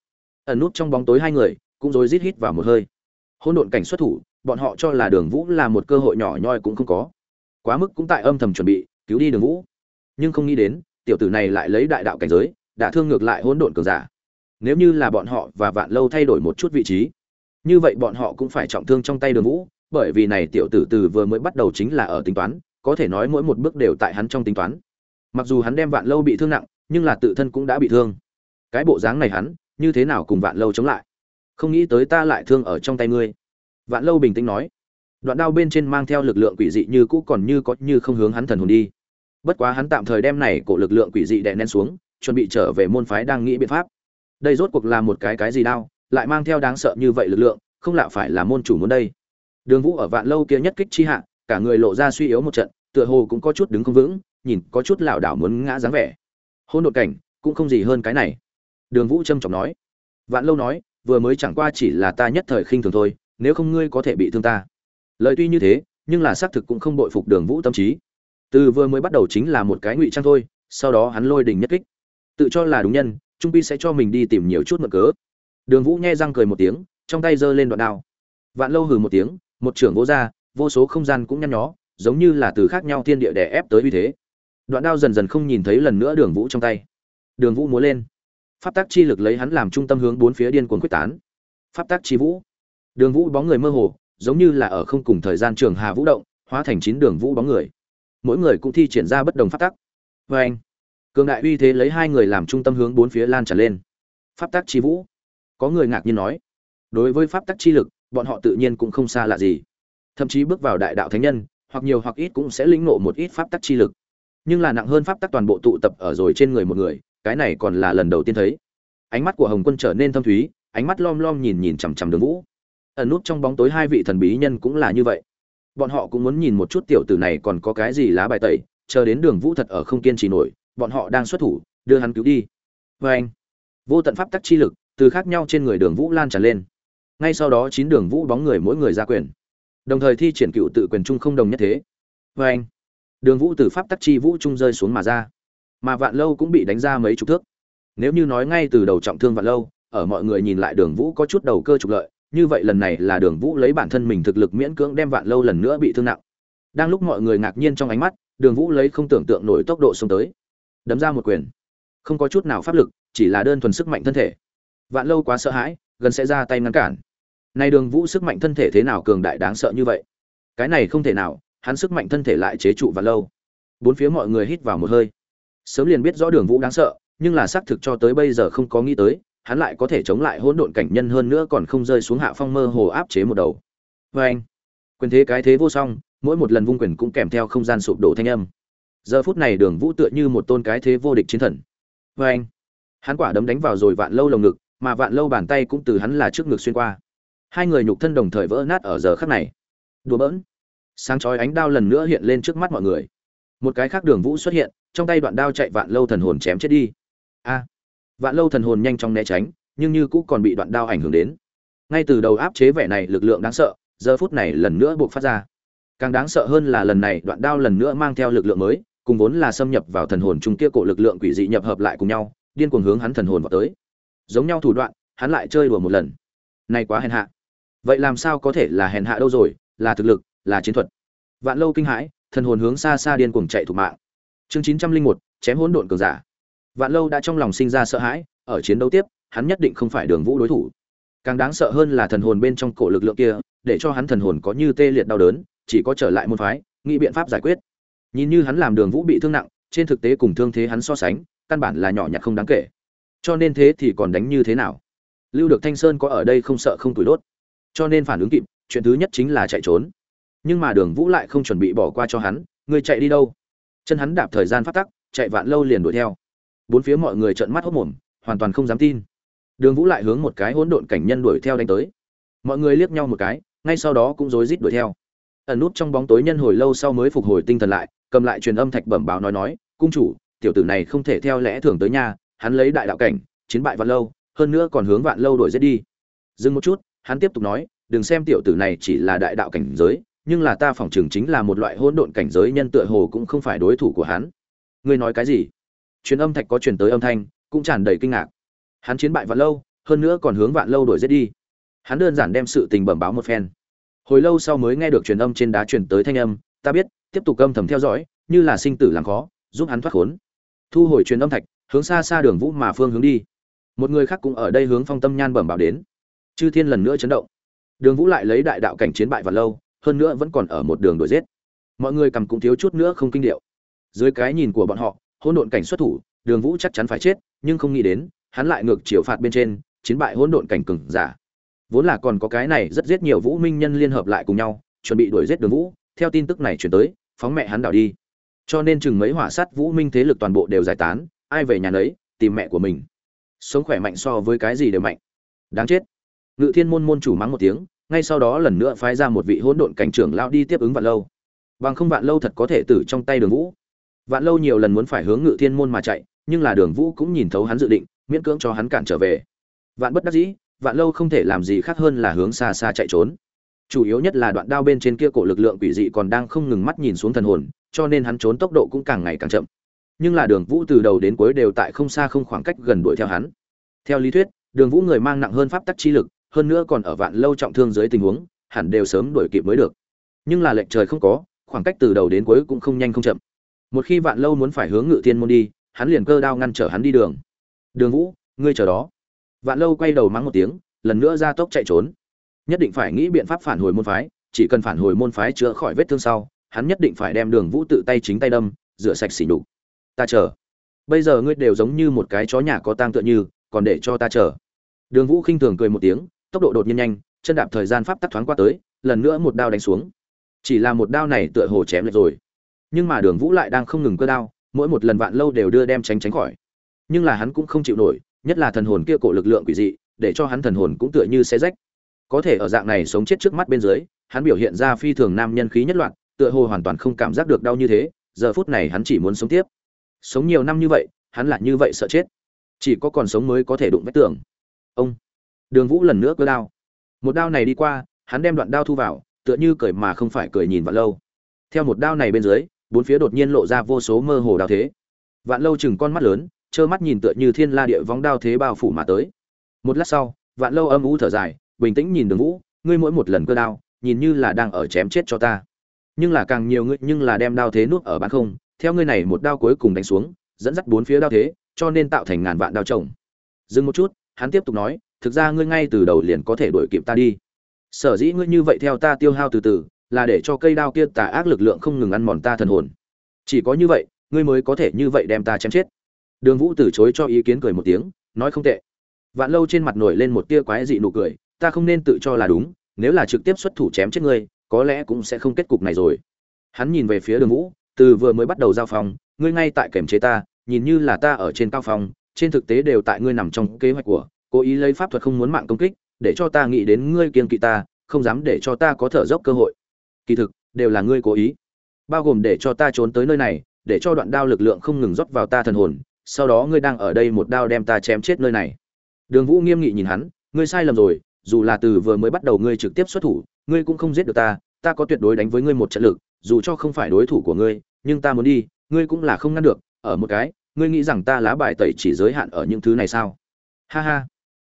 [SPEAKER 1] Ẩn nút trong bóng tối hai người, cũng rối rít hít vào một hơi. Hỗn độn cảnh xuất thủ, bọn họ cho là đường vũ là một cơ hội nhỏ nhoi cũng không có. Quá mức cũng tại âm thầm chuẩn bị, cứu đi đường vũ. Nhưng không nghĩ đến, tiểu tử này lại lấy đại đạo cảnh giới, đã thương ngược lại hỗn độn cường giả. Nếu như là bọn họ và vạn lâu thay đổi một chút vị trí, như vậy bọn họ cũng phải trọng thương trong tay đường vũ, bởi vì này tiểu tử từ vừa mới bắt đầu chính là ở tính toán, có thể nói mỗi một bước đều tại hắn trong tính toán mặc dù hắn đem vạn lâu bị thương nặng, nhưng là tự thân cũng đã bị thương. Cái bộ dáng này hắn, như thế nào cùng vạn lâu chống lại? Không nghĩ tới ta lại thương ở trong tay ngươi. Vạn lâu bình tĩnh nói. Đoạn đao bên trên mang theo lực lượng quỷ dị như cũ còn như có như không hướng hắn thần hồn đi. Bất quá hắn tạm thời đem này cổ lực lượng quỷ dị đè nén xuống, chuẩn bị trở về môn phái đang nghĩ biện pháp. Đây rốt cuộc là một cái cái gì đao, lại mang theo đáng sợ như vậy lực lượng, không lạ phải là môn chủ muốn đây. Đường vũ ở vạn lâu kia nhất kích chi hạ, cả người lộ ra suy yếu một trận, tựa hồ cũng có chút đứng không vững nhìn có chút lảo đảo muốn ngã dáng vẻ. Hôn đột cảnh, cũng không gì hơn cái này. Đường vũ trâm trọng nói. Vạn lâu nói, vừa mới chẳng qua chỉ là ta nhất thời khinh thường thôi, nếu không ngươi có thể bị thương ta. Lời tuy như thế, nhưng là xác thực cũng không bội phục đường vũ tâm trí. Từ vừa mới bắt đầu chính là một cái ngụy trang thôi, sau đó hắn lôi đình nhất kích. Tự cho là đúng nhân, trung pi sẽ cho mình đi tìm nhiều chút mượn cớ. Đường vũ nghe răng cười một tiếng, trong tay giơ lên đoạn đao. Vạn lâu hừ một tiếng, một trưởng vỗ ra vô số không gian cũng nhăn nhó, giống như là từ khác nhau thiên địa đè ép tới uy thế đoạn đao dần dần không nhìn thấy lần nữa đường vũ trong tay. Đường vũ múa lên. Pháp tác chi lực lấy hắn làm trung tâm hướng bốn phía điên cuồng quyết tán. Pháp tác chi vũ. Đường vũ bóng người mơ hồ, giống như là ở không cùng thời gian trường hà vũ động, hóa thành chín đường vũ bóng người. Mỗi người cũng thi triển ra bất đồng pháp tắc vê anh, cường đại uy thế lấy hai người làm trung tâm hướng bốn phía lan tràn lên. Pháp tắc chi vũ. Có người ngạc nhiên nói, đối với pháp tắc chi lực, bọn họ tự nhiên cũng không xa lạ gì. Thậm chí bước vào đại đạo thánh nhân, hoặc nhiều hoặc ít cũng sẽ lĩnh ngộ một ít pháp tắc chi lực nhưng là nặng hơn pháp tắc toàn bộ tụ tập ở rồi trên người một người, cái này còn là lần đầu tiên thấy. Ánh mắt của hồng quân trở nên thâm thúy, ánh mắt lom lom nhìn nhìn chằm chằm đường vũ. Ẩn nút trong bóng tối hai vị thần bí nhân cũng là như vậy. Bọn họ cũng muốn nhìn một chút tiểu tử này còn có cái gì lá bài tẩy, chờ đến đường vũ thật ở không kiên trì nổi, bọn họ đang xuất thủ, đưa hắn cứu đi. Vê anh, vô tận pháp tắc chi lực từ khác nhau trên người đường vũ lan tràn lên. Ngay sau đó chín đường vũ bóng người mỗi người ra quyền. Đồng thời thi triển cựu tự quyền trung không đồng nhất thế. Vê anh đường vũ từ pháp tắc chi vũ trung rơi xuống mà ra. Mà vạn lâu cũng bị đánh ra mấy chục thước. Nếu như nói ngay từ đầu trọng thương vạn lâu, ở mọi người nhìn lại đường vũ có chút đầu cơ trục lợi, như vậy lần này là đường vũ lấy bản thân mình thực lực miễn cưỡng đem vạn lâu lần nữa bị thương nặng. Đang lúc mọi người ngạc nhiên trong ánh mắt, đường vũ lấy không tưởng tượng nổi tốc độ xông tới. Đấm ra một quyền. Không có chút nào pháp lực, chỉ là đơn thuần sức mạnh thân thể. Vạn lâu quá sợ hãi, gần sẽ ra tay ngăn cản. Nay đường vũ sức mạnh thân thể thế nào cường đại đáng sợ như vậy? Cái này không thể nào hắn sức mạnh thân thể lại chế trụ và lâu bốn phía mọi người hít vào một hơi sớm liền biết rõ đường vũ đáng sợ nhưng là xác thực cho tới bây giờ không có nghĩ tới hắn lại có thể chống lại hỗn độn cảnh nhân hơn nữa còn không rơi xuống hạ phong mơ hồ áp chế một đầu. Và anh, quyền thế cái thế vô song, mỗi một lần vung quyền cũng kèm theo không gian sụp đổ thanh âm. Giờ phút này Đường Vũ tựa như một tôn cái thế vô địch chiến thần. Và anh, hắn quả đấm đánh vào rồi vạn lâu lồng ngực, mà vạn lâu bàn tay cũng từ hắn là trước ngực xuyên qua. Hai người nhục thân đồng thời vỡ nát ở giờ khắc này. Đùa bỡn. Sáng chói ánh đao lần nữa hiện lên trước mắt mọi người. Một cái khác Đường Vũ xuất hiện, trong tay đoạn đao chạy vạn lâu thần hồn chém chết đi. A. Vạn lâu thần hồn nhanh chóng né tránh, nhưng như cũng còn bị đoạn đao ảnh hưởng đến. Ngay từ đầu áp chế vẻ này lực lượng đáng sợ, giờ phút này lần nữa buộc phát ra. Càng đáng sợ hơn là lần này đoạn đao lần nữa mang theo lực lượng mới, cùng vốn là xâm nhập vào thần hồn trung kia cổ lực lượng quỷ dị nhập hợp lại cùng nhau, điên cuồng hướng hắn thần hồn vào tới. Giống nhau thủ đoạn, hắn lại chơi đùa một lần. Này quá hèn hạ. Vậy làm sao có thể là hèn hạ đâu rồi, là thực lực, là chiến thuật. Vạn lâu kinh hãi, thần hồn hướng xa xa điên cuồng chạy thủ mạng. Chương chín trăm linh một chém hỗn độn cường giả. Vạn Lâu đã trong lòng sinh ra sợ hãi, ở chiến đấu tiếp, hắn nhất định không phải Đường Vũ đối thủ. Càng đáng sợ hơn là thần hồn bên trong cổ lực lượng kia, để cho hắn thần hồn có như tê liệt đau đớn, chỉ có trở lại môn phái, nghĩ biện pháp giải quyết. Nhìn như hắn làm Đường Vũ bị thương nặng, trên thực tế cùng thương thế hắn so sánh, căn bản là nhỏ nhặt không đáng kể. Cho nên thế thì còn đánh như thế nào? Lưu được Thanh Sơn có ở đây không sợ không tuổi đốt. Cho nên phản ứng kịp, chuyện thứ nhất chính là chạy trốn. Nhưng mà Đường Vũ lại không chuẩn bị bỏ qua cho hắn, người chạy đi đâu? chân hắn đạp thời gian phát tắc chạy vạn lâu liền đuổi theo. Bốn phía mọi người trợn mắt hốc mồm hoàn toàn không dám tin. Đường vũ lại hướng một cái hỗn độn cảnh nhân đuổi theo đánh tới. Mọi người liếc nhau một cái ngay sau đó cũng rối rít đuổi theo. Ẩn nút trong bóng tối nhân hồi lâu sau mới phục hồi tinh thần lại cầm lại truyền âm thạch bẩm báo nói nói cung chủ tiểu tử này không thể theo lẽ thường tới nhà hắn lấy đại đạo cảnh chiến bại vạn lâu hơn nữa còn hướng vạn lâu đuổi giết đi. Dừng một chút hắn tiếp tục nói đừng xem tiểu tử này chỉ là đại đạo cảnh giới nhưng là ta phỏng chừng chính là một loại hỗn độn cảnh giới nhân tựa hồ cũng không phải đối thủ của hắn. Ngươi nói cái gì? Truyền âm thạch có truyền tới âm thanh, cũng tràn đầy kinh ngạc. Hắn chiến bại vạn lâu, hơn nữa còn hướng vạn lâu đuổi giết đi. Hắn đơn giản đem sự tình bẩm báo một phen. Hồi lâu sau mới nghe được truyền âm trên đá truyền tới thanh âm, ta biết, tiếp tục âm thầm theo dõi, như là sinh tử làm khó, giúp hắn thoát khốn. Thu hồi truyền âm thạch, hướng xa xa đường vũ mà phương hướng đi. Một người khác cũng ở đây hướng phong tâm nhan bẩm báo đến. Chư thiên lần nữa chấn động. Đường vũ lại lấy đại đạo cảnh chiến bại vạn lâu hơn nữa vẫn còn ở một đường đuổi giết. Mọi người cầm cũng thiếu chút nữa không kinh điệu. Dưới cái nhìn của bọn họ, hỗn độn cảnh xuất thủ, đường vũ chắc chắn phải chết, nhưng không nghĩ đến, hắn lại ngược chiều phạt bên trên, chiến bại hỗn độn cảnh cường giả. Vốn là còn có cái này rất giết nhiều vũ minh nhân liên hợp lại cùng nhau, chuẩn bị đuổi giết đường vũ, theo tin tức này chuyển tới, phóng mẹ hắn đảo đi. Cho nên chừng mấy hỏa sát vũ minh thế lực toàn bộ đều giải tán, ai về nhà nấy, tìm mẹ của mình. Sống khỏe mạnh so với cái gì đều mạnh. Đáng chết. Ngự thiên môn môn chủ mắng một tiếng ngay sau đó lần nữa phái ra một vị hỗn độn cảnh trưởng lao đi tiếp ứng vạn lâu. Bằng không vạn lâu thật có thể tử trong tay đường vũ. Vạn lâu nhiều lần muốn phải hướng ngự thiên môn mà chạy, nhưng là đường vũ cũng nhìn thấu hắn dự định, miễn cưỡng cho hắn cản trở về. Vạn bất đắc dĩ, vạn lâu không thể làm gì khác hơn là hướng xa xa chạy trốn. Chủ yếu nhất là đoạn đao bên trên kia cổ lực lượng quỷ dị còn đang không ngừng mắt nhìn xuống thần hồn, cho nên hắn trốn tốc độ cũng càng ngày càng chậm. Nhưng là đường vũ từ đầu đến cuối đều tại không xa không khoảng cách gần đuổi theo hắn. Theo lý thuyết, đường vũ người mang nặng hơn pháp tắc chi lực hơn nữa còn ở vạn lâu trọng thương dưới tình huống, hẳn đều sớm đuổi kịp mới được. Nhưng là lệnh trời không có, khoảng cách từ đầu đến cuối cũng không nhanh không chậm. Một khi vạn lâu muốn phải hướng ngự tiên môn đi, hắn liền cơ đao ngăn trở hắn đi đường. Đường vũ, ngươi chờ đó. Vạn lâu quay đầu mắng một tiếng, lần nữa ra tốc chạy trốn. Nhất định phải nghĩ biện pháp phản hồi môn phái, chỉ cần phản hồi môn phái chữa khỏi vết thương sau, hắn nhất định phải đem đường vũ tự tay chính tay đâm, rửa sạch xỉ nhục. Ta chờ. Bây giờ ngươi đều giống như một cái chó nhà có tang tựa như, còn để cho ta chờ. Đường vũ khinh thường cười một tiếng tốc độ đột nhiên nhanh chân đạp thời gian pháp tắc thoáng qua tới lần nữa một đao đánh xuống. Chỉ là một đao này tựa hồ chém lệch rồi. Nhưng mà đường vũ lại đang không ngừng cơ đao mỗi một lần vạn lâu đều đưa đem tránh tránh khỏi. Nhưng là hắn cũng không chịu nổi nhất là thần hồn kia cổ lực lượng quỷ dị để cho hắn thần hồn cũng tựa như xe rách. Có thể ở dạng này sống chết trước mắt bên dưới hắn biểu hiện ra phi thường nam nhân khí nhất loạn, tựa hồ hoàn toàn không cảm giác được đau như thế giờ phút này hắn chỉ muốn sống tiếp. Sống nhiều năm như vậy hắn lại như vậy sợ chết. Chỉ có còn sống mới có thể đụng vách tường. Ông! Đường vũ lần nữa cơ đao. Một đao này đi qua, hắn đem đoạn đao thu vào, tựa như cười mà không phải cười nhìn vạn lâu. Theo một đao này bên dưới, bốn phía đột nhiên lộ ra vô số mơ hồ đao thế. Vạn lâu chừng con mắt lớn, trơ mắt nhìn tựa như thiên la địa vong đao thế bao phủ mà tới. Một lát sau, vạn lâu âm u thở dài, bình tĩnh nhìn đường vũ, ngươi mỗi một lần cơ đao, nhìn như là đang ở chém chết cho ta. Nhưng là càng nhiều ngươi, nhưng là đem đao thế nuốt ở bán không, theo ngươi này một đao cuối cùng đánh xuống, dẫn dắt bốn phía đao thế, cho nên tạo thành ngàn vạn đao chồng. Dừng một chút, hắn tiếp tục nói thực ra ngươi ngay từ đầu liền có thể đuổi kịp ta đi. Sở dĩ ngươi như vậy theo ta tiêu hao từ từ, là để cho cây đao kia tà ác lực lượng không ngừng ăn mòn ta thần hồn. Chỉ có như vậy, ngươi mới có thể như vậy đem ta chém chết. Đường vũ từ chối cho ý kiến cười một tiếng, nói không tệ. Vạn lâu trên mặt nổi lên một tia quái dị nụ cười, ta không nên tự cho là đúng, nếu là trực tiếp xuất thủ chém chết ngươi, có lẽ cũng sẽ không kết cục này rồi. Hắn nhìn về phía đường vũ, từ vừa mới bắt đầu giao phòng, ngươi ngay tại kềm chế ta, nhìn như là ta ở trên cao phòng, trên thực tế đều tại ngươi nằm trong kế hoạch của cố ý lấy pháp thuật không muốn mạng công kích, để cho ta nghĩ đến ngươi kiên kỵ ta, không dám để cho ta có thở dốc cơ hội. Kỳ thực, đều là ngươi cố ý. Bao gồm để cho ta trốn tới nơi này, để cho đoạn đao lực lượng không ngừng rót vào ta thần hồn, sau đó ngươi đang ở đây một đao đem ta chém chết nơi này. Đường vũ nghiêm nghị nhìn hắn, ngươi sai lầm rồi, dù là từ vừa mới bắt đầu ngươi trực tiếp xuất thủ, ngươi cũng không giết được ta ta có tuyệt đối đánh với ngươi một trận lực, dù cho không phải đối thủ của ngươi, nhưng ta muốn đi, ngươi cũng là không ngăn được, ở một cái, ngươi nghĩ rằng ta lá bài tẩy chỉ giới hạn ở những thứ này sao? Ha ha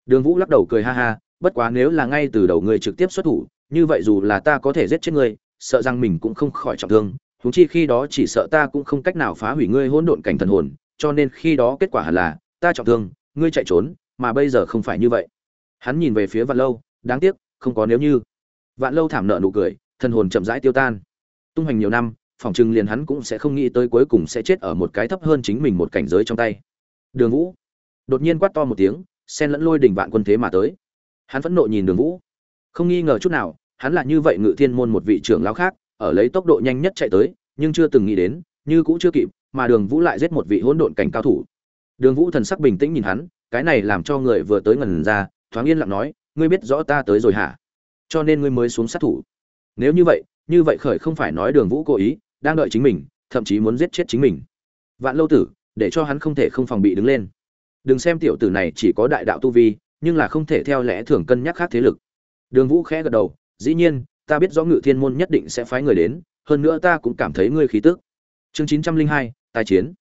[SPEAKER 1] đường vũ lắc đầu cười ha ha, bất quá nếu là ngay từ đầu ngươi trực tiếp xuất thủ, như vậy dù là ta có thể giết chết ngươi, sợ rằng mình cũng không khỏi trọng thương. Huống chi khi đó chỉ sợ ta cũng không cách nào phá hủy ngươi hỗn độn cảnh thần hồn, cho nên khi đó kết quả hẳn là, ta trọng thương, ngươi chạy trốn, mà bây giờ không phải như vậy. Hắn nhìn về phía vạn lâu, đáng tiếc, không có nếu như. Vạn lâu thảm nợ nụ cười, thần hồn chậm rãi tiêu tan. Tung hành nhiều năm, phòng chừng liền hắn cũng sẽ không nghĩ tới cuối cùng sẽ chết ở một cái thấp hơn chính mình một cảnh giới trong tay. Đường vũ đột nhiên quát to một tiếng sen lẫn lôi đỉnh vạn quân thế mà tới. Hắn phẫn nộ nhìn đường vũ. Không nghi ngờ chút nào, hắn là như vậy ngự thiên môn một vị trưởng lão khác, ở lấy tốc độ nhanh nhất chạy tới, nhưng chưa từng nghĩ đến, như cũ chưa kịp, mà đường vũ lại giết một vị hỗn độn cảnh cao thủ. Đường vũ thần sắc bình tĩnh nhìn hắn, cái này làm cho người vừa tới ngần ra, thoáng yên lặng nói, ngươi biết rõ ta tới rồi hả? Cho nên ngươi mới xuống sát thủ. Nếu như vậy như vậy khởi không phải nói đường vũ cố ý, đang đợi chính mình, thậm chí muốn giết chết chính mình. Vạn lâu tử, để cho hắn không thể không phòng bị đứng lên đừng xem tiểu tử này chỉ có đại đạo tu vi, nhưng là không thể theo lẽ thường cân nhắc khác thế lực. Đường vũ khẽ gật đầu, dĩ nhiên, ta biết rõ ngự thiên môn nhất định sẽ phái người đến, hơn nữa ta cũng cảm thấy ngươi khí tức. Chương chín trăm linh hai, tài chiến.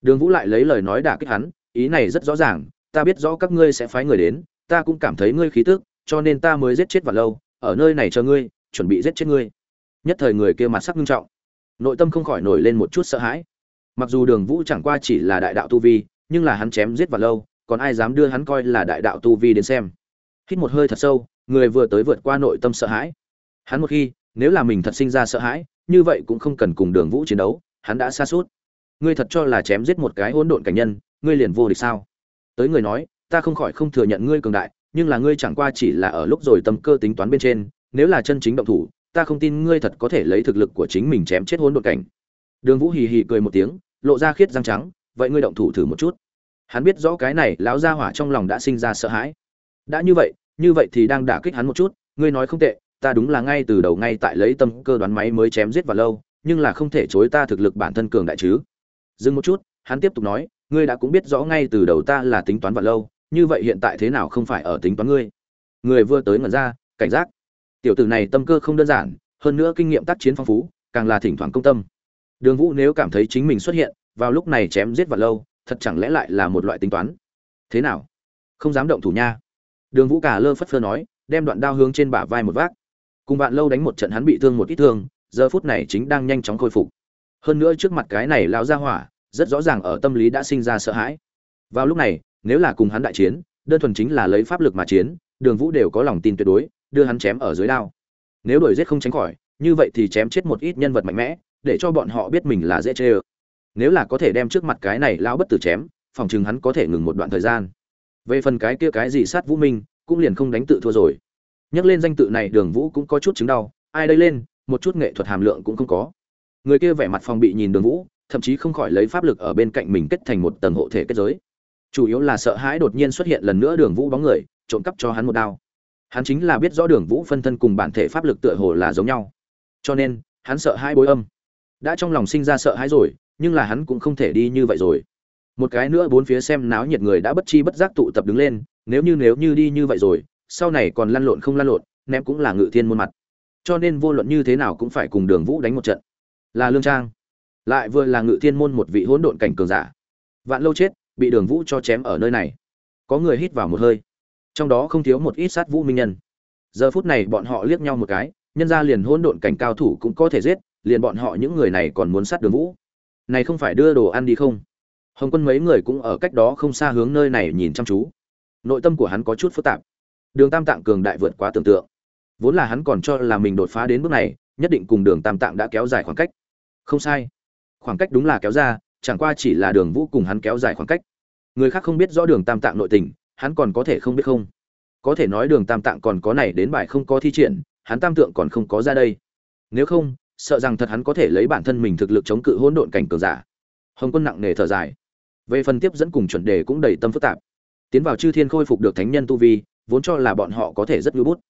[SPEAKER 1] Đường vũ lại lấy lời nói đả kích hắn, ý này rất rõ ràng, ta biết rõ các ngươi sẽ phái người đến, ta cũng cảm thấy ngươi khí tức, cho nên ta mới giết chết vào lâu, ở nơi này chờ ngươi, chuẩn bị giết chết ngươi. Nhất thời người kia mặt sắc nghiêm trọng. Nội tâm không khỏi nổi lên một chút sợ hãi. Mặc dù đường vũ chẳng qua chỉ là đại đạo tu vi nhưng là hắn chém giết vào lâu, còn ai dám đưa hắn coi là đại đạo tu vi đến xem. Hít một hơi thật sâu, người vừa tới vượt qua nội tâm sợ hãi. Hắn một khi, nếu là mình thật sinh ra sợ hãi, như vậy cũng không cần cùng đường vũ chiến đấu, hắn đã xa suốt. Ngươi thật cho là chém giết một cái hỗn độn cảnh nhân, ngươi liền vô địch sao? Tới người nói, ta không khỏi không thừa nhận ngươi cường đại, nhưng là ngươi chẳng qua chỉ là ở lúc rồi tâm cơ tính toán bên trên, nếu là chân chính động thủ, ta không tin ngươi thật có thể lấy thực lực của chính mình chém chết hỗn độn cảnh. Đường vũ hì hì cười một tiếng, lộ ra khiết răng trắng vậy ngươi động thủ thử một chút. Hắn biết rõ cái này, lão gia hỏa trong lòng đã sinh ra sợ hãi. Đã như vậy như vậy thì đang đả kích hắn một chút, ngươi nói không tệ, ta đúng là ngay từ đầu ngay tại lấy tâm cơ đoán máy mới chém giết vào lâu, nhưng là không thể chối ta thực lực bản thân cường đại chứ. Dừng một chút, hắn tiếp tục nói, ngươi đã cũng biết rõ ngay từ đầu ta là tính toán vào lâu, như vậy hiện tại thế nào không phải ở tính toán ngươi. Người vừa tới ngẩn ra, cảnh giác. Tiểu tử này tâm cơ không đơn giản, hơn nữa kinh nghiệm tác chiến phong phú, càng là thỉnh thoảng công tâm. Đường vũ nếu cảm thấy chính mình xuất hiện vào lúc này chém giết vào lâu, thật chẳng lẽ lại là một loại tính toán? Thế nào? Không dám động thủ nha. Đường vũ cả lơ phất phơ nói, đem đoạn đao hướng trên bả vai một vác. Cùng bạn lâu đánh một trận hắn bị thương một ít thương, giờ phút này chính đang nhanh chóng khôi phục. Hơn nữa trước mặt cái này lao ra hỏa, rất rõ ràng ở tâm lý đã sinh ra sợ hãi. Vào lúc này, nếu là cùng hắn đại chiến, đơn thuần chính là lấy pháp lực mà chiến, đường vũ đều có lòng tin tuyệt đối, đưa hắn chém ở dưới đao. Nếu đuổi giết không tránh khỏi, như vậy thì chém chết một ít nhân vật mạnh mẽ, để cho bọn họ biết mình là dễ chê ơ nếu là có thể đem trước mặt cái này lao bất tử chém, phòng chừng hắn có thể ngừng một đoạn thời gian. Về phần cái kia cái gì sát vũ minh, cũng liền không đánh tự thua rồi. Nhắc lên danh tự này, đường vũ cũng có chút chứng đau, ai đây lên, một chút nghệ thuật hàm lượng cũng không có. Người kia vẻ mặt phòng bị nhìn đường vũ, thậm chí không khỏi lấy pháp lực ở bên cạnh mình kết thành một tầng hộ thể kết giới. Chủ yếu là sợ hãi đột nhiên xuất hiện lần nữa đường vũ bóng người, trộm cắp cho hắn một đao. Hắn chính là biết rõ đường vũ phân thân cùng bản thể pháp lực tựa hồ là giống nhau. Cho nên, hắn sợ hai bối âm. Đã trong lòng sinh ra sợ hãi rồi nhưng là hắn cũng không thể đi như vậy rồi. Một cái nữa bốn phía xem náo nhiệt người đã bất chi bất giác tụ tập đứng lên, nếu như nếu như đi như vậy rồi, sau này còn lăn lộn không lăn lộn, ném cũng là ngự thiên môn mặt. Cho nên vô luận như thế nào cũng phải cùng đường vũ đánh một trận. Là lương trang, lại vừa là ngự thiên môn một vị hỗn độn cảnh cường giả. Vạn lâu chết, bị đường vũ cho chém ở nơi này. Có người hít vào một hơi. Trong đó không thiếu một ít sát vũ minh nhân. Giờ phút này bọn họ liếc nhau một cái, nhân ra liền hỗn độn cảnh cao thủ cũng có thể giết, liền bọn họ những người này còn muốn sát đường vũ này không phải đưa đồ ăn đi không? Hồng quân mấy người cũng ở cách đó không xa hướng nơi này nhìn chăm chú. Nội tâm của hắn có chút phức tạp. Đường tam tạng cường đại vượt quá tưởng tượng. Vốn là hắn còn cho là mình đột phá đến bước này, nhất định cùng đường tam tạng đã kéo dài khoảng cách. Không sai. Khoảng cách đúng là kéo ra, chẳng qua chỉ là đường vũ cùng hắn kéo dài khoảng cách. Người khác không biết rõ đường tam tạng nội tình, hắn còn có thể không biết không? Có thể nói đường tam tạng còn có này đến bài không có thi triển, hắn tam tượng còn không có ra đây. Nếu không sợ rằng thật hắn có thể lấy bản thân mình thực lực chống cự hỗn độn cảnh cường giả. Hồng quân nặng nề thở dài. Về phần tiếp dẫn cùng chuẩn đề cũng đầy tâm phức tạp. Tiến vào chư thiên khôi phục được thánh nhân tu vi, vốn cho là bọn họ có thể rất nhu bút.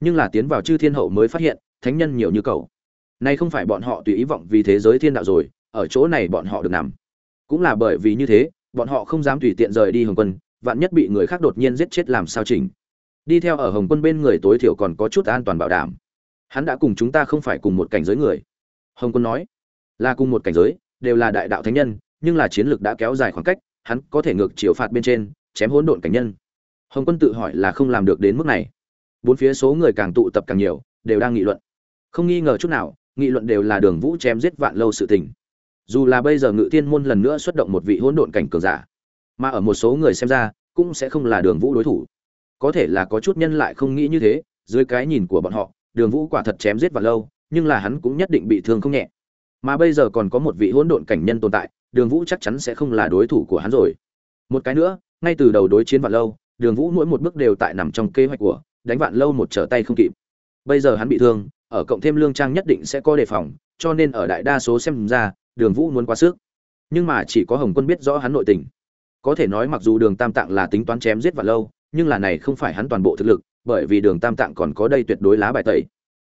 [SPEAKER 1] Nhưng là tiến vào chư thiên hậu mới phát hiện, thánh nhân nhiều như cầu nay không phải bọn họ tùy ý vọng vì thế giới thiên đạo rồi, ở chỗ này bọn họ được nằm. Cũng là bởi vì như thế, bọn họ không dám tùy tiện rời đi hồng quân, vạn nhất bị người khác đột nhiên giết chết làm sao chỉnh. Đi theo ở hồng quân bên người tối thiểu còn có chút an toàn bảo đảm hắn đã cùng chúng ta không phải cùng một cảnh giới người. Hồng quân nói, là cùng một cảnh giới, đều là đại đạo thánh nhân, nhưng là chiến lược đã kéo dài khoảng cách, hắn có thể ngược chiều phạt bên trên, chém hỗn độn cảnh nhân. Hồng quân tự hỏi là không làm được đến mức này. Bốn phía số người càng tụ tập càng nhiều, đều đang nghị luận. Không nghi ngờ chút nào, nghị luận đều là đường vũ chém giết vạn lâu sự tình. Dù là bây giờ ngự thiên môn lần nữa xuất động một vị hỗn độn cảnh cường giả, mà ở một số người xem ra, cũng sẽ không là đường vũ đối thủ. Có thể là có chút nhân lại không nghĩ như thế, dưới cái nhìn của bọn họ đường vũ quả thật chém giết vạn lâu, nhưng là hắn cũng nhất định bị thương không nhẹ. Mà bây giờ còn có một vị hỗn độn cảnh nhân tồn tại, đường vũ chắc chắn sẽ không là đối thủ của hắn rồi. Một cái nữa, ngay từ đầu đối chiến vạn lâu, đường vũ mỗi một bước đều tại nằm trong kế hoạch của, đánh vạn lâu một trở tay không kịp. Bây giờ hắn bị thương, ở cộng thêm lương trang nhất định sẽ có đề phòng, cho nên ở đại đa số xem ra, đường vũ muốn quá sức. Nhưng mà chỉ có hồng quân biết rõ hắn nội tình. Có thể nói mặc dù đường tam tạng là tính toán chém giết vạn lâu, nhưng là này không phải hắn toàn bộ thực lực bởi vì đường tam tạng còn có đây tuyệt đối lá bài tẩy.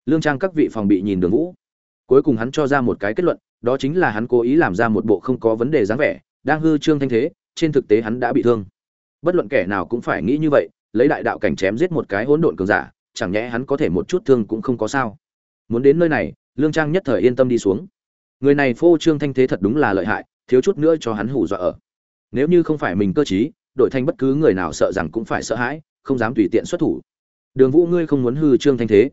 [SPEAKER 1] Lương trang các vị phòng bị nhìn đường vũ. Cuối cùng hắn cho ra một cái kết luận, đó chính là hắn cố ý làm ra một bộ không có vấn đề dáng vẻ, đang hư trương thanh thế, trên thực tế hắn đã bị thương. Bất luận kẻ nào cũng phải nghĩ như vậy, lấy đại đạo cảnh chém giết một cái hỗn độn cường giả, chẳng nhẽ hắn có thể một chút thương cũng không có sao. Muốn đến nơi này, lương trang nhất thời yên tâm đi xuống. Người này phô trương thanh thế thật đúng là lợi hại, thiếu chút nữa cho hắn hủ dọa ở. Nếu như không phải mình cơ t đổi thành bất cứ người nào sợ rằng cũng phải sợ hãi, không dám tùy tiện xuất thủ đường vũ ngươi không muốn hư trương thanh thế.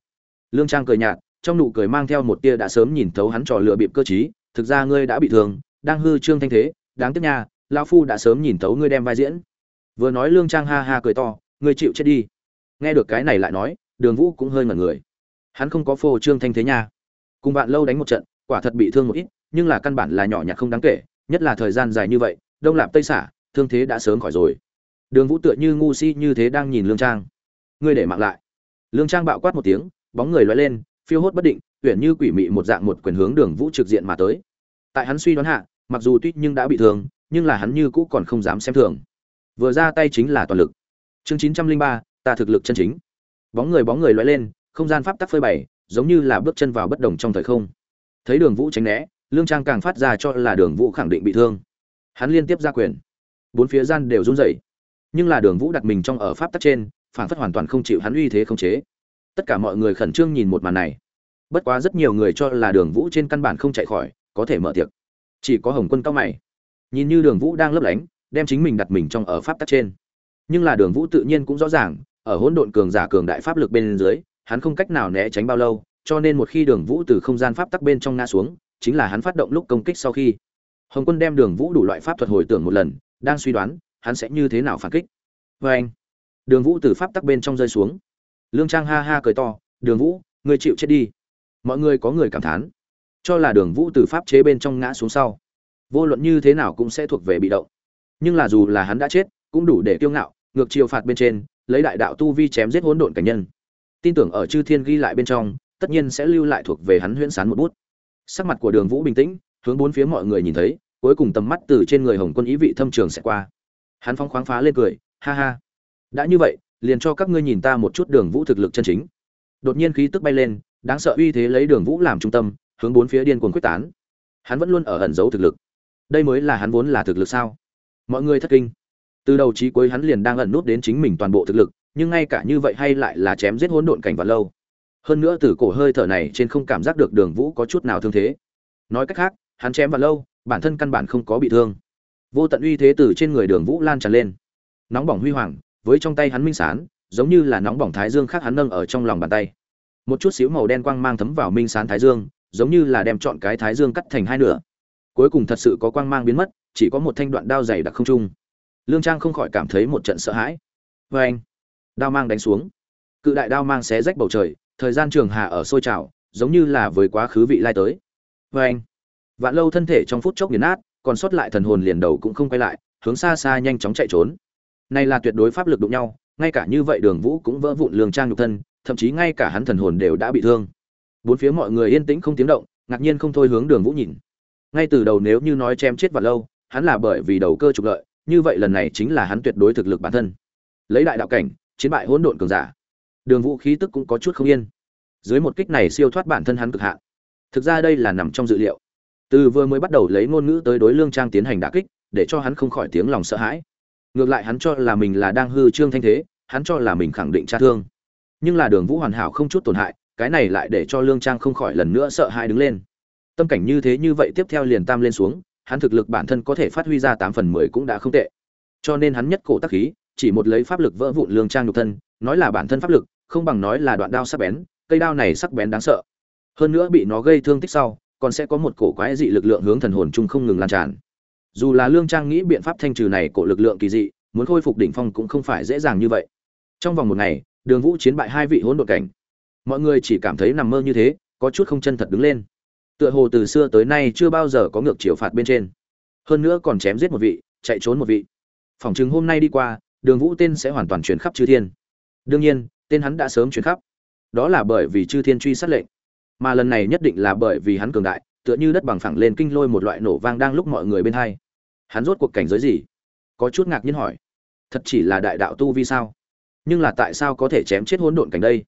[SPEAKER 1] Lương trang cười nhạt, trong nụ cười mang theo một tia đã sớm nhìn thấu hắn trò lựa bịp cơ t thực ra ngươi đã bị thương, đang hư trương thanh thế, đáng tiếc nha, lão phu đã sớm nhìn thấu ngươi đem vai diễn. Vừa nói lương trang ha ha cười to, ngươi chịu chết đi. Nghe được cái này lại nói, đường vũ cũng hơi ngẩn người. Hắn không có phô trương thanh thế nha. Cùng bạn lâu đánh một trận, quả thật bị thương một ít, nhưng là căn bản là nhỏ nhặt không đáng kể, nhất là thời gian dài như vậy, đông lạp tây xả, thương thế đã sớm khỏi rồi. Đường vũ tựa như ngu si như thế đang nhìn lương trang ngươi để mạng lại. Lương trang bạo quát một tiếng, bóng người loay lên, phiêu hốt bất định, uyển như quỷ mị một dạng một quyền hướng đường vũ trực diện mà tới. Tại hắn suy đoán hạ, mặc dù tuy nhưng đã bị thương, nhưng là hắn như cũ còn không dám xem thường. Vừa ra tay chính là toàn lực. Chương chín trăm linh ba, ta thực lực chân chính. Bóng người bóng người loay lên, không gian pháp tắc phơi bày, giống như là bước chân vào bất đồng trong thời không. Thấy đường vũ tránh né, lương trang càng phát ra cho là đường vũ khẳng định bị thương. Hắn liên tiếp ra quyền. Bốn phía gian đều run rẩy. Nhưng là đường vũ đặt mình trong ở pháp tắc trên phản phất hoàn toàn không chịu hắn uy thế không chế. Tất cả mọi người khẩn trương nhìn một màn này. Bất quá rất nhiều người cho là đường vũ trên căn bản không chạy khỏi, có thể mở tiệc. Chỉ có hồng quân cao mày. Nhìn như đường vũ đang lấp lánh, đem chính mình đặt mình trong ở pháp tắc trên. Nhưng là đường vũ tự nhiên cũng rõ ràng, ở hỗn độn cường giả cường đại pháp lực bên dưới, hắn không cách nào né tránh bao lâu, cho nên một khi đường vũ từ không gian pháp tắc bên trong ngã xuống, chính là hắn phát động lúc công kích sau khi. Hồng quân đem đường vũ đủ loại pháp thuật hồi tưởng một lần, đang suy đoán, hắn sẽ như thế nào phản kích. Vê anh đường vũ từ pháp tắc bên trong rơi xuống. Lương trang ha ha cười to, đường vũ người chịu chết đi. Mọi người có người cảm thán, cho là đường vũ từ pháp chế bên trong ngã xuống sau, vô luận như thế nào cũng sẽ thuộc về bị động. Nhưng là dù là hắn đã chết, cũng đủ để kiêu ngạo, ngược chiều phạt bên trên, lấy đại đạo tu vi chém giết hỗn độn cảnh nhân. Tin tưởng ở chư thiên ghi lại bên trong, tất nhiên sẽ lưu lại thuộc về hắn huyễn sán một bút. Sắc mặt của đường vũ bình tĩnh, hướng bốn phía mọi người nhìn thấy, cuối cùng tầm mắt từ trên người hồng quân ý vị thâm trường sẽ qua. Hắn phong khoáng phá lên cười, ha ha đã như vậy, liền cho các ngươi nhìn ta một chút đường vũ thực lực chân chính. Đột nhiên khí tức bay lên, đáng sợ uy thế lấy đường vũ làm trung tâm, hướng bốn phía điên cuồng quyết tán. Hắn vẫn luôn ở ẩn giấu thực lực. Đây mới là hắn vốn là thực lực sao? Mọi người thất kinh. Từ đầu chí cuối hắn liền đang ẩn nút đến chính mình toàn bộ thực lực, nhưng ngay cả như vậy hay lại là chém giết hỗn độn cảnh vào lâu. Hơn nữa từ cổ hơi thở này trên không cảm giác được đường vũ có chút nào thương thế. Nói cách khác, hắn chém vào lâu, bản thân căn bản không có bị thương. Vô tận uy thế từ trên người đường vũ lan tràn lên. Nóng bỏng huy hoàng với trong tay hắn minh sán, giống như là nóng bỏng thái dương khác hắn nâng ở trong lòng bàn tay. Một chút xíu màu đen quang mang thấm vào minh sán thái dương, giống như là đem chọn cái thái dương cắt thành hai nửa. Cuối cùng thật sự có quang mang biến mất, chỉ có một thanh đoạn đao dày đặc không trung. Lương trang không khỏi cảm thấy một trận sợ hãi. Vê anh, đao mang đánh xuống. Cự đại đao mang xé rách bầu trời, thời gian trường hà ở sôi trào, giống như là với quá khứ vị lai tới. Vê anh, vạn lâu thân thể trong phút chốc nghiền nát, còn sót lại thần hồn liền đầu cũng không quay lại, hướng xa xa nhanh chóng chạy trốn này là tuyệt đối pháp lực đụng nhau, ngay cả như vậy đường vũ cũng vỡ vụn lương trang nhục thân, thậm chí ngay cả hắn thần hồn đều đã bị thương. Bốn phía mọi người yên tĩnh không tiếng động, ngạc nhiên không thôi hướng đường vũ nhìn. Ngay từ đầu nếu như nói chém chết vào lâu, hắn là bởi vì đầu cơ trục lợi, như vậy lần này chính là hắn tuyệt đối thực lực bản thân. Lấy đại đạo cảnh, chiến bại hỗn độn cường giả. Đường vũ khí tức cũng có chút không yên. Dưới một kích này siêu thoát bản thân hắn cực hạn. Thực ra đây là nằm trong dự liệu. Từ vừa mới bắt đầu lấy ngôn ngữ tới đối lương trang tiến hành đả kích, để cho hắn không khỏi tiếng lòng sợ hãi ngược lại hắn cho là mình là đang hư trương thanh thế, hắn cho là mình khẳng định tra thương. Nhưng là đường vũ hoàn hảo không chút tổn hại, cái này lại để cho lương trang không khỏi lần nữa sợ hãi đứng lên. Tâm cảnh như thế như vậy tiếp theo liền tam lên xuống, hắn thực lực bản thân có thể phát huy ra tám phần mười cũng đã không tệ. Cho nên hắn nhất cổ tắc khí, chỉ một lấy pháp lực vỡ vụn lương trang nhục thân, nói là bản thân pháp lực, không bằng nói là đoạn đao sắc bén, cây đao này sắc bén đáng sợ. Hơn nữa bị nó gây thương tích sau, còn sẽ có một cổ quái dị lực lượng hướng thần hồn chung không ngừng lan tràn dù là lương trang nghĩ biện pháp thanh trừ này cổ lực lượng kỳ dị, muốn khôi phục đỉnh phong cũng không phải dễ dàng như vậy. Trong vòng một ngày, đường vũ chiến bại hai vị hỗn độn cảnh. Mọi người chỉ cảm thấy nằm mơ như thế, có chút không chân thật đứng lên. Tựa hồ từ xưa tới nay chưa bao giờ có ngược chiều phạt bên trên. Hơn nữa còn chém giết một vị, chạy trốn một vị. Phỏng chừng hôm nay đi qua, đường vũ tên sẽ hoàn toàn chuyển khắp chư thiên. Đương nhiên, tên hắn đã sớm chuyển khắp. Đó là bởi vì chư thiên truy sát lệnh. Mà lần này nhất định là bởi vì hắn cường đại, tựa như đất bằng phẳng lên kinh lôi một loại nổ vang đang lúc mọi người bên hai hắn rốt cuộc cảnh giới gì? Có chút ngạc nhiên hỏi. Thật chỉ là đại đạo tu vi sao? Nhưng là tại sao có thể chém chết hỗn độn cảnh đây?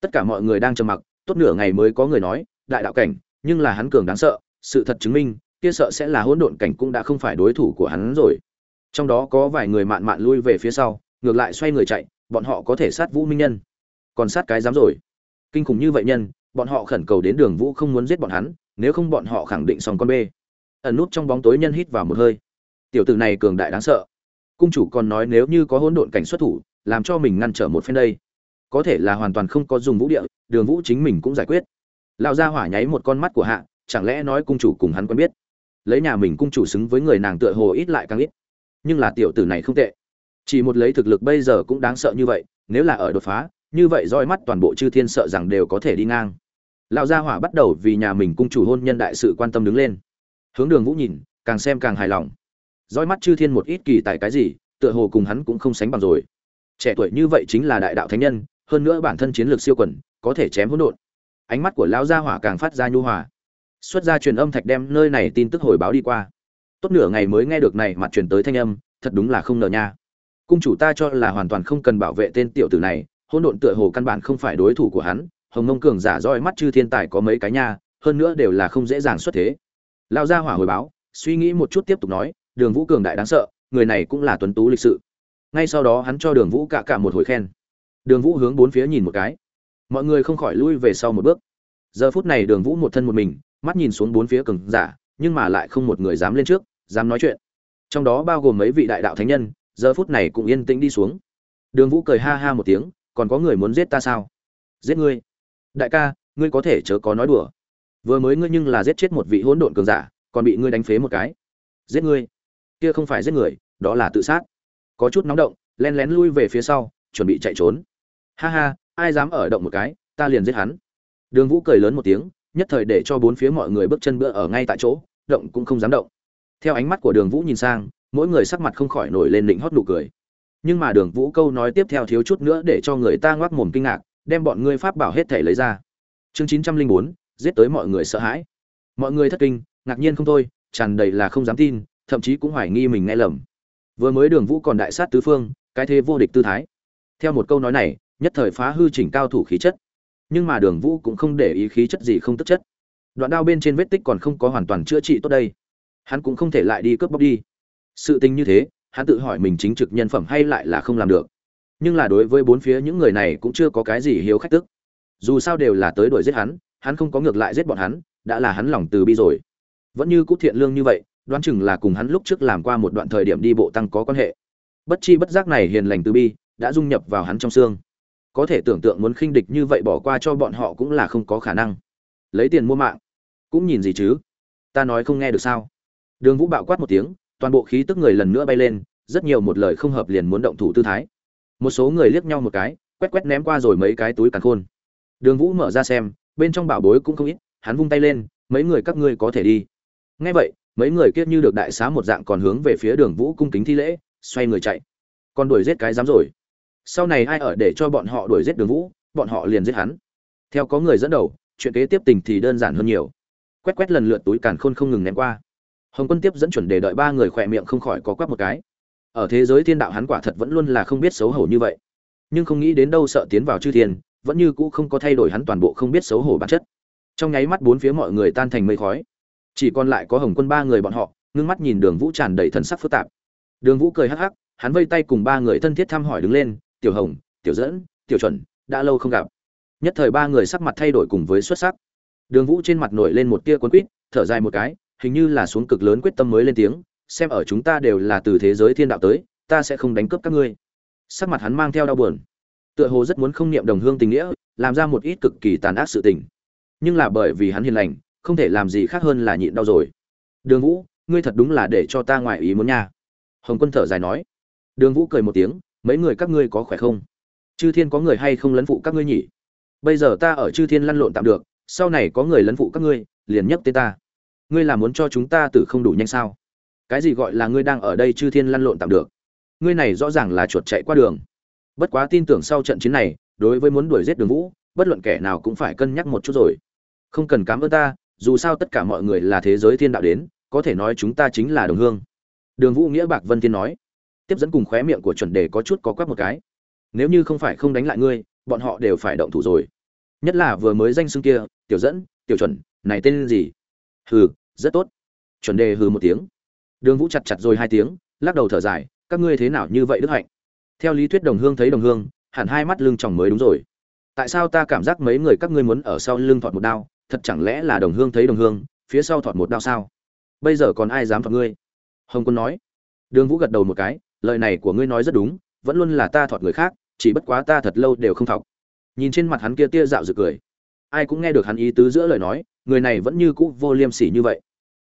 [SPEAKER 1] Tất cả mọi người đang trầm mặc, tốt nửa ngày mới có người nói, đại đạo cảnh, nhưng là hắn cường đáng sợ, sự thật chứng minh, kia sợ sẽ là hỗn độn cảnh cũng đã không phải đối thủ của hắn rồi. Trong đó có vài người mạn mạn lui về phía sau, ngược lại xoay người chạy, bọn họ có thể sát vũ minh nhân. Còn sát cái dám rồi. Kinh khủng như vậy nhân, bọn họ khẩn cầu đến đường vũ không muốn giết bọn hắn, nếu không bọn họ khẳng định xong con bê. Ẩn nút trong bóng tối nhân hít vào một hơi tiểu tử này cường đại đáng sợ. Cung chủ còn nói nếu như có hỗn độn cảnh xuất thủ, làm cho mình ngăn trở một phen đây. Có thể là hoàn toàn không có dùng vũ địa, đường vũ chính mình cũng giải quyết. Lão gia hỏa nháy một con mắt của hạ, chẳng lẽ nói cung chủ cùng hắn quen biết? Lấy nhà mình cung chủ xứng với người nàng tựa hồ ít lại càng ít. Nhưng là tiểu tử này không tệ. Chỉ một lấy thực lực bây giờ cũng đáng sợ như vậy, nếu là ở đột phá, như vậy roi mắt toàn bộ chư thiên sợ rằng đều có thể đi ngang. Lão gia hỏa bắt đầu vì nhà mình cung chủ hôn nhân đại sự quan tâm đứng lên. Hướng đường vũ nhìn, càng xem càng hài lòng dõi mắt chư thiên một ít kỳ tại cái gì, tựa hồ cùng hắn cũng không sánh bằng rồi. Trẻ tuổi như vậy chính là đại đạo thánh nhân, hơn nữa bản thân chiến lược siêu quần, có thể chém hỗn độn. Ánh mắt của lão gia hỏa càng phát ra nhu hòa. Xuất ra truyền âm thạch đem nơi này tin tức hồi báo đi qua. Tốt nửa ngày mới nghe được này mặt truyền tới thanh âm, thật đúng là không ngờ nha. Cung chủ ta cho là hoàn toàn không cần bảo vệ tên tiểu tử này, hỗn độn tựa hồ căn bản không phải đối thủ của hắn, hồng ngông cường giả roi mắt chư thiên tài có mấy cái nha, hơn nữa đều là không dễ dàng xuất thế. Lao gia hỏa hồi báo, suy nghĩ một chút tiếp tục nói đường vũ cường đại đáng sợ, người này cũng là tuấn tú lịch sự. Ngay sau đó hắn cho đường vũ cả cạ một hồi khen. Đường vũ hướng bốn phía nhìn một cái. Mọi người không khỏi lui về sau một bước. Giờ phút này đường vũ một thân một mình, mắt nhìn xuống bốn phía cường giả, nhưng mà lại không một người dám lên trước, dám nói chuyện. Trong đó bao gồm mấy vị đại đạo thánh nhân, giờ phút này cũng yên tĩnh đi xuống. Đường vũ cười ha ha một tiếng, còn có người muốn giết ta sao? Giết ngươi. Đại ca, ngươi có thể chớ có nói đùa. Vừa mới ngươi nhưng là giết chết một vị hỗn độn cường giả, còn bị ngươi đánh phế một cái. Giết ngươi kia không phải giết người, đó là tự sát. Có chút nóng động len lén lui về phía sau, chuẩn bị chạy trốn. Ha ha, ai dám ở động một cái, ta liền giết hắn. Đường vũ cười lớn một tiếng, nhất thời để cho bốn phía mọi người bước chân bữa ở ngay tại chỗ, động cũng không dám động. Theo ánh mắt của đường vũ nhìn sang, mỗi người sắc mặt không khỏi nổi lên định hót nụ cười. Nhưng mà đường vũ câu nói tiếp theo thiếu chút nữa để cho người ta ngoác mồm kinh ngạc, đem bọn ngươi pháp bảo hết thể lấy ra. Chương chín trăm linh bốn, giết tới mọi người sợ hãi. Mọi người thất kinh, ngạc nhiên không thôi, tràn đầy là không dám tin thậm chí cũng hoài nghi mình nghe lầm. Vừa mới đường vũ còn đại sát tứ phương, cái thế vô địch tư thái. Theo một câu nói này, nhất thời phá hư chỉnh cao thủ khí chất. Nhưng mà đường vũ cũng không để ý khí chất gì không tức chất. Đoạn đao bên trên vết tích còn không có hoàn toàn chữa trị tốt đây. Hắn cũng không thể lại đi cướp bóc đi. Sự tình như thế, hắn tự hỏi mình chính trực nhân phẩm hay lại là không làm được. Nhưng là đối với bốn phía những người này cũng chưa có cái gì hiếu khách tức. Dù sao đều là tới đuổi giết hắn hắn không có ngược lại giết bọn hắn, đã là hắn lòng từ bi rồi. Vẫn như cũ thiện lương như vậy đoán chừng là cùng hắn lúc trước làm qua một đoạn thời điểm đi bộ tăng có quan hệ. Bất chi bất giác này hiền lành từ bi đã dung nhập vào hắn trong xương. Có thể tưởng tượng muốn khinh địch như vậy bỏ qua cho bọn họ cũng là không có khả năng. Lấy tiền mua mạng, cũng nhìn gì chứ? Ta nói không nghe được sao? Đường vũ bạo quát một tiếng, toàn bộ khí tức người lần nữa bay lên, rất nhiều một lời không hợp liền muốn động thủ tư thái. Một số người liếc nhau một cái, quét quét ném qua rồi mấy cái túi càn khôn. Đường vũ mở ra xem, bên trong bảo bối cũng không ít, hắn vung tay lên, mấy người các ngươi có thể đi. Ngay vậy mấy người kiết như được đại xá một dạng còn hướng về phía đường vũ cung kính thi lễ, xoay người chạy. Còn đuổi giết cái dám rồi. Sau này ai ở để cho bọn họ đuổi giết đường vũ, bọn họ liền giết hắn. Theo có người dẫn đầu, chuyện kế tiếp tình thì đơn giản hơn nhiều. Quét quét lần lượt túi càn khôn không ngừng ném qua. Hồng quân tiếp dẫn chuẩn để đợi ba người khỏe miệng không khỏi có quắc một cái. Ở thế giới thiên đạo hắn quả thật vẫn luôn là không biết xấu hổ như vậy. Nhưng không nghĩ đến đâu sợ tiến vào chư thiên, vẫn như cũ không có thay đổi hắn toàn bộ không biết xấu hổ bản chất. Trong nháy mắt bốn phía mọi người tan thành mây khói chỉ còn lại có hồng quân ba người bọn họ, ngưng mắt nhìn đường vũ tràn đầy thần sắc phức tạp. Đường vũ cười hắc hắc, hắn vây tay cùng ba người thân thiết thăm hỏi đứng lên, tiểu hồng, tiểu dẫn, tiểu chuẩn, đã lâu không gặp. Nhất thời ba người sắc mặt thay đổi cùng với xuất sắc. Đường vũ trên mặt nổi lên một tia cuốn quýt, thở dài một cái, hình như là xuống cực lớn quyết tâm mới lên tiếng, xem ở chúng ta đều là từ thế giới thiên đạo tới, ta sẽ không đánh cướp các ngươi. Sắc mặt hắn mang theo đau buồn. Tựa hồ rất muốn không niệm đồng hương tình nghĩa, làm ra một ít cực kỳ tàn ác sự tình. Nhưng là bởi vì hắn hiền lành không thể làm gì khác hơn là nhịn đau rồi. Đường vũ, ngươi thật đúng là để cho ta ngoại ý muốn nha. Hồng quân thở dài nói. Đường vũ cười một tiếng, mấy người các ngươi có khỏe không? Chư thiên có người hay không lấn phụ các ngươi nhỉ? Bây giờ ta ở chư thiên lăn lộn tạm được, sau này có người lấn phụ các ngươi, liền nhấc tên ta. Ngươi là muốn cho chúng ta tử không đủ nhanh sao? Cái gì gọi là ngươi đang ở đây chư thiên lăn lộn tạm được? Ngươi này rõ ràng là chuột chạy qua đường. Bất quá tin tưởng sau trận chiến này, đối với muốn đuổi giết đường vũ, bất luận kẻ nào cũng phải cân nhắc một chút rồi. Không cần cám ơn ta dù sao tất cả mọi người là thế giới thiên đạo đến, có thể nói chúng ta chính là đồng hương. Đường vũ nghĩa bạc vân thiên nói. Tiếp dẫn cùng khóe miệng của chuẩn đề có chút có quắc một cái. Nếu như không phải không đánh lại ngươi, bọn họ đều phải động thủ rồi. Nhất là vừa mới danh xưng kia, tiểu dẫn, tiểu chuẩn, này tên gì? Hừ, rất tốt. Chuẩn đề hừ một tiếng. Đường vũ chặt chặt rồi hai tiếng, lắc đầu thở dài, các ngươi thế nào như vậy đức hạnh? Theo lý thuyết đồng hương thấy đồng hương, hẳn hai mắt lưng chồng mới đúng rồi. Tại sao ta cảm giác mấy người các ngươi muốn ở sau lưng thọt một đao thật chẳng lẽ là đồng hương thấy đồng hương, phía sau thọt một đao sao? Bây giờ còn ai dám thọt ngươi? Hồng quân nói. Đường vũ gật đầu một cái, lời này của ngươi nói rất đúng, vẫn luôn là ta thọt người khác, chỉ bất quá ta thật lâu đều không thọc. Nhìn trên mặt hắn kia tia dạo rực cười. Ai cũng nghe được hắn ý tứ giữa lời nói, người này vẫn như cũ vô liêm sỉ như vậy.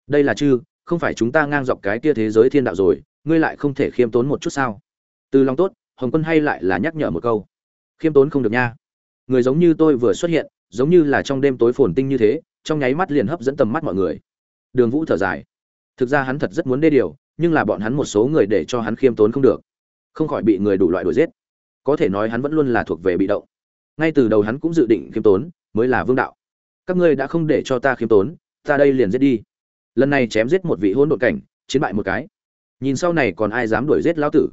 [SPEAKER 1] Đây là chư, không phải chúng ta ngang dọc cái kia thế giới thiên đạo rồi, ngươi lại không thể khiêm tốn một chút sao? Từ lòng tốt, hồng quân hay lại là nhắc nhở một câu. Khiêm tốn không được nha. Người giống như tôi vừa xuất hiện giống như là trong đêm tối phồn tinh như thế, trong nháy mắt liền hấp dẫn tầm mắt mọi người. Đường vũ thở dài. Thực ra hắn thật rất muốn đê điều, nhưng là bọn hắn một số người để cho hắn khiêm tốn không được. Không khỏi bị người đủ loại đuổi giết. Có thể nói hắn vẫn luôn là thuộc về bị động. Ngay từ đầu hắn cũng dự định khiêm tốn, mới là vương đạo. Các ngươi đã không để cho ta khiêm tốn, ta đây liền giết đi. Lần này chém giết một vị hôn độn cảnh, chiến bại một cái. Nhìn sau này còn ai dám đuổi giết lão tử?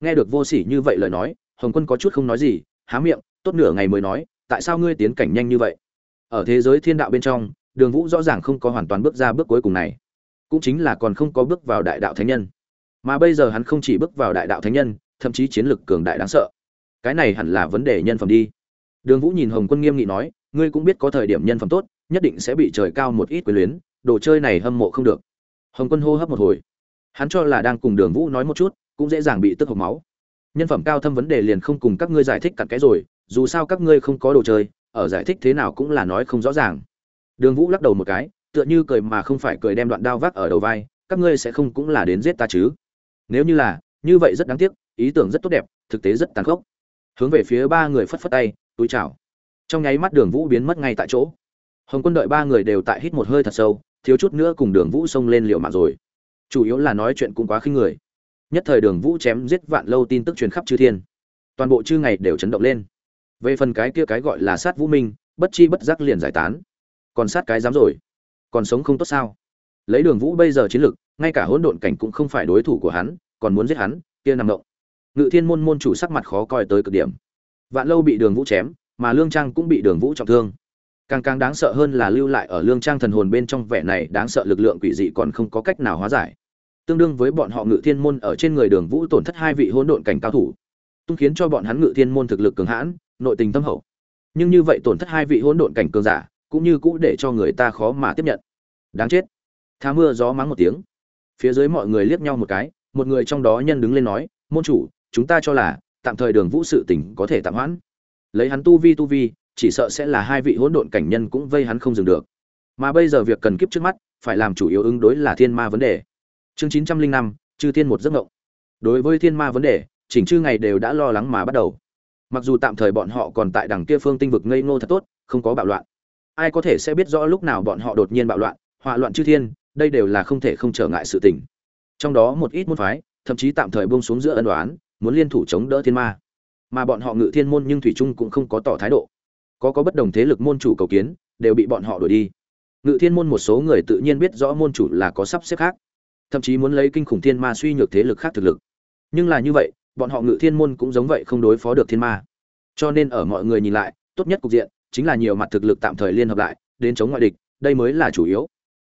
[SPEAKER 1] Nghe được vô sỉ như vậy lời nói, hồng quân có chút không nói gì, há miệng, tốt nửa ngày mới nói tại sao ngươi tiến cảnh nhanh như vậy? Ở thế giới thiên đạo bên trong, đường vũ rõ ràng không có hoàn toàn bước ra bước cuối cùng này. Cũng chính là còn không có bước vào đại đạo thánh nhân. Mà bây giờ hắn không chỉ bước vào đại đạo thánh nhân, thậm chí chiến lực cường đại đáng sợ. Cái này hẳn là vấn đề nhân phẩm đi. Đường vũ nhìn hồng quân nghiêm nghị nói, ngươi cũng biết có thời điểm nhân phẩm tốt, nhất định sẽ bị trời cao một ít quyền luyến, đồ chơi này hâm mộ không được. Hồng quân hô hấp một hồi. Hắn cho là đang cùng đường vũ nói một chút, cũng dễ dàng bị tức hộc máu. Nhân phẩm cao thâm vấn đề liền không cùng các ngươi giải thích cặn cái rồi dù sao các ngươi không có đồ chơi, ở giải thích thế nào cũng là nói không rõ ràng. Đường vũ lắc đầu một cái, tựa như cười mà không phải cười đem đoạn đao vác ở đầu vai, các ngươi sẽ không cũng là đến giết ta chứ? Nếu như là, như vậy rất đáng tiếc, ý tưởng rất tốt đẹp, thực tế rất tàn khốc. Hướng về phía ba người phất phất tay, túi chào. Trong nháy mắt đường vũ biến mất ngay tại chỗ. Hồng quân đợi ba người đều tại hít một hơi thật sâu, thiếu chút nữa cùng đường vũ xông lên liều mạng rồi. Chủ yếu là nói chuyện cũng quá khinh người. Nhất thời đường vũ chém giết vạn lâu tin tức truyền khắp chư thiên. Toàn bộ chư ngày đều chấn động lên về phần cái kia cái gọi là sát vũ minh, bất chi bất giác liền giải tán. Còn sát cái dám rồi? Còn sống không tốt sao? Lấy đường vũ bây giờ chiến lực, ngay cả hỗn độn cảnh cũng không phải đối thủ của hắn, còn muốn giết hắn, kia nằm động. Ngự thiên môn môn chủ sắc mặt khó coi tới cực điểm. Vạn lâu bị đường vũ chém, mà lương trang cũng bị đường vũ trọng thương. Càng càng đáng sợ hơn là lưu lại ở lương trang thần hồn bên trong vẻ này đáng sợ lực lượng quỷ dị còn không có cách nào hóa giải. Tương đương với bọn họ ngự thiên môn ở trên người đường vũ tổn thất hai vị hỗn độn cảnh cao thủ. Tung khiến cho bọn hắn ngự thiên môn thực lực cường hãn nội tình tâm hậu. Nhưng như vậy tổn thất hai vị hỗn độn cảnh cường giả, cũng như cũ để cho người ta khó mà tiếp nhận. Đáng chết. Tha mưa gió mắng một tiếng. Phía dưới mọi người liếc nhau một cái, một người trong đó nhân đứng lên nói, môn chủ, chúng ta cho là tạm thời đường vũ sự tỉnh có thể tạm hoãn. Lấy hắn tu vi tu vi, chỉ sợ sẽ là hai vị hỗn độn cảnh nhân cũng vây hắn không dừng được. Mà bây giờ việc cần kiếp trước mắt, phải làm chủ yếu ứng đối là thiên ma vấn đề. Chương chín trăm linh năm, chư thiên một giấc ngộng đối với thiên ma vấn đề, chỉnh chư ngày đều đã lo lắng mà bắt đầu mặc dù tạm thời bọn họ còn tại đằng kia phương tinh vực ngây ngô thật tốt, không có bạo loạn. Ai có thể sẽ biết rõ lúc nào bọn họ đột nhiên bạo loạn, hỏa loạn chư thiên, đây đều là không thể không trở ngại sự tình. Trong đó một ít môn phái, thậm chí tạm thời buông xuống giữa ân đoán muốn liên thủ chống đỡ thiên ma. Mà bọn họ ngự thiên môn nhưng thủy trung cũng không có tỏ thái độ. Có có bất đồng thế lực môn chủ cầu kiến, đều bị bọn họ đuổi đi. Ngự thiên môn một số người tự nhiên biết rõ môn chủ là có sắp xếp khác, thậm chí muốn lấy kinh khủng thiên ma suy nhược thế lực khác thực lực. Nhưng là như vậy bọn họ ngự thiên môn cũng giống vậy không đối phó được thiên ma. Cho nên ở mọi người nhìn lại, tốt nhất cục diện chính là nhiều mặt thực lực tạm thời liên hợp lại, đến chống ngoại địch, đây mới là chủ yếu.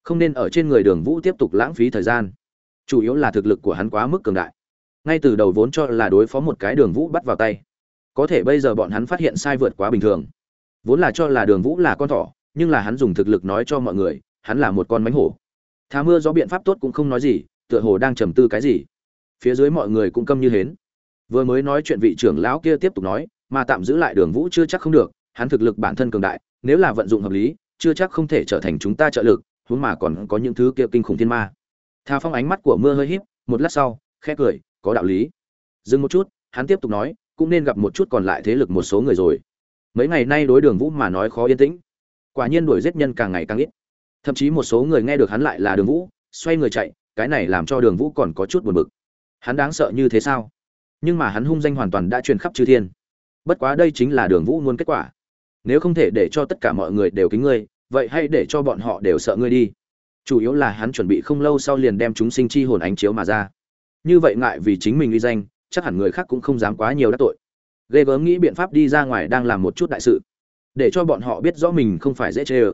[SPEAKER 1] Không nên ở trên người đường vũ tiếp tục lãng phí thời gian. Chủ yếu là thực lực của hắn quá mức cường đại. Ngay từ đầu vốn cho là đối phó một cái đường vũ bắt vào tay. Có thể bây giờ bọn hắn phát hiện sai vượt quá bình thường. Vốn là cho là đường vũ là con thỏ, nhưng là hắn dùng thực lực nói cho mọi người, hắn là một con mánh hổ. Thà mưa do biện pháp tốt cũng không nói gì, tựa hồ đang trầm tư cái gì. Phía dưới mọi người cũng câm như hến vừa mới nói chuyện vị trưởng lão kia tiếp tục nói, mà tạm giữ lại đường vũ chưa chắc không được, hắn thực lực bản thân cường đại, nếu là vận dụng hợp lý, chưa chắc không thể trở thành chúng ta trợ lực, huống mà còn có những thứ kia kinh khủng thiên ma. Thà phong ánh mắt của mưa hơi híp, một lát sau, khẽ cười, có đạo lý. Dừng một chút, hắn tiếp tục nói, cũng nên gặp một chút còn lại thế lực một số người rồi. Mấy ngày nay đối đường vũ mà nói khó yên tĩnh. Quả nhiên đuổi giết nhân càng ngày càng ít. Thậm chí một số người nghe được hắn lại là đường vũ, xoay người chạy, cái này làm cho đường vũ còn có chút buồn bực. Hắn đáng sợ như thế sao? Nhưng mà hắn hung danh hoàn toàn đã truyền khắp chư thiên. Bất quá đây chính là đường vũ luôn kết quả. Nếu không thể để cho tất cả mọi người đều kính ngươi, vậy hãy để cho bọn họ đều sợ ngươi đi. Chủ yếu là hắn chuẩn bị không lâu sau liền đem chúng sinh chi hồn ánh chiếu mà ra. Như vậy ngại vì chính mình uy danh, chắc hẳn người khác cũng không dám quá nhiều đắc tội. Ghê gớm nghĩ biện pháp đi ra ngoài đang làm một chút đại sự. Để cho bọn họ biết rõ mình không phải dễ chê ơ.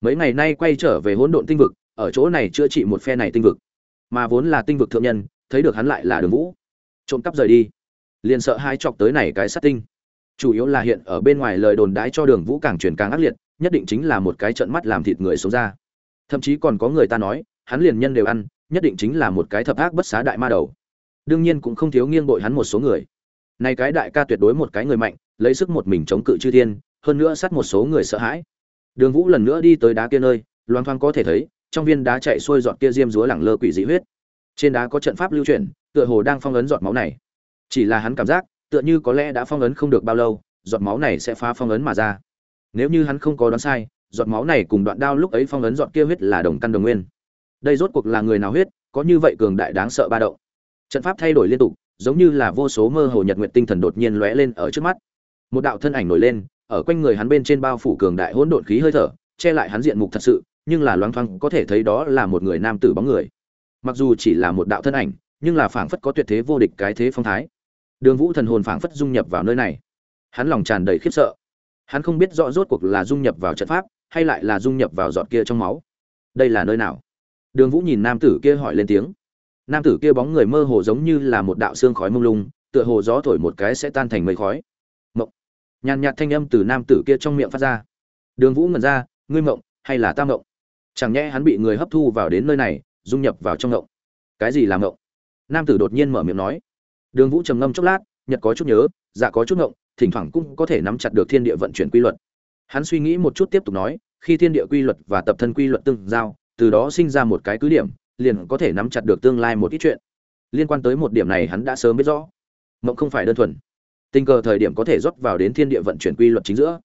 [SPEAKER 1] Mấy ngày nay quay trở về hỗn độn tinh vực, ở chỗ này chữa trị một phe này tinh vực. Mà vốn là tinh vực thượng nhân, thấy được hắn lại là đường vũ trộm cắp rời đi. Liền sợ hai chọc tới này cái sát tinh. Chủ yếu là hiện ở bên ngoài lời đồn đãi cho đường vũ càng truyền càng ác liệt, nhất định chính là một cái trận mắt làm thịt người sống ra. Thậm chí còn có người ta nói, hắn liền nhân đều ăn, nhất định chính là một cái thập ác bất xá đại ma đầu. Đương nhiên cũng không thiếu nghiêng bội hắn một số người. Này cái đại ca tuyệt đối một cái người mạnh, lấy sức một mình chống cự chư thiên, hơn nữa sát một số người sợ hãi. Đường vũ lần nữa đi tới đá kia nơi loan thoang có thể thấy, trong viên đá chạy xuôi dọn kia diêm dúa lẳng lơ quỷ dị huyết trên đá có trận pháp lưu chuyển, tựa hồ đang phong ấn giọt máu này. Chỉ là hắn cảm giác, tựa như có lẽ đã phong ấn không được bao lâu, giọt máu này sẽ phá phong ấn mà ra. Nếu như hắn không có đoán sai, giọt máu này cùng đoạn đao lúc ấy phong ấn giọt kia huyết là đồng căn đồng nguyên. Đây rốt cuộc là người nào huyết, có như vậy cường đại đáng sợ ba động. Trận pháp thay đổi liên tục, giống như là vô số mơ hồ nhật nguyện tinh thần đột nhiên lóe lên ở trước mắt. Một đạo thân ảnh nổi lên, ở quanh người hắn bên trên bao phủ cường đại hỗn độn khí hơi thở, che lại hắn diện mục thật sự, nhưng là loáng thoáng có thể thấy đó là một người nam tử bóng người mặc dù chỉ là một đạo thân ảnh, nhưng là phảng phất có tuyệt thế vô địch cái thế phong thái. Đường vũ thần hồn phảng phất dung nhập vào nơi này. Hắn lòng tràn đầy khiếp sợ. Hắn không biết rõ rốt cuộc là dung nhập vào trận pháp, hay lại là dung nhập vào giọt kia trong máu. Đây là nơi nào? Đường vũ nhìn nam tử kia hỏi lên tiếng. Nam tử kia bóng người mơ hồ giống như là một đạo xương khói mông lung, tựa hồ gió thổi một cái sẽ tan thành mây khói. Mộng. Nhàn nhạt thanh âm từ nam tử kia trong miệng phát ra. Đường vũ ngẩn ra, ngươi mộng hay là ta mộng? Chẳng nhẽ hắn bị người hấp thu vào đến nơi này dung nhập vào trong ngộng. Cái gì là ngộng? Nam tử đột nhiên mở miệng nói. Đường vũ trầm ngâm chốc lát, nhật có chút nhớ dạ có chút ngộng, thỉnh thoảng cũng có thể nắm chặt được thiên địa vận chuyển quy luật. Hắn suy nghĩ một chút tiếp tục nói, khi thiên địa quy luật và tập thân quy luật tương giao, từ đó sinh ra một cái cứ điểm, liền có thể nắm chặt được tương lai một ít chuyện. Liên quan tới một điểm này hắn đã sớm biết rõ. Mộng không phải đơn thuần. Tình cờ thời điểm có thể rót vào đến thiên địa vận chuyển quy luật chính giữa.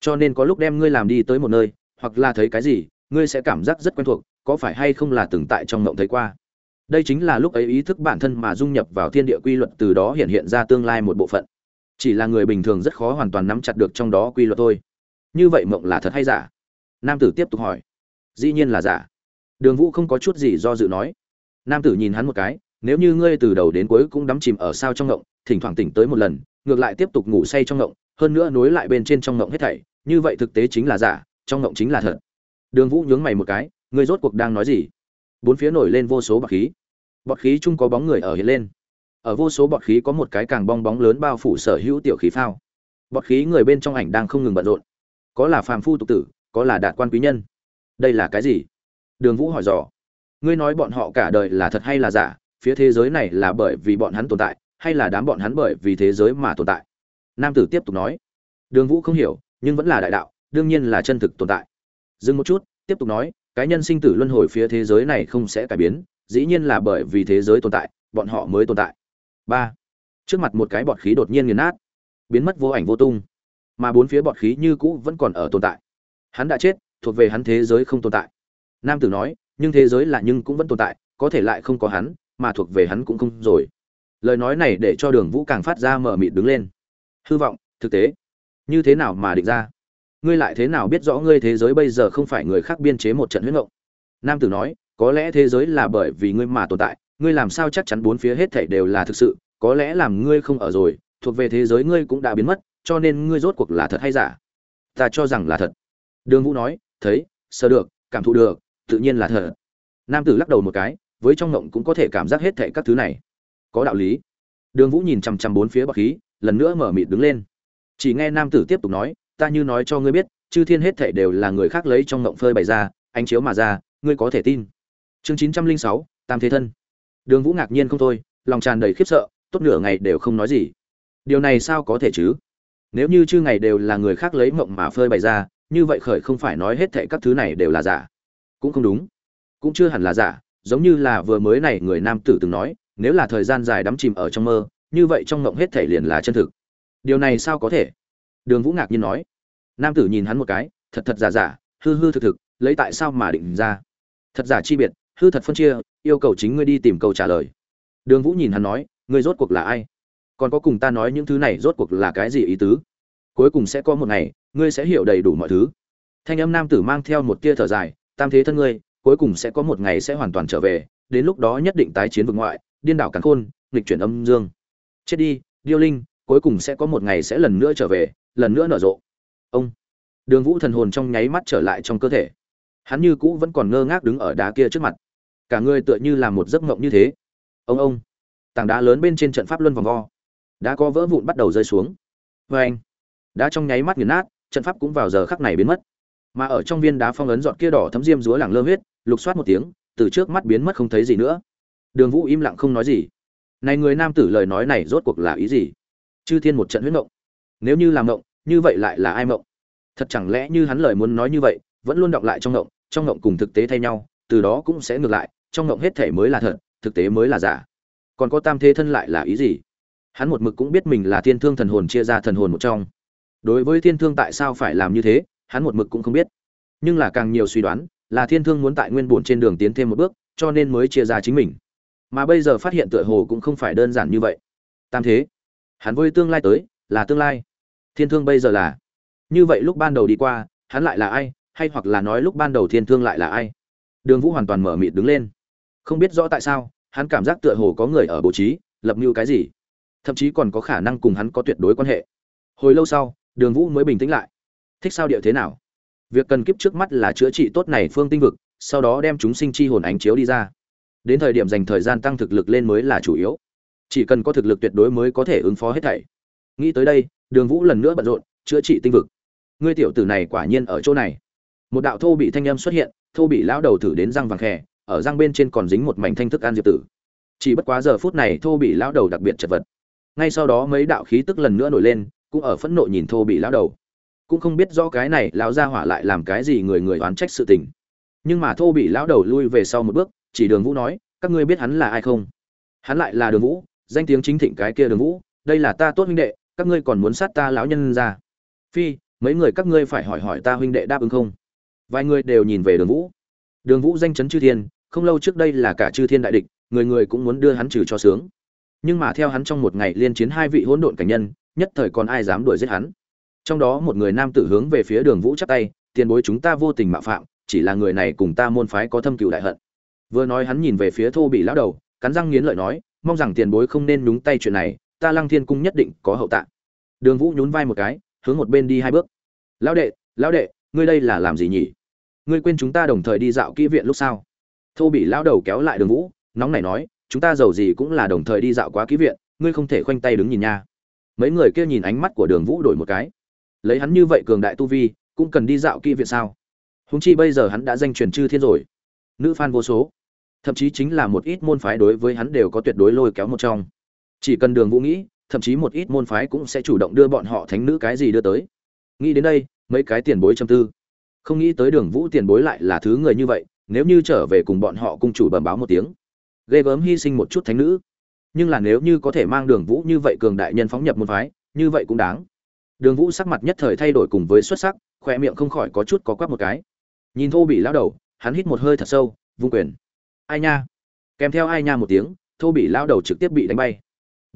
[SPEAKER 1] Cho nên có lúc đem ngươi làm đi tới một nơi, hoặc là thấy cái gì, ngươi sẽ cảm giác rất quen thuộc có phải hay không là từng tại trong mộng thấy qua? Đây chính là lúc ấy ý thức bản thân mà dung nhập vào thiên địa quy luật từ đó hiện hiện ra tương lai một bộ phận. Chỉ là người bình thường rất khó hoàn toàn nắm chặt được trong đó quy luật thôi. Như vậy mộng là thật hay giả? Nam tử tiếp tục hỏi. Dĩ nhiên là giả. Đường vũ không có chút gì do dự nói. Nam tử nhìn hắn một cái, nếu như ngươi từ đầu đến cuối cũng đắm chìm ở sao trong ngộng thỉnh thoảng tỉnh tới một lần, ngược lại tiếp tục ngủ say trong ngộng hơn nữa nối lại bên trên trong ngộng hết thảy, như vậy thực tế chính là giả, trong ngộng chính là thật. Đường vũ nhướng mày một cái ngươi rốt cuộc đang nói gì? Bốn phía nổi lên vô số bọt khí. Bọt khí chung có bóng người ở hiện lên. Ở vô số bọt khí có một cái càng bong bóng lớn bao phủ sở hữu tiểu khí phao. Bọt khí người bên trong ảnh đang không ngừng bận rộn. Có là phàm phu tục tử, có là đạt quan quý nhân. Đây là cái gì? Đường vũ hỏi dò. Ngươi nói bọn họ cả đời là thật hay là giả? Phía thế giới này là bởi vì bọn hắn tồn tại, hay là đám bọn hắn bởi vì thế giới mà tồn tại? Nam tử tiếp tục nói. Đường vũ không hiểu, nhưng vẫn là đại đạo, đương nhiên là chân thực tồn tại. Dừng một chút, tiếp tục nói cái nhân sinh tử luân hồi phía thế giới này không sẽ cải biến, dĩ nhiên là bởi vì thế giới tồn tại, bọn họ mới tồn tại. Ba. Trước mặt một cái bọt khí đột nhiên nghiền nát, biến mất vô ảnh vô tung, mà bốn phía bọt khí như cũ vẫn còn ở tồn tại. Hắn đã chết, thuộc về hắn thế giới không tồn tại. Nam tử nói, nhưng thế giới là nhưng cũng vẫn tồn tại, có thể lại không có hắn, mà thuộc về hắn cũng không rồi. Lời nói này để cho đường vũ càng phát ra mở mịt đứng lên. Hư vọng, thực tế. Như thế nào mà định ra? Ngươi lại thế nào biết rõ ngươi thế giới bây giờ không phải người khác biên chế một trận huyết ngộng? Nam tử nói, có lẽ thế giới là bởi vì ngươi mà tồn tại, ngươi làm sao chắc chắn bốn phía hết thảy đều là thực sự, có lẽ làm ngươi không ở rồi, thuộc về thế giới ngươi cũng đã biến mất, cho nên ngươi rốt cuộc là thật hay giả? Ta cho rằng là thật. Đường vũ nói, thấy sơ được, cảm thụ được, tự nhiên là thật. Nam tử lắc đầu một cái, với trong ngộng cũng có thể cảm giác hết thảy các thứ này. Có đạo lý. Đường vũ nhìn chằm chằm bốn phía bọc khí, lần nữa mở mịt đứng lên. Chỉ nghe nam tử tiếp tục nói ta như nói cho ngươi biết, chư thiên hết thảy đều là người khác lấy trong ngộng phơi bày ra, ánh chiếu mà ra, ngươi có thể tin. Chương chín trăm linh sáu, tam thế thân. Đường vũ ngạc nhiên không thôi, lòng tràn đầy khiếp sợ, tốt nửa ngày đều không nói gì. Điều này sao có thể chứ? Nếu như chư ngày đều là người khác lấy mộng mà phơi bày ra, như vậy khởi không phải nói hết thảy các thứ này đều là giả. Cũng không đúng. Cũng chưa hẳn là giả, giống như là vừa mới này người nam tử từng nói, nếu là thời gian dài đắm chìm ở trong mơ, như vậy trong mộng hết thảy liền là chân thực. Điều này sao có thể? Đường vũ ngạc nhiên nói. Nam tử nhìn hắn một cái, thật thật giả giả, hư hư thực thực, lấy tại sao mà định ra? Thật giả chi biệt, hư thật phân chia, yêu cầu chính ngươi đi tìm câu trả lời. Đường vũ nhìn hắn nói, ngươi rốt cuộc là ai? Còn có cùng ta nói những thứ này rốt cuộc là cái gì ý tứ? Cuối cùng sẽ có một ngày, ngươi sẽ hiểu đầy đủ mọi thứ. Thanh âm nam tử mang theo một tia thở dài, tam thế thân ngươi, cuối cùng sẽ có một ngày sẽ hoàn toàn trở về, đến lúc đó nhất định tái chiến vực ngoại, điên đảo cắn khôn, nghịch chuyển âm dương. Chết đi, điêu linh, cuối cùng sẽ có một ngày sẽ lần nữa trở về lần nữa nở rộ. Ông. Đường vũ thần hồn trong nháy mắt trở lại trong cơ thể. Hắn như cũ vẫn còn ngơ ngác đứng ở đá kia trước mặt. Cả người tựa như là một giấc mộng như thế. Ông ông. Tảng đá lớn bên trên trận pháp luân vòng vo. Đã có vỡ vụn bắt đầu rơi xuống. Vê anh. Đá trong nháy mắt nghiền nát, trận pháp cũng vào giờ khắc này biến mất. Mà ở trong viên đá phong ấn giọt kia đỏ thấm diêm rúa lẳng lơ huyết, lục soát một tiếng, từ trước mắt biến mất không thấy gì nữa. Đường vũ im lặng không nói gì. Này người nam tử lời nói này rốt cuộc là ý gì? Chư thiên một trận huyết động nếu như làm mộng, như vậy lại là ai mộng? Thật chẳng lẽ như hắn lời muốn nói như vậy, vẫn luôn đọc lại trong mộng trong mộng cùng thực tế thay nhau, từ đó cũng sẽ ngược lại, trong mộng hết thể mới là thật, thực tế mới là giả. Còn có tam thế thân lại là ý gì? Hắn một mực cũng biết mình là thiên thương thần hồn chia ra thần hồn một trong. Đối với thiên thương tại sao phải làm như thế, hắn một mực cũng không biết. Nhưng là càng nhiều suy đoán, là thiên thương muốn tại nguyên bổn trên đường tiến thêm một bước, cho nên mới chia ra chính mình. Mà bây giờ phát hiện tựa hồ cũng không phải đơn giản như vậy. Tam thế. Hắn với tương lai tới, là tương lai thiên thương bây giờ là? Như vậy lúc ban đầu đi qua, hắn lại là ai? Hay hoặc là nói lúc ban đầu thiên thương lại là ai? Đường vũ hoàn toàn mở mịt đứng lên. Không biết rõ tại sao, hắn cảm giác tựa hồ có người ở bố trí, lập mưu cái gì? Thậm chí còn có khả năng cùng hắn có tuyệt đối quan hệ. Hồi lâu sau, đường vũ mới bình tĩnh lại. Thích sao điệu thế nào? Việc cần kiếp trước mắt là chữa trị tốt này phương tinh vực, sau đó đem chúng sinh chi hồn ánh chiếu đi ra. Đến thời điểm dành thời gian tăng thực lực lên mới là chủ yếu. Chỉ cần có thực lực tuyệt đối mới có thể ứng phó hết thảy. Nghĩ tới đây đường vũ lần nữa bận rộn, chữa trị tinh vực. Ngươi tiểu tử này quả nhiên ở chỗ này. Một đạo thô bị thanh âm xuất hiện, thô bị lão đầu thử đến răng vàng khè, ở răng bên trên còn dính một mảnh thanh thức ăn diệp tử. Chỉ bất quá giờ phút này thô bị lão đầu đặc biệt chật vật. Ngay sau đó mấy đạo khí tức lần nữa nổi lên, cũng ở phẫn nộ nhìn thô bị lão đầu. Cũng không biết do cái này lão gia hỏa lại làm cái gì người người oán trách sự tình. Nhưng mà thô bị lão đầu lui về sau một bước, chỉ đường vũ nói, các ngươi biết hắn là ai không? Hắn lại là đường vũ, danh tiếng chính thịnh cái kia đường vũ, đây là ta tốt huynh đệ các ngươi còn muốn sát ta lão nhân ra? Phi, mấy người các ngươi phải hỏi hỏi ta huynh đệ đáp ứng không? Vài người đều nhìn về đường vũ. Đường vũ danh chấn chư thiên, không lâu trước đây là cả chư thiên đại địch, người người cũng muốn đưa hắn trừ cho sướng. Nhưng mà theo hắn trong một ngày liên chiến hai vị hỗn độn cảnh nhân, nhất thời còn ai dám đuổi giết hắn? Trong đó một người nam tử hướng về phía đường vũ chắp tay, tiền bối chúng ta vô tình mạo phạm, chỉ là người này cùng ta môn phái có thâm cựu đại hận. Vừa nói hắn nhìn về phía thô bị lão đầu, cắn răng nghiến lợi nói, mong rằng tiền bối không nên nhúng tay chuyện này ta lăng thiên cung nhất định có hậu tạ. Đường vũ nhún vai một cái, hướng một bên đi hai bước. Lão đệ lão đệ, ngươi đây là làm gì nhỉ? Ngươi quên chúng ta đồng thời đi dạo kỹ viện lúc sau thô bị lão đầu kéo lại đường vũ, nóng này nói, chúng ta giàu gì cũng là đồng thời đi dạo quá kỹ viện, ngươi không thể khoanh tay đứng nhìn nha. Mấy người kia nhìn ánh mắt của đường vũ đổi một cái. Lấy hắn như vậy cường đại tu vi, cũng cần đi dạo kỹ viện sao? Húng chi bây giờ hắn đã danh truyền chư thiên rồi. Nữ fan vô số. Thậm chí chính là một ít môn phái đối với hắn đều có tuyệt đối lôi kéo một trong chỉ cần đường vũ nghĩ, thậm chí một ít môn phái cũng sẽ chủ động đưa bọn họ thánh nữ cái gì đưa tới. Nghĩ đến đây, mấy cái tiền bối châm tư. Không nghĩ tới đường vũ tiền bối lại là thứ người như vậy, nếu như trở về cùng bọn họ cung chủ bẩm báo một tiếng. Ghê gớm hy sinh một chút thánh nữ. Nhưng là nếu như có thể mang đường vũ như vậy cường đại nhân phóng nhập môn phái, như vậy cũng đáng. Đường vũ sắc mặt nhất thời thay đổi cùng với xuất sắc khoe miệng không khỏi có chút có quắp một cái. Nhìn thô bị lao đầu, hắn hít một hơi thật sâu, vung quyền. Ai nha? Kèm theo ai nha một tiếng, thô bị lao đầu trực tiếp bị đánh bay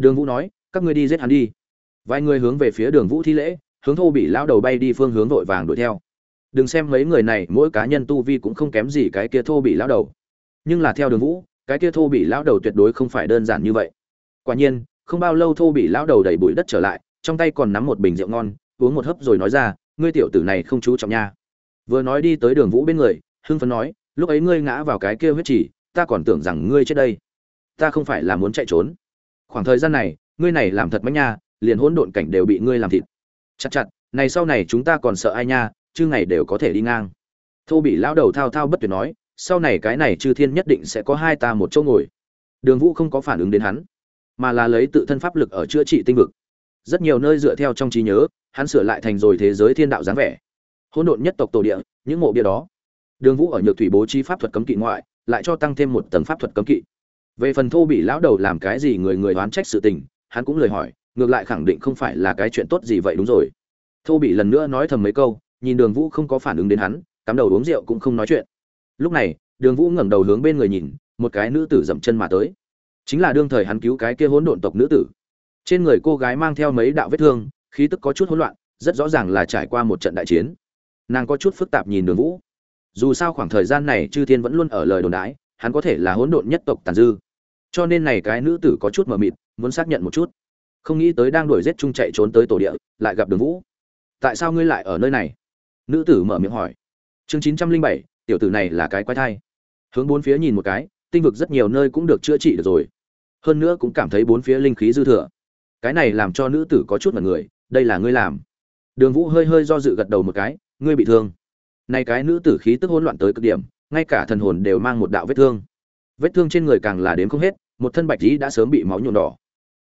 [SPEAKER 1] đường vũ nói, các ngươi đi giết hắn đi. Vài người hướng về phía đường vũ thi lễ, hướng thô bị lao đầu bay đi phương hướng vội vàng đuổi theo. Đừng xem mấy người này, mỗi cá nhân tu vi cũng không kém gì cái kia thô bị lao đầu. Nhưng là theo đường vũ, cái kia thô bị lao đầu tuyệt đối không phải đơn giản như vậy. Quả nhiên, không bao lâu thô bị lao đầu đẩy bụi đất trở lại, trong tay còn nắm một bình rượu ngon, uống một hớp rồi nói ra, ngươi tiểu tử này không chú trọng nha. Vừa nói đi tới đường vũ bên người, hưng phấn nói, lúc ấy ngươi ngã vào cái kia huyết chỉ ta còn tưởng rằng ngươi chết đây. Ta không phải là muốn chạy trốn khoảng thời gian này, ngươi này làm thật mánh nha, liền hỗn độn cảnh đều bị ngươi làm thịt. Chặt chặt, này sau này chúng ta còn sợ ai nha, chứ ngày đều có thể đi ngang. Thô bị lão đầu thao thao bất tuyệt nói, sau này cái này chư thiên nhất định sẽ có hai ta một chỗ ngồi. Đường vũ không có phản ứng đến hắn, mà là lấy tự thân pháp lực ở chữa trị tinh vực. Rất nhiều nơi dựa theo trong trí nhớ, hắn sửa lại thành rồi thế giới thiên đạo dáng vẻ. Hỗn độn nhất tộc tổ địa, những mộ bia đó. Đường vũ ở nhược thủy bố trí pháp thuật cấm kỵ ngoại, lại cho tăng thêm một tầng pháp thuật cấm kỵ về phần thô bị lão đầu làm cái gì người người đoán trách sự tình, hắn cũng lời hỏi, ngược lại khẳng định không phải là cái chuyện tốt gì vậy đúng rồi. Thô bị lần nữa nói thầm mấy câu, nhìn đường vũ không có phản ứng đến hắn, cắm đầu uống rượu cũng không nói chuyện. Lúc này, đường vũ ngẩng đầu hướng bên người nhìn, một cái nữ tử dậm chân mà tới. Chính là đương thời hắn cứu cái kia hỗn độn tộc nữ tử. Trên người cô gái mang theo mấy đạo vết thương, khí tức có chút hỗn loạn, rất rõ ràng là trải qua một trận đại chiến. Nàng có chút phức tạp nhìn đường vũ. Dù sao khoảng thời gian này chư thiên vẫn luôn ở lời đồn đãi, hắn có thể là hỗn độn nhất tộc tàn dư cho nên này cái nữ tử có chút mờ mịt, muốn xác nhận một chút. Không nghĩ tới đang đuổi giết chung chạy trốn tới tổ địa, lại gặp đường vũ. Tại sao ngươi lại ở nơi này? Nữ tử mở miệng hỏi. Chương chín trăm linh bảy, tiểu tử này là cái quái thai. Hướng bốn phía nhìn một cái, tinh vực rất nhiều nơi cũng được chữa trị được rồi. Hơn nữa cũng cảm thấy bốn phía linh khí dư thừa. Cái này làm cho nữ tử có chút mật người, đây là ngươi làm. Đường vũ hơi hơi do dự gật đầu một cái, ngươi bị thương. Nay cái nữ tử khí tức hỗn loạn tới cực điểm, ngay cả thần hồn đều mang một đạo vết thương vết thương trên người càng là đến không hết, một thân bạch dí đã sớm bị máu nhuộm đỏ.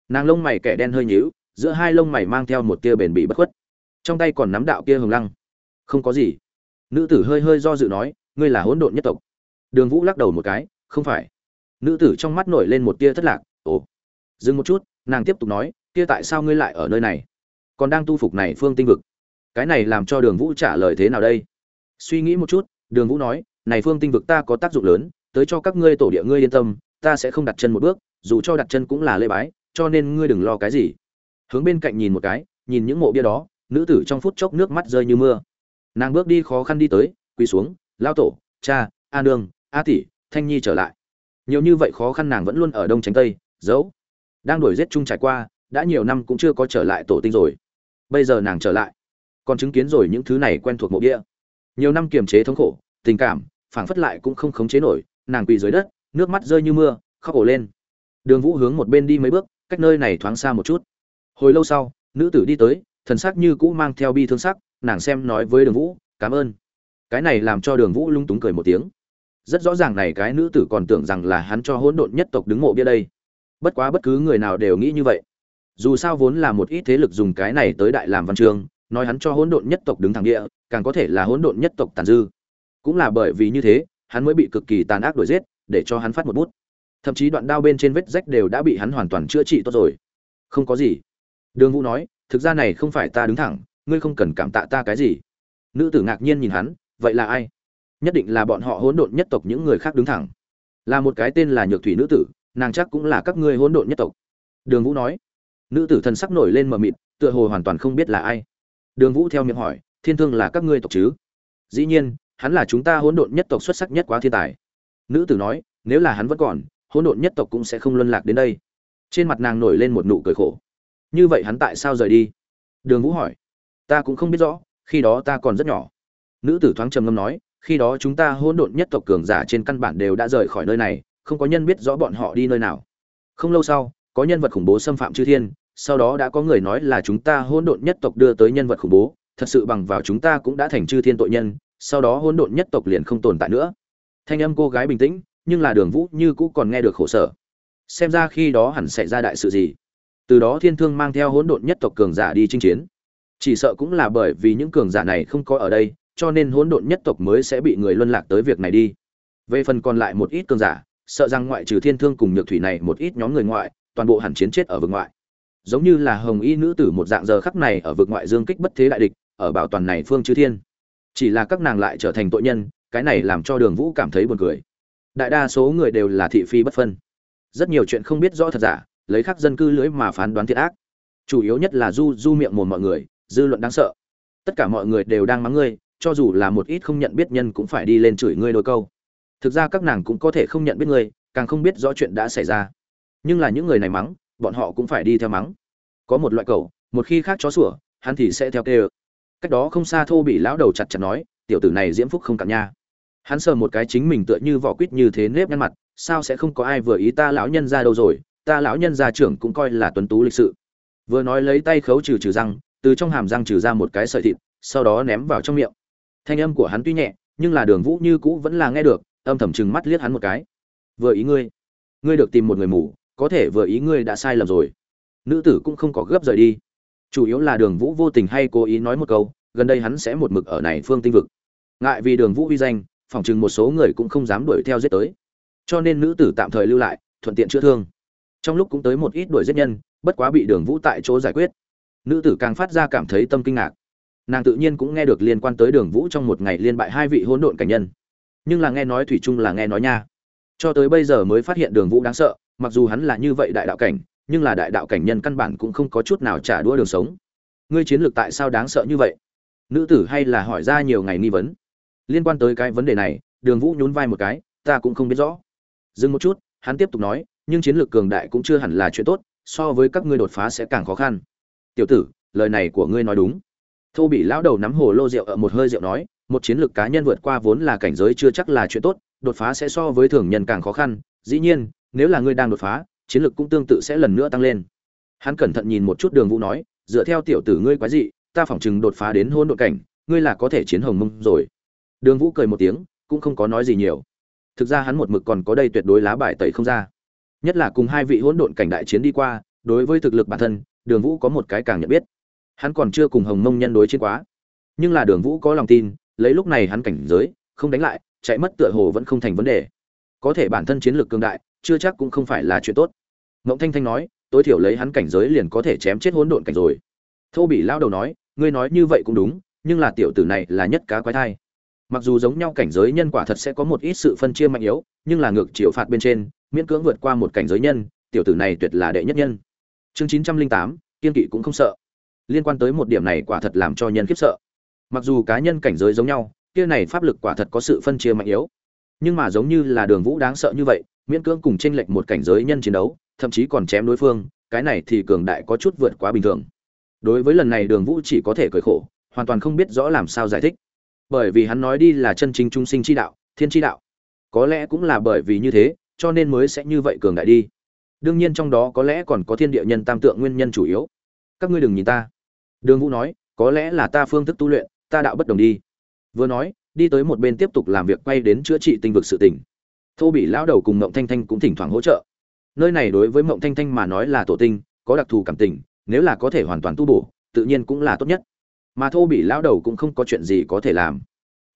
[SPEAKER 1] Nàng lông mày kẻ đen hơi nhíu, giữa hai lông mày mang theo một tia bền bỉ bất khuất. Trong tay còn nắm đạo kia hồng lăng. Không có gì. Nữ tử hơi hơi do dự nói, ngươi là hỗn độn nhất tộc. Đường vũ lắc đầu một cái, không phải. Nữ tử trong mắt nổi lên một tia thất lạc, ồ. Dừng một chút, nàng tiếp tục nói, kia tại sao ngươi lại ở nơi này? Còn đang tu phục này phương tinh vực. Cái này làm cho đường vũ trả lời thế nào đây? Suy nghĩ một chút, đường vũ nói, này phương tinh vực ta có tác dụng lớn tới cho các ngươi tổ địa ngươi yên tâm, ta sẽ không đặt chân một bước, dù cho đặt chân cũng là lễ bái, cho nên ngươi đừng lo cái gì. Hướng bên cạnh nhìn một cái, nhìn những mộ bia đó, nữ tử trong phút chốc nước mắt rơi như mưa. Nàng bước đi khó khăn đi tới, quỳ xuống lao tổ, cha, a nương, a tỷ, thanh nhi trở lại. Nhiều như vậy khó khăn nàng vẫn luôn ở đông tránh tây, giấu. Đang đuổi giết chung trải qua, đã nhiều năm cũng chưa có trở lại tổ tinh rồi. Bây giờ nàng trở lại, còn chứng kiến rồi những thứ này quen thuộc mộ bia. Nhiều năm kiềm chế thống khổ, tình cảm, phảng phất lại cũng không khống chế nổi nàng quỳ dưới đất, nước mắt rơi như mưa, khóc ổ lên. Đường vũ hướng một bên đi mấy bước, cách nơi này thoáng xa một chút. Hồi lâu sau, nữ tử đi tới, thần sắc như cũ mang theo bi thương sắc, nàng xem nói với đường vũ, cảm ơn. Cái này làm cho đường vũ lung túng cười một tiếng. Rất rõ ràng này cái nữ tử còn tưởng rằng là hắn cho hỗn độn nhất tộc đứng mộ bia đây. Bất quá bất cứ người nào đều nghĩ như vậy. Dù sao vốn là một ít thế lực dùng cái này tới đại làm văn chương nói hắn cho hỗn độn nhất tộc đứng thẳng địa, càng có thể là hỗn độn nhất tộc tàn dư. Cũng là bởi vì như thế hắn mới bị cực kỳ tàn ác đuổi giết, để cho hắn phát một bút. Thậm chí đoạn đao bên trên vết rách đều đã bị hắn hoàn toàn chữa trị tốt rồi. Không có gì. Đường vũ nói, thực ra này không phải ta đứng thẳng, ngươi không cần cảm tạ ta cái gì. Nữ tử ngạc nhiên nhìn hắn, vậy là ai? Nhất định là bọn họ hỗn độn nhất tộc những người khác đứng thẳng. Là một cái tên là nhược thủy nữ tử, nàng chắc cũng là các ngươi hỗn độn nhất tộc. Đường vũ nói. Nữ tử thần sắc nổi lên mờ mịt, tựa hồ hoàn toàn không biết là ai. Đường vũ theo miệng hỏi, thiên thương là các ngươi tộc chứ? Dĩ nhiên hắn là chúng ta hỗn độn nhất tộc xuất sắc nhất quá thiên tài. Nữ tử nói, nếu là hắn vẫn còn, hỗn độn nhất tộc cũng sẽ không luân lạc đến đây. Trên mặt nàng nổi lên một nụ cười khổ. Như vậy hắn tại sao rời đi? Đường vũ hỏi. Ta cũng không biết rõ, khi đó ta còn rất nhỏ. Nữ tử thoáng trầm ngâm nói, khi đó chúng ta hỗn độn nhất tộc cường giả trên căn bản đều đã rời khỏi nơi này, không có nhân biết rõ bọn họ đi nơi nào. Không lâu sau, có nhân vật khủng bố xâm phạm chư thiên, sau đó đã có người nói là chúng ta hỗn độn nhất tộc đưa tới nhân vật khủng bố, thật sự bằng vào chúng ta cũng đã thành chư thiên tội nhân sau đó hỗn độn nhất tộc liền không tồn tại nữa. Thanh âm cô gái bình tĩnh, nhưng là đường vũ như cũ còn nghe được khổ sở. Xem ra khi đó hẳn xảy ra đại sự gì? Từ đó thiên thương mang theo hỗn độn nhất tộc cường giả đi chinh chiến. Chỉ sợ cũng là bởi vì những cường giả này không có ở đây, cho nên hỗn độn nhất tộc mới sẽ bị người luân lạc tới việc này đi. Về phần còn lại một ít cường giả, sợ rằng ngoại trừ thiên thương cùng nhược thủy này một ít nhóm người ngoại, toàn bộ hẳn chiến chết ở vực ngoại. Giống như là hồng y nữ tử một dạng giờ khắc này ở vực ngoại dương kích bất thế đại địch, ở bảo toàn này phương chư thiên chỉ là các nàng lại trở thành tội nhân, cái này làm cho đường vũ cảm thấy buồn cười. Đại đa số người đều là thị phi bất phân. Rất nhiều chuyện không biết rõ thật giả, lấy khắc dân cư lưới mà phán đoán thiệt ác. Chủ yếu nhất là du du miệng mồm mọi người, dư luận đáng sợ. Tất cả mọi người đều đang mắng ngươi, cho dù là một ít không nhận biết nhân cũng phải đi lên chửi ngươi đôi câu. Thực ra các nàng cũng có thể không nhận biết ngươi, càng không biết rõ chuyện đã xảy ra. Nhưng là những người này mắng, bọn họ cũng phải đi theo mắng. Có một loại cầu một khi khác chó sủa, hắn thì sẽ theo kêu cách đó không xa thô bị lão đầu chặt chặt nói, tiểu tử này diễm phúc không cạn nha. Hắn sờ một cái chính mình tựa như vỏ quýt như thế nếp nhăn mặt, sao sẽ không có ai vừa ý ta lão nhân ra đâu rồi? Ta lão nhân gia trưởng cũng coi là tuấn tú lịch sự. Vừa nói lấy tay khấu trừ trừ răng, từ trong hàm răng trừ ra một cái sợi thịt, sau đó ném vào trong miệng. Thanh âm của hắn tuy nhẹ, nhưng là đường vũ như cũ vẫn là nghe được, âm thầm chừng mắt liếc hắn một cái. Vừa ý ngươi ngươi được tìm một người mù, có thể vừa ý ngươi đã sai lầm rồi. Nữ tử cũng không có gấp rời đi chủ yếu là đường vũ vô tình hay cố ý nói một câu, gần đây hắn sẽ một mực ở này phương tinh vực. Ngại vì đường vũ uy danh, phỏng chừng một số người cũng không dám đuổi theo giết tới. Cho nên nữ tử tạm thời lưu lại, thuận tiện chữa thương. Trong lúc cũng tới một ít đuổi giết nhân, bất quá bị đường vũ tại chỗ giải quyết. Nữ tử càng phát ra cảm thấy tâm kinh ngạc. Nàng tự nhiên cũng nghe được liên quan tới đường vũ trong một ngày liên bại hai vị hỗn độn cảnh nhân. Nhưng là nghe nói thủy chung là nghe nói nha. Cho tới bây giờ mới phát hiện đường vũ đáng sợ, mặc dù hắn là như vậy đại đạo cảnh nhưng là đại đạo cảnh nhân căn bản cũng không có chút nào trả đũa đường sống. Ngươi chiến lược tại sao đáng sợ như vậy? Nữ tử hay là hỏi ra nhiều ngày nghi vấn. Liên quan tới cái vấn đề này, đường vũ nhún vai một cái, ta cũng không biết rõ. Dừng một chút, hắn tiếp tục nói, nhưng chiến lược cường đại cũng chưa hẳn là chuyện tốt, so với các ngươi đột phá sẽ càng khó khăn. Tiểu tử, lời này của ngươi nói đúng. Thô bị lão đầu nắm hồ lô rượu ở một hơi rượu nói, một chiến lược cá nhân vượt qua vốn là cảnh giới chưa chắc là chuyện tốt, đột phá sẽ so với thường nhân càng khó khăn. Dĩ nhiên, nếu là ngươi đang đột phá chiến lược cũng tương tự sẽ lần nữa tăng lên. Hắn cẩn thận nhìn một chút đường vũ nói, dựa theo tiểu tử ngươi quái dị, ta phỏng chừng đột phá đến hôn đội cảnh, ngươi là có thể chiến hồng mông rồi. Đường vũ cười một tiếng, cũng không có nói gì nhiều. Thực ra hắn một mực còn có đây tuyệt đối lá bài tẩy không ra. Nhất là cùng hai vị hỗn độn cảnh đại chiến đi qua, đối với thực lực bản thân, đường vũ có một cái càng nhận biết. Hắn còn chưa cùng hồng mông nhân đối chiến quá. Nhưng là đường vũ có lòng tin, lấy lúc này hắn cảnh giới, không đánh lại, chạy mất tựa hồ vẫn không thành vấn đề. Có thể bản thân chiến lược cường đại, chưa chắc cũng không phải là chuyện tốt ngộng thanh thanh nói, tối thiểu lấy hắn cảnh giới liền có thể chém chết hỗn độn cảnh rồi. Thô Bỉ lao đầu nói, ngươi nói như vậy cũng đúng, nhưng là tiểu tử này là nhất cá quái thai. Mặc dù giống nhau cảnh giới nhân quả thật sẽ có một ít sự phân chia mạnh yếu, nhưng là ngược chiều phạt bên trên, miễn cưỡng vượt qua một cảnh giới nhân, tiểu tử này tuyệt là đệ nhất nhân. Chương chín trăm linh tám, kiên kỵ cũng không sợ. Liên quan tới một điểm này quả thật làm cho nhân khiếp sợ. Mặc dù cá nhân cảnh giới giống nhau, kia này pháp lực quả thật có sự phân chia mạnh yếu. Nhưng mà giống như là đường vũ đáng sợ như vậy, miễn cưỡng cùng chênh lệch một cảnh giới nhân chiến đấu thậm chí còn chém đối phương, cái này thì cường đại có chút vượt quá bình thường. Đối với lần này đường vũ chỉ có thể cười khổ, hoàn toàn không biết rõ làm sao giải thích. Bởi vì hắn nói đi là chân chính trung sinh chi đạo, thiên chi đạo. Có lẽ cũng là bởi vì như thế, cho nên mới sẽ như vậy cường đại đi. Đương nhiên trong đó có lẽ còn có thiên địa nhân tam tượng nguyên nhân chủ yếu. Các ngươi đừng nhìn ta. Đường vũ nói, có lẽ là ta phương thức tu luyện, ta đạo bất đồng đi. Vừa nói, đi tới một bên tiếp tục làm việc quay đến chữa trị tinh vực sự tỉnh thô bị lão đầu cùng ngộng thanh thanh cũng thỉnh thoảng hỗ trợ nơi này đối với mộng thanh thanh mà nói là tổ tinh, có đặc thù cảm tình, nếu là có thể hoàn toàn tu bổ, tự nhiên cũng là tốt nhất. Mà thô bị lão đầu cũng không có chuyện gì có thể làm.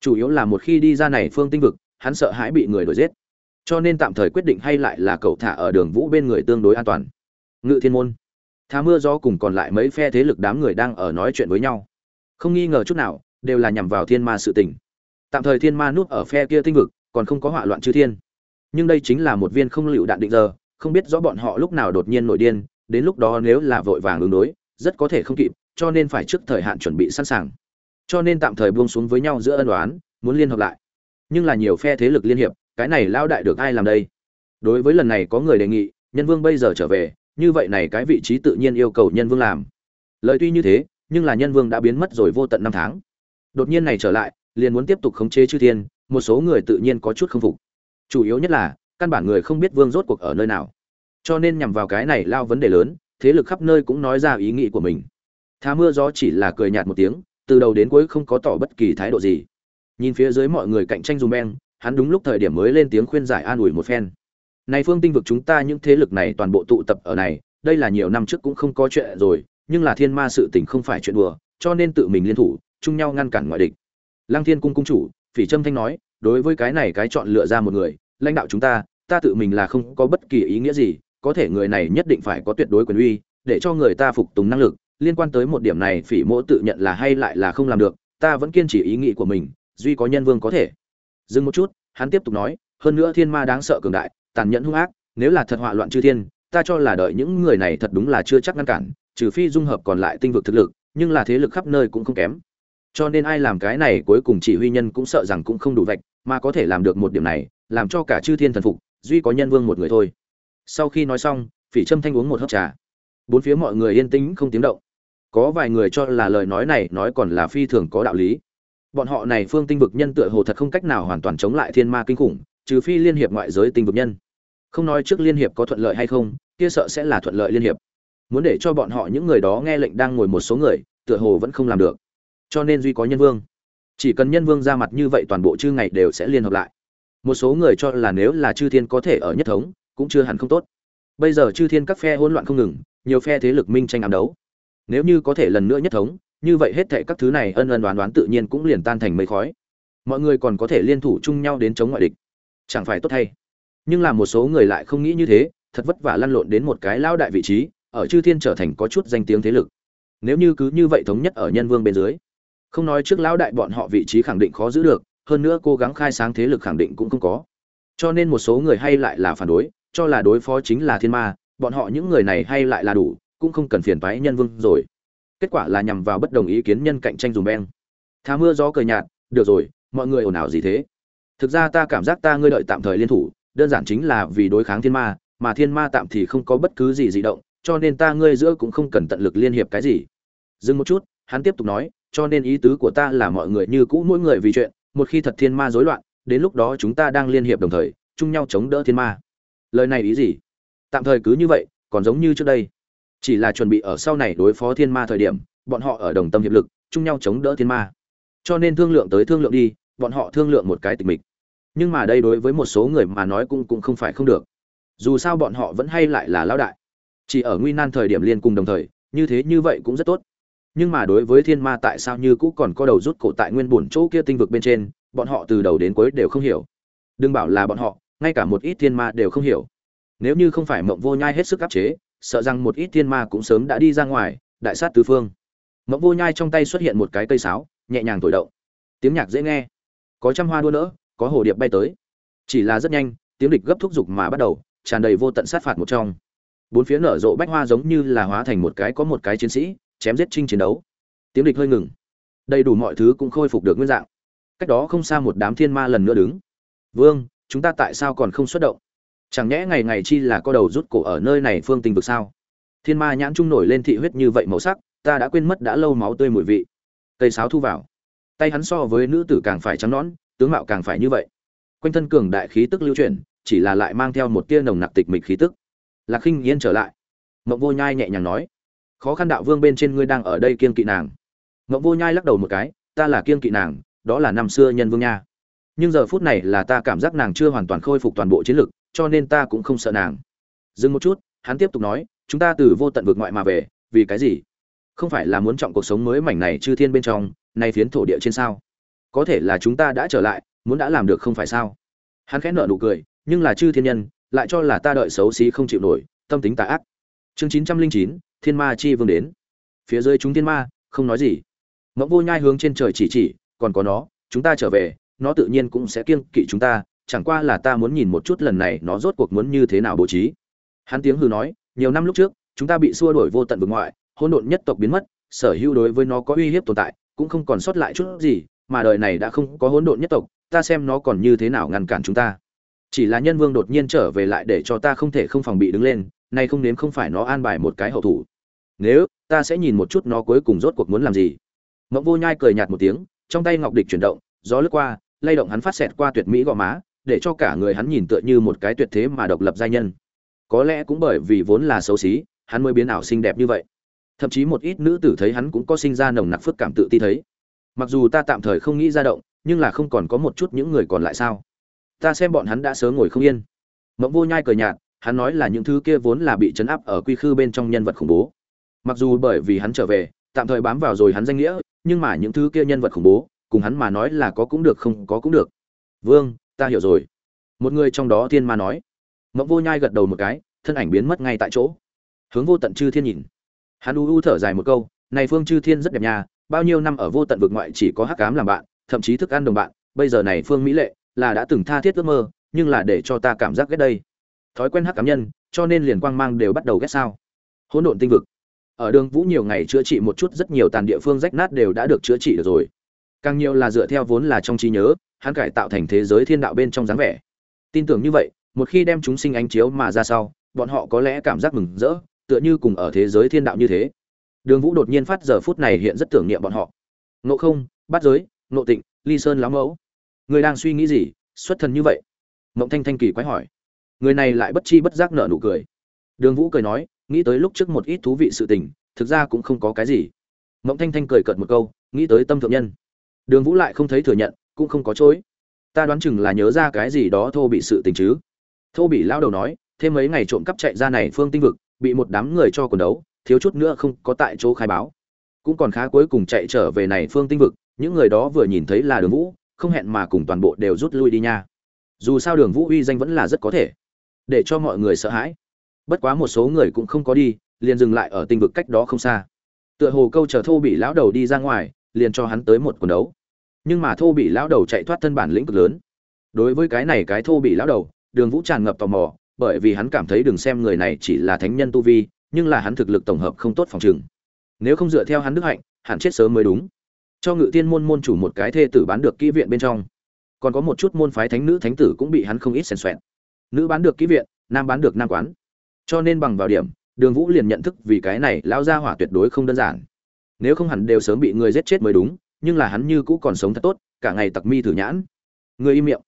[SPEAKER 1] Chủ yếu là một khi đi ra này phương tinh vực, hắn sợ hãi bị người đuổi giết. Cho nên tạm thời quyết định hay lại là cậu thả ở đường vũ bên người tương đối an toàn. Ngự thiên môn. Thả mưa gió cùng còn lại mấy phe thế lực đám người đang ở nói chuyện với nhau. Không nghi ngờ chút nào, đều là nhằm vào thiên ma sự tình. Tạm thời thiên ma núp ở phe kia tinh vực, còn không có hỏa loạn chư thiên. Nhưng đây chính là một viên không lựu đạn định giờ không biết rõ bọn họ lúc nào đột nhiên nổi điên, đến lúc đó nếu là vội vàng ứng đối, rất có thể không kịp, cho nên phải trước thời hạn chuẩn bị sẵn sàng. Cho nên tạm thời buông xuống với nhau giữa ân đoán muốn liên hợp lại. Nhưng là nhiều phe thế lực liên hiệp, cái này lao đại được ai làm đây? Đối với lần này có người đề nghị, nhân vương bây giờ trở về, như vậy này cái vị trí tự nhiên yêu cầu nhân vương làm. Lời tuy như thế, nhưng là nhân vương đã biến mất rồi vô tận năm tháng. Đột nhiên này trở lại, liền muốn tiếp tục khống chế chư thiên, một số người tự nhiên có chút không phục. Chủ yếu nhất là căn bản người không biết vương rốt cuộc ở nơi nào. Cho nên nhằm vào cái này lao vấn đề lớn, thế lực khắp nơi cũng nói ra ý nghĩ của mình. Thá mưa gió chỉ là cười nhạt một tiếng, từ đầu đến cuối không có tỏ bất kỳ thái độ gì. Nhìn phía dưới mọi người cạnh tranh dùm beng, hắn đúng lúc thời điểm mới lên tiếng khuyên giải an ủi một phen. Này phương tinh vực chúng ta những thế lực này toàn bộ tụ tập ở này, đây là nhiều năm trước cũng không có chuyện rồi, nhưng là thiên ma sự tình không phải chuyện đùa, cho nên tự mình liên thủ, chung nhau ngăn cản ngoại địch. Lăng thiên cung cung chủ, phỉ trâm thanh nói, đối với cái này cái chọn lựa ra một người, lãnh đạo chúng ta ta tự mình là không có bất kỳ ý nghĩa gì, có thể người này nhất định phải có tuyệt đối quyền uy, để cho người ta phục tùng năng lực, liên quan tới một điểm này phỉ mỗ tự nhận là hay lại là không làm được, ta vẫn kiên trì ý nghĩ của mình, duy có nhân vương có thể. Dừng một chút, hắn tiếp tục nói, hơn nữa thiên ma đáng sợ cường đại, tàn nhẫn hung ác, nếu là thật họa loạn chư thiên, ta cho là đợi những người này thật đúng là chưa chắc ngăn cản, trừ phi dung hợp còn lại tinh vực thực lực, nhưng là thế lực khắp nơi cũng không kém. Cho nên ai làm cái này cuối cùng chỉ huy nhân cũng sợ rằng cũng không đủ vạch, mà có thể làm được một điểm này, làm cho cả chư thiên thần phục duy có nhân vương một người thôi. Sau khi nói xong, phỉ trâm thanh uống một hớp trà. Bốn phía mọi người yên tĩnh không tiếng động. Có vài người cho là lời nói này nói còn là phi thường có đạo lý. Bọn họ này phương tinh vực nhân tựa hồ thật không cách nào hoàn toàn chống lại thiên ma kinh khủng, trừ phi liên hiệp ngoại giới tinh vực nhân. Không nói trước liên hiệp có thuận lợi hay không, kia sợ sẽ là thuận lợi liên hiệp. Muốn để cho bọn họ những người đó nghe lệnh đang ngồi một số người, tựa hồ vẫn không làm được. Cho nên duy có nhân vương. Chỉ cần nhân vương ra mặt như vậy toàn bộ chư ngày đều sẽ liên hợp lại một số người cho là nếu là chư thiên có thể ở nhất thống, cũng chưa hẳn không tốt. Bây giờ chư thiên các phe hỗn loạn không ngừng, nhiều phe thế lực minh tranh ám đấu. Nếu như có thể lần nữa nhất thống, như vậy hết thệ các thứ này ân ân đoán đoán tự nhiên cũng liền tan thành mây khói. Mọi người còn có thể liên thủ chung nhau đến chống ngoại địch. Chẳng phải tốt hay? nhưng là một số người lại không nghĩ như thế, thật vất vả lăn lộn đến một cái lao đại vị trí, ở chư thiên trở thành có chút danh tiếng thế lực. Nếu như cứ như vậy thống nhất ở nhân vương bên dưới, không nói trước lão đại bọn họ vị trí khẳng định khó giữ được hơn nữa cố gắng khai sáng thế lực khẳng định cũng không có. Cho nên một số người hay lại là phản đối, cho là đối phó chính là thiên ma, bọn họ những người này hay lại là đủ, cũng không cần phiền toái nhân vương rồi. Kết quả là nhằm vào bất đồng ý kiến nhân cạnh tranh dùng beng. Thà mưa gió cười nhạt, được rồi, mọi người ồn ào gì thế? Thực ra ta cảm giác ta ngươi đợi tạm thời liên thủ, đơn giản chính là vì đối kháng thiên ma, mà thiên ma tạm thì không có bất cứ gì dị động, cho nên ta ngươi giữa cũng không cần tận lực liên hiệp cái gì. Dừng một chút, hắn tiếp tục nói, cho nên ý tứ của ta là mọi người như cũ mỗi người vì chuyện một khi thật thiên ma rối loạn, đến lúc đó chúng ta đang liên hiệp đồng thời, chung nhau chống đỡ thiên ma. Lời này ý gì? Tạm thời cứ như vậy, còn giống như trước đây. Chỉ là chuẩn bị ở sau này đối phó thiên ma thời điểm, bọn họ ở đồng tâm hiệp lực, chung nhau chống đỡ thiên ma. Cho nên thương lượng tới thương lượng đi, bọn họ thương lượng một cái tịch mịch. Nhưng mà đây đối với một số người mà nói cũng cũng không phải không được. Dù sao bọn họ vẫn hay lại là lão đại. Chỉ ở nguy nan thời điểm liên cùng đồng thời, như thế như vậy cũng rất tốt nhưng mà đối với thiên ma tại sao như cũ còn có đầu rút cổ tại nguyên bổn chỗ kia tinh vực bên trên, bọn họ từ đầu đến cuối đều không hiểu. Đừng bảo là bọn họ, ngay cả một ít thiên ma đều không hiểu. Nếu như không phải mộng vô nhai hết sức áp chế, sợ rằng một ít thiên ma cũng sớm đã đi ra ngoài, đại sát tứ phương. Mộng vô nhai trong tay xuất hiện một cái cây sáo, nhẹ nhàng thổi động. Tiếng nhạc dễ nghe. Có trăm hoa đua nữa có hồ điệp bay tới. Chỉ là rất nhanh, tiếng địch gấp thúc giục mà bắt đầu, tràn đầy vô tận sát phạt một trong. Bốn phía nở rộ bách hoa giống như là hóa thành một cái có một cái chiến sĩ chém giết trinh chiến đấu. Tiếng địch hơi ngừng. Đầy đủ mọi thứ cũng khôi phục được nguyên dạng. Cách đó không xa một đám thiên ma lần nữa đứng. Vương, chúng ta tại sao còn không xuất động? Chẳng nhẽ ngày ngày chi là có đầu rút cổ ở nơi này phương tình vực sao? Thiên ma nhãn trung nổi lên thị huyết như vậy màu sắc, ta đã quên mất đã lâu máu tươi mùi vị. Cây sáo thu vào. Tay hắn so với nữ tử càng phải trắng nõn, tướng mạo càng phải như vậy. Quanh thân cường đại khí tức lưu chuyển, chỉ là lại mang theo một tia nồng nặc tịch mịch khí tức. Lạc khinh yên trở lại. Mộng vô nhai nhẹ nhàng nói khó khăn đạo vương bên trên ngươi đang ở đây kiên kỵ nàng. Ngậm vô nhai lắc đầu một cái, ta là kiên kỵ nàng, đó là năm xưa nhân vương nha. Nhưng giờ phút này là ta cảm giác nàng chưa hoàn toàn khôi phục toàn bộ chiến lực, cho nên ta cũng không sợ nàng. Dừng một chút, hắn tiếp tục nói, chúng ta từ vô tận vực ngoại mà về, vì cái gì? Không phải là muốn trọng cuộc sống mới mảnh này chư thiên bên trong, nay phiến thổ địa trên sao? Có thể là chúng ta đã trở lại, muốn đã làm được không phải sao? Hắn khẽ nợ nụ cười, nhưng là chư thiên nhân, lại cho là ta đợi xấu xí không chịu nổi, tâm tính tà ác. Chương chín trăm linh chín thiên ma chi vương đến. Phía dưới chúng thiên ma, không nói gì. Mẫu vô nhai hướng trên trời chỉ chỉ, còn có nó, chúng ta trở về, nó tự nhiên cũng sẽ kiêng kỵ chúng ta, chẳng qua là ta muốn nhìn một chút lần này nó rốt cuộc muốn như thế nào bố trí. Hắn tiếng hư nói, nhiều năm lúc trước, chúng ta bị xua đuổi vô tận vực ngoại, hỗn độn nhất tộc biến mất, sở hữu đối với nó có uy hiếp tồn tại, cũng không còn sót lại chút gì, mà đời này đã không có hỗn độn nhất tộc, ta xem nó còn như thế nào ngăn cản chúng ta. Chỉ là nhân vương đột nhiên trở về lại để cho ta không thể không phòng bị đứng lên, nay không nếm không phải nó an bài một cái hậu thủ nếu, ta sẽ nhìn một chút nó cuối cùng rốt cuộc muốn làm gì. Mộng vô nhai cười nhạt một tiếng, trong tay ngọc địch chuyển động, gió lướt qua, lay động hắn phát xẹt qua tuyệt mỹ gò má, để cho cả người hắn nhìn tựa như một cái tuyệt thế mà độc lập giai nhân. Có lẽ cũng bởi vì vốn là xấu xí, hắn mới biến ảo xinh đẹp như vậy. Thậm chí một ít nữ tử thấy hắn cũng có sinh ra nồng nặc phức cảm tự ti thấy. Mặc dù ta tạm thời không nghĩ ra động, nhưng là không còn có một chút những người còn lại sao? Ta xem bọn hắn đã sớm ngồi không yên. Mộng vô nhai cười nhạt, hắn nói là những thứ kia vốn là bị chấn áp ở quy khư bên trong nhân vật khủng bố mặc dù bởi vì hắn trở về, tạm thời bám vào rồi hắn danh nghĩa, nhưng mà những thứ kia nhân vật khủng bố, cùng hắn mà nói là có cũng được, không có cũng được. Vương, ta hiểu rồi. Một người trong đó thiên ma nói. Mộng vô nhai gật đầu một cái, thân ảnh biến mất ngay tại chỗ. Hướng vô tận chư thiên nhìn. Hắn u u thở dài một câu, này phương chư thiên rất đẹp nhà bao nhiêu năm ở vô tận vực ngoại chỉ có hắc cám làm bạn, thậm chí thức ăn đồng bạn, bây giờ này phương mỹ lệ là đã từng tha thiết ước mơ, nhưng là để cho ta cảm giác ghét đây. Thói quen hắc cám nhân, cho nên liền quang mang đều bắt đầu ghét sao. Hỗn độn tinh vực ở đường vũ nhiều ngày chữa trị một chút, rất nhiều tàn địa phương rách nát đều đã được chữa trị được rồi. Càng nhiều là dựa theo vốn là trong trí nhớ, hắn cải tạo thành thế giới thiên đạo bên trong dáng vẻ. Tin tưởng như vậy, một khi đem chúng sinh ánh chiếu mà ra sau, bọn họ có lẽ cảm giác mừng rỡ, tựa như cùng ở thế giới thiên đạo như thế. Đường vũ đột nhiên phát giờ phút này hiện rất tưởng niệm bọn họ. Ngộ không bắt giới, ngộ tịnh, ly sơn lão mẫu. Người đang suy nghĩ gì, xuất thần như vậy? Mộng thanh thanh kỳ quái hỏi. Người này lại bất chi bất giác nở nụ cười. Đường vũ cười nói nghĩ tới lúc trước một ít thú vị sự tình, thực ra cũng không có cái gì. Mộng thanh thanh cười cợt một câu, nghĩ tới tâm thượng nhân. Đường vũ lại không thấy thừa nhận, cũng không có chối. Ta đoán chừng là nhớ ra cái gì đó thô bị sự tình chứ. Thô bị lao đầu nói, thêm mấy ngày trộm cắp chạy ra này phương tinh vực, bị một đám người cho quần đấu, thiếu chút nữa không có tại chỗ khai báo. Cũng còn khá cuối cùng chạy trở về này phương tinh vực, những người đó vừa nhìn thấy là đường vũ, không hẹn mà cùng toàn bộ đều rút lui đi nha. Dù sao đường vũ uy danh vẫn là rất có thể. Để cho mọi người sợ hãi bất quá một số người cũng không có đi, liền dừng lại ở tinh vực cách đó không xa. Tựa hồ câu chờ thô bị lão đầu đi ra ngoài, liền cho hắn tới một quần đấu. Nhưng mà thô bị lão đầu chạy thoát thân bản lĩnh cực lớn. Đối với cái này cái thô bị lão đầu, đường vũ tràn ngập tò mò, bởi vì hắn cảm thấy đừng xem người này chỉ là thánh nhân tu vi, nhưng là hắn thực lực tổng hợp không tốt phòng chừng nếu không dựa theo hắn đức hạnh, hẳn chết sớm mới đúng. Cho ngự tiên môn môn chủ một cái thê tử bán được kỹ viện bên trong. Còn có một chút môn phái thánh nữ thánh tử cũng bị hắn không ít xèn xoẹn. Nữ bán được kỹ viện, nam bán được nam quán cho nên bằng vào điểm, đường vũ liền nhận thức vì cái này lão gia hỏa tuyệt đối không đơn giản. Nếu không hẳn đều sớm bị người giết chết mới đúng, nhưng là hắn như cũ còn sống thật tốt, cả ngày tặc mi thử nhãn. Người im miệng.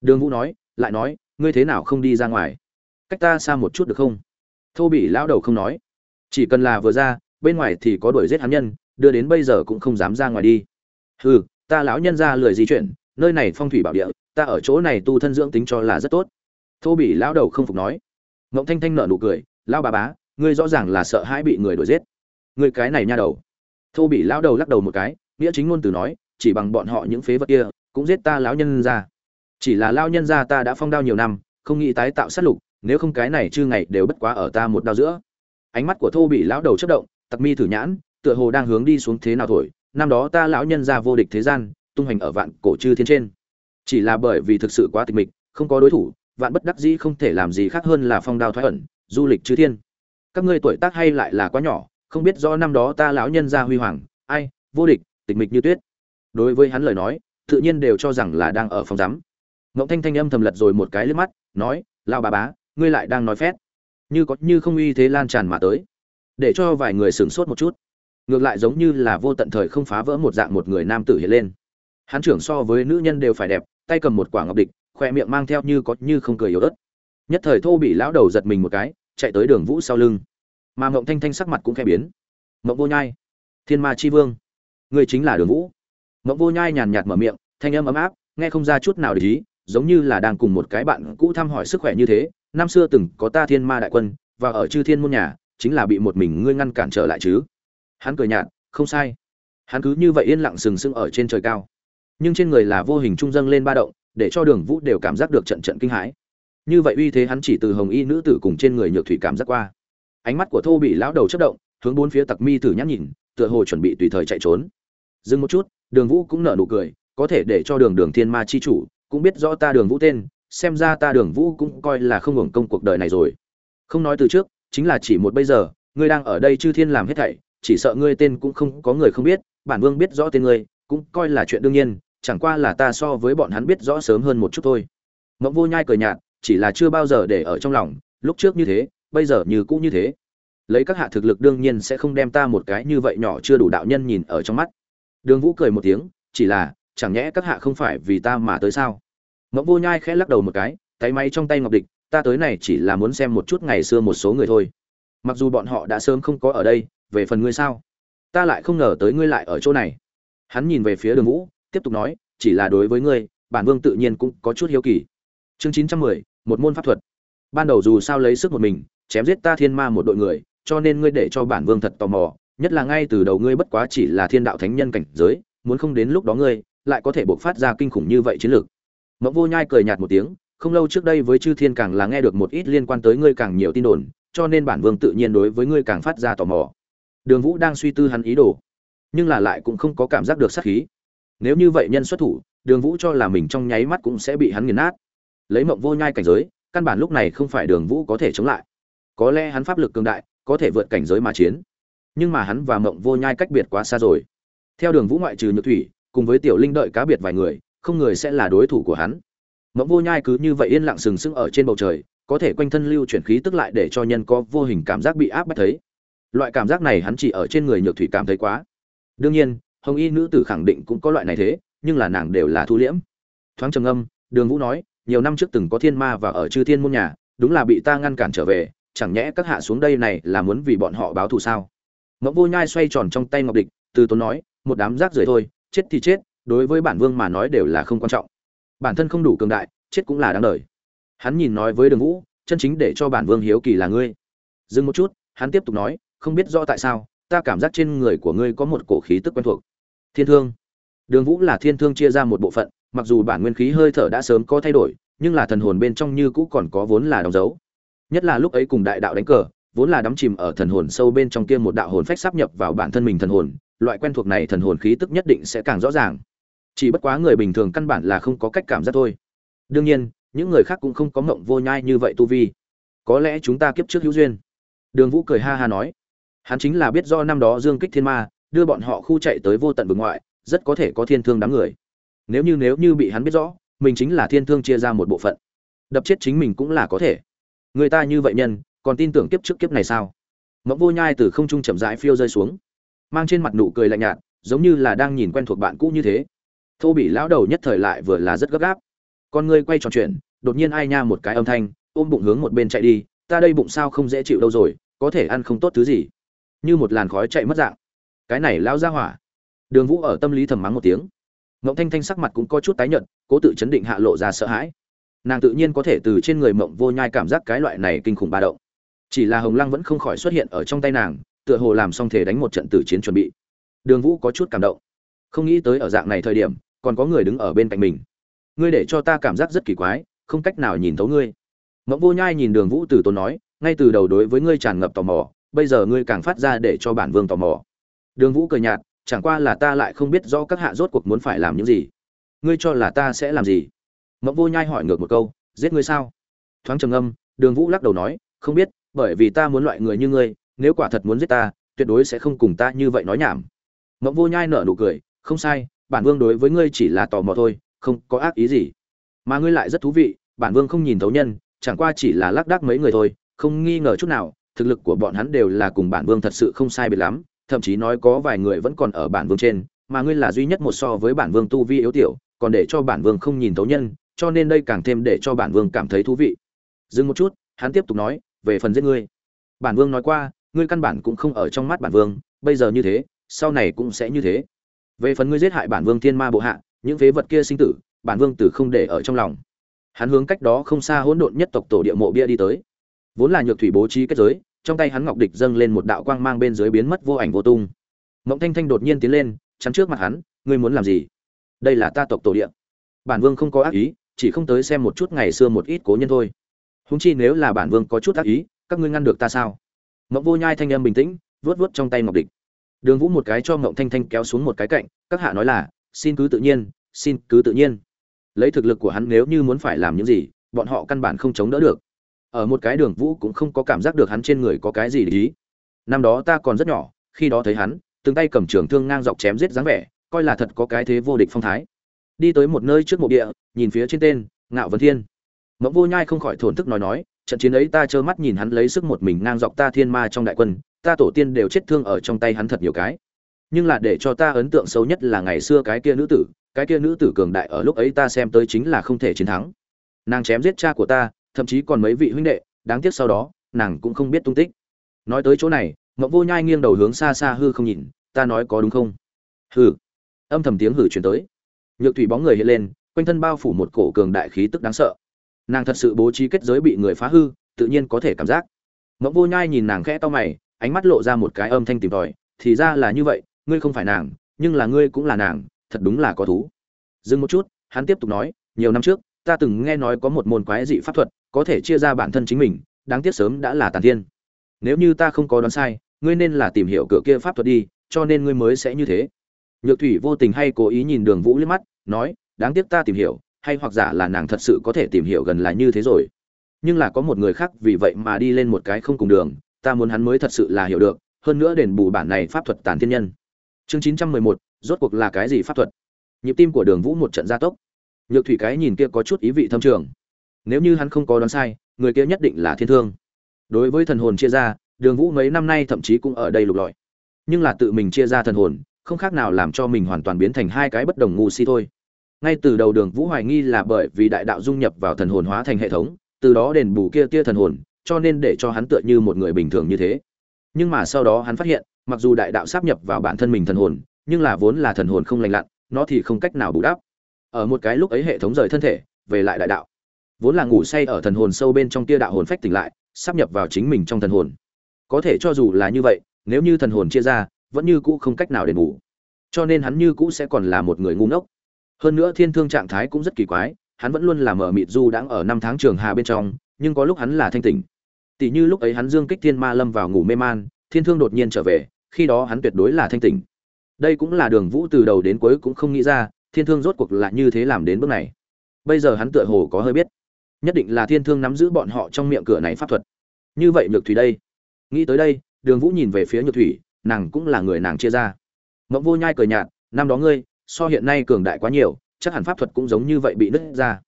[SPEAKER 1] Đường vũ nói, lại nói, ngươi thế nào không đi ra ngoài? Cách ta xa một chút được không? Thô bị lão đầu không nói. Chỉ cần là vừa ra, bên ngoài thì có đuổi giết hắn nhân, đưa đến bây giờ cũng không dám ra ngoài đi. Hừ, ta lão nhân ra lười di chuyển, nơi này phong thủy bảo địa, ta ở chỗ này tu thân dưỡng tính cho là rất tốt. Thô bị lão đầu không phục nói ngộng thanh thanh nở nụ cười, lão bà bá, ngươi rõ ràng là sợ hãi bị người đuổi giết. Ngươi cái này nha đầu. Thô bị lão đầu lắc đầu một cái, nghĩa chính ngôn từ nói, chỉ bằng bọn họ những phế vật kia, cũng giết ta lão nhân ra. Chỉ là lão nhân ra ta đã phong đao nhiều năm, không nghĩ tái tạo sát lục, nếu không cái này chư ngày đều bất quá ở ta một đao giữa. Ánh mắt của thô bị lão đầu chất động, tặc mi thử nhãn, tựa hồ đang hướng đi xuống thế nào thổi, năm đó ta lão nhân ra vô địch thế gian, tung hành ở vạn cổ chư thiên trên. Chỉ là bởi vì thực sự quá tịch mịch, không có đối thủ vạn bất đắc dĩ không thể làm gì khác hơn là phong đao thoái ẩn, du lịch chư thiên. Các ngươi tuổi tác hay lại là quá nhỏ, không biết rõ năm đó ta lão nhân ra huy hoàng, ai, vô địch, tịch mịch như tuyết. Đối với hắn lời nói, tự nhiên đều cho rằng là đang ở phòng giám. Ngộng thanh thanh âm thầm lật rồi một cái lướt mắt, nói lao bà bá, ngươi lại đang nói phét. Như có, như không uy thế lan tràn mà tới. Để cho vài người sửng sốt một chút. Ngược lại giống như là vô tận thời không phá vỡ một dạng một người nam tử hiện lên. Hắn trưởng so với nữ nhân đều phải đẹp, tay cầm một quả ngọc địch khoe miệng mang theo như có như không cười yếu ớt. Nhất thời thô bị lão đầu giật mình một cái, chạy tới đường vũ sau lưng. Mà mộng thanh thanh sắc mặt cũng khẽ biến. Mộng vô nhai, thiên ma chi vương người chính là đường vũ. Mộng vô nhai nhàn nhạt mở miệng, thanh âm ấm áp, nghe không ra chút nào để ý, giống như là đang cùng một cái bạn cũ thăm hỏi sức khỏe như thế. Năm xưa từng có ta thiên ma đại quân, và ở chư thiên môn nhà, chính là bị một mình ngươi ngăn cản trở lại chứ. Hắn cười nhạt, không sai. Hắn cứ như vậy yên lặng sừng sững ở trên trời cao. Nhưng trên người là vô hình trung dâng lên ba động để cho đường vũ đều cảm giác được trận trận kinh hãi. Như vậy uy thế hắn chỉ từ hồng y nữ tử cùng trên người nhược thủy cảm giác qua. Ánh mắt của thô bị lão đầu chất động, hướng bốn phía tặc mi thử nhắc nhìn, tựa hồ chuẩn bị tùy thời chạy trốn. Dừng một chút, đường vũ cũng nở nụ cười, có thể để cho đường đường thiên ma chi chủ cũng biết rõ ta đường vũ tên, xem ra ta đường vũ cũng coi là không hưởng công cuộc đời này rồi. Không nói từ trước, chính là chỉ một bây giờ, ngươi đang ở đây chư thiên làm hết thảy, chỉ sợ ngươi tên cũng không có người không biết, bản vương biết rõ tên ngươi, cũng coi là chuyện đương nhiên chẳng qua là ta so với bọn hắn biết rõ sớm hơn một chút thôi. Mộng vô nhai cười nhạt, chỉ là chưa bao giờ để ở trong lòng, lúc trước như thế, bây giờ như cũ như thế. Lấy các hạ thực lực đương nhiên sẽ không đem ta một cái như vậy nhỏ chưa đủ đạo nhân nhìn ở trong mắt. Đường vũ cười một tiếng, chỉ là, chẳng nhẽ các hạ không phải vì ta mà tới sao? Mộng vô nhai khẽ lắc đầu một cái, tay máy trong tay ngọc địch, ta tới này chỉ là muốn xem một chút ngày xưa một số người thôi. Mặc dù bọn họ đã sớm không có ở đây, về phần ngươi sao? Ta lại không ngờ tới ngươi lại ở chỗ này. Hắn nhìn về phía đường vũ tiếp tục nói, chỉ là đối với ngươi, bản vương tự nhiên cũng có chút hiếu kỳ. Chương chín trăm mười, một môn pháp thuật. Ban đầu dù sao lấy sức một mình, chém giết ta thiên ma một đội người, cho nên ngươi để cho bản vương thật tò mò, nhất là ngay từ đầu ngươi bất quá chỉ là thiên đạo thánh nhân cảnh giới, muốn không đến lúc đó ngươi, lại có thể bộc phát ra kinh khủng như vậy chiến lược. Mẫu vô nhai cười nhạt một tiếng, không lâu trước đây với chư thiên càng là nghe được một ít liên quan tới ngươi càng nhiều tin đồn, cho nên bản vương tự nhiên đối với ngươi càng phát ra tò mò. Đường vũ đang suy tư hắn ý đồ, nhưng là lại cũng không có cảm giác được sát khí nếu như vậy nhân xuất thủ, đường vũ cho là mình trong nháy mắt cũng sẽ bị hắn nghiền nát. Lấy mộng vô nhai cảnh giới, căn bản lúc này không phải đường vũ có thể chống lại. Có lẽ hắn pháp lực cường đại, có thể vượt cảnh giới mà chiến. Nhưng mà hắn và mộng vô nhai cách biệt quá xa rồi. Theo đường vũ ngoại trừ nhược thủy, cùng với tiểu linh đợi cá biệt vài người, không người sẽ là đối thủ của hắn. Mộng vô nhai cứ như vậy yên lặng sừng sững ở trên bầu trời, có thể quanh thân lưu chuyển khí tức lại để cho nhân có vô hình cảm giác bị áp bách thấy. Loại cảm giác này hắn chỉ ở trên người nhược thủy cảm thấy quá. Đương nhiên hồng y nữ tử khẳng định cũng có loại này thế, nhưng là nàng đều là thu liễm. Thoáng trầm âm đường vũ nói, nhiều năm trước từng có thiên ma và ở chư thiên môn nhà, đúng là bị ta ngăn cản trở về, chẳng nhẽ các hạ xuống đây này là muốn vì bọn họ báo thù sao? Mộng vô nhai xoay tròn trong tay ngọc địch, từ tốn nói, một đám rác rưởi thôi, chết thì chết, đối với bản vương mà nói đều là không quan trọng. Bản thân không đủ cường đại, chết cũng là đáng đời. Hắn nhìn nói với đường vũ, chân chính để cho bản vương hiếu kỳ là ngươi. Dừng một chút, hắn tiếp tục nói, không biết rõ tại sao, ta cảm giác trên người của ngươi có một cổ khí tức quen thuộc thiên thương. Đường vũ là thiên thương chia ra một bộ phận, mặc dù bản nguyên khí hơi thở đã sớm có thay đổi, nhưng là thần hồn bên trong như cũ còn có vốn là đóng dấu. Nhất là lúc ấy cùng đại đạo đánh cờ, vốn là đắm chìm ở thần hồn sâu bên trong kia một đạo hồn phách sắp nhập vào bản thân mình thần hồn, loại quen thuộc này thần hồn khí tức nhất định sẽ càng rõ ràng. Chỉ bất quá người bình thường căn bản là không có cách cảm giác thôi. Đương nhiên, những người khác cũng không có mộng vô nhai như vậy tu vi. Có lẽ chúng ta kiếp trước hữu duyên. Đường vũ cười ha ha nói. Hắn chính là biết do năm đó dương kích thiên ma đưa bọn họ khu chạy tới vô tận vực ngoại, rất có thể có thiên thương đám người. Nếu như nếu như bị hắn biết rõ, mình chính là thiên thương chia ra một bộ phận. Đập chết chính mình cũng là có thể. Người ta như vậy nhân, còn tin tưởng kiếp trước kiếp này sao? Mộng vô nhai từ không trung chậm rãi phiêu rơi xuống, mang trên mặt nụ cười lạnh nhạt, giống như là đang nhìn quen thuộc bạn cũ như thế. Thô bị lão đầu nhất thời lại vừa là rất gấp gáp. Con ngươi quay tròn chuyện đột nhiên ai nha một cái âm thanh, ôm bụng hướng một bên chạy đi, ta đây bụng sao không dễ chịu đâu rồi, có thể ăn không tốt thứ gì? Như một làn khói chạy mất dạng cái này lao ra hỏa. Đường vũ ở tâm lý thầm mắng một tiếng. Mộng thanh thanh sắc mặt cũng có chút tái nhợt, cố tự chấn định hạ lộ ra sợ hãi. Nàng tự nhiên có thể từ trên người mộng vô nhai cảm giác cái loại này kinh khủng ba động. Chỉ là hồng lăng vẫn không khỏi xuất hiện ở trong tay nàng, tựa hồ làm xong thể đánh một trận tử chiến chuẩn bị. Đường vũ có chút cảm động. Không nghĩ tới ở dạng này thời điểm, còn có người đứng ở bên cạnh mình. Ngươi để cho ta cảm giác rất kỳ quái, không cách nào nhìn thấu ngươi. Mộng vô nhai nhìn đường vũ từ tốn nói, ngay từ đầu đối với ngươi tràn ngập tò mò, bây giờ ngươi càng phát ra để cho bản vương tò mò đường vũ cười nhạt chẳng qua là ta lại không biết rõ các hạ rốt cuộc muốn phải làm những gì. Ngươi cho là ta sẽ làm gì? Mộng vô nhai hỏi ngược một câu giết ngươi sao? Thoáng trầm ngâm, đường vũ lắc đầu nói không biết bởi vì ta muốn loại người như ngươi nếu quả thật muốn giết ta tuyệt đối sẽ không cùng ta như vậy nói nhảm. Mộng vô nhai nở nụ cười không sai bản vương đối với ngươi chỉ là tò mò thôi không có ác ý gì. Mà ngươi lại rất thú vị bản vương không nhìn thấu nhân chẳng qua chỉ là lác đác mấy người thôi không nghi ngờ chút nào thực lực của bọn hắn đều là cùng bản vương thật sự không sai biệt lắm thậm chí nói có vài người vẫn còn ở bản vương trên, mà ngươi là duy nhất một so với bản vương tu vi yếu tiểu, còn để cho bản vương không nhìn thấu nhân, cho nên đây càng thêm để cho bản vương cảm thấy thú vị. Dừng một chút, hắn tiếp tục nói, về phần giết ngươi. Bản vương nói qua, ngươi căn bản cũng không ở trong mắt bản vương, bây giờ như thế, sau này cũng sẽ như thế. Về phần ngươi giết hại bản vương thiên ma bộ hạ, những phế vật kia sinh tử, bản vương tử không để ở trong lòng. Hắn hướng cách đó không xa hỗn độn nhất tộc tổ địa mộ bia đi tới vốn là nhược thủy bố trí kết giới, trong tay hắn ngọc địch dâng lên một đạo quang mang bên dưới biến mất vô ảnh vô tung. Mộng thanh thanh đột nhiên tiến lên, chắn trước mặt hắn, ngươi muốn làm gì? Đây là ta tộc tổ địa. Bản vương không có ác ý, chỉ không tới xem một chút ngày xưa một ít cố nhân thôi. Húng chi nếu là bản vương có chút ác ý, các ngươi ngăn được ta sao? Mộng vô nhai thanh âm bình tĩnh, vuốt vuốt trong tay ngọc địch. Đường vũ một cái cho mộng thanh thanh kéo xuống một cái cạnh, các hạ nói là, xin cứ tự nhiên, xin cứ tự nhiên. Lấy thực lực của hắn nếu như muốn phải làm những gì, bọn họ căn bản không chống đỡ được ở một cái đường vũ cũng không có cảm giác được hắn trên người có cái gì để ý. Năm đó ta còn rất nhỏ, khi đó thấy hắn, từng tay cầm trường thương ngang dọc chém giết dáng vẻ, coi là thật có cái thế vô địch phong thái. Đi tới một nơi trước mộ địa, nhìn phía trên tên, ngạo vân thiên. Mẫu vô nhai không khỏi thổn thức nói nói, trận chiến ấy ta trơ mắt nhìn hắn lấy sức một mình ngang dọc ta thiên ma trong đại quân, ta tổ tiên đều chết thương ở trong tay hắn thật nhiều cái. Nhưng là để cho ta ấn tượng xấu nhất là ngày xưa cái kia nữ tử, cái kia nữ tử cường đại ở lúc ấy ta xem tới chính là không thể chiến thắng. Nàng chém giết cha của ta thậm chí còn mấy vị huynh đệ, đáng tiếc sau đó, nàng cũng không biết tung tích. Nói tới chỗ này, mộng vô nhai nghiêng đầu hướng xa xa hư không nhìn, ta nói có đúng không? Hừ. Âm thầm tiếng hử chuyển tới. Nhược thủy bóng người hiện lên, quanh thân bao phủ một cổ cường đại khí tức đáng sợ. Nàng thật sự bố trí kết giới bị người phá hư, tự nhiên có thể cảm giác. Mộng vô nhai nhìn nàng khẽ to mày, ánh mắt lộ ra một cái âm thanh tìm tòi, thì ra là như vậy, ngươi không phải nàng, nhưng là ngươi cũng là nàng, thật đúng là có thú. Dừng một chút, hắn tiếp tục nói, nhiều năm trước ta từng nghe nói có một môn quái dị pháp thuật, có thể chia ra bản thân chính mình, đáng tiếc sớm đã là tàn thiên. Nếu như ta không có đoán sai, ngươi nên là tìm hiểu cửa kia pháp thuật đi, cho nên ngươi mới sẽ như thế. Nhược thủy vô tình hay cố ý nhìn đường vũ liếc mắt, nói, đáng tiếc ta tìm hiểu, hay hoặc giả là nàng thật sự có thể tìm hiểu gần là như thế rồi. Nhưng là có một người khác vì vậy mà đi lên một cái không cùng đường, ta muốn hắn mới thật sự là hiểu được, hơn nữa đền bù bản này pháp thuật tàn thiên nhân. Chương chín trăm mười một, rốt cuộc là cái gì pháp thuật? Nhịp tim của đường vũ một trận gia tốc nhược thủy cái nhìn kia có chút ý vị thâm trường. Nếu như hắn không có đoán sai, người kia nhất định là thiên thương. Đối với thần hồn chia ra, đường vũ mấy năm nay thậm chí cũng ở đây lục lọi. Nhưng là tự mình chia ra thần hồn, không khác nào làm cho mình hoàn toàn biến thành hai cái bất đồng ngu si thôi. Ngay từ đầu đường vũ hoài nghi là bởi vì đại đạo dung nhập vào thần hồn hóa thành hệ thống, từ đó đền bù kia tia thần hồn, cho nên để cho hắn tựa như một người bình thường như thế. Nhưng mà sau đó hắn phát hiện, mặc dù đại đạo sáp nhập vào bản thân mình thần hồn, nhưng là vốn là thần hồn không lành lặn, nó thì không cách nào bù đắp ở một cái lúc ấy hệ thống rời thân thể, về lại đại đạo. Vốn là ngủ say ở thần hồn sâu bên trong tia đạo hồn phách tỉnh lại, sắp nhập vào chính mình trong thần hồn. Có thể cho dù là như vậy, nếu như thần hồn chia ra, vẫn như cũ không cách nào để ngủ cho nên hắn như cũ sẽ còn là một người ngu ngốc. Hơn nữa thiên thương trạng thái cũng rất kỳ quái, hắn vẫn luôn là mở mịt du đãng ở năm tháng trường hà bên trong, nhưng có lúc hắn là thanh tỉnh. Tỷ như lúc ấy hắn dương kích thiên ma lâm vào ngủ mê man, thiên thương đột nhiên trở về, khi đó hắn tuyệt đối là thanh tỉnh. Đây cũng là đường vũ từ đầu đến cuối cũng không nghĩ ra thiên thương rốt cuộc là như thế làm đến bước này. Bây giờ hắn tựa hồ có hơi biết. Nhất định là thiên thương nắm giữ bọn họ trong miệng cửa này pháp thuật. Như vậy nhược thủy đây. Nghĩ tới đây, đường vũ nhìn về phía nhược thủy, nàng cũng là người nàng chia ra. Mộng vô nhai cười nhạt, năm đó ngươi, so hiện nay cường đại quá nhiều, chắc hẳn pháp thuật cũng giống như vậy bị nứt ra.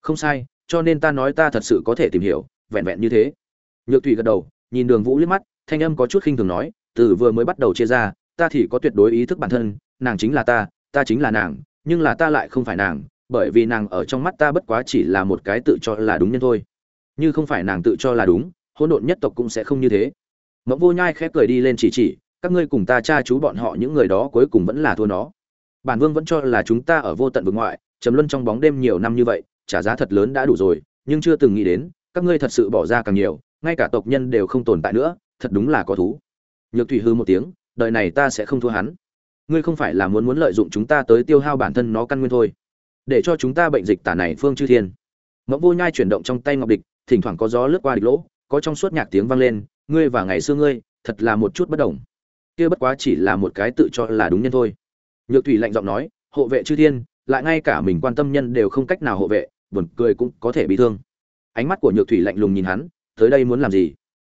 [SPEAKER 1] Không sai, cho nên ta nói ta thật sự có thể tìm hiểu, vẹn vẹn như thế. Nhược thủy gật đầu, nhìn đường vũ liếc mắt, thanh âm có chút khinh thường nói, từ vừa mới bắt đầu chia ra, ta thì có tuyệt đối ý thức bản thân, nàng chính là ta ta chính là nàng nhưng là ta lại không phải nàng, bởi vì nàng ở trong mắt ta bất quá chỉ là một cái tự cho là đúng nhân thôi. Như không phải nàng tự cho là đúng, hỗn độn nhất tộc cũng sẽ không như thế. Mẫu vô nhai khẽ cười đi lên chỉ chỉ, các ngươi cùng ta cha chú bọn họ những người đó cuối cùng vẫn là thua nó. Bản vương vẫn cho là chúng ta ở vô tận vực ngoại, trầm luân trong bóng đêm nhiều năm như vậy, trả giá thật lớn đã đủ rồi, nhưng chưa từng nghĩ đến, các ngươi thật sự bỏ ra càng nhiều, ngay cả tộc nhân đều không tồn tại nữa, thật đúng là có thú. Nhược thủy hư một tiếng, đời này ta sẽ không thua hắn ngươi không phải là muốn muốn lợi dụng chúng ta tới tiêu hao bản thân nó căn nguyên thôi. Để cho chúng ta bệnh dịch tả này phương chư thiên. Mẫu vô nhai chuyển động trong tay ngọc địch, thỉnh thoảng có gió lướt qua địch lỗ, có trong suốt nhạc tiếng vang lên, ngươi và ngày xưa ngươi, thật là một chút bất đồng. Kia bất quá chỉ là một cái tự cho là đúng nhân thôi. Nhược thủy lạnh giọng nói, hộ vệ chư thiên, lại ngay cả mình quan tâm nhân đều không cách nào hộ vệ, buồn cười cũng có thể bị thương. Ánh mắt của nhược thủy lạnh lùng nhìn hắn, tới đây muốn làm gì?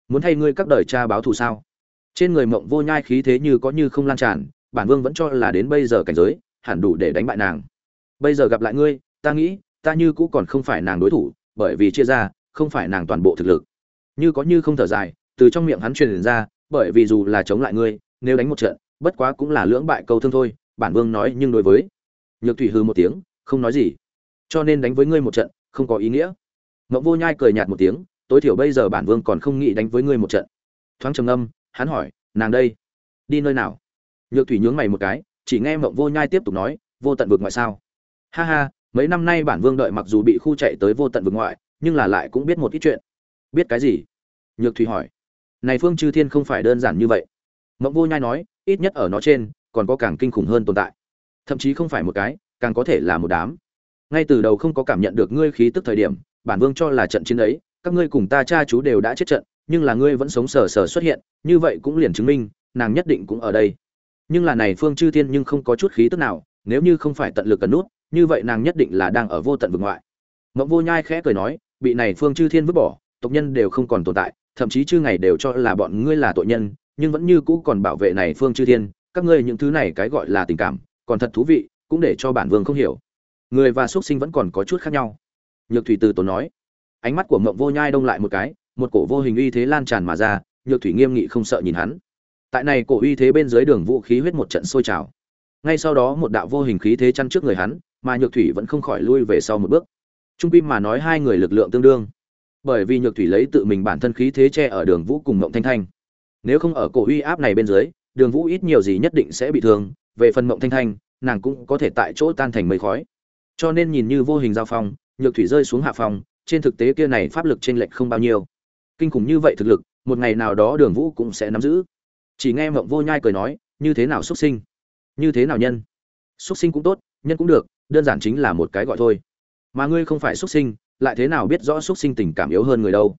[SPEAKER 1] Muốn thay ngươi các đời cha báo thù sao? Trên người mộng vô nhai khí thế như có như không lan tràn bản vương vẫn cho là đến bây giờ cảnh giới, hẳn đủ để đánh bại nàng. Bây giờ gặp lại ngươi, ta nghĩ, ta như cũ còn không phải nàng đối thủ, bởi vì chia ra, không phải nàng toàn bộ thực lực. Như có như không thở dài, từ trong miệng hắn truyền ra, bởi vì dù là chống lại ngươi, nếu đánh một trận, bất quá cũng là lưỡng bại câu thương thôi, bản vương nói nhưng đối với. Nhược thủy hư một tiếng, không nói gì. Cho nên đánh với ngươi một trận, không có ý nghĩa. Mộng vô nhai cười nhạt một tiếng, tối thiểu bây giờ bản vương còn không nghĩ đánh với ngươi một trận. Thoáng trầm âm hắn hỏi, nàng đây, đi nơi nào? Nhược thủy nhướng mày một cái, chỉ nghe mộng vô nhai tiếp tục nói, vô tận vực ngoại sao? Ha ha, mấy năm nay bản vương đợi mặc dù bị khu chạy tới vô tận vực ngoại, nhưng là lại cũng biết một ít chuyện. Biết cái gì? Nhược thủy hỏi. Này phương chư thiên không phải đơn giản như vậy. Mộng vô nhai nói, ít nhất ở nó trên, còn có càng kinh khủng hơn tồn tại. Thậm chí không phải một cái, càng có thể là một đám. Ngay từ đầu không có cảm nhận được ngươi khí tức thời điểm, bản vương cho là trận chiến ấy, các ngươi cùng ta cha chú đều đã chết trận, nhưng là ngươi vẫn sống sờ sờ xuất hiện, như vậy cũng liền chứng minh, nàng nhất định cũng ở đây nhưng là này phương chư thiên nhưng không có chút khí tức nào, nếu như không phải tận lực cần nút, như vậy nàng nhất định là đang ở vô tận vực ngoại. Mộng vô nhai khẽ cười nói, bị này phương chư thiên vứt bỏ, tộc nhân đều không còn tồn tại, thậm chí chư ngày đều cho là bọn ngươi là tội nhân, nhưng vẫn như cũ còn bảo vệ này phương chư thiên, các ngươi những thứ này cái gọi là tình cảm, còn thật thú vị, cũng để cho bản vương không hiểu. Người và xuất sinh vẫn còn có chút khác nhau. Nhược thủy từ tốn nói. Ánh mắt của mộng vô nhai đông lại một cái, một cổ vô hình uy thế lan tràn mà ra, nhược thủy nghiêm nghị không sợ nhìn hắn tại này cổ uy thế bên dưới đường vũ khí huyết một trận sôi trào. Ngay sau đó một đạo vô hình khí thế chăn trước người hắn mà nhược thủy vẫn không khỏi lui về sau một bước. Trung pim mà nói hai người lực lượng tương đương. Bởi vì nhược thủy lấy tự mình bản thân khí thế che ở đường vũ cùng mộng thanh thanh. Nếu không ở cổ uy áp này bên dưới đường vũ ít nhiều gì nhất định sẽ bị thương. Về phần mộng thanh thanh nàng cũng có thể tại chỗ tan thành mây khói. Cho nên nhìn như vô hình giao phong nhược thủy rơi xuống hạ phòng, trên thực tế kia này pháp lực trên lệch không bao nhiêu. Kinh khủng như vậy thực lực một ngày nào đó đường vũ cũng sẽ nắm giữ chỉ nghe mộng vô nhai cười nói, như thế nào xuất sinh? Như thế nào nhân? Xuất sinh cũng tốt, nhân cũng được, đơn giản chính là một cái gọi thôi. Mà ngươi không phải xuất sinh, lại thế nào biết rõ xuất sinh tình cảm yếu hơn người đâu?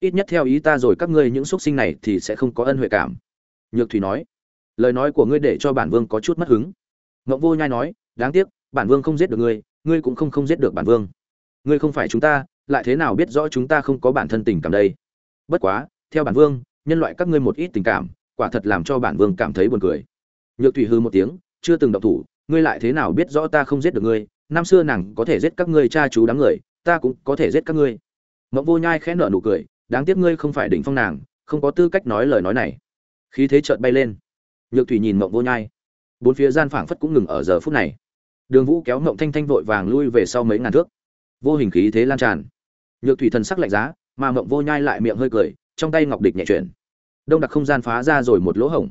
[SPEAKER 1] Ít nhất theo ý ta rồi các ngươi những xuất sinh này thì sẽ không có ân huệ cảm. Nhược thủy nói, lời nói của ngươi để cho bản vương có chút mất hứng. Mộng vô nhai nói, đáng tiếc, bản vương không giết được ngươi ngươi cũng không không giết được bản vương. Ngươi không phải chúng ta, lại thế nào biết rõ chúng ta không có bản thân tình cảm đây? Bất quá, theo bản vương, nhân loại các ngươi một ít tình cảm quả thật làm cho bản vương cảm thấy buồn cười. Nhược thủy hư một tiếng, chưa từng động thủ, ngươi lại thế nào biết rõ ta không giết được ngươi? Năm xưa nàng có thể giết các ngươi cha chú đám người, ta cũng có thể giết các ngươi. Mộng vô nhai khẽ nở nụ cười, đáng tiếc ngươi không phải đỉnh phong nàng, không có tư cách nói lời nói này. Khí thế chợt bay lên. Nhược thủy nhìn mộng vô nhai. Bốn phía gian phảng phất cũng ngừng ở giờ phút này. Đường vũ kéo mộng thanh thanh vội vàng lui về sau mấy ngàn thước. Vô hình khí thế lan tràn. Nhược thủy thần sắc lạnh giá, mà mộng vô nhai lại miệng hơi cười, trong tay ngọc địch nhẹ chuyển đông đặc không gian phá ra rồi một lỗ hổng.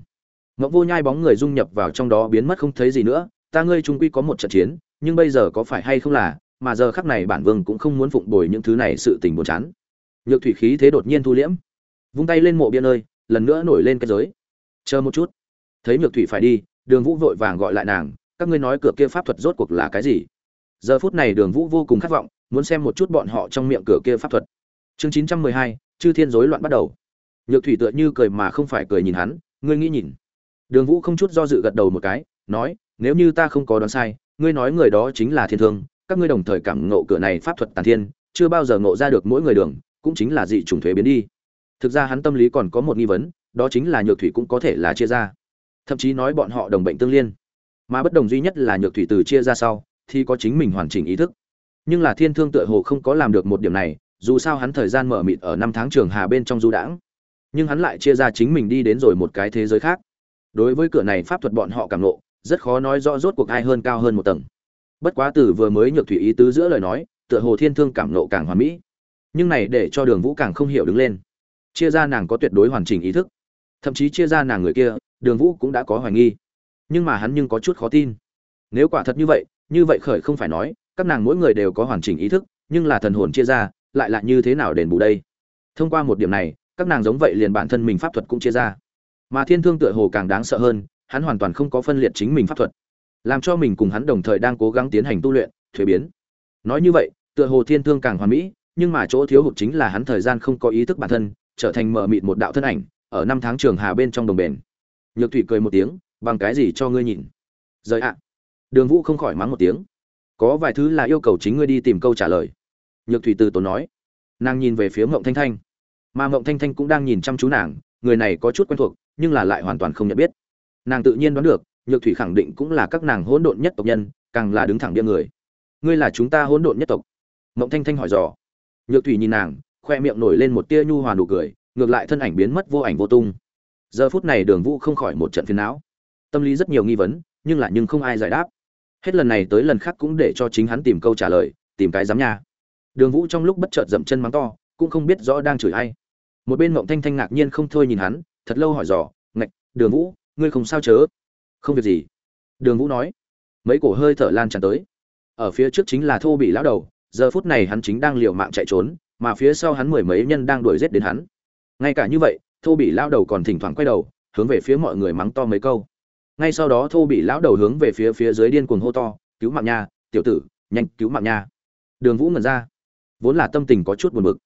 [SPEAKER 1] Ngọc vô nhai bóng người dung nhập vào trong đó biến mất không thấy gì nữa, ta ngươi trung quy có một trận chiến, nhưng bây giờ có phải hay không là, mà giờ khắc này bản vương cũng không muốn phụng bồi những thứ này sự tình buồn chán. Nhược thủy khí thế đột nhiên thu liễm, vung tay lên mộ biên ơi, lần nữa nổi lên cái giới. Chờ một chút. Thấy nhược thủy phải đi, đường vũ vội vàng gọi lại nàng, các ngươi nói cửa kia pháp thuật rốt cuộc là cái gì? Giờ phút này đường vũ vô cùng khát vọng, muốn xem một chút bọn họ trong miệng cửa kia pháp thuật. Chương chín trăm mười hai, chư thiên rối loạn bắt đầu nhược thủy tựa như cười mà không phải cười nhìn hắn, ngươi nghĩ nhìn. Đường vũ không chút do dự gật đầu một cái, nói, nếu như ta không có đoán sai, ngươi nói người đó chính là thiên thương, các ngươi đồng thời cảm ngộ cửa này pháp thuật tàn thiên, chưa bao giờ ngộ ra được mỗi người đường, cũng chính là dị trùng thuế biến đi. Thực ra hắn tâm lý còn có một nghi vấn, đó chính là nhược thủy cũng có thể là chia ra. Thậm chí nói bọn họ đồng bệnh tương liên. Mà bất đồng duy nhất là nhược thủy từ chia ra sau, thì có chính mình hoàn chỉnh ý thức. Nhưng là thiên thương tựa hồ không có làm được một điểm này, dù sao hắn thời gian mở mịt ở năm tháng trường hà bên trong du đãng nhưng hắn lại chia ra chính mình đi đến rồi một cái thế giới khác. Đối với cửa này pháp thuật bọn họ cảm nộ rất khó nói rõ rốt cuộc ai hơn cao hơn một tầng. Bất quá từ vừa mới nhược thủy ý tứ giữa lời nói, tựa hồ thiên thương cảm nộ càng hoàn mỹ. Nhưng này để cho đường vũ càng không hiểu đứng lên. Chia ra nàng có tuyệt đối hoàn chỉnh ý thức. Thậm chí chia ra nàng người kia, đường vũ cũng đã có hoài nghi. Nhưng mà hắn nhưng có chút khó tin. Nếu quả thật như vậy như vậy khởi không phải nói, các nàng mỗi người đều có hoàn chỉnh ý thức, nhưng là thần hồn chia ra, lại là như thế nào đền bù đây? Thông qua một điểm này các nàng giống vậy liền bản thân mình pháp thuật cũng chia ra. Mà thiên thương tựa hồ càng đáng sợ hơn, hắn hoàn toàn không có phân liệt chính mình pháp thuật. Làm cho mình cùng hắn đồng thời đang cố gắng tiến hành tu luyện, thuế biến. Nói như vậy, tựa hồ thiên thương càng hoàn mỹ, nhưng mà chỗ thiếu hụt chính là hắn thời gian không có ý thức bản thân, trở thành mở mịt một đạo thân ảnh, ở năm tháng trường hà bên trong đồng bền. Nhược thủy cười một tiếng, bằng cái gì cho ngươi nhìn? Rời ạ. Đường vũ không khỏi mắng một tiếng. Có vài thứ là yêu cầu chính ngươi đi tìm câu trả lời. Nhược thủy từ tốn nói. Nàng nhìn về phía mộng thanh thanh mà mộng thanh thanh cũng đang nhìn chăm chú nàng, người này có chút quen thuộc, nhưng là lại hoàn toàn không nhận biết. Nàng tự nhiên đoán được, nhược thủy khẳng định cũng là các nàng hỗn độn nhất tộc nhân, càng là đứng thẳng bia người. Ngươi là chúng ta hỗn độn nhất tộc? Mộng thanh thanh hỏi dò. Nhược thủy nhìn nàng, khoe miệng nổi lên một tia nhu hòa nụ cười, ngược lại thân ảnh biến mất vô ảnh vô tung. Giờ phút này đường vũ không khỏi một trận phiền não. Tâm lý rất nhiều nghi vấn, nhưng lại nhưng không ai giải đáp. Hết lần này tới lần khác cũng để cho chính hắn tìm câu trả lời, tìm cái dám nha. Đường vũ trong lúc bất chợt dậm chân mắng to, cũng không biết rõ đang chửi ai một bên mộng thanh thanh ngạc nhiên không thôi nhìn hắn, thật lâu hỏi dò, ngạch, đường vũ, ngươi không sao chớ? Không việc gì. Đường vũ nói. Mấy cổ hơi thở lan tràn tới. Ở phía trước chính là thô bị lão đầu, giờ phút này hắn chính đang liều mạng chạy trốn, mà phía sau hắn mười mấy nhân đang đuổi giết đến hắn. Ngay cả như vậy, thô bị lão đầu còn thỉnh thoảng quay đầu, hướng về phía mọi người mắng to mấy câu. Ngay sau đó thô bị lão đầu hướng về phía phía dưới điên cuồng hô to, cứu mạng nha, tiểu tử, nhanh cứu mạng nha. Đường vũ ngẩn ra. Vốn là tâm tình có chút buồn bực.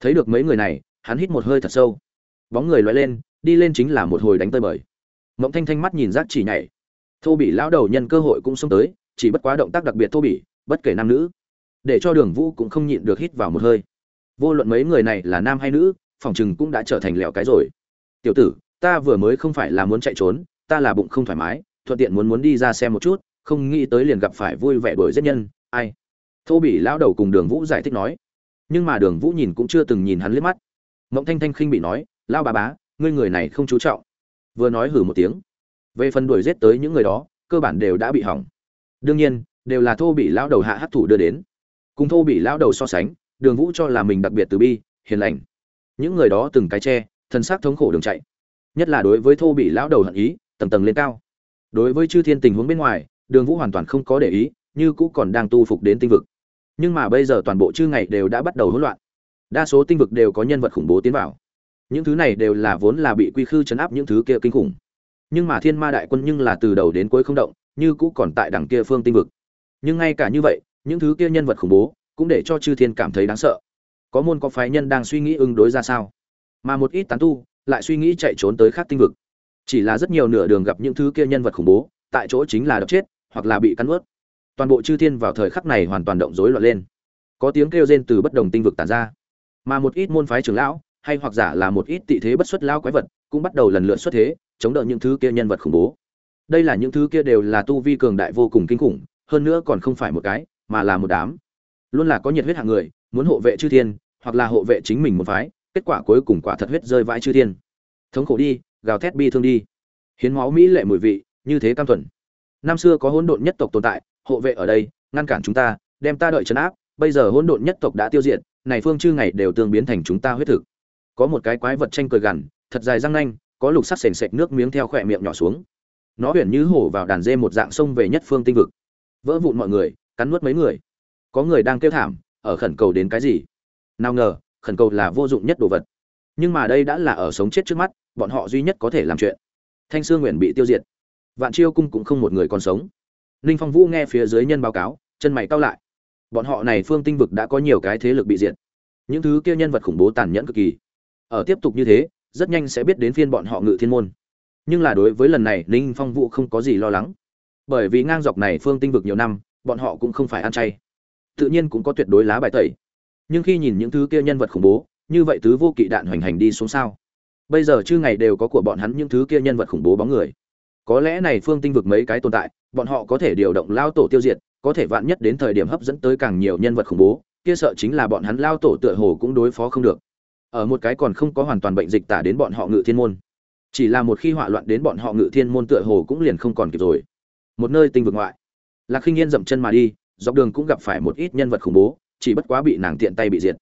[SPEAKER 1] Thấy được mấy người này hắn hít một hơi thật sâu. Bóng người loay lên, đi lên chính là một hồi đánh tơi bời. Mộng thanh thanh mắt nhìn rác chỉ nhảy. Thô bị lão đầu nhân cơ hội cũng xông tới, chỉ bất quá động tác đặc biệt thô bỉ, bất kể nam nữ, để cho đường vũ cũng không nhịn được hít vào một hơi. Vô luận mấy người này là nam hay nữ, phòng chừng cũng đã trở thành lẹo cái rồi. Tiểu tử, ta vừa mới không phải là muốn chạy trốn, ta là bụng không thoải mái, thuận tiện muốn muốn đi ra xem một chút, không nghĩ tới liền gặp phải vui vẻ đuổi giết nhân, ai? Thô bỉ lão đầu cùng đường vũ giải thích nói. Nhưng mà đường vũ nhìn cũng chưa từng nhìn hắn liếc mắt mộng thanh thanh khinh bị nói lao bà bá, ngươi người này không chú trọng. Vừa nói hử một tiếng. Về phần đuổi giết tới những người đó, cơ bản đều đã bị hỏng. Đương nhiên, đều là thô bị lão đầu hạ hấp thủ đưa đến. Cùng thô bị lão đầu so sánh, đường vũ cho là mình đặc biệt từ bi, hiền lành. Những người đó từng cái che thân xác thống khổ đường chạy. Nhất là đối với thô bị lão đầu hận ý, tầng tầng lên cao. Đối với chư thiên tình huống bên ngoài, đường vũ hoàn toàn không có để ý, như cũ còn đang tu phục đến tinh vực. Nhưng mà bây giờ toàn bộ chư ngày đều đã bắt đầu hỗn loạn đa số tinh vực đều có nhân vật khủng bố tiến vào. Những thứ này đều là vốn là bị quy khư chấn áp những thứ kia kinh khủng. Nhưng mà thiên ma đại quân nhưng là từ đầu đến cuối không động, như cũ còn tại đằng kia phương tinh vực. Nhưng ngay cả như vậy, những thứ kia nhân vật khủng bố cũng để cho chư thiên cảm thấy đáng sợ. Có môn có phái nhân đang suy nghĩ ứng đối ra sao? Mà một ít tán tu lại suy nghĩ chạy trốn tới khác tinh vực. Chỉ là rất nhiều nửa đường gặp những thứ kia nhân vật khủng bố, tại chỗ chính là đập chết, hoặc là bị cắn ướt toàn bộ chư thiên vào thời khắc này hoàn toàn động rối loạn lên. Có tiếng kêu rên từ bất đồng tinh vực tàn ra mà một ít môn phái trưởng lão, hay hoặc giả là một ít tị thế bất xuất lao quái vật, cũng bắt đầu lần lượt xuất thế, chống đỡ những thứ kia nhân vật khủng bố. Đây là những thứ kia đều là tu vi cường đại vô cùng kinh khủng, hơn nữa còn không phải một cái, mà là một đám. Luôn là có nhiệt huyết hạng người, muốn hộ vệ chư thiên, hoặc là hộ vệ chính mình một phái, kết quả cuối cùng quả thật huyết rơi vãi chư thiên. Thống khổ đi, gào thét bi thương đi. Hiến máu mỹ lệ mùi vị, như thế cam thuần. Năm xưa có hỗn độn nhất tộc tồn tại, hộ vệ ở đây, ngăn cản chúng ta, đem ta đợi trấn áp, bây giờ hỗn độn nhất tộc đã tiêu diệt này phương chư ngày đều tương biến thành chúng ta huyết thực. Có một cái quái vật tranh cười gằn, thật dài răng nanh, có lục sắc sền sệt nước miếng theo khỏe miệng nhỏ xuống. Nó huyền như hổ vào đàn dê một dạng sông về nhất phương tinh vực. Vỡ vụn mọi người, cắn nuốt mấy người. Có người đang kêu thảm, ở khẩn cầu đến cái gì? Nào ngờ, khẩn cầu là vô dụng nhất đồ vật. Nhưng mà đây đã là ở sống chết trước mắt, bọn họ duy nhất có thể làm chuyện. Thanh sương nguyện bị tiêu diệt. Vạn chiêu cung cũng không một người còn sống. Ninh phong vũ nghe phía dưới nhân báo cáo, chân mày cao lại bọn họ này phương tinh vực đã có nhiều cái thế lực bị diệt. Những thứ kia nhân vật khủng bố tàn nhẫn cực kỳ. Ở tiếp tục như thế, rất nhanh sẽ biết đến phiên bọn họ ngự thiên môn. Nhưng là đối với lần này, ninh phong vũ không có gì lo lắng. Bởi vì ngang dọc này phương tinh vực nhiều năm, bọn họ cũng không phải ăn chay. Tự nhiên cũng có tuyệt đối lá bài tẩy. Nhưng khi nhìn những thứ kia nhân vật khủng bố, như vậy tứ vô kỵ đạn hoành hành đi xuống sao? Bây giờ chư ngày đều có của bọn hắn những thứ kia nhân vật khủng bố bóng người. Có lẽ này phương tinh vực mấy cái tồn tại, bọn họ có thể điều động lao tổ tiêu diệt có thể vạn nhất đến thời điểm hấp dẫn tới càng nhiều nhân vật khủng bố, kia sợ chính là bọn hắn lao tổ tựa hồ cũng đối phó không được. Ở một cái còn không có hoàn toàn bệnh dịch tả đến bọn họ ngự thiên môn. Chỉ là một khi hỏa loạn đến bọn họ ngự thiên môn tựa hồ cũng liền không còn kịp rồi. Một nơi tinh vực ngoại. Lạc khinh yên dậm chân mà đi, dọc đường cũng gặp phải một ít nhân vật khủng bố, chỉ bất quá bị nàng tiện tay bị diệt.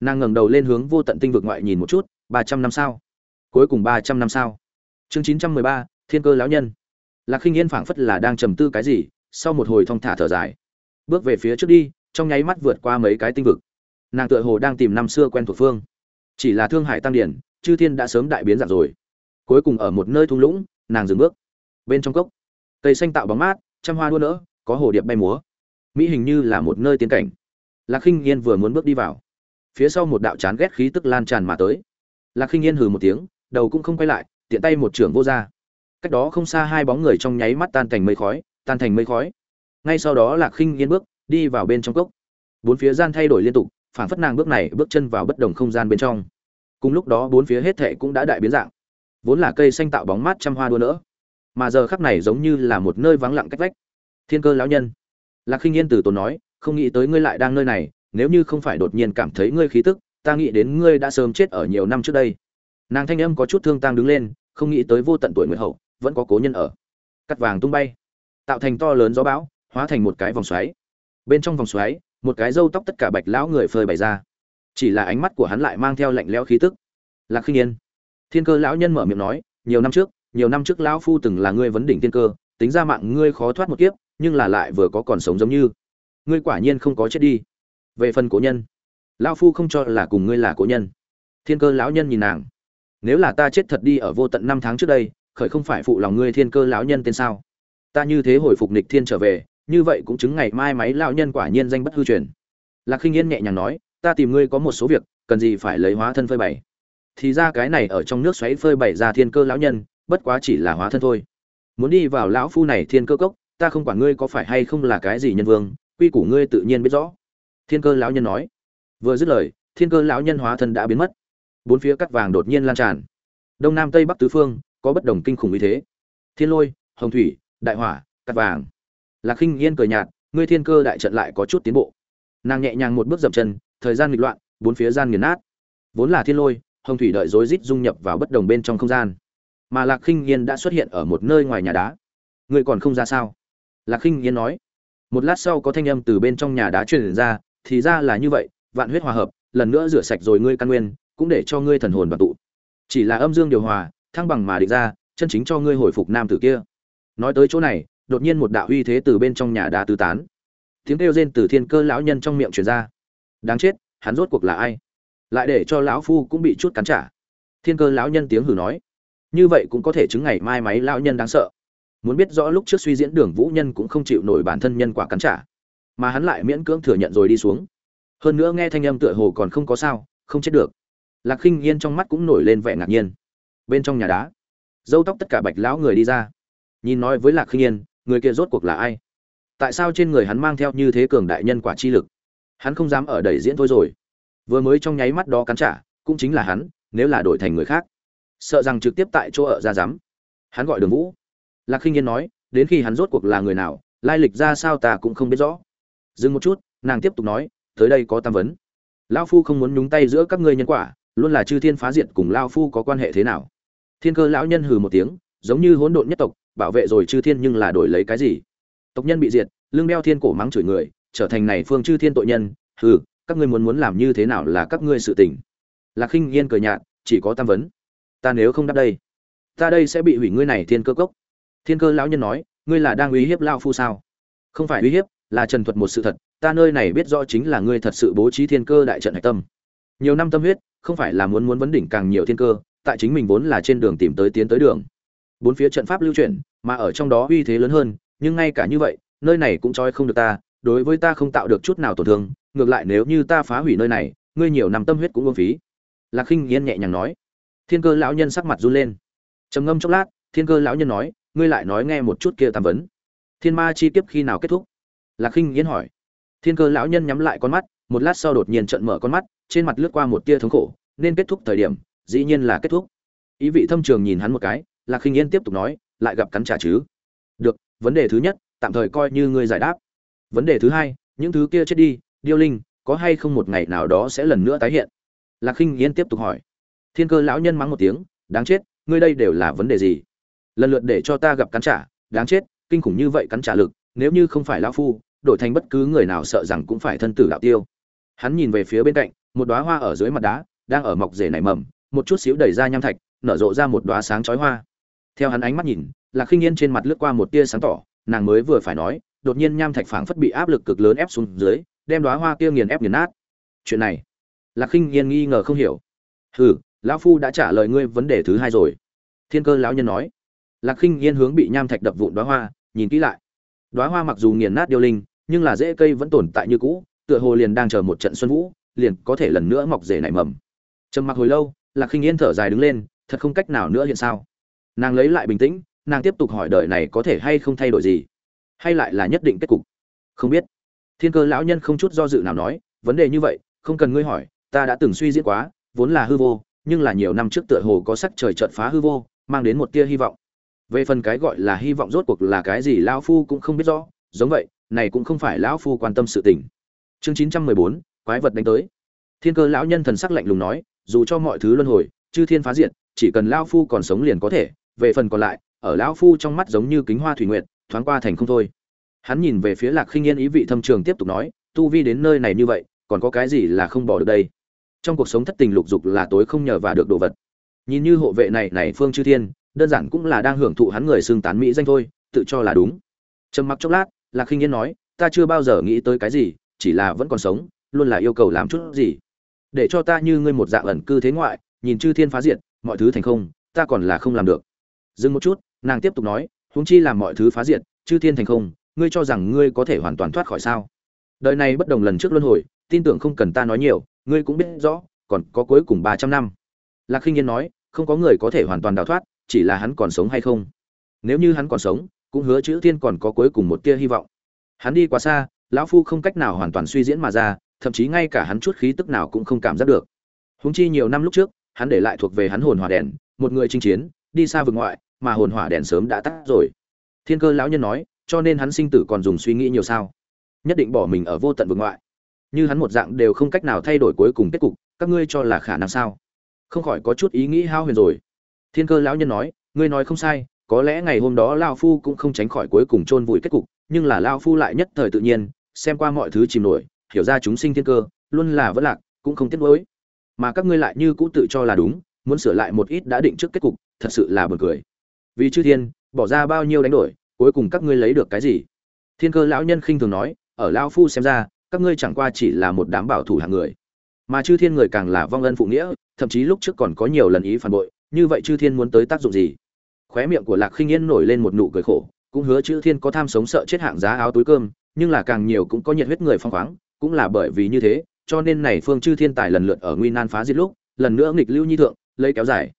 [SPEAKER 1] Nàng ngẩng đầu lên hướng vô tận tinh vực ngoại nhìn một chút, ba trăm năm sao? Cuối cùng ba trăm năm sao? Chương chín trăm mười ba, thiên cơ lão nhân. Lạc khinh yên phảng phất là đang trầm tư cái gì sau một hồi thong thả thở dài. Bước về phía trước đi, trong nháy mắt vượt qua mấy cái tinh vực. Nàng tựa hồ đang tìm năm xưa quen thuộc phương. Chỉ là thương hải tăng điển, chư thiên đã sớm đại biến dạng rồi. Cuối cùng ở một nơi thung lũng, nàng dừng bước. Bên trong cốc, cây xanh tạo bóng mát, trăm hoa đua nỡ có hồ điệp bay múa. Mỹ hình như là một nơi tiến cảnh. Lạc khinh yên vừa muốn bước đi vào. Phía sau một đạo chán ghét khí tức lan tràn mà tới. Lạc khinh yên hừ một tiếng, đầu cũng không quay lại, tiện tay một trưởng vô ra. Cách đó không xa hai bóng người trong nháy mắt tan thành mây khói tan thành mây khói. Ngay sau đó lạc khinh yên bước đi vào bên trong cốc. Bốn phía gian thay đổi liên tục phản phất nàng bước này bước chân vào bất đồng không gian bên trong. Cùng lúc đó bốn phía hết thệ cũng đã đại biến dạng. Vốn là cây xanh tạo bóng mát trăm hoa đua nữa mà giờ khắc này giống như là một nơi vắng lặng cách vách. Thiên cơ lão nhân. Lạc khinh yên từ tốn nói, không nghĩ tới ngươi lại đang nơi này, nếu như không phải đột nhiên cảm thấy ngươi khí tức, ta nghĩ đến ngươi đã sớm chết ở nhiều năm trước đây. Nàng thanh âm có chút thương tang đứng lên, không nghĩ tới vô tận tuổi nguyệt hậu, vẫn có cố nhân ở. Cắt vàng tung bay tạo thành to lớn gió bão, hóa thành một cái vòng xoáy. Bên trong vòng xoáy, một cái râu tóc tất cả bạch lão người phơi bày ra. Chỉ là ánh mắt của hắn lại mang theo lạnh lẽo khí tức. Lạc khinh yên, thiên cơ lão nhân mở miệng nói, nhiều năm trước, nhiều năm trước lão phu từng là ngươi vấn đỉnh thiên cơ, tính ra mạng ngươi khó thoát một kiếp, nhưng là lại vừa có còn sống giống như. Ngươi quả nhiên không có chết đi. Về phần cố nhân, lão phu không cho là cùng ngươi là cố nhân. Thiên cơ lão nhân nhìn nàng, nếu là ta chết thật đi ở vô tận năm tháng trước đây, khởi không phải phụ lòng ngươi thiên cơ lão nhân tên sao? Ta như thế hồi phục nịch thiên trở về, như vậy cũng chứng ngày mai máy lão nhân quả nhiên danh bất hư truyền. Lạc khinh yên nhẹ nhàng nói, ta tìm ngươi có một số việc, cần gì phải lấy hóa thân phơi bày. Thì ra cái này ở trong nước xoáy phơi bày ra thiên cơ lão nhân, bất quá chỉ là hóa thân thôi. Muốn đi vào lão phu này thiên cơ cốc, ta không quản ngươi có phải hay không là cái gì nhân vương, quy củ ngươi tự nhiên biết rõ. Thiên cơ lão nhân nói. Vừa dứt lời, thiên cơ lão nhân hóa thân đã biến mất. Bốn phía cắt vàng đột nhiên lan tràn. Đông nam tây bắc tứ phương, có bất đồng kinh khủng như thế. Thiên lôi, hồng thủy đại hỏa, cắt vàng. Lạc khinh yên cười nhạt, ngươi thiên cơ đại trận lại có chút tiến bộ. Nàng nhẹ nhàng một bước dậm chân, thời gian nghịch loạn, bốn phía gian nghiền nát. Vốn là thiên lôi, hồng thủy đợi rối rít dung nhập vào bất đồng bên trong không gian. Mà lạc khinh yên đã xuất hiện ở một nơi ngoài nhà đá. Ngươi còn không ra sao? Lạc khinh yên nói. Một lát sau có thanh âm từ bên trong nhà đá truyền ra, thì ra là như vậy, vạn huyết hòa hợp, lần nữa rửa sạch rồi ngươi căn nguyên, cũng để cho ngươi thần hồn đoàn tụ. Chỉ là âm dương điều hòa, thăng bằng mà định ra, chân chính cho ngươi hồi phục nam tử kia nói tới chỗ này, đột nhiên một đạo uy thế từ bên trong nhà đá tứ tán. Tiếng kêu rên từ thiên cơ lão nhân trong miệng truyền ra. Đáng chết, hắn rốt cuộc là ai? Lại để cho lão phu cũng bị chút cắn trả. Thiên cơ lão nhân tiếng hử nói. Như vậy cũng có thể chứng ngày mai máy lão nhân đáng sợ. Muốn biết rõ lúc trước suy diễn đường vũ nhân cũng không chịu nổi bản thân nhân quả cắn trả. Mà hắn lại miễn cưỡng thừa nhận rồi đi xuống. Hơn nữa nghe thanh âm tựa hồ còn không có sao, không chết được. Lạc khinh yên trong mắt cũng nổi lên vẻ ngạc nhiên. Bên trong nhà đá, dâu tóc tất cả bạch lão người đi ra nhìn nói với lạc khinh yên, người kia rốt cuộc là ai? Tại sao trên người hắn mang theo như thế cường đại nhân quả chi lực? Hắn không dám ở đẩy diễn thôi rồi. Vừa mới trong nháy mắt đó cắn trả, cũng chính là hắn, nếu là đổi thành người khác. Sợ rằng trực tiếp tại chỗ ở ra dám. Hắn gọi đường vũ. Lạc khinh yên nói, đến khi hắn rốt cuộc là người nào, lai lịch ra sao ta cũng không biết rõ. Dừng một chút, nàng tiếp tục nói, tới đây có tam vấn. Lao phu không muốn nhúng tay giữa các ngươi nhân quả, luôn là chư thiên phá diệt cùng lao phu có quan hệ thế nào? Thiên cơ lão nhân hừ một tiếng, giống như hỗn độn nhất tộc bảo vệ rồi chư thiên nhưng là đổi lấy cái gì? Tộc nhân bị diệt, lưng đeo thiên cổ mắng chửi người, trở thành này phương chư thiên tội nhân, hừ, các ngươi muốn muốn làm như thế nào là các ngươi sự tình. Lạc khinh yên cười nhạt, chỉ có tam vấn. Ta nếu không đáp đây, ta đây sẽ bị hủy ngươi này thiên cơ cốc. Thiên cơ lão nhân nói, ngươi là đang uy hiếp lao phu sao? Không phải uy hiếp, là trần thuật một sự thật, ta nơi này biết rõ chính là ngươi thật sự bố trí thiên cơ đại trận hạch tâm. Nhiều năm tâm huyết, không phải là muốn muốn vấn đỉnh càng nhiều thiên cơ, tại chính mình vốn là trên đường tìm tới tiến tới đường bốn phía trận pháp lưu chuyển, mà ở trong đó uy thế lớn hơn, nhưng ngay cả như vậy, nơi này cũng trói không được ta, đối với ta không tạo được chút nào tổn thương, ngược lại nếu như ta phá hủy nơi này, ngươi nhiều năm tâm huyết cũng vô phí. Lạc khinh yên nhẹ nhàng nói. Thiên cơ lão nhân sắc mặt run lên. Trầm ngâm chốc lát, thiên cơ lão nhân nói, ngươi lại nói nghe một chút kia tam vấn. Thiên ma chi tiếp khi nào kết thúc? Lạc khinh yên hỏi. Thiên cơ lão nhân nhắm lại con mắt, một lát sau đột nhiên trận mở con mắt, trên mặt lướt qua một tia thống khổ, nên kết thúc thời điểm, dĩ nhiên là kết thúc. Ý vị thâm trường nhìn hắn một cái lạc khinh yên tiếp tục nói, lại gặp cắn trả chứ. Được, vấn đề thứ nhất, tạm thời coi như ngươi giải đáp. Vấn đề thứ hai, những thứ kia chết đi, điêu linh, có hay không một ngày nào đó sẽ lần nữa tái hiện? Lạc khinh yên tiếp tục hỏi. Thiên cơ lão nhân mắng một tiếng, đáng chết, ngươi đây đều là vấn đề gì? Lần lượt để cho ta gặp cắn trả, đáng chết, kinh khủng như vậy cắn trả lực, nếu như không phải lão phu, đổi thành bất cứ người nào sợ rằng cũng phải thân tử đạo tiêu. Hắn nhìn về phía bên cạnh, một đóa hoa ở dưới mặt đá, đang ở mọc rể nảy mầm, một chút xíu đẩy ra nham thạch, nở rộ ra một đóa sáng chói hoa theo hắn ánh mắt nhìn, lạc khinh yên trên mặt lướt qua một tia sáng tỏ, nàng mới vừa phải nói, đột nhiên nham thạch phảng phất bị áp lực cực lớn ép xuống dưới, đem đóa hoa kia nghiền ép nghiền nát. Chuyện này, lạc khinh yên nghi ngờ không hiểu. Hừ, lão phu đã trả lời ngươi vấn đề thứ hai rồi. Thiên cơ lão nhân nói. Lạc khinh yên hướng bị nham thạch đập vụn đóa hoa, nhìn kỹ lại. Đóa hoa mặc dù nghiền nát điêu linh, nhưng là rễ cây vẫn tồn tại như cũ, tựa hồ liền đang chờ một trận xuân vũ, liền có thể lần nữa mọc rễ nảy mầm. Trầm mặc hồi lâu, lạc khinh yên thở dài đứng lên, thật không cách nào nữa hiện sao? Nàng lấy lại bình tĩnh nàng tiếp tục hỏi đời này có thể hay không thay đổi gì? Hay lại là nhất định kết cục? Không biết. Thiên cơ lão nhân không chút do dự nào nói vấn đề như vậy không cần ngươi hỏi ta đã từng suy diễn quá vốn là hư vô nhưng là nhiều năm trước tựa hồ có sắc trời chợt phá hư vô mang đến một tia hy vọng. Về phần cái gọi là hy vọng rốt cuộc là cái gì lão phu cũng không biết rõ giống vậy này cũng không phải lão phu quan tâm sự tình. Chương chín trăm mười bốn quái vật đánh tới. Thiên cơ lão nhân thần sắc lạnh lùng nói dù cho mọi thứ luân hồi chư thiên phá diện, chỉ cần lão phu còn sống liền có thể về phần còn lại, ở lão phu trong mắt giống như kính hoa thủy nguyện thoáng qua thành không thôi. Hắn nhìn về phía lạc khinh yên ý vị thâm trường tiếp tục nói, tu vi đến nơi này như vậy, còn có cái gì là không bỏ được đây? Trong cuộc sống thất tình lục dục là tối không nhờ và được đồ vật. Nhìn như hộ vệ này này phương chư thiên, đơn giản cũng là đang hưởng thụ hắn người xương tán mỹ danh thôi, tự cho là đúng. Trầm mặc chốc lát, lạc khinh yên nói, ta chưa bao giờ nghĩ tới cái gì, chỉ là vẫn còn sống, luôn là yêu cầu làm chút gì. Để cho ta như ngươi một dạng ẩn cư thế ngoại, nhìn chư thiên phá diệt, mọi thứ thành không, ta còn là không làm được dừng một chút, nàng tiếp tục nói, huống chi làm mọi thứ phá diệt, chư thiên thành không, ngươi cho rằng ngươi có thể hoàn toàn thoát khỏi sao? Đời này bất đồng lần trước luân hồi, tin tưởng không cần ta nói nhiều, ngươi cũng biết rõ, còn có cuối cùng ba trăm năm. Lạc khinh yên nói, không có người có thể hoàn toàn đào thoát, chỉ là hắn còn sống hay không? Nếu như hắn còn sống, cũng hứa chữ thiên còn có cuối cùng một tia hy vọng. Hắn đi quá xa, lão phu không cách nào hoàn toàn suy diễn mà ra, thậm chí ngay cả hắn chút khí tức nào cũng không cảm giác được. Húng chi nhiều năm lúc trước, hắn để lại thuộc về hắn hồn hỏa đèn, một người chinh chiến đi xa vực ngoại, mà hồn hỏa đèn sớm đã tắt rồi. Thiên cơ lão nhân nói, cho nên hắn sinh tử còn dùng suy nghĩ nhiều sao? Nhất định bỏ mình ở vô tận vực ngoại. Như hắn một dạng đều không cách nào thay đổi cuối cùng kết cục, các ngươi cho là khả năng sao? Không khỏi có chút ý nghĩ hao huyền rồi. Thiên cơ lão nhân nói, ngươi nói không sai, có lẽ ngày hôm đó lao phu cũng không tránh khỏi cuối cùng chôn vùi kết cục, nhưng là lao phu lại nhất thời tự nhiên, xem qua mọi thứ chìm nổi, hiểu ra chúng sinh thiên cơ, luôn là vẫn lạc, cũng không tiếc nuối. Mà các ngươi lại như cũ tự cho là đúng, muốn sửa lại một ít đã định trước kết cục thật sự là buồn cười. Vì chư thiên, bỏ ra bao nhiêu đánh đổi, cuối cùng các ngươi lấy được cái gì? Thiên cơ lão nhân khinh thường nói, ở Lão phu xem ra, các ngươi chẳng qua chỉ là một đám bảo thủ hạng người. Mà chư thiên người càng là vong ân phụ nghĩa, thậm chí lúc trước còn có nhiều lần ý phản bội, như vậy chư thiên muốn tới tác dụng gì? Khóe miệng của lạc khinh yên nổi lên một nụ cười khổ, cũng hứa chư thiên có tham sống sợ chết hạng giá áo túi cơm, nhưng là càng nhiều cũng có nhiệt huyết người phong khoáng, cũng là bởi vì như thế, cho nên này phương chư thiên tài lần lượt ở nguy nan phá diệt lúc, lần nữa nghịch lưu nhi thượng, lấy kéo dài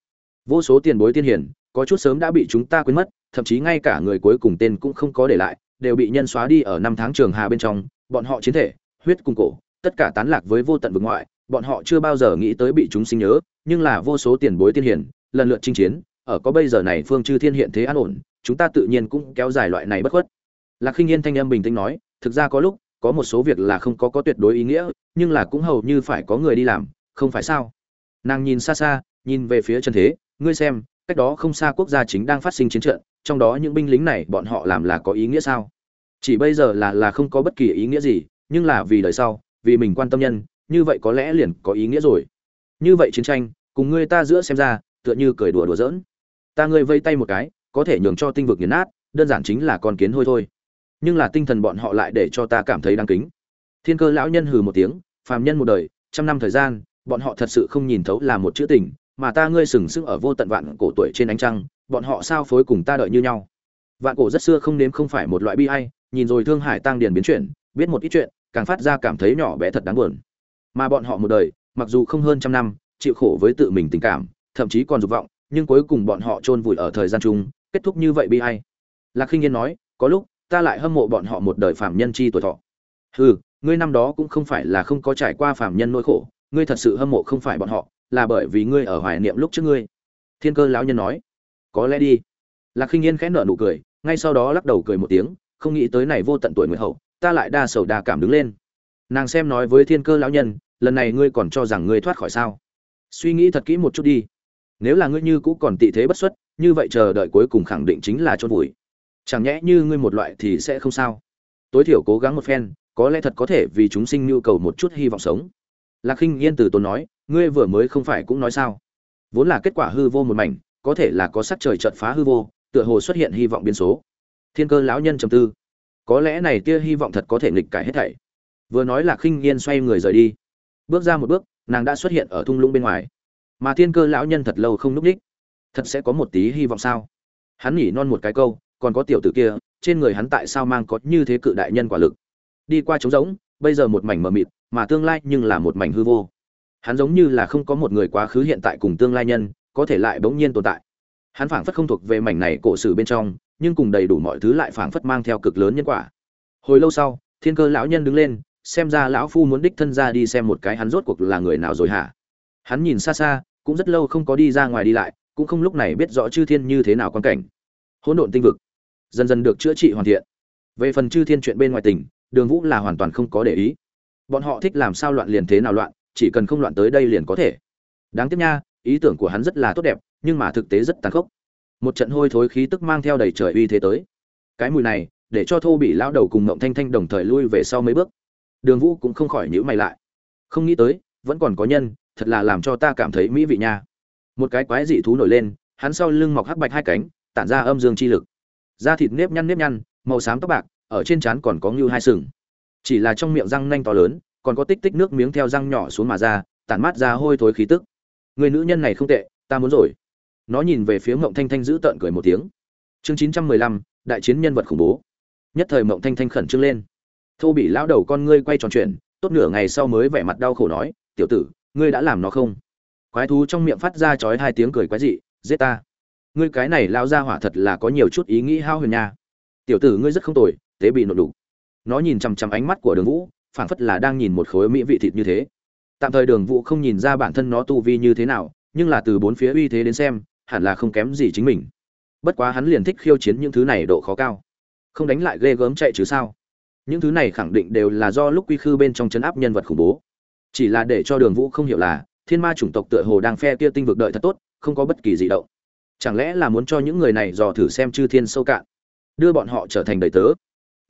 [SPEAKER 1] vô số tiền bối tiên hiển có chút sớm đã bị chúng ta quên mất, thậm chí ngay cả người cuối cùng tên cũng không có để lại, đều bị nhân xóa đi ở năm tháng trường hà bên trong, bọn họ chiến thể, huyết cùng cổ, tất cả tán lạc với vô tận vực ngoại, bọn họ chưa bao giờ nghĩ tới bị chúng sinh nhớ, nhưng là vô số tiền bối tiên hiển lần lượt chinh chiến, ở có bây giờ này phương chư thiên hiện thế an ổn, chúng ta tự nhiên cũng kéo dài loại này bất khuất. Lạc khinh yên thanh âm bình tĩnh nói, thực ra có lúc, có một số việc là không có có tuyệt đối ý nghĩa, nhưng là cũng hầu như phải có người đi làm, không phải sao? Nàng nhìn xa xa, nhìn về phía chân thế ngươi xem, cách đó không xa quốc gia chính đang phát sinh chiến trận, trong đó những binh lính này bọn họ làm là có ý nghĩa sao? Chỉ bây giờ là là không có bất kỳ ý nghĩa gì, nhưng là vì đời sau, vì mình quan tâm nhân, như vậy có lẽ liền có ý nghĩa rồi. Như vậy chiến tranh, cùng ngươi ta giữa xem ra, tựa như cười đùa đùa giỡn. Ta ngươi vây tay một cái, có thể nhường cho tinh vực nghiền nát, đơn giản chính là con kiến hôi thôi. Nhưng là tinh thần bọn họ lại để cho ta cảm thấy đáng kính. Thiên cơ lão nhân hừ một tiếng, phàm nhân một đời, trăm năm thời gian, bọn họ thật sự không nhìn thấu là một chữ tình mà ta ngươi sừng sững ở vô tận vạn cổ tuổi trên ánh trăng, bọn họ sao phối cùng ta đợi như nhau? Vạn cổ rất xưa không nếm không phải một loại bi ai, nhìn rồi thương hải tăng điền biến chuyển, biết một ít chuyện, càng phát ra cảm thấy nhỏ bé thật đáng buồn. Mà bọn họ một đời, mặc dù không hơn trăm năm, chịu khổ với tự mình tình cảm, thậm chí còn dục vọng, nhưng cuối cùng bọn họ chôn vùi ở thời gian chung, kết thúc như vậy bi ai. Lạc khinh yên nói, có lúc, ta lại hâm mộ bọn họ một đời phạm nhân chi tuổi thọ. Hừ, ngươi năm đó cũng không phải là không có trải qua phạm nhân nỗi khổ, ngươi thật sự hâm mộ không phải bọn họ là bởi vì ngươi ở hoài niệm lúc trước ngươi. Thiên cơ lão nhân nói. Có lẽ đi. Lạc khinh yên khẽ nở nụ cười, ngay sau đó lắc đầu cười một tiếng, không nghĩ tới này vô tận tuổi người hậu, ta lại đa sầu đa cảm đứng lên. Nàng xem nói với thiên cơ lão nhân, lần này ngươi còn cho rằng ngươi thoát khỏi sao? Suy nghĩ thật kỹ một chút đi. Nếu là ngươi như cũ còn tị thế bất xuất, như vậy chờ đợi cuối cùng khẳng định chính là chôn vùi. Chẳng nhẽ như ngươi một loại thì sẽ không sao? Tối thiểu cố gắng một phen, có lẽ thật có thể vì chúng sinh nhu cầu một chút hy vọng sống lạc khinh yên từ tốn nói, ngươi vừa mới không phải cũng nói sao? Vốn là kết quả hư vô một mảnh, có thể là có sắc trời chợt phá hư vô, tựa hồ xuất hiện hy vọng biến số. Thiên cơ lão nhân trầm tư. Có lẽ này tia hy vọng thật có thể nghịch cải hết thảy. Vừa nói là khinh yên xoay người rời đi. Bước ra một bước, nàng đã xuất hiện ở thung lũng bên ngoài. Mà thiên cơ lão nhân thật lâu không núp đích. Thật sẽ có một tí hy vọng sao? Hắn nhỉ non một cái câu, còn có tiểu tử kia, trên người hắn tại sao mang có như thế cự đại nhân quả lực? Đi qua trống rỗng, bây giờ một mảnh mờ mịt mà tương lai nhưng là một mảnh hư vô. Hắn giống như là không có một người quá khứ hiện tại cùng tương lai nhân, có thể lại bỗng nhiên tồn tại. Hắn phảng phất không thuộc về mảnh này cổ sử bên trong, nhưng cùng đầy đủ mọi thứ lại phảng phất mang theo cực lớn nhân quả. Hồi lâu sau, thiên cơ lão nhân đứng lên, xem ra lão phu muốn đích thân ra đi xem một cái hắn rốt cuộc là người nào rồi hả? Hắn nhìn xa xa, cũng rất lâu không có đi ra ngoài đi lại, cũng không lúc này biết rõ chư thiên như thế nào quan cảnh. Hỗn độn tinh vực. Dần dần được chữa trị hoàn thiện. Về phần chư thiên chuyện bên ngoài tỉnh, đường vũ là hoàn toàn không có để ý bọn họ thích làm sao loạn liền thế nào loạn, chỉ cần không loạn tới đây liền có thể. Đáng tiếc nha, ý tưởng của hắn rất là tốt đẹp, nhưng mà thực tế rất tàn khốc. Một trận hôi thối khí tức mang theo đầy trời uy thế tới. Cái mùi này, để cho thô bị lao đầu cùng ngộng thanh thanh đồng thời lui về sau mấy bước. Đường vũ cũng không khỏi nhữ mày lại. Không nghĩ tới, vẫn còn có nhân, thật là làm cho ta cảm thấy mỹ vị nha. Một cái quái dị thú nổi lên, hắn sau lưng mọc hắc bạch hai cánh, tản ra âm dương chi lực. Da thịt nếp nhăn nếp nhăn, màu xám tóc bạc, ở trên trán còn có ngưu hai sừng chỉ là trong miệng răng nanh to lớn, còn có tích tích nước miếng theo răng nhỏ xuống mà ra, tản mát ra hôi thối khí tức. Người nữ nhân này không tệ, ta muốn rồi. Nó nhìn về phía mộng thanh thanh giữ tợn cười một tiếng. Chương chín trăm mười lăm, đại chiến nhân vật khủng bố. Nhất thời mộng thanh thanh khẩn trương lên. Thô bị lão đầu con ngươi quay tròn chuyện tốt nửa ngày sau mới vẻ mặt đau khổ nói, tiểu tử, ngươi đã làm nó không? Quái thú trong miệng phát ra chói hai tiếng cười quái dị, giết ta. Ngươi cái này lao ra hỏa thật là có nhiều chút ý nghĩ hao huyền nha. Tiểu tử ngươi rất không tồi, tế bị nộp đủ nó nhìn chằm chằm ánh mắt của đường vũ, phảng phất là đang nhìn một khối mỹ vị thịt như thế. Tạm thời đường vũ không nhìn ra bản thân nó tu vi như thế nào, nhưng là từ bốn phía uy thế đến xem, hẳn là không kém gì chính mình. Bất quá hắn liền thích khiêu chiến những thứ này độ khó cao. Không đánh lại ghê gớm chạy chứ sao? Những thứ này khẳng định đều là do lúc quy khư bên trong chấn áp nhân vật khủng bố. Chỉ là để cho đường vũ không hiểu là, thiên ma chủng tộc tựa hồ đang phe kia tinh vực đợi thật tốt, không có bất kỳ gì động. Chẳng lẽ là muốn cho những người này dò thử xem chư thiên sâu cạn? Đưa bọn họ trở thành đầy tớ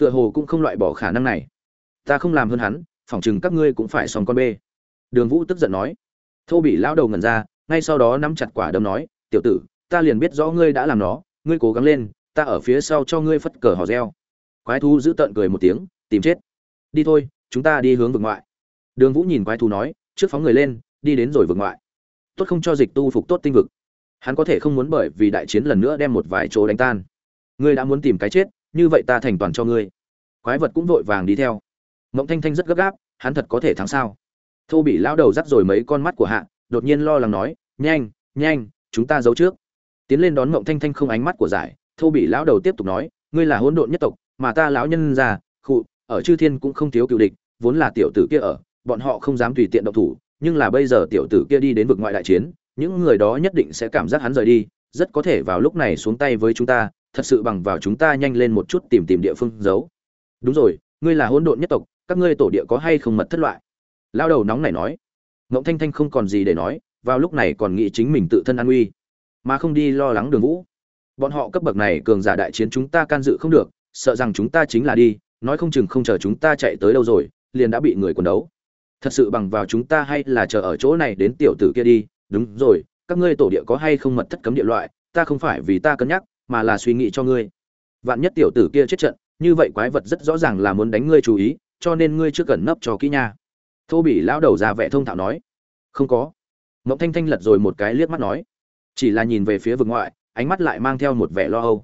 [SPEAKER 1] tựa hồ cũng không loại bỏ khả năng này. Ta không làm hơn hắn, phỏng chừng các ngươi cũng phải xong con bê. Đường vũ tức giận nói. Thô bị lão đầu ngẩn ra, ngay sau đó nắm chặt quả đấm nói, tiểu tử, ta liền biết rõ ngươi đã làm nó, ngươi cố gắng lên, ta ở phía sau cho ngươi phất cờ hò reo. Quái thú giữ tận cười một tiếng, tìm chết. Đi thôi, chúng ta đi hướng vực ngoại. Đường vũ nhìn quái thú nói, trước phóng người lên, đi đến rồi vực ngoại. Tốt không cho dịch tu phục tốt tinh vực. Hắn có thể không muốn bởi vì đại chiến lần nữa đem một vài chỗ đánh tan. Ngươi đã muốn tìm cái chết như vậy ta thành toàn cho ngươi. Quái vật cũng vội vàng đi theo. Mộng thanh thanh rất gấp gáp, hắn thật có thể thắng sao? Thô bị lão đầu dắt rồi mấy con mắt của hạ, đột nhiên lo lắng nói, nhanh nhanh, chúng ta giấu trước. Tiến lên đón mộng thanh thanh không ánh mắt của giải, thô bị lão đầu tiếp tục nói, ngươi là hỗn độn nhất tộc, mà ta lão nhân già khụ, ở chư thiên cũng không thiếu cựu địch, vốn là tiểu tử kia ở, bọn họ không dám tùy tiện động thủ, nhưng là bây giờ tiểu tử kia đi đến vực ngoại đại chiến, những người đó nhất định sẽ cảm giác hắn rời đi, rất có thể vào lúc này xuống tay với chúng ta thật sự bằng vào chúng ta nhanh lên một chút tìm tìm địa phương giấu. Đúng rồi, ngươi là hỗn độn nhất tộc, các ngươi tổ địa có hay không mật thất loại? Lao đầu nóng này nói. Mộng thanh thanh không còn gì để nói, vào lúc này còn nghĩ chính mình tự thân an nguy mà không đi lo lắng đường vũ. Bọn họ cấp bậc này cường giả đại chiến chúng ta can dự không được, sợ rằng chúng ta chính là đi, nói không chừng không chờ chúng ta chạy tới đâu rồi, liền đã bị người quần đấu. Thật sự bằng vào chúng ta hay là chờ ở chỗ này đến tiểu tử kia đi, đúng rồi, các ngươi tổ địa có hay không mật thất cấm địa loại, ta không phải vì ta cân nhắc mà là suy nghĩ cho ngươi. Vạn nhất tiểu tử kia chết trận, như vậy quái vật rất rõ ràng là muốn đánh ngươi chú ý, cho nên ngươi chưa cần nấp cho kỹ nha. Thô Bỉ lão đầu ra vẻ thông thạo nói. Không có. Mộng thanh thanh lật rồi một cái liếc mắt nói. Chỉ là nhìn về phía vực ngoại, ánh mắt lại mang theo một vẻ lo âu.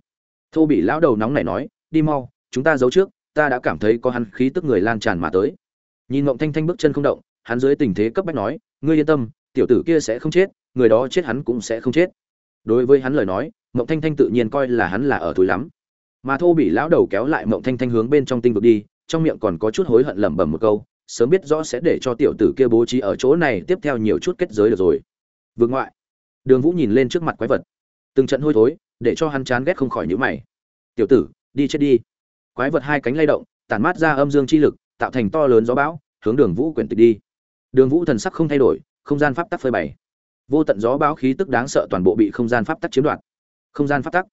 [SPEAKER 1] Thô Bỉ lão đầu nóng này nói, đi mau, chúng ta giấu trước, ta đã cảm thấy có hắn khí tức người lan tràn mà tới. Nhìn mộng thanh thanh bước chân không động, hắn dưới tình thế cấp bách nói, ngươi yên tâm, tiểu tử kia sẽ không chết, người đó chết hắn cũng sẽ không chết. Đối với hắn lời nói mộng thanh thanh tự nhiên coi là hắn là ở túi lắm. Mà thô bị lão đầu kéo lại mộng thanh thanh hướng bên trong tinh vực đi, trong miệng còn có chút hối hận lẩm bẩm một câu, sớm biết rõ sẽ để cho tiểu tử kia bố trí ở chỗ này, tiếp theo nhiều chút kết giới được rồi. Vương ngoại. Đường vũ nhìn lên trước mặt quái vật. Từng trận hôi thối, để cho hắn chán ghét không khỏi nhữ mày. Tiểu tử, đi chết đi. Quái vật hai cánh lay động, tản mát ra âm dương chi lực, tạo thành to lớn gió bão, hướng đường vũ quyển tịch đi. Đường vũ thần sắc không thay đổi, không gian pháp tắc phơi bày. Vô tận gió bão khí tức đáng sợ toàn bộ bị không gian pháp tắc chiếm đoạt không gian pháp tắc.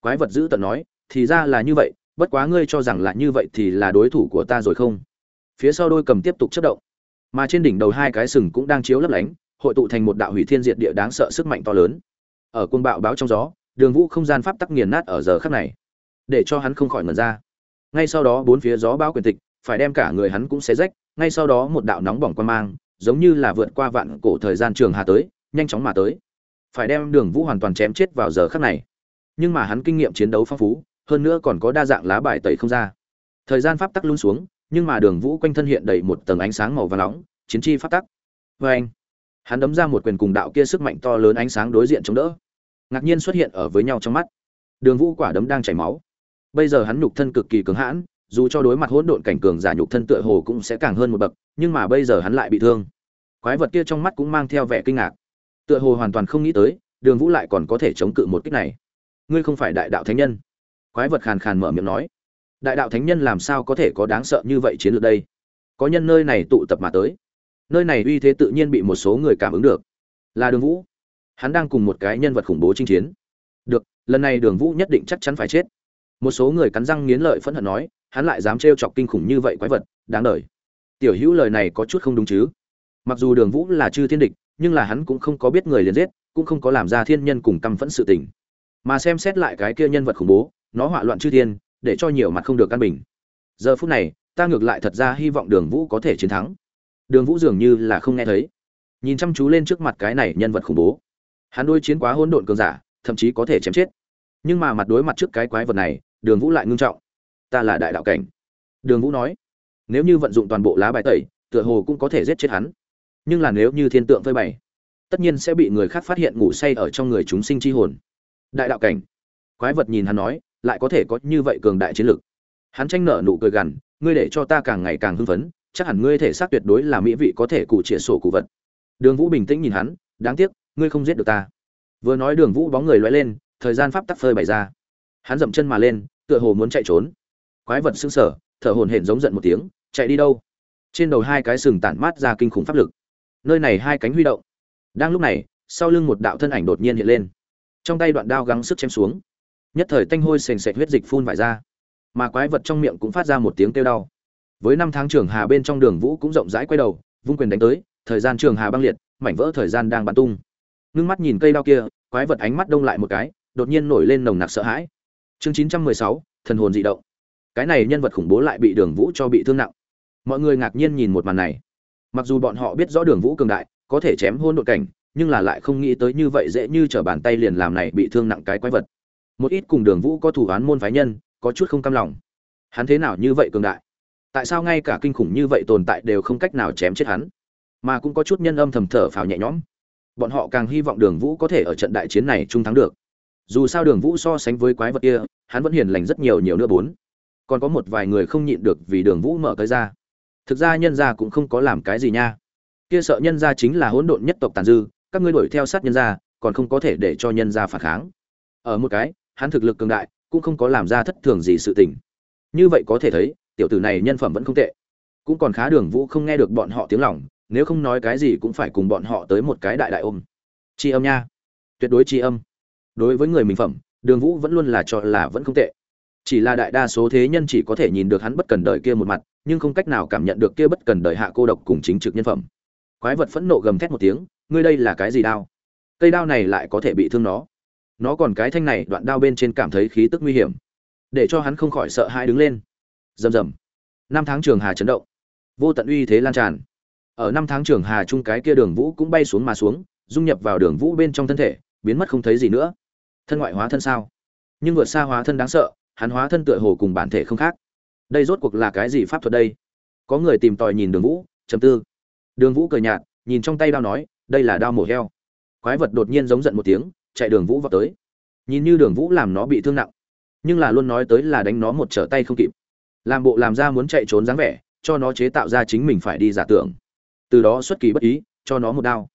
[SPEAKER 1] Quái vật giữ tận nói, thì ra là như vậy, bất quá ngươi cho rằng là như vậy thì là đối thủ của ta rồi không? Phía sau đôi cầm tiếp tục chất động. Mà trên đỉnh đầu hai cái sừng cũng đang chiếu lấp lánh, hội tụ thành một đạo hủy thiên diệt địa đáng sợ sức mạnh to lớn. Ở côn bạo báo trong gió, đường vũ không gian pháp tắc nghiền nát ở giờ khắc này, để cho hắn không khỏi ngẩn ra. Ngay sau đó bốn phía gió bão quyền tịch, phải đem cả người hắn cũng xé rách, ngay sau đó một đạo nóng bỏng quan mang, giống như là vượt qua vạn cổ thời gian trường hà tới, nhanh chóng mà tới. Phải đem đường vũ hoàn toàn chém chết vào giờ khắc này nhưng mà hắn kinh nghiệm chiến đấu phong phú, hơn nữa còn có đa dạng lá bài tẩy không ra. Thời gian pháp tắc luôn xuống, nhưng mà đường vũ quanh thân hiện đầy một tầng ánh sáng màu và nóng, chiến chi pháp tắc. Vê anh, hắn đấm ra một quyền cùng đạo kia sức mạnh to lớn ánh sáng đối diện chống đỡ. Ngạc nhiên xuất hiện ở với nhau trong mắt. Đường vũ quả đấm đang chảy máu. Bây giờ hắn nhục thân cực kỳ cứng hãn, dù cho đối mặt hỗn độn cảnh cường giả nhục thân tựa hồ cũng sẽ càng hơn một bậc, nhưng mà bây giờ hắn lại bị thương. Quái vật kia trong mắt cũng mang theo vẻ kinh ngạc. Tựa hồ hoàn toàn không nghĩ tới, đường vũ lại còn có thể chống cự một kích này ngươi không phải đại đạo thánh nhân. Quái vật khàn khàn mở miệng nói, đại đạo thánh nhân làm sao có thể có đáng sợ như vậy chiến lược đây? Có nhân nơi này tụ tập mà tới, nơi này uy thế tự nhiên bị một số người cảm ứng được. Là đường vũ. Hắn đang cùng một cái nhân vật khủng bố chinh chiến. Được, lần này đường vũ nhất định chắc chắn phải chết. Một số người cắn răng nghiến lợi phẫn hận nói, hắn lại dám trêu chọc kinh khủng như vậy quái vật, đáng đời. Tiểu hữu lời này có chút không đúng chứ? Mặc dù đường vũ là chư thiên địch, nhưng là hắn cũng không có biết người liền giết, cũng không có làm ra thiên nhân cùng căm phẫn sự tình mà xem xét lại cái kia nhân vật khủng bố, nó họa loạn chư thiên, để cho nhiều mặt không được căn bình. Giờ phút này, ta ngược lại thật ra hy vọng đường vũ có thể chiến thắng. Đường vũ dường như là không nghe thấy. Nhìn chăm chú lên trước mặt cái này nhân vật khủng bố. Hắn đôi chiến quá hỗn độn cường giả, thậm chí có thể chém chết. Nhưng mà mặt đối mặt trước cái quái vật này, đường vũ lại ngưng trọng. Ta là đại đạo cảnh. Đường vũ nói, nếu như vận dụng toàn bộ lá bài tẩy, tựa hồ cũng có thể giết chết hắn. Nhưng là nếu như thiên tượng phơi bày, tất nhiên sẽ bị người khác phát hiện ngủ say ở trong người chúng sinh chi hồn đại đạo cảnh. Quái vật nhìn hắn nói, lại có thể có như vậy cường đại chiến lực. Hắn tranh nở nụ cười gằn, ngươi để cho ta càng ngày càng hưng phấn, chắc hẳn ngươi thể xác tuyệt đối là mỹ vị có thể cụ chĩa sổ cụ vật. Đường vũ bình tĩnh nhìn hắn, đáng tiếc, ngươi không giết được ta. Vừa nói đường vũ bóng người loay lên, thời gian pháp tắc phơi bày ra. Hắn dậm chân mà lên, tựa hồ muốn chạy trốn. Quái vật sững sờ, thở hổn hển giống giận một tiếng, chạy đi đâu? Trên đầu hai cái sừng tản mát ra kinh khủng pháp lực. Nơi này hai cánh huy động. Đang lúc này, sau lưng một đạo thân ảnh đột nhiên hiện lên trong tay đoạn đao gắng sức chém xuống. Nhất thời tanh hôi sền sệt huyết dịch phun vải ra. Mà quái vật trong miệng cũng phát ra một tiếng kêu đau. Với năm tháng trường hà bên trong đường vũ cũng rộng rãi quay đầu, vung quyền đánh tới, thời gian trường hà băng liệt, mảnh vỡ thời gian đang bắn tung. Ngưng mắt nhìn cây đao kia, quái vật ánh mắt đông lại một cái, đột nhiên nổi lên nồng nặc sợ hãi. Chương chín trăm mười sáu, thần hồn dị động. Cái này nhân vật khủng bố lại bị đường vũ cho bị thương nặng. Mọi người ngạc nhiên nhìn một màn này. Mặc dù bọn họ biết rõ đường vũ cường đại, có thể chém hôn đội cảnh nhưng là lại không nghĩ tới như vậy dễ như trở bàn tay liền làm này bị thương nặng cái quái vật. Một ít cùng đường vũ có thủ án môn phái nhân, có chút không cam lòng. Hắn thế nào như vậy cường đại? Tại sao ngay cả kinh khủng như vậy tồn tại đều không cách nào chém chết hắn? Mà cũng có chút nhân âm thầm thở phào nhẹ nhõm. Bọn họ càng hy vọng đường vũ có thể ở trận đại chiến này trung thắng được. Dù sao đường vũ so sánh với quái vật kia, hắn vẫn hiền lành rất nhiều nhiều nữa bốn. Còn có một vài người không nhịn được vì đường vũ mở cái ra. Thực ra nhân gia cũng không có làm cái gì nha. Kia sợ nhân gia chính là hỗn độn nhất tộc tàn dư các ngươi đuổi theo sát nhân gia, còn không có thể để cho nhân gia phản kháng. Ở một cái, hắn thực lực cường đại, cũng không có làm ra thất thường gì sự tình. Như vậy có thể thấy, tiểu tử này nhân phẩm vẫn không tệ. Cũng còn khá đường vũ không nghe được bọn họ tiếng lòng, nếu không nói cái gì cũng phải cùng bọn họ tới một cái đại đại ôm. Tri âm nha. Tuyệt đối tri âm. Đối với người mình phẩm, đường vũ vẫn luôn là cho là vẫn không tệ. Chỉ là đại đa số thế nhân chỉ có thể nhìn được hắn bất cần đời kia một mặt, nhưng không cách nào cảm nhận được kia bất cần đời hạ cô độc cùng chính trực nhân phẩm. Quái vật phẫn nộ gầm thét một tiếng ngươi đây là cái gì đao? Cây đao này lại có thể bị thương nó. Nó còn cái thanh này, đoạn đao bên trên cảm thấy khí tức nguy hiểm, để cho hắn không khỏi sợ hãi đứng lên. Rầm rầm. Năm tháng trường hà chấn động. Vô tận uy thế lan tràn. Ở năm tháng trường hà chung cái kia đường vũ cũng bay xuống mà xuống, dung nhập vào đường vũ bên trong thân thể, biến mất không thấy gì nữa. Thân ngoại hóa thân sao? Nhưng vượt xa hóa thân đáng sợ, hắn hóa thân tựa hồ cùng bản thể không khác. Đây rốt cuộc là cái gì pháp thuật đây? Có người tìm tòi nhìn đường vũ chầm tư. Đường vũ cười nhạt, nhìn trong tay đao nói đây là đao mổ heo. Quái vật đột nhiên giống giận một tiếng, chạy đường vũ vào tới. Nhìn như đường vũ làm nó bị thương nặng, nhưng là luôn nói tới là đánh nó một trở tay không kịp. Làm bộ làm ra muốn chạy trốn dáng vẻ, cho nó chế tạo ra chính mình phải đi giả tưởng. Từ đó xuất kỳ bất ý, cho nó một đao.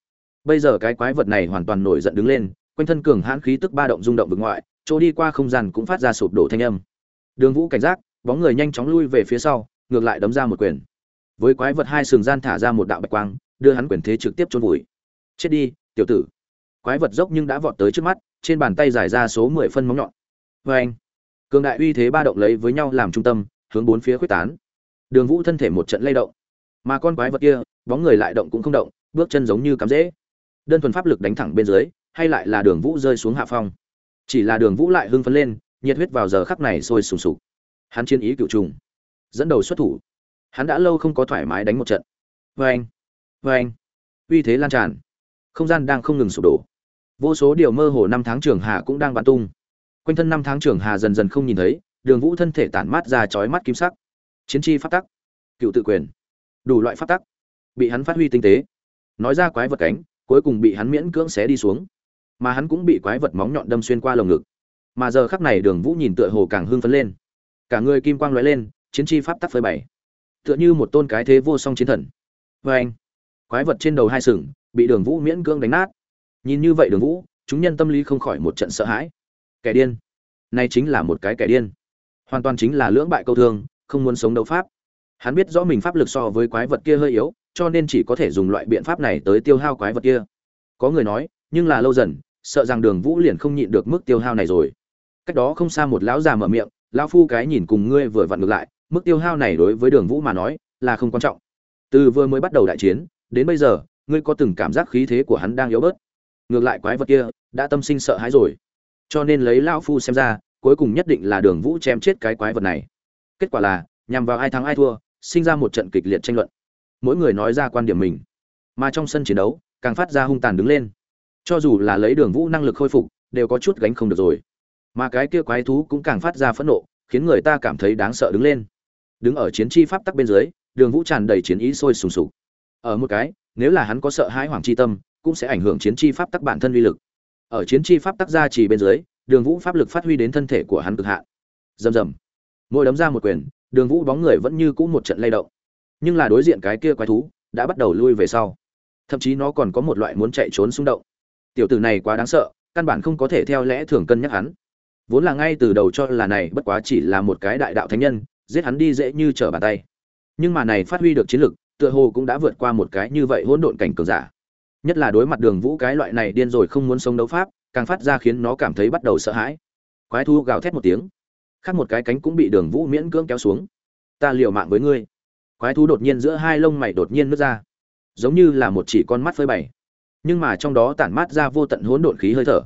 [SPEAKER 1] Bây giờ cái quái vật này hoàn toàn nổi giận đứng lên, quanh thân cường hãn khí tức ba động rung động vực ngoại, chỗ đi qua không gian cũng phát ra sụp đổ thanh âm. Đường vũ cảnh giác, bóng người nhanh chóng lui về phía sau, ngược lại đấm ra một quyền. Với quái vật hai sừng gian thả ra một đạo bạch quang, đưa hắn quyền thế trực tiếp chôn vùi chết đi, tiểu tử. Quái vật dốc nhưng đã vọt tới trước mắt, trên bàn tay giải ra số mười phân móng nhọn. Vê anh, cường đại uy thế ba động lấy với nhau làm trung tâm, hướng bốn phía quyết tán. Đường vũ thân thể một trận lay động. Mà con quái vật kia, bóng người lại động cũng không động, bước chân giống như cắm rễ. Đơn thuần pháp lực đánh thẳng bên dưới, hay lại là đường vũ rơi xuống hạ phong. Chỉ là đường vũ lại hưng phấn lên, nhiệt huyết vào giờ khắc này sôi sùng sục. Hắn chiến ý cựu trùng, dẫn đầu xuất thủ. Hắn đã lâu không có thoải mái đánh một trận. Vê anh vê anh. Uy thế lan tràn không gian đang không ngừng sụp đổ. Vô số điều mơ hồ năm tháng trường hà cũng đang bắn tung. Quanh thân năm tháng trường hà dần dần không nhìn thấy, đường vũ thân thể tản mát ra chói mắt kim sắc. Chiến chi phát tắc, cựu tự quyền, đủ loại phát tắc, bị hắn phát huy tinh tế. Nói ra quái vật cánh, cuối cùng bị hắn miễn cưỡng xé đi xuống. Mà hắn cũng bị quái vật móng nhọn đâm xuyên qua lồng ngực. Mà giờ khắc này đường vũ nhìn tựa hồ càng hưng phấn lên. Cả người kim quang lóe lên, chiến chi pháp tắc phơi bày. Tựa như một tôn cái thế vô song chiến thần. Vê anh quái vật trên đầu hai sừng bị đường vũ miễn cưỡng đánh nát. Nhìn như vậy đường vũ, chúng nhân tâm lý không khỏi một trận sợ hãi. Kẻ điên. Nay chính là một cái kẻ điên. Hoàn toàn chính là lưỡng bại câu thương, không muốn sống đấu pháp. Hắn biết rõ mình pháp lực so với quái vật kia hơi yếu, cho nên chỉ có thể dùng loại biện pháp này tới tiêu hao quái vật kia. Có người nói, nhưng là lâu dần, sợ rằng đường vũ liền không nhịn được mức tiêu hao này rồi. Cách đó không xa một lão già mở miệng, lão phu cái nhìn cùng ngươi vừa vặn ngược lại, mức tiêu hao này đối với đường vũ mà nói là không quan trọng. Từ vừa mới bắt đầu đại chiến, đến bây giờ ngươi có từng cảm giác khí thế của hắn đang yếu bớt? Ngược lại quái vật kia đã tâm sinh sợ hãi rồi. Cho nên lấy lão phu xem ra, cuối cùng nhất định là đường vũ chém chết cái quái vật này. Kết quả là, nhằm vào ai thắng ai thua, sinh ra một trận kịch liệt tranh luận. Mỗi người nói ra quan điểm mình. Mà trong sân chiến đấu, càng phát ra hung tàn đứng lên. Cho dù là lấy đường vũ năng lực khôi phục, đều có chút gánh không được rồi. Mà cái kia quái thú cũng càng phát ra phẫn nộ, khiến người ta cảm thấy đáng sợ đứng lên. Đứng ở chiến chi pháp tắc bên dưới, đường vũ tràn đầy chiến ý sôi sùng sục. Ở một cái nếu là hắn có sợ hãi hoàng chi tâm, cũng sẽ ảnh hưởng chiến chi pháp tắc bản thân uy lực. Ở chiến chi pháp tắc ra chỉ bên dưới, đường vũ pháp lực phát huy đến thân thể của hắn cực hạn. Rầm rầm. Mỗi đấm ra một quyền, đường vũ bóng người vẫn như cũ một trận lay động. Nhưng là đối diện cái kia quái thú, đã bắt đầu lui về sau. Thậm chí nó còn có một loại muốn chạy trốn xung động. Tiểu tử này quá đáng sợ, căn bản không có thể theo lẽ thường cân nhắc hắn. Vốn là ngay từ đầu cho là này bất quá chỉ là một cái đại đạo thánh nhân, giết hắn đi dễ như trở bàn tay. Nhưng mà này phát huy được chiến lực tựa hồ cũng đã vượt qua một cái như vậy hỗn độn cảnh cường giả. Nhất là đối mặt đường vũ cái loại này điên rồi không muốn sống đấu pháp, càng phát ra khiến nó cảm thấy bắt đầu sợ hãi. Quái thu gào thét một tiếng. Khác một cái cánh cũng bị đường vũ miễn cưỡng kéo xuống. Ta liều mạng với ngươi. Quái thú đột nhiên giữa hai lông mày đột nhiên nứt ra. Giống như là một chỉ con mắt phơi bày. Nhưng mà trong đó tản mát ra vô tận hỗn độn khí hơi thở.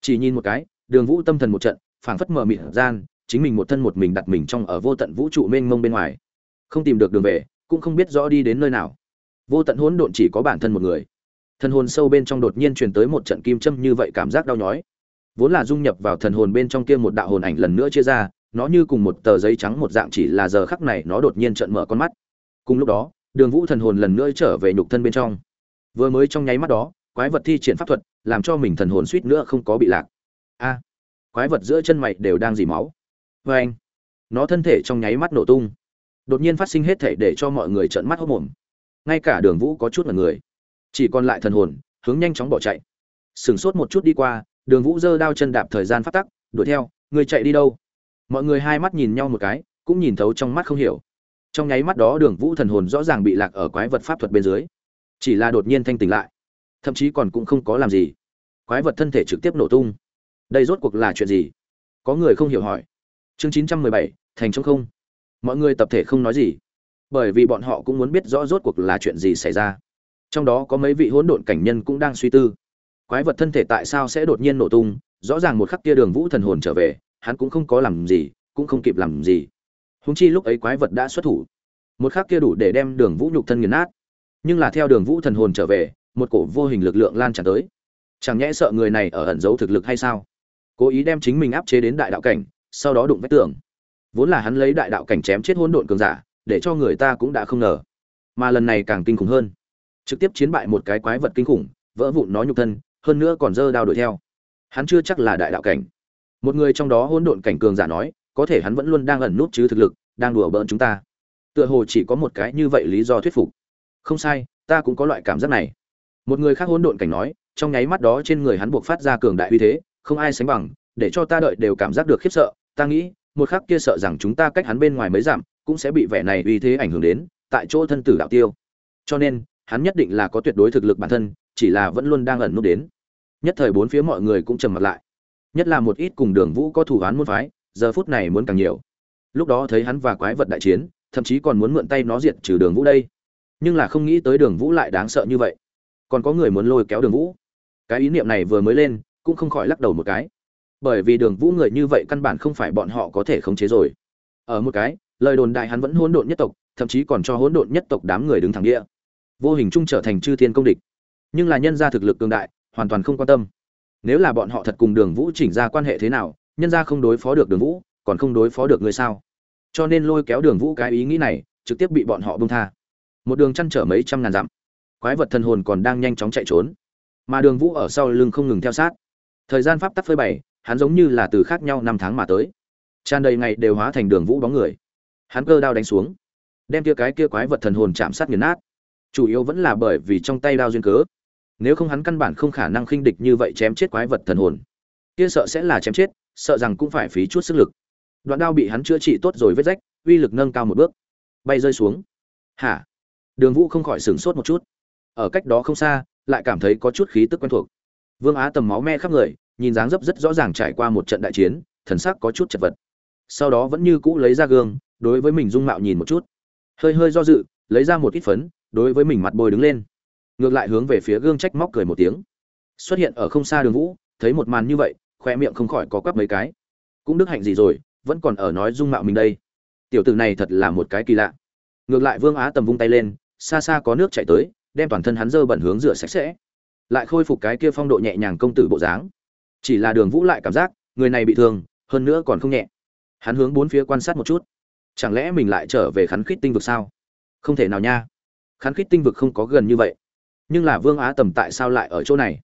[SPEAKER 1] Chỉ nhìn một cái, đường vũ tâm thần một trận, phảng phất mờ mịt gian, chính mình một thân một mình đặt mình trong ở vô tận vũ trụ mênh mông bên ngoài. Không tìm được đường về cũng không biết rõ đi đến nơi nào. Vô tận hỗn độn chỉ có bản thân một người. Thần hồn sâu bên trong đột nhiên truyền tới một trận kim châm như vậy cảm giác đau nhói. Vốn là dung nhập vào thần hồn bên trong kia một đạo hồn ảnh lần nữa chia ra, nó như cùng một tờ giấy trắng một dạng chỉ là giờ khắc này nó đột nhiên trợn mở con mắt. Cùng lúc đó, đường vũ thần hồn lần nữa trở về nhục thân bên trong. Vừa mới trong nháy mắt đó, quái vật thi triển pháp thuật, làm cho mình thần hồn suýt nữa không có bị lạc. A, quái vật giữa chân mày đều đang dì máu. Vê anh nó thân thể trong nháy mắt nổ tung đột nhiên phát sinh hết thể để cho mọi người trợn mắt hốc mồm. Ngay cả đường vũ có chút mật người, chỉ còn lại thần hồn, hướng nhanh chóng bỏ chạy. Sửng sốt một chút đi qua, đường vũ giơ đao chân đạp thời gian phát tắc, đuổi theo, người chạy đi đâu? Mọi người hai mắt nhìn nhau một cái, cũng nhìn thấu trong mắt không hiểu. Trong nháy mắt đó, đường vũ thần hồn rõ ràng bị lạc ở quái vật pháp thuật bên dưới. Chỉ là đột nhiên thanh tỉnh lại, thậm chí còn cũng không có làm gì. Quái vật thân thể trực tiếp nổ tung. Đây rốt cuộc là chuyện gì? Có người không hiểu hỏi. Chương chín trăm mười bảy, thành trong không mọi người tập thể không nói gì. Bởi vì bọn họ cũng muốn biết rõ rốt cuộc là chuyện gì xảy ra. Trong đó có mấy vị hỗn độn cảnh nhân cũng đang suy tư. Quái vật thân thể tại sao sẽ đột nhiên nổ tung? Rõ ràng một khắc kia đường vũ thần hồn trở về, hắn cũng không có làm gì, cũng không kịp làm gì. Húng chi lúc ấy quái vật đã xuất thủ. Một khắc kia đủ để đem đường vũ nhục thân nghiền nát. Nhưng là theo đường vũ thần hồn trở về, một cổ vô hình lực lượng lan tràn tới. Chẳng nhẽ sợ người này ở ẩn giấu thực lực hay sao? Cố ý đem chính mình áp chế đến đại đạo cảnh, sau đó đụng vách tường vốn là hắn lấy đại đạo cảnh chém chết hỗn độn cường giả, để cho người ta cũng đã không ngờ. Mà lần này càng kinh khủng hơn. Trực tiếp chiến bại một cái quái vật kinh khủng, vỡ vụn nó nhục thân, hơn nữa còn dơ đao đuổi theo. Hắn chưa chắc là đại đạo cảnh. Một người trong đó hỗn độn cảnh cường giả nói, có thể hắn vẫn luôn đang ẩn nút chứ thực lực, đang đùa bỡn chúng ta. Tựa hồ chỉ có một cái như vậy lý do thuyết phục. Không sai, ta cũng có loại cảm giác này. Một người khác hỗn độn cảnh nói, trong nháy mắt đó trên người hắn buộc phát ra cường đại uy thế, không ai sánh bằng, để cho ta đợi đều cảm giác được khiếp sợ, ta nghĩ một khắc kia sợ rằng chúng ta cách hắn bên ngoài mấy dặm cũng sẽ bị vẻ này uy thế ảnh hưởng đến, tại chỗ thân tử đạo tiêu. Cho nên, hắn nhất định là có tuyệt đối thực lực bản thân, chỉ là vẫn luôn đang ẩn nút đến. Nhất thời bốn phía mọi người cũng trầm mặt lại. Nhất là một ít cùng đường vũ có thủ án muốn phái, giờ phút này muốn càng nhiều. Lúc đó thấy hắn và quái vật đại chiến, thậm chí còn muốn mượn tay nó diệt trừ đường vũ đây. Nhưng là không nghĩ tới đường vũ lại đáng sợ như vậy. Còn có người muốn lôi kéo đường vũ. Cái ý niệm này vừa mới lên, cũng không khỏi lắc đầu một cái bởi vì đường vũ người như vậy căn bản không phải bọn họ có thể khống chế rồi. Ở một cái, lời đồn đại hắn vẫn hỗn độn nhất tộc, thậm chí còn cho hỗn độn nhất tộc đám người đứng thẳng địa. Vô hình chung trở thành chư thiên công địch. Nhưng là nhân gia thực lực cường đại, hoàn toàn không quan tâm. Nếu là bọn họ thật cùng đường vũ chỉnh ra quan hệ thế nào, nhân gia không đối phó được đường vũ, còn không đối phó được người sao? Cho nên lôi kéo đường vũ cái ý nghĩ này, trực tiếp bị bọn họ bông tha. Một đường chăn trở mấy trăm ngàn dặm, quái vật thần hồn còn đang nhanh chóng chạy trốn. Mà đường vũ ở sau lưng không ngừng theo sát. Thời gian pháp tắc phơi bày hắn giống như là từ khác nhau năm tháng mà tới. Tràn đầy ngày đều hóa thành đường vũ bóng người. Hắn cơ đao đánh xuống, đem kia cái kia quái vật thần hồn chạm sát nghiền nát. Chủ yếu vẫn là bởi vì trong tay đao duyên cớ. Nếu không hắn căn bản không khả năng khinh địch như vậy chém chết quái vật thần hồn. Kia sợ sẽ là chém chết, sợ rằng cũng phải phí chút sức lực. Đoạn đao bị hắn chữa trị tốt rồi vết rách, uy lực nâng cao một bước. Bay rơi xuống. Hả? Đường vũ không khỏi sửng sốt một chút. Ở cách đó không xa, lại cảm thấy có chút khí tức quen thuộc. Vương á tầm máu me khắp người nhìn dáng dấp rất rõ ràng trải qua một trận đại chiến, thần sắc có chút chật vật. Sau đó vẫn như cũ lấy ra gương, đối với mình dung mạo nhìn một chút. Hơi hơi do dự, lấy ra một ít phấn, đối với mình mặt bôi đứng lên. Ngược lại hướng về phía gương trách móc cười một tiếng. Xuất hiện ở không xa đường vũ, thấy một màn như vậy khoe miệng không khỏi có quắp mấy cái. Cũng đức hạnh gì rồi, vẫn còn ở nói dung mạo mình đây. Tiểu tử này thật là một cái kỳ lạ. Ngược lại vương á tầm vung tay lên, xa xa có nước chảy tới, đem toàn thân hắn dơ bẩn hướng rửa sạch sẽ. Lại khôi phục cái kia phong độ nhẹ nhàng công tử bộ dáng chỉ là đường vũ lại cảm giác, người này bị thương, hơn nữa còn không nhẹ. Hắn hướng bốn phía quan sát một chút. Chẳng lẽ mình lại trở về khắn khít tinh vực sao? Không thể nào nha. Khắn khít tinh vực không có gần như vậy. Nhưng là vương á tầm tại sao lại ở chỗ này?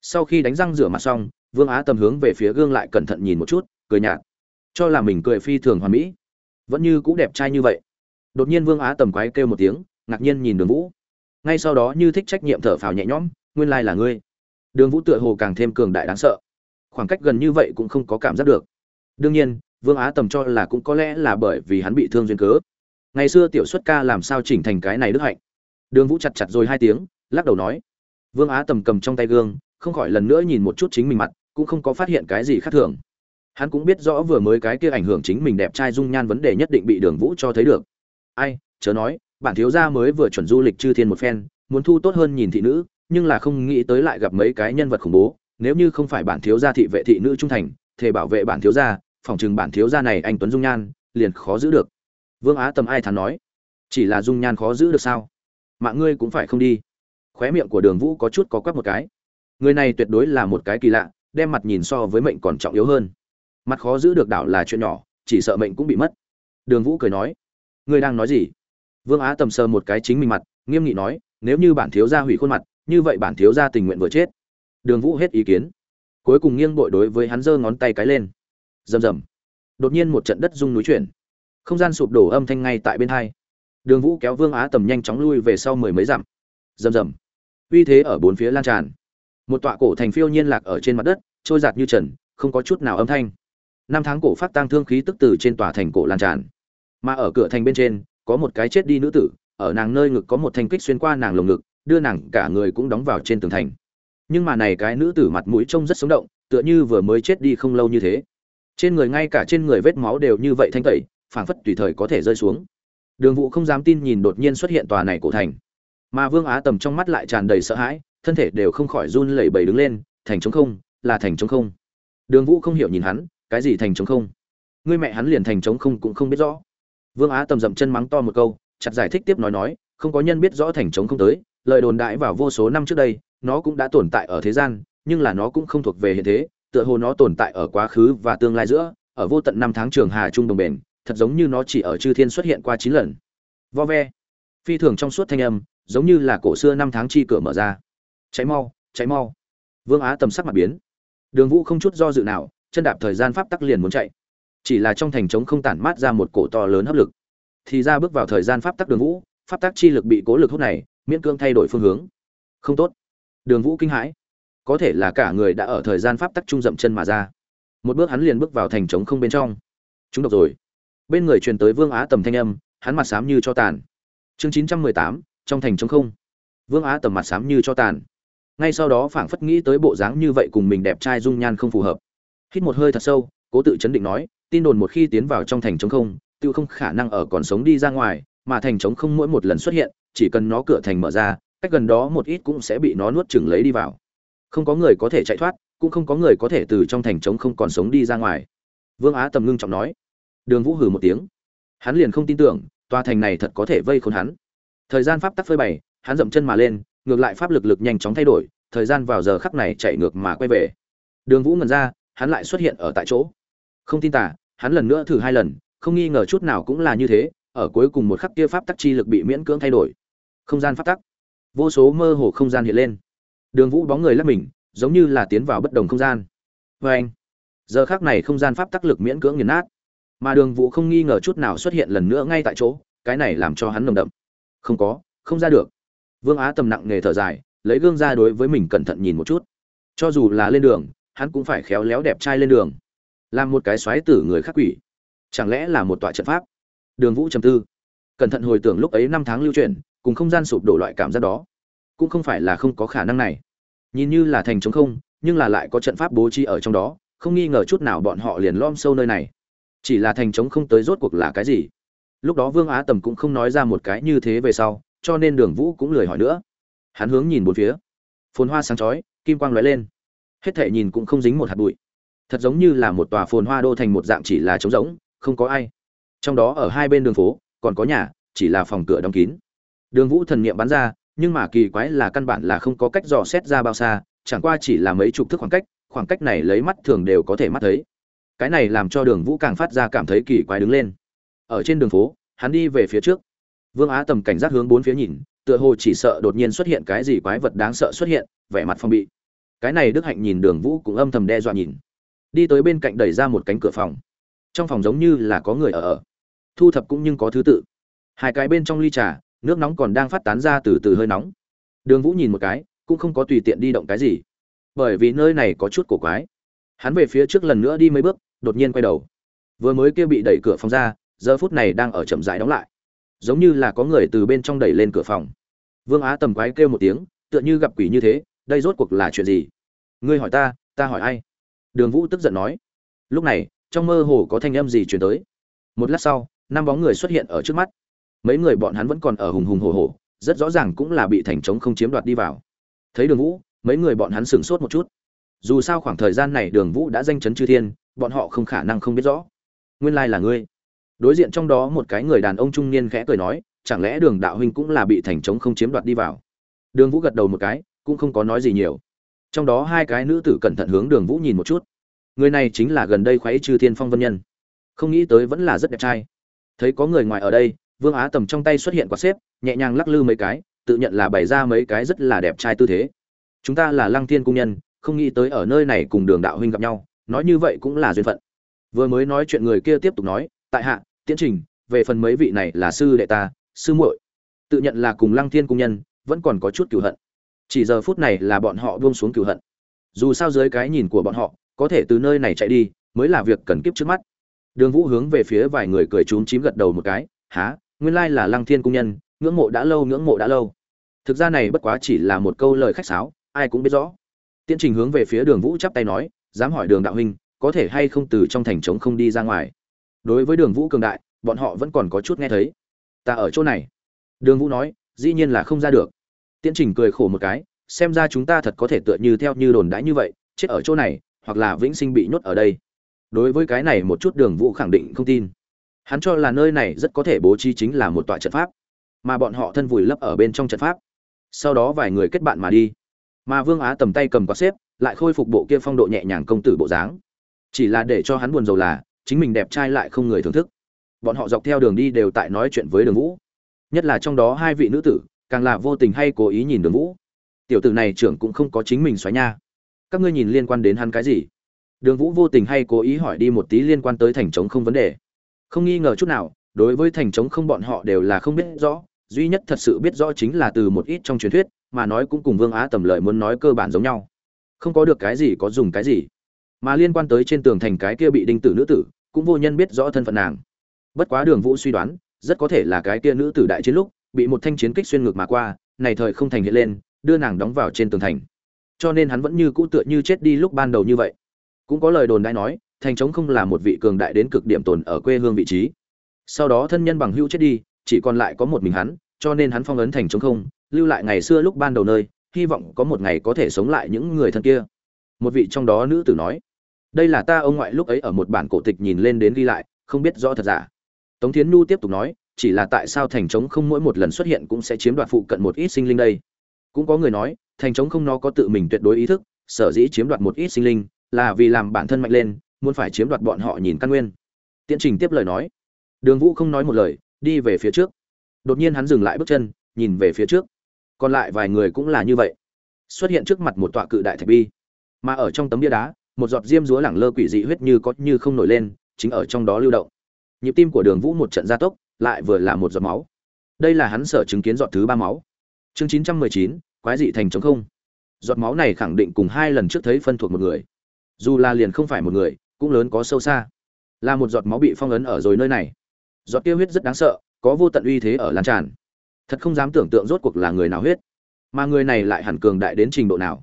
[SPEAKER 1] Sau khi đánh răng rửa mặt xong, vương á tầm hướng về phía gương lại cẩn thận nhìn một chút, cười nhạt. Cho là mình cười phi thường hoàn mỹ. Vẫn như cũng đẹp trai như vậy. Đột nhiên vương á tầm quái kêu một tiếng, ngạc nhiên nhìn đường vũ. Ngay sau đó như thích trách nhiệm thở phào nhẹ nhõm, nguyên lai là ngươi. Đường vũ tựa hồ càng thêm cường đại đáng sợ khoảng cách gần như vậy cũng không có cảm giác được. Đương nhiên, vương á tầm cho là cũng có lẽ là bởi vì hắn bị thương duyên cớ. Ngày xưa tiểu xuất ca làm sao chỉnh thành cái này đức hạnh? Đường vũ chặt chặt rồi hai tiếng, lắc đầu nói. Vương á tầm cầm trong tay gương, không khỏi lần nữa nhìn một chút chính mình mặt, cũng không có phát hiện cái gì khác thường. Hắn cũng biết rõ vừa mới cái kia ảnh hưởng chính mình đẹp trai dung nhan vấn đề nhất định bị đường vũ cho thấy được. Ai, chớ nói, bản thiếu gia mới vừa chuẩn du lịch chư thiên một phen, muốn thu tốt hơn nhìn thị nữ, nhưng là không nghĩ tới lại gặp mấy cái nhân vật khủng bố nếu như không phải bản thiếu gia thị vệ thị nữ trung thành, thề bảo vệ bản thiếu gia, phòng chừng bản thiếu gia này anh tuấn dung nhan liền khó giữ được. Vương á tầm ai thắn nói, chỉ là dung nhan khó giữ được sao? Mạng ngươi cũng phải không đi. Khóe miệng của đường vũ có chút có quắc một cái. Người này tuyệt đối là một cái kỳ lạ, đem mặt nhìn so với mệnh còn trọng yếu hơn. Mặt khó giữ được đảo là chuyện nhỏ, chỉ sợ mệnh cũng bị mất. Đường vũ cười nói, ngươi đang nói gì? Vương á tầm sờ một cái chính mình mặt, nghiêm nghị nói, nếu như bản thiếu gia hủy khuôn mặt, như vậy bản thiếu gia tình nguyện vừa chết đường vũ hết ý kiến. Cuối cùng nghiêng bội đối với hắn giơ ngón tay cái lên. Rầm rầm. Đột nhiên một trận đất rung núi chuyển. Không gian sụp đổ âm thanh ngay tại bên hai. Đường vũ kéo vương á tầm nhanh chóng lui về sau mười mấy dặm. Rầm rầm. Uy thế ở bốn phía lan tràn. Một tọa cổ thành phiêu nhiên lạc ở trên mặt đất, trôi giạt như trần, không có chút nào âm thanh. Năm tháng cổ phát tăng thương khí tức từ trên tòa thành cổ lan tràn. Mà ở cửa thành bên trên, có một cái chết đi nữ tử, ở nàng nơi ngực có một thanh kích xuyên qua nàng lồng ngực, đưa nàng cả người cũng đóng vào trên tường thành nhưng mà này cái nữ tử mặt mũi trông rất sống động, tựa như vừa mới chết đi không lâu như thế. Trên người ngay cả trên người vết máu đều như vậy thanh tẩy, phảng phất tùy thời có thể rơi xuống. Đường vũ không dám tin nhìn đột nhiên xuất hiện tòa này cổ thành. Mà vương á tầm trong mắt lại tràn đầy sợ hãi, thân thể đều không khỏi run lẩy bẩy đứng lên, thành trống không, là thành trống không. Đường vũ không hiểu nhìn hắn, cái gì thành trống không? Ngươi mẹ hắn liền thành trống không cũng không biết rõ. Vương á tầm dậm chân mắng to một câu, chặt giải thích tiếp nói nói, không có nhân biết rõ thành trống không tới, lời đồn đại vào vô số năm trước đây nó cũng đã tồn tại ở thế gian, nhưng là nó cũng không thuộc về hiện thế, tựa hồ nó tồn tại ở quá khứ và tương lai giữa, ở vô tận năm tháng trường hà trung đồng bền, thật giống như nó chỉ ở chư thiên xuất hiện qua chín lần. Vo ve. Phi thường trong suốt thanh âm, giống như là cổ xưa năm tháng chi cửa mở ra. Cháy mau cháy mau. Vương á tầm sắc mặt biến. Đường vũ không chút do dự nào, chân đạp thời gian pháp tắc liền muốn chạy. Chỉ là trong thành trống không tản mát ra một cổ to lớn hấp lực. Thì ra bước vào thời gian pháp tắc đường vũ, pháp tắc chi lực bị cố lực hút này, miễn cương thay đổi phương hướng. Không tốt đường vũ kinh hãi. Có thể là cả người đã ở thời gian pháp tắc trung dậm chân mà ra. Một bước hắn liền bước vào thành trống không bên trong. Chúng độc rồi. Bên người truyền tới vương á tầm thanh âm, hắn mặt xám như cho tàn. Chương chín trăm mười tám, trong thành trống không. Vương á tầm mặt xám như cho tàn. Ngay sau đó phảng phất nghĩ tới bộ dáng như vậy cùng mình đẹp trai dung nhan không phù hợp. Hít một hơi thật sâu, cố tự chấn định nói, tin đồn một khi tiến vào trong thành trống không, tiêu không khả năng ở còn sống đi ra ngoài, mà thành trống không mỗi một lần xuất hiện, chỉ cần nó cửa thành mở ra cách gần đó một ít cũng sẽ bị nó nuốt chửng lấy đi vào. Không có người có thể chạy thoát, cũng không có người có thể từ trong thành trống không còn sống đi ra ngoài. Vương á tầm ngưng trọng nói. Đường vũ hừ một tiếng. Hắn liền không tin tưởng, tòa thành này thật có thể vây khốn hắn. Thời gian pháp tắc phơi bày, hắn dậm chân mà lên, ngược lại pháp lực lực nhanh chóng thay đổi, thời gian vào giờ khắc này chạy ngược mà quay về. Đường vũ ngần ra, hắn lại xuất hiện ở tại chỗ. Không tin tả hắn lần nữa thử hai lần, không nghi ngờ chút nào cũng là như thế, ở cuối cùng một khắc kia pháp tắc chi lực bị miễn cưỡng thay đổi. Không gian pháp tắc vô số mơ hồ không gian hiện lên. Đường vũ bóng người lắp mình, giống như là tiến vào bất đồng không gian. Vê anh, giờ khác này không gian pháp tắc lực miễn cưỡng nghiền nát. Mà đường vũ không nghi ngờ chút nào xuất hiện lần nữa ngay tại chỗ, cái này làm cho hắn nồng đậm. Không có, không ra được. Vương á tầm nặng nghề thở dài, lấy gương ra đối với mình cẩn thận nhìn một chút. Cho dù là lên đường, hắn cũng phải khéo léo đẹp trai lên đường. Làm một cái xoáy tử người khắc quỷ. Chẳng lẽ là một tọa trận pháp? Đường vũ trầm tư. Cẩn thận hồi tưởng lúc ấy năm tháng lưu truyền cùng không gian sụp đổ loại cảm giác đó. Cũng không phải là không có khả năng này. Nhìn như là thành trống không, nhưng là lại có trận pháp bố trí ở trong đó, không nghi ngờ chút nào bọn họ liền lom sâu nơi này. Chỉ là thành trống không tới rốt cuộc là cái gì? Lúc đó vương á tầm cũng không nói ra một cái như thế về sau, cho nên đường vũ cũng lười hỏi nữa. Hắn hướng nhìn bốn phía. Phồn hoa sáng chói, kim quang lóe lên. Hết thể nhìn cũng không dính một hạt bụi. Thật giống như là một tòa phồn hoa đô thành một dạng chỉ là trống rỗng, không có ai. Trong đó ở hai bên đường phố, còn có nhà, chỉ là phòng cửa đóng kín đường vũ thần niệm bắn ra, nhưng mà kỳ quái là căn bản là không có cách dò xét ra bao xa, chẳng qua chỉ là mấy chục thước khoảng cách khoảng cách này lấy mắt thường đều có thể mắt thấy. Cái này làm cho đường vũ càng phát ra cảm thấy kỳ quái đứng lên. Ở trên đường phố, hắn đi về phía trước. Vương á tầm cảnh giác hướng bốn phía nhìn, tựa hồ chỉ sợ đột nhiên xuất hiện cái gì quái vật đáng sợ xuất hiện, vẻ mặt phong bị. Cái này đức hạnh nhìn đường vũ cũng âm thầm đe dọa nhìn. Đi tới bên cạnh đẩy ra một cánh cửa phòng. Trong phòng giống như là có người ở ở. Thu thập cũng nhưng có thứ tự. Hai cái bên trong ly trà nước nóng còn đang phát tán ra từ từ hơi nóng. Đường vũ nhìn một cái, cũng không có tùy tiện đi động cái gì. Bởi vì nơi này có chút cổ quái. Hắn về phía trước lần nữa đi mấy bước, đột nhiên quay đầu. Vừa mới kia bị đẩy cửa phòng ra, giờ phút này đang ở chậm rãi đóng lại. Giống như là có người từ bên trong đẩy lên cửa phòng. Vương á tầm quái kêu một tiếng, tựa như gặp quỷ như thế, đây rốt cuộc là chuyện gì? Ngươi hỏi ta ta hỏi ai? Đường vũ tức giận nói. Lúc này, trong mơ hồ có thanh âm gì chuyển tới? Một lát sau, năm bóng người xuất hiện ở trước mắt mấy người bọn hắn vẫn còn ở hùng hùng hổ hổ, rất rõ ràng cũng là bị thành trống không chiếm đoạt đi vào. Thấy đường vũ mấy người bọn hắn sửng sốt một chút. Dù sao khoảng thời gian này đường vũ đã danh chấn chư thiên bọn họ không khả năng không biết rõ. Nguyên lai là ngươi. Đối diện trong đó một cái người đàn ông trung niên khẽ cười nói chẳng lẽ đường đạo huynh cũng là bị thành trống không chiếm đoạt đi vào? Đường vũ gật đầu một cái cũng không có nói gì nhiều. Trong đó hai cái nữ tử cẩn thận hướng đường vũ nhìn một chút. Người này chính là gần đây khoáy chư thiên phong vân nhân. Không nghĩ tới vẫn là rất đẹp trai. Thấy có người ngoài ở đây vương á tầm trong tay xuất hiện quả xếp, nhẹ nhàng lắc lư mấy cái, tự nhận là bày ra mấy cái rất là đẹp trai tư thế. Chúng ta là lăng thiên cung nhân, không nghĩ tới ở nơi này cùng đường đạo huynh gặp nhau, nói như vậy cũng là duyên phận. Vừa mới nói chuyện người kia tiếp tục nói, tại hạ, tiễn trình, về phần mấy vị này là sư đệ ta, sư muội. Tự nhận là cùng lăng thiên cung nhân, vẫn còn có chút cừu hận. Chỉ giờ phút này là bọn họ buông xuống cừu hận. Dù sao dưới cái nhìn của bọn họ, có thể từ nơi này chạy đi, mới là việc cần kiếp trước mắt. Đường vũ hướng về phía vài người cười trúng chím gật đầu một cái há nguyên lai là lăng thiên cung nhân, ngưỡng mộ đã lâu, ngưỡng mộ đã lâu. Thực ra này bất quá chỉ là một câu lời khách sáo, ai cũng biết rõ. Tiễn trình hướng về phía đường vũ chắp tay nói, dám hỏi đường đạo huynh, có thể hay không từ trong thành trống không đi ra ngoài? Đối với đường vũ cường đại, bọn họ vẫn còn có chút nghe thấy. Ta ở chỗ này. Đường vũ nói, dĩ nhiên là không ra được. Tiễn trình cười khổ một cái, xem ra chúng ta thật có thể tựa như theo như đồn đãi như vậy, chết ở chỗ này, hoặc là vĩnh sinh bị nhốt ở đây. Đối với cái này một chút đường vũ khẳng định không tin hắn cho là nơi này rất có thể bố trí chính là một tọa trận pháp, mà bọn họ thân vùi lấp ở bên trong trận pháp. Sau đó vài người kết bạn mà đi. Mà vương á tầm tay cầm quạt xếp, lại khôi phục bộ kia phong độ nhẹ nhàng công tử bộ dáng. Chỉ là để cho hắn buồn rầu là, chính mình đẹp trai lại không người thưởng thức. Bọn họ dọc theo đường đi đều tại nói chuyện với đường vũ. Nhất là trong đó hai vị nữ tử, càng là vô tình hay cố ý nhìn đường vũ. Tiểu tử này trưởng cũng không có chính mình xoáy nha. Các ngươi nhìn liên quan đến hắn cái gì? Đường vũ vô tình hay cố ý hỏi đi một tí liên quan tới thành trống không vấn đề không nghi ngờ chút nào, đối với thành trống không bọn họ đều là không biết rõ, duy nhất thật sự biết rõ chính là từ một ít trong truyền thuyết, mà nói cũng cùng vương á tầm lợi muốn nói cơ bản giống nhau. Không có được cái gì có dùng cái gì. Mà liên quan tới trên tường thành cái kia bị đinh tử nữ tử, cũng vô nhân biết rõ thân phận nàng. Bất quá đường vũ suy đoán, rất có thể là cái kia nữ tử đại chiến lúc, bị một thanh chiến kích xuyên ngược mà qua, này thời không thành hiện lên, đưa nàng đóng vào trên tường thành. Cho nên hắn vẫn như cũ tựa như chết đi lúc ban đầu như vậy. Cũng có lời đồn đại nói thành trống không là một vị cường đại đến cực điểm tồn ở quê hương vị trí. Sau đó thân nhân bằng hữu chết đi, chỉ còn lại có một mình hắn, cho nên hắn phong ấn thành trống không, lưu lại ngày xưa lúc ban đầu nơi, hy vọng có một ngày có thể sống lại những người thân kia. Một vị trong đó nữ tử nói, đây là ta ông ngoại lúc ấy ở một bản cổ tịch nhìn lên đến ghi lại, không biết rõ thật giả. Tống thiến nhu tiếp tục nói, chỉ là tại sao thành trống không mỗi một lần xuất hiện cũng sẽ chiếm đoạt phụ cận một ít sinh linh đây? Cũng có người nói, thành trống không nó có tự mình tuyệt đối ý thức, sở dĩ chiếm đoạt một ít sinh linh là vì làm bản thân mạnh lên muốn phải chiếm đoạt bọn họ nhìn căn nguyên. Tiễn trình tiếp lời nói. Đường vũ không nói một lời, đi về phía trước. Đột nhiên hắn dừng lại bước chân, nhìn về phía trước. Còn lại vài người cũng là như vậy. Xuất hiện trước mặt một tọa cự đại thạch bi. Mà ở trong tấm bia đá, một giọt diêm rúa lẳng lơ quỷ dị huyết như có như không nổi lên, chính ở trong đó lưu động. Nhịp tim của đường vũ một trận gia tốc, lại vừa là một giọt máu. Đây là hắn sở chứng kiến giọt thứ ba máu. Chương chín trăm mười chín, quái dị thành chống không. Giọt máu này khẳng định cùng hai lần trước thấy phân thuộc một người. Dù là liền không phải một người cũng lớn có sâu xa. Là một giọt máu bị phong ấn ở rồi nơi này. Giọt tiêu huyết rất đáng sợ, có vô tận uy thế ở lan tràn. Thật không dám tưởng tượng rốt cuộc là người nào huyết. Mà người này lại hẳn cường đại đến trình độ nào.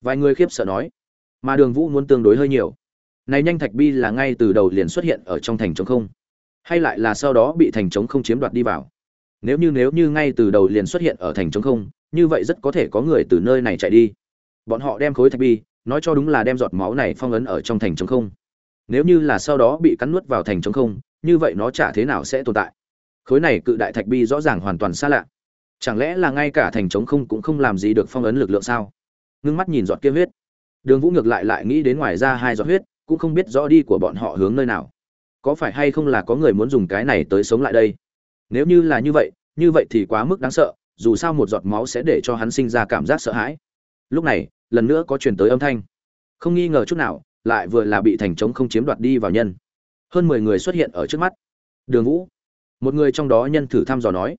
[SPEAKER 1] Vài người khiếp sợ nói. Mà đường vũ muốn tương đối hơi nhiều. Này nhanh thạch bi là ngay từ đầu liền xuất hiện ở trong thành trống không. Hay lại là sau đó bị thành trống không chiếm đoạt đi vào. Nếu như nếu như ngay từ đầu liền xuất hiện ở thành trống không, như vậy rất có thể có người từ nơi này chạy đi. Bọn họ đem khối thạch bi, nói cho đúng là đem giọt máu này phong ấn ở trong thành trống không nếu như là sau đó bị cắn nuốt vào thành trống không, như vậy nó chả thế nào sẽ tồn tại. Khối này cự đại thạch bi rõ ràng hoàn toàn xa lạ. Chẳng lẽ là ngay cả thành trống không cũng không làm gì được phong ấn lực lượng sao? Ngưng mắt nhìn giọt kia huyết. Đường vũ ngược lại lại nghĩ đến ngoài ra hai giọt huyết, cũng không biết rõ đi của bọn họ hướng nơi nào. Có phải hay không là có người muốn dùng cái này tới sống lại đây? Nếu như là như vậy như vậy thì quá mức đáng sợ, dù sao một giọt máu sẽ để cho hắn sinh ra cảm giác sợ hãi. Lúc này, lần nữa có truyền tới âm thanh. Không nghi ngờ chút nào lại vừa là bị thành trống không chiếm đoạt đi vào nhân. Hơn mười người xuất hiện ở trước mắt. Đường vũ. Một người trong đó nhân thử thăm dò nói.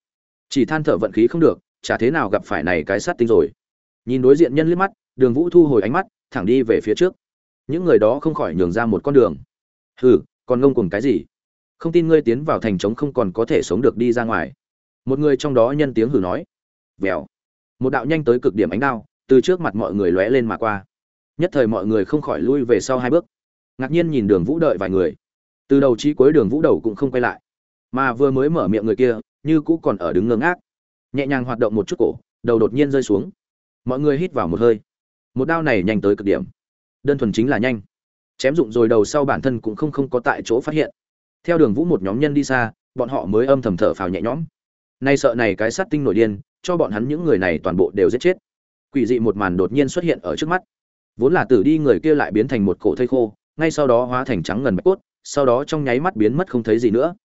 [SPEAKER 1] Chỉ than thở vận khí không được, chả thế nào gặp phải này cái sát tinh rồi. Nhìn đối diện nhân liếc mắt, đường vũ thu hồi ánh mắt, thẳng đi về phía trước. Những người đó không khỏi nhường ra một con đường. Hừ, còn ngông cùng cái gì? Không tin ngươi tiến vào thành trống không còn có thể sống được đi ra ngoài. Một người trong đó nhân tiếng hử nói. Vèo. Một đạo nhanh tới cực điểm ánh đao, từ trước mặt mọi người lóe lên mà qua nhất thời mọi người không khỏi lui về sau hai bước. Ngạc nhiên nhìn đường vũ đợi vài người. Từ đầu chí cuối đường vũ đầu cũng không quay lại. Mà vừa mới mở miệng người kia, như cũ còn ở đứng ngơ ngác. Nhẹ nhàng hoạt động một chút cổ, đầu đột nhiên rơi xuống. Mọi người hít vào một hơi. Một đao này nhanh tới cực điểm. Đơn thuần chính là nhanh. Chém dụng rồi đầu sau bản thân cũng không không có tại chỗ phát hiện. Theo đường vũ một nhóm nhân đi xa, bọn họ mới âm thầm thở phào nhẹ nhõm. Nay sợ này cái sát tinh nổi điên, cho bọn hắn những người này toàn bộ đều giết chết. Quỷ dị một màn đột nhiên xuất hiện ở trước mắt vốn là tử đi người kia lại biến thành một cổ thây khô, ngay sau đó hóa thành trắng ngần bạch cốt, sau đó trong nháy mắt biến mất không thấy gì nữa.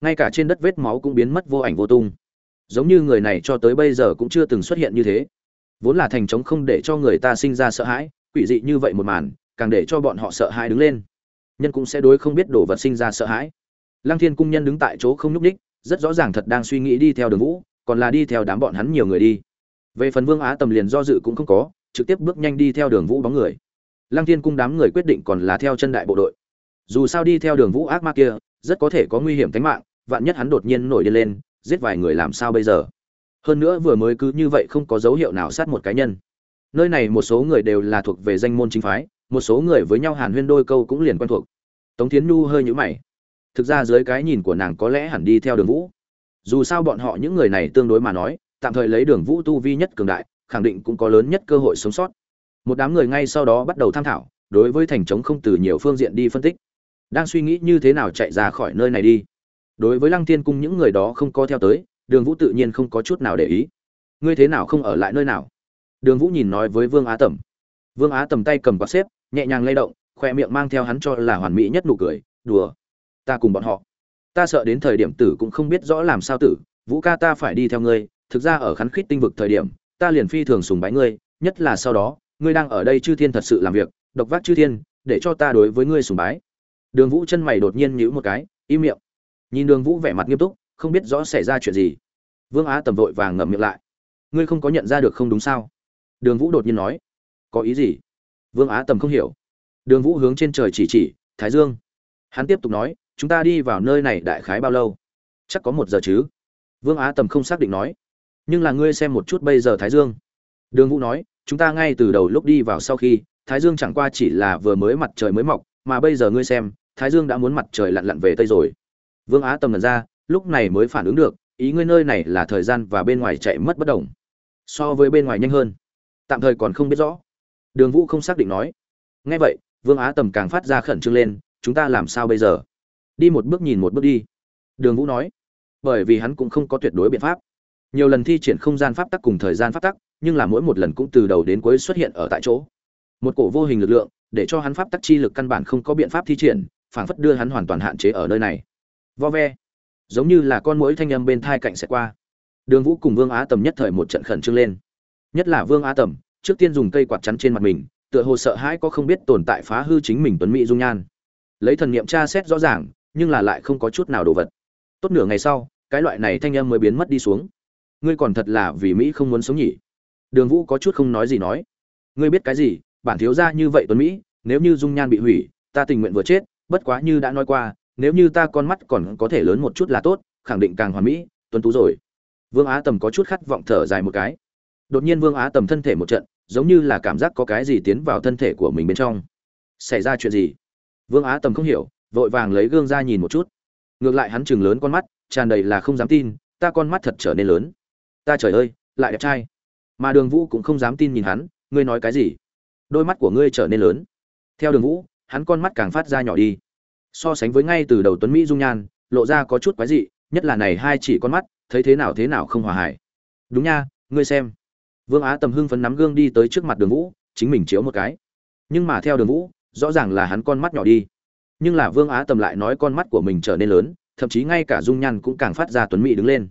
[SPEAKER 1] Ngay cả trên đất vết máu cũng biến mất vô ảnh vô tung. Giống như người này cho tới bây giờ cũng chưa từng xuất hiện như thế. Vốn là thành trống không để cho người ta sinh ra sợ hãi, quỷ dị như vậy một màn, càng để cho bọn họ sợ hãi đứng lên. Nhân cũng sẽ đối không biết đồ vật sinh ra sợ hãi. Lăng thiên cung nhân đứng tại chỗ không nhúc ních rất rõ ràng thật đang suy nghĩ đi theo đường vũ, còn là đi theo đám bọn hắn nhiều người đi. Về phần vương á tầm liền do dự cũng không có trực tiếp bước nhanh đi theo đường vũ bóng người. Lăng thiên cung đám người quyết định còn là theo chân đại bộ đội. Dù sao đi theo đường vũ ác ma kia, rất có thể có nguy hiểm tính mạng, vạn nhất hắn đột nhiên nổi điên lên, giết vài người làm sao bây giờ? Hơn nữa vừa mới cứ như vậy không có dấu hiệu nào sát một cá nhân. Nơi này một số người đều là thuộc về danh môn chính phái, một số người với nhau hàn huyên đôi câu cũng liền quen thuộc. Tống tiến nhu hơi nhũ mày. Thực ra dưới cái nhìn của nàng có lẽ hẳn đi theo đường vũ. Dù sao bọn họ những người này tương đối mà nói, tạm thời lấy đường vũ tu vi nhất cường đại khẳng định cũng có lớn nhất cơ hội sống sót. Một đám người ngay sau đó bắt đầu tham thảo, đối với thành trống không từ nhiều phương diện đi phân tích. Đang suy nghĩ như thế nào chạy ra khỏi nơi này đi. Đối với lăng tiên cung những người đó không có theo tới, đường vũ tự nhiên không có chút nào để ý. Ngươi thế nào không ở lại nơi nào? Đường vũ nhìn nói với vương á tầm. Vương á tầm tay cầm quạt xếp, nhẹ nhàng lay động, khoe miệng mang theo hắn cho là hoàn mỹ nhất nụ cười, đùa, ta cùng bọn họ. Ta sợ đến thời điểm tử cũng không biết rõ làm sao tử, vũ ca ta phải đi theo ngươi. Thực ra ở khắn khít tinh vực thời điểm ta liền phi thường sùng bái ngươi, nhất là sau đó, ngươi đang ở đây chư thiên thật sự làm việc, độc vác chư thiên, để cho ta đối với ngươi sùng bái. Đường vũ chân mày đột nhiên nhíu một cái, im miệng. Nhìn đường vũ vẻ mặt nghiêm túc, không biết rõ xảy ra chuyện gì. Vương á tầm vội vàng ngậm miệng lại. Ngươi không có nhận ra được không đúng sao? Đường vũ đột nhiên nói. Có ý gì? Vương á tầm không hiểu. Đường vũ hướng trên trời chỉ chỉ, thái dương. Hắn tiếp tục nói, chúng ta đi vào nơi này đại khái bao lâu? Chắc có một giờ chứ. Vương á tầm không xác định nói nhưng là ngươi xem một chút bây giờ thái dương. Đường vũ nói, chúng ta ngay từ đầu lúc đi vào sau khi, thái dương chẳng qua chỉ là vừa mới mặt trời mới mọc, mà bây giờ ngươi xem, thái dương đã muốn mặt trời lặn lặn về tây rồi. Vương á tầm lần ra, lúc này mới phản ứng được, ý ngươi nơi này là thời gian và bên ngoài chạy mất bất đồng. So với bên ngoài nhanh hơn. Tạm thời còn không biết rõ. Đường vũ không xác định nói. Ngay vậy, vương á tầm càng phát ra khẩn trương lên, chúng ta làm sao bây giờ? Đi một bước nhìn một bước đi. Đường vũ nói. Bởi vì hắn cũng không có tuyệt đối biện pháp nhiều lần thi triển không gian pháp tắc cùng thời gian pháp tắc, nhưng là mỗi một lần cũng từ đầu đến cuối xuất hiện ở tại chỗ. Một cổ vô hình lực lượng, để cho hắn pháp tắc chi lực căn bản không có biện pháp thi triển, phảng phất đưa hắn hoàn toàn hạn chế ở nơi này. Vo ve. Giống như là con mũi thanh âm bên thai cạnh sẽ qua. Đường vũ cùng vương á tầm nhất thời một trận khẩn trương lên. Nhất là vương á tầm, trước tiên dùng cây quạt chắn trên mặt mình, tựa hồ sợ hãi có không biết tồn tại phá hư chính mình tuấn mỹ dung nhan. Lấy thần niệm tra xét rõ ràng, nhưng là lại không có chút nào đồ vật. Tốt nửa ngày sau, cái loại này thanh âm mới biến mất đi xuống ngươi còn thật là vì mỹ không muốn sống nhỉ? Đường vũ có chút không nói gì nói. Ngươi biết cái gì? Bản thiếu ra như vậy tuấn mỹ, nếu như dung nhan bị hủy, ta tình nguyện vừa chết, bất quá như đã nói qua, nếu như ta con mắt còn có thể lớn một chút là tốt, khẳng định càng hoàn mỹ, tuấn tú rồi. Vương á tầm có chút khát vọng thở dài một cái. Đột nhiên vương á tầm thân thể một trận, giống như là cảm giác có cái gì tiến vào thân thể của mình bên trong. Xảy ra chuyện gì? Vương á tầm không hiểu, vội vàng lấy gương ra nhìn một chút. Ngược lại hắn chừng lớn con mắt, tràn đầy là không dám tin, ta con mắt thật trở nên lớn ta trời ơi, lại đẹp trai. Mà đường vũ cũng không dám tin nhìn hắn, ngươi nói cái gì? Đôi mắt của ngươi trở nên lớn. Theo đường vũ, hắn con mắt càng phát ra nhỏ đi. So sánh với ngay từ đầu tuấn mỹ dung nhan, lộ ra có chút quái dị, nhất là này hai chỉ con mắt, thấy thế nào thế nào không hòa hải đúng nha, ngươi xem. Vương á tầm hưng phấn nắm gương đi tới trước mặt đường vũ, chính mình chiếu một cái. Nhưng mà theo đường vũ, rõ ràng là hắn con mắt nhỏ đi. Nhưng là vương á tầm lại nói con mắt của mình trở nên lớn, thậm chí ngay cả dung nhan cũng càng phát ra tuấn mỹ đứng lên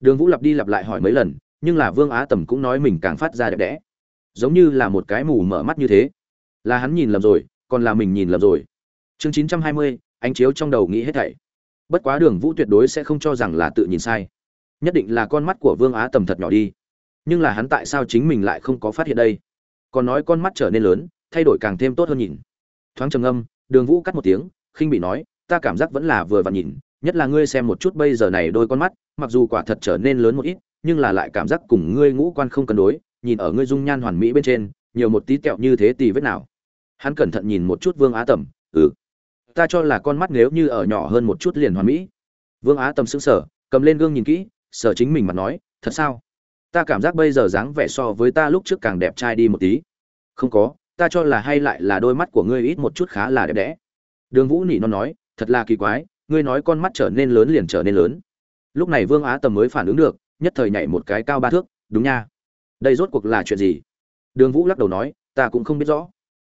[SPEAKER 1] đường vũ lặp đi lặp lại hỏi mấy lần, nhưng là vương á tầm cũng nói mình càng phát ra đẹp đẽ. Giống như là một cái mù mở mắt như thế. Là hắn nhìn lầm rồi, còn là mình nhìn lầm rồi. Chương chín trăm hai mươi anh chiếu trong đầu nghĩ hết thảy. Bất quá đường vũ tuyệt đối sẽ không cho rằng là tự nhìn sai. Nhất định là con mắt của vương á tầm thật nhỏ đi. Nhưng là hắn tại sao chính mình lại không có phát hiện đây? Còn nói con mắt trở nên lớn, thay đổi càng thêm tốt hơn nhìn. Thoáng trầm âm đường vũ cắt một tiếng, khinh bị nói, ta cảm giác vẫn là vừa vặn nhìn nhất là ngươi xem một chút bây giờ này đôi con mắt, mặc dù quả thật trở nên lớn một ít, nhưng là lại cảm giác cùng ngươi ngũ quan không cân đối, nhìn ở ngươi dung nhan hoàn mỹ bên trên, nhiều một tí kẹo như thế tì vết nào. Hắn cẩn thận nhìn một chút vương á tầm ừ. Ta cho là con mắt nếu như ở nhỏ hơn một chút liền hoàn mỹ. Vương á tầm sững sờ, cầm lên gương nhìn kỹ sở chính mình mà nói, thật sao? Ta cảm giác bây giờ dáng vẻ so với ta lúc trước càng đẹp trai đi một tí. Không có, ta cho là hay lại là đôi mắt của ngươi ít một chút khá là đẹp đẽ. Đường vũ nỉ nó nói, thật là kỳ quái ngươi nói con mắt trở nên lớn liền trở nên lớn. Lúc này vương á tầm mới phản ứng được, nhất thời nhảy một cái cao ba thước, đúng nha. Đây rốt cuộc là chuyện gì? Đường vũ lắc đầu nói, ta cũng không biết rõ.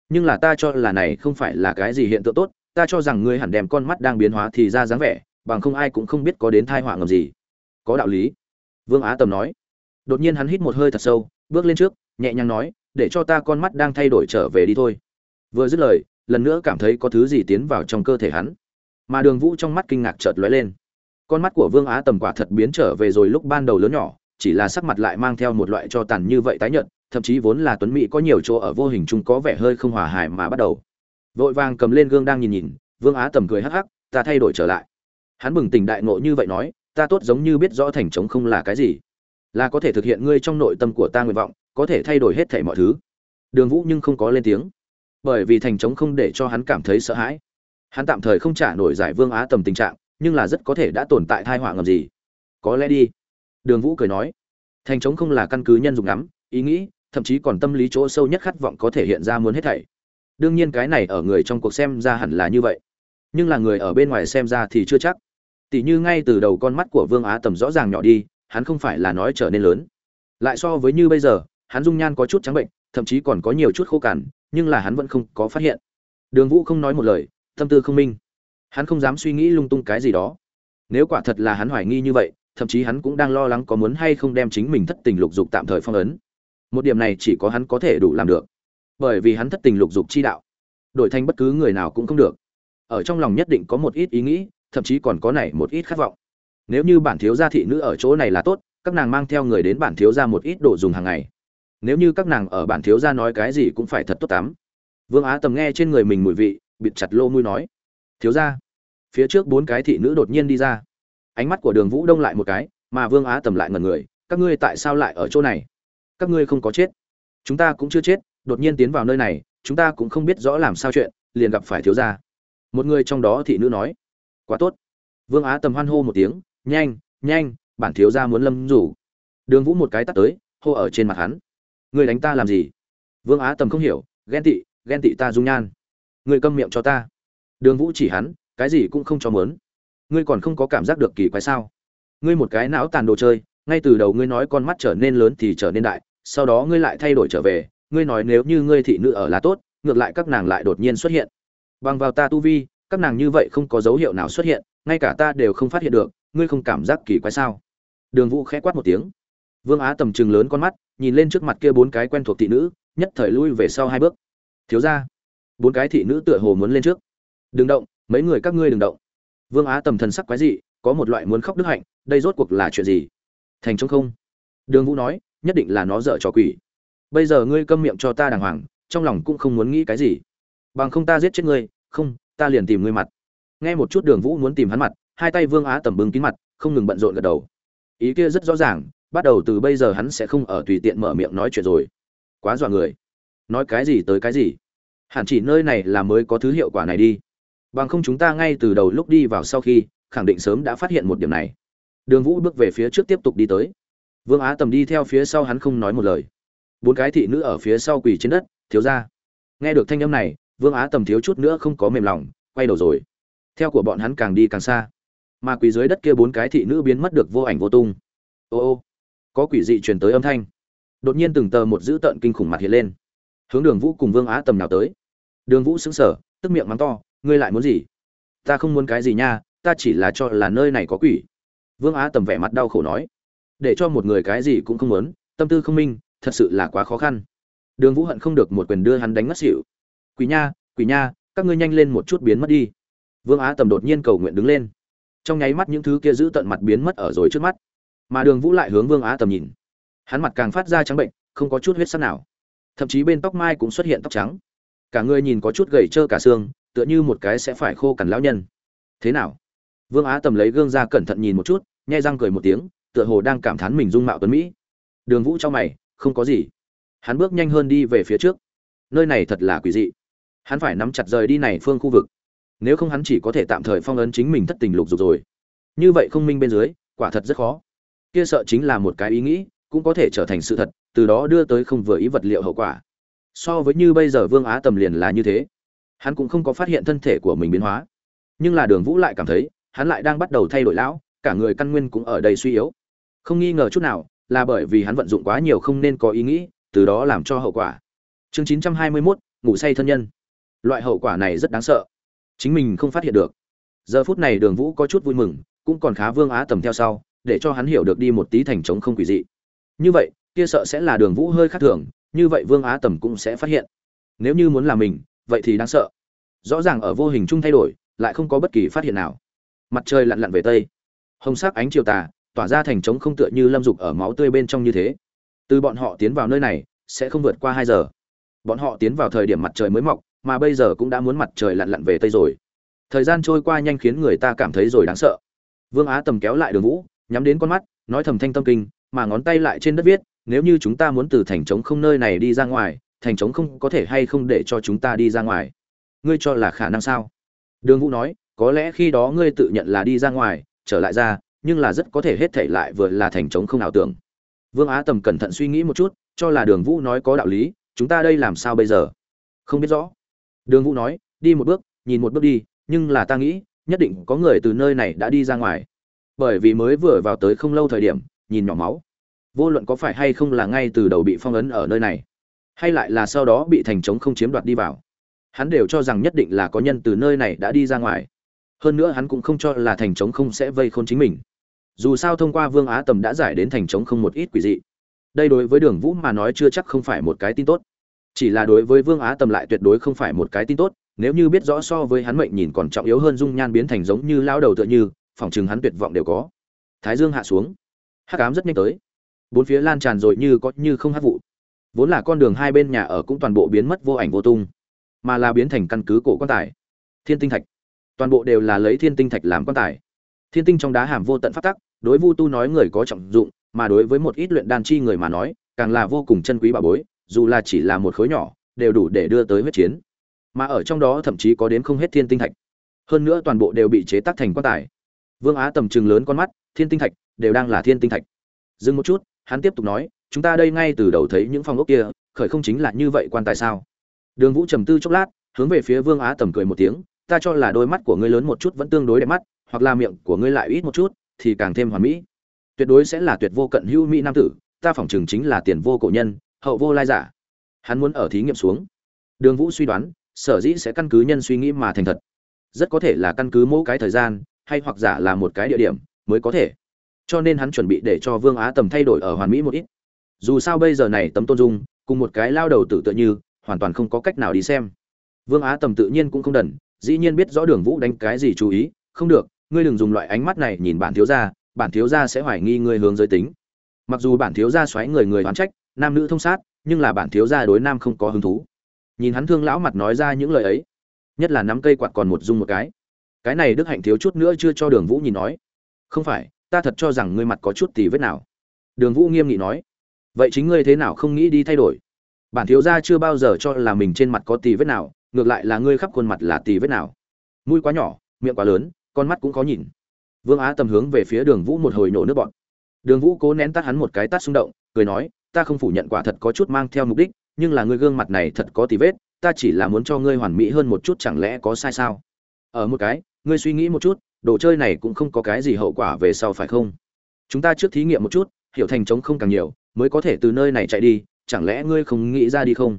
[SPEAKER 1] Nhưng là ta cho là này không phải là cái gì hiện tượng tốt, ta cho rằng ngươi hẳn đem con mắt đang biến hóa thì ra dáng vẻ, bằng không ai cũng không biết có đến thai họa ngầm gì. Có đạo lý. Vương á tầm nói. Đột nhiên hắn hít một hơi thật sâu, bước lên trước, nhẹ nhàng nói, để cho ta con mắt đang thay đổi trở về đi thôi. Vừa dứt lời, lần nữa cảm thấy có thứ gì tiến vào trong cơ thể hắn mà đường vũ trong mắt kinh ngạc chợt lóe lên. Con mắt của vương á tầm quả thật biến trở về rồi lúc ban đầu lớn nhỏ, chỉ là sắc mặt lại mang theo một loại cho tàn như vậy tái nhợt, thậm chí vốn là tuấn mỹ có nhiều chỗ ở vô hình chung có vẻ hơi không hòa hài mà bắt đầu. Vội vàng cầm lên gương đang nhìn nhìn, vương á tầm cười hắc hắc, ta thay đổi trở lại. Hắn bừng tỉnh đại ngộ như vậy nói, ta tốt giống như biết rõ thành trống không là cái gì, là có thể thực hiện ngươi trong nội tâm của ta nguyện vọng, có thể thay đổi hết thảy mọi thứ. Đường vũ nhưng không có lên tiếng, bởi vì thành trống không để cho hắn cảm thấy sợ hãi hắn tạm thời không trả nổi giải vương á tầm tình trạng, nhưng là rất có thể đã tồn tại thai họa ngầm gì. Có lẽ đi. Đường vũ cười nói. Thành trống không là căn cứ nhân dụng ngắm ý nghĩ, thậm chí còn tâm lý chỗ sâu nhất khát vọng có thể hiện ra muốn hết thảy. Đương nhiên cái này ở người trong cuộc xem ra hẳn là như vậy. Nhưng là người ở bên ngoài xem ra thì chưa chắc. Tỷ như ngay từ đầu con mắt của vương á tầm rõ ràng nhỏ đi, hắn không phải là nói trở nên lớn. Lại so với như bây giờ, hắn dung nhan có chút trắng bệnh, thậm chí còn có nhiều chút khô cằn, nhưng là hắn vẫn không có phát hiện. Đường vũ không nói một lời tâm tư không minh. Hắn không dám suy nghĩ lung tung cái gì đó. Nếu quả thật là hắn hoài nghi như vậy, thậm chí hắn cũng đang lo lắng có muốn hay không đem chính mình thất tình lục dục tạm thời phong ấn. Một điểm này chỉ có hắn có thể đủ làm được. Bởi vì hắn thất tình lục dục chi đạo, đổi thành bất cứ người nào cũng không được. Ở trong lòng nhất định có một ít ý nghĩ, thậm chí còn có này một ít khát vọng. Nếu như bản thiếu gia thị nữ ở chỗ này là tốt, các nàng mang theo người đến bản thiếu gia một ít đồ dùng hàng ngày. Nếu như các nàng ở bản thiếu gia nói cái gì cũng phải thật tốt tắm. Vương á tầm nghe trên người mình mùi vị bịt chặt lô mũi nói. Thiếu ra phía trước bốn cái thị nữ đột nhiên đi ra. Ánh mắt của đường vũ đông lại một cái, mà vương á tầm lại ngần người, các ngươi tại sao lại ở chỗ này? Các ngươi không có chết. Chúng ta cũng chưa chết, đột nhiên tiến vào nơi này, chúng ta cũng không biết rõ làm sao chuyện, liền gặp phải thiếu gia. Một người trong đó thị nữ nói. Quá tốt. Vương á tầm hoan hô một tiếng, nhanh nhanh, bản thiếu gia muốn lâm rủ. Đường vũ một cái tắt tới, hô ở trên mặt hắn. Người đánh ta làm gì? Vương á tầm không hiểu, ghen tị ghen tị ta dung nhan người câm miệng cho ta. Đường vũ chỉ hắn, cái gì cũng không cho mớn ngươi còn không có cảm giác được kỳ quái sao? Ngươi một cái não tàn đồ chơi, ngay từ đầu ngươi nói con mắt trở nên lớn thì trở nên đại, sau đó ngươi lại thay đổi trở về, ngươi nói nếu như ngươi thị nữ ở là tốt, ngược lại các nàng lại đột nhiên xuất hiện. Bằng vào ta tu vi, các nàng như vậy không có dấu hiệu nào xuất hiện, ngay cả ta đều không phát hiện được, ngươi không cảm giác kỳ quái sao? Đường vũ khẽ quát một tiếng. Vương á tầm chừng lớn con mắt, nhìn lên trước mặt kia bốn cái quen thuộc thị nữ, nhất thời lui về sau hai bước. Thiếu ra bốn cái thị nữ tựa hồ muốn lên trước. Đừng động, mấy người các ngươi đừng động. Vương á tầm thần sắc quái dị, có một loại muốn khóc đức hạnh, đây rốt cuộc là chuyện gì? Thành trong không. Đường vũ nói, nhất định là nó dở trò quỷ. Bây giờ ngươi câm miệng cho ta đàng hoàng, trong lòng cũng không muốn nghĩ cái gì. Bằng không ta giết chết ngươi, không, ta liền tìm ngươi mặt. Nghe một chút đường vũ muốn tìm hắn mặt, hai tay vương á tầm bưng kín mặt, không ngừng bận rộn gật đầu. Ý kia rất rõ ràng, bắt đầu từ bây giờ hắn sẽ không ở tùy tiện mở miệng nói chuyện rồi. Quá dọa người. Nói cái gì tới cái gì? Hẳn chỉ nơi này là mới có thứ hiệu quả này đi. Bằng không chúng ta ngay từ đầu lúc đi vào sau khi, khẳng định sớm đã phát hiện một điểm này. Đường vũ bước về phía trước tiếp tục đi tới. Vương á tầm đi theo phía sau hắn không nói một lời. Bốn cái thị nữ ở phía sau quỳ trên đất, thiếu ra nghe được thanh âm này, vương á tầm thiếu chút nữa không có mềm lòng, quay đầu rồi. Theo của bọn hắn càng đi càng xa. Mà quỳ dưới đất kia bốn cái thị nữ biến mất được vô ảnh vô tung. Ô ô, có quỷ dị truyền tới âm thanh. Đột nhiên từng tờ một dữ tợn kinh khủng mặt hiện lên hướng đường vũ cùng vương á tầm nào tới. Đường vũ xứng sở tức miệng mắng to, ngươi lại muốn gì? Ta không muốn cái gì nha, ta chỉ là cho là nơi này có quỷ. Vương á tầm vẻ mặt đau khổ nói, để cho một người cái gì cũng không muốn, tâm tư không minh, thật sự là quá khó khăn. Đường vũ hận không được một quyền đưa hắn đánh ngất xỉu. Quỷ nha quỷ nha, các ngươi nhanh lên một chút biến mất đi. Vương á tầm đột nhiên cầu nguyện đứng lên. Trong nháy mắt những thứ kia giữ tận mặt biến mất ở rồi trước mắt. Mà đường vũ lại hướng vương á tầm nhìn. Hắn mặt càng phát ra trắng bệnh, không có chút huyết sắt nào thậm chí bên tóc mai cũng xuất hiện tóc trắng. Cả người nhìn có chút gầy trơ cả xương, tựa như một cái sẽ phải khô cằn lão nhân. Thế nào? Vương á tầm lấy gương ra cẩn thận nhìn một chút, nhai răng cười một tiếng, tựa hồ đang cảm thán mình dung mạo tuấn mỹ. Đường vũ cho mày, không có gì. Hắn bước nhanh hơn đi về phía trước. Nơi này thật là quỷ dị. Hắn phải nắm chặt rời đi này phương khu vực. Nếu không hắn chỉ có thể tạm thời phong ấn chính mình thất tình lục dục rồi. Như vậy không minh bên dưới, quả thật rất khó. Kia sợ chính là một cái ý nghĩ, cũng có thể trở thành sự thật từ đó đưa tới không vừa ý vật liệu hậu quả. So với như bây giờ vương á tầm liền là như thế. Hắn cũng không có phát hiện thân thể của mình biến hóa. Nhưng là đường vũ lại cảm thấy hắn lại đang bắt đầu thay đổi lão cả người căn nguyên cũng ở đây suy yếu. Không nghi ngờ chút nào là bởi vì hắn vận dụng quá nhiều không nên có ý nghĩ từ đó làm cho hậu quả. Chương chín trăm hai mươi 921, ngủ say thân nhân. Loại hậu quả này rất đáng sợ. Chính mình không phát hiện được. Giờ phút này đường vũ có chút vui mừng cũng còn khá vương á tầm theo sau để cho hắn hiểu được đi một tí thành trống không quỷ dị. Như vậy kia sợ sẽ là đường vũ hơi khác thường, như vậy vương á tầm cũng sẽ phát hiện. Nếu như muốn làm mình, vậy thì đáng sợ. Rõ ràng ở vô hình chung thay đổi, lại không có bất kỳ phát hiện nào. Mặt trời lặn lặn về tây. Hồng sắc ánh chiều tà, tỏa ra thành trống không tựa như lâm dục ở máu tươi bên trong như thế. Từ bọn họ tiến vào nơi này, sẽ không vượt qua hai giờ. Bọn họ tiến vào thời điểm mặt trời mới mọc, mà bây giờ cũng đã muốn mặt trời lặn lặn về tây rồi. Thời gian trôi qua nhanh khiến người ta cảm thấy rồi đáng sợ. Vương á tầm kéo lại đường vũ, nhắm đến con mắt, nói thầm thanh tâm kinh, mà ngón tay lại trên đất viết nếu như chúng ta muốn từ thành trống không nơi này đi ra ngoài, thành trống không có thể hay không để cho chúng ta đi ra ngoài? Ngươi cho là khả năng sao? Đường vũ nói, có lẽ khi đó ngươi tự nhận là đi ra ngoài, trở lại ra, nhưng là rất có thể hết thể lại vừa là thành trống không ảo tưởng. Vương á tầm cẩn thận suy nghĩ một chút, cho là đường vũ nói có đạo lý, chúng ta đây làm sao bây giờ? Không biết rõ. Đường vũ nói, đi một bước, nhìn một bước đi, nhưng là ta nghĩ, nhất định có người từ nơi này đã đi ra ngoài. Bởi vì mới vừa vào tới không lâu thời điểm, nhìn nhỏ máu vô luận có phải hay không là ngay từ đầu bị phong ấn ở nơi này, hay lại là sau đó bị thành trống không chiếm đoạt đi vào, hắn đều cho rằng nhất định là có nhân từ nơi này đã đi ra ngoài. Hơn nữa hắn cũng không cho là thành trống không sẽ vây khôn chính mình. Dù sao thông qua vương á tầm đã giải đến thành trống không một ít quỷ dị. Đây đối với đường vũ mà nói chưa chắc không phải một cái tin tốt. Chỉ là đối với vương á tầm lại tuyệt đối không phải một cái tin tốt, nếu như biết rõ so với hắn mệnh nhìn còn trọng yếu hơn dung nhan biến thành giống như lao đầu tựa như phỏng chừng hắn tuyệt vọng đều có. Thái dương hạ xuống. Hắc ám rất nhanh tới bốn phía lan tràn rồi như có như không hát vụ. Vốn là con đường hai bên nhà ở cũng toàn bộ biến mất vô ảnh vô tung, mà là biến thành căn cứ cổ quan tài. Thiên tinh thạch. Toàn bộ đều là lấy thiên tinh thạch làm quan tài. Thiên tinh trong đá hàm vô tận phát tắc, đối vu tu nói người có trọng dụng, mà đối với một ít luyện đan chi người mà nói, càng là vô cùng chân quý bảo bối, dù là chỉ là một khối nhỏ, đều đủ để đưa tới huyết chiến. Mà ở trong đó thậm chí có đến không hết thiên tinh thạch. Hơn nữa toàn bộ đều bị chế tác thành quan tài. Vương á tầm trường lớn con mắt, thiên tinh thạch, đều đang là thiên tinh thạch. Dừng một chút hắn tiếp tục nói, chúng ta đây ngay từ đầu thấy những phòng ốc kia, khởi không chính là như vậy quan tài sao? Đường vũ trầm tư chốc lát, hướng về phía vương á tầm cười một tiếng, ta cho là đôi mắt của ngươi lớn một chút vẫn tương đối đẹp mắt, hoặc là miệng của ngươi lại ít một chút, thì càng thêm hoàn mỹ. Tuyệt đối sẽ là tuyệt vô cận hữu mỹ nam tử, ta phỏng chừng chính là tiền vô cổ nhân, hậu vô lai giả. Hắn muốn ở thí nghiệm xuống. Đường vũ suy đoán, sở dĩ sẽ căn cứ nhân suy nghĩ mà thành thật. Rất có thể là căn cứ mỗi cái thời gian, hay hoặc giả là một cái địa điểm, mới có thể cho nên hắn chuẩn bị để cho vương á tầm thay đổi ở hoàn mỹ một ít. Dù sao bây giờ này tấm tôn dung, cùng một cái lao đầu tử tựa như, hoàn toàn không có cách nào đi xem. Vương á tầm tự nhiên cũng không đần, dĩ nhiên biết rõ đường vũ đánh cái gì chú ý, không được, ngươi đừng dùng loại ánh mắt này nhìn bản thiếu gia, bản thiếu gia sẽ hoài nghi ngươi hướng giới tính. Mặc dù bản thiếu gia xoáy người người đoán trách, nam nữ thông sát, nhưng là bản thiếu gia đối nam không có hứng thú. Nhìn hắn thương lão mặt nói ra những lời ấy, nhất là nắm cây quạt còn một dung một cái. Cái này đức hạnh thiếu chút nữa chưa cho đường vũ nhìn nói. Không phải ta thật cho rằng ngươi mặt có chút tì vết nào. Đường vũ nghiêm nghị nói, vậy chính ngươi thế nào không nghĩ đi thay đổi? Bản thiếu gia chưa bao giờ cho là mình trên mặt có tì vết nào, ngược lại là ngươi khắp khuôn mặt là tì vết nào. Mũi quá nhỏ, miệng quá lớn, con mắt cũng khó nhìn. Vương á tầm hướng về phía đường vũ một hồi nổ nước bọn đường vũ cố nén tắt hắn một cái tắt xung động, cười nói, ta không phủ nhận quả thật có chút mang theo mục đích, nhưng là ngươi gương mặt này thật có tì vết, ta chỉ là muốn cho ngươi hoàn mỹ hơn một chút chẳng lẽ có sai sao? Ở một cái, ngươi suy nghĩ một chút đồ chơi này cũng không có cái gì hậu quả về sau phải không? Chúng ta trước thí nghiệm một chút, hiểu thành trống không càng nhiều, mới có thể từ nơi này chạy đi, chẳng lẽ ngươi không nghĩ ra đi không?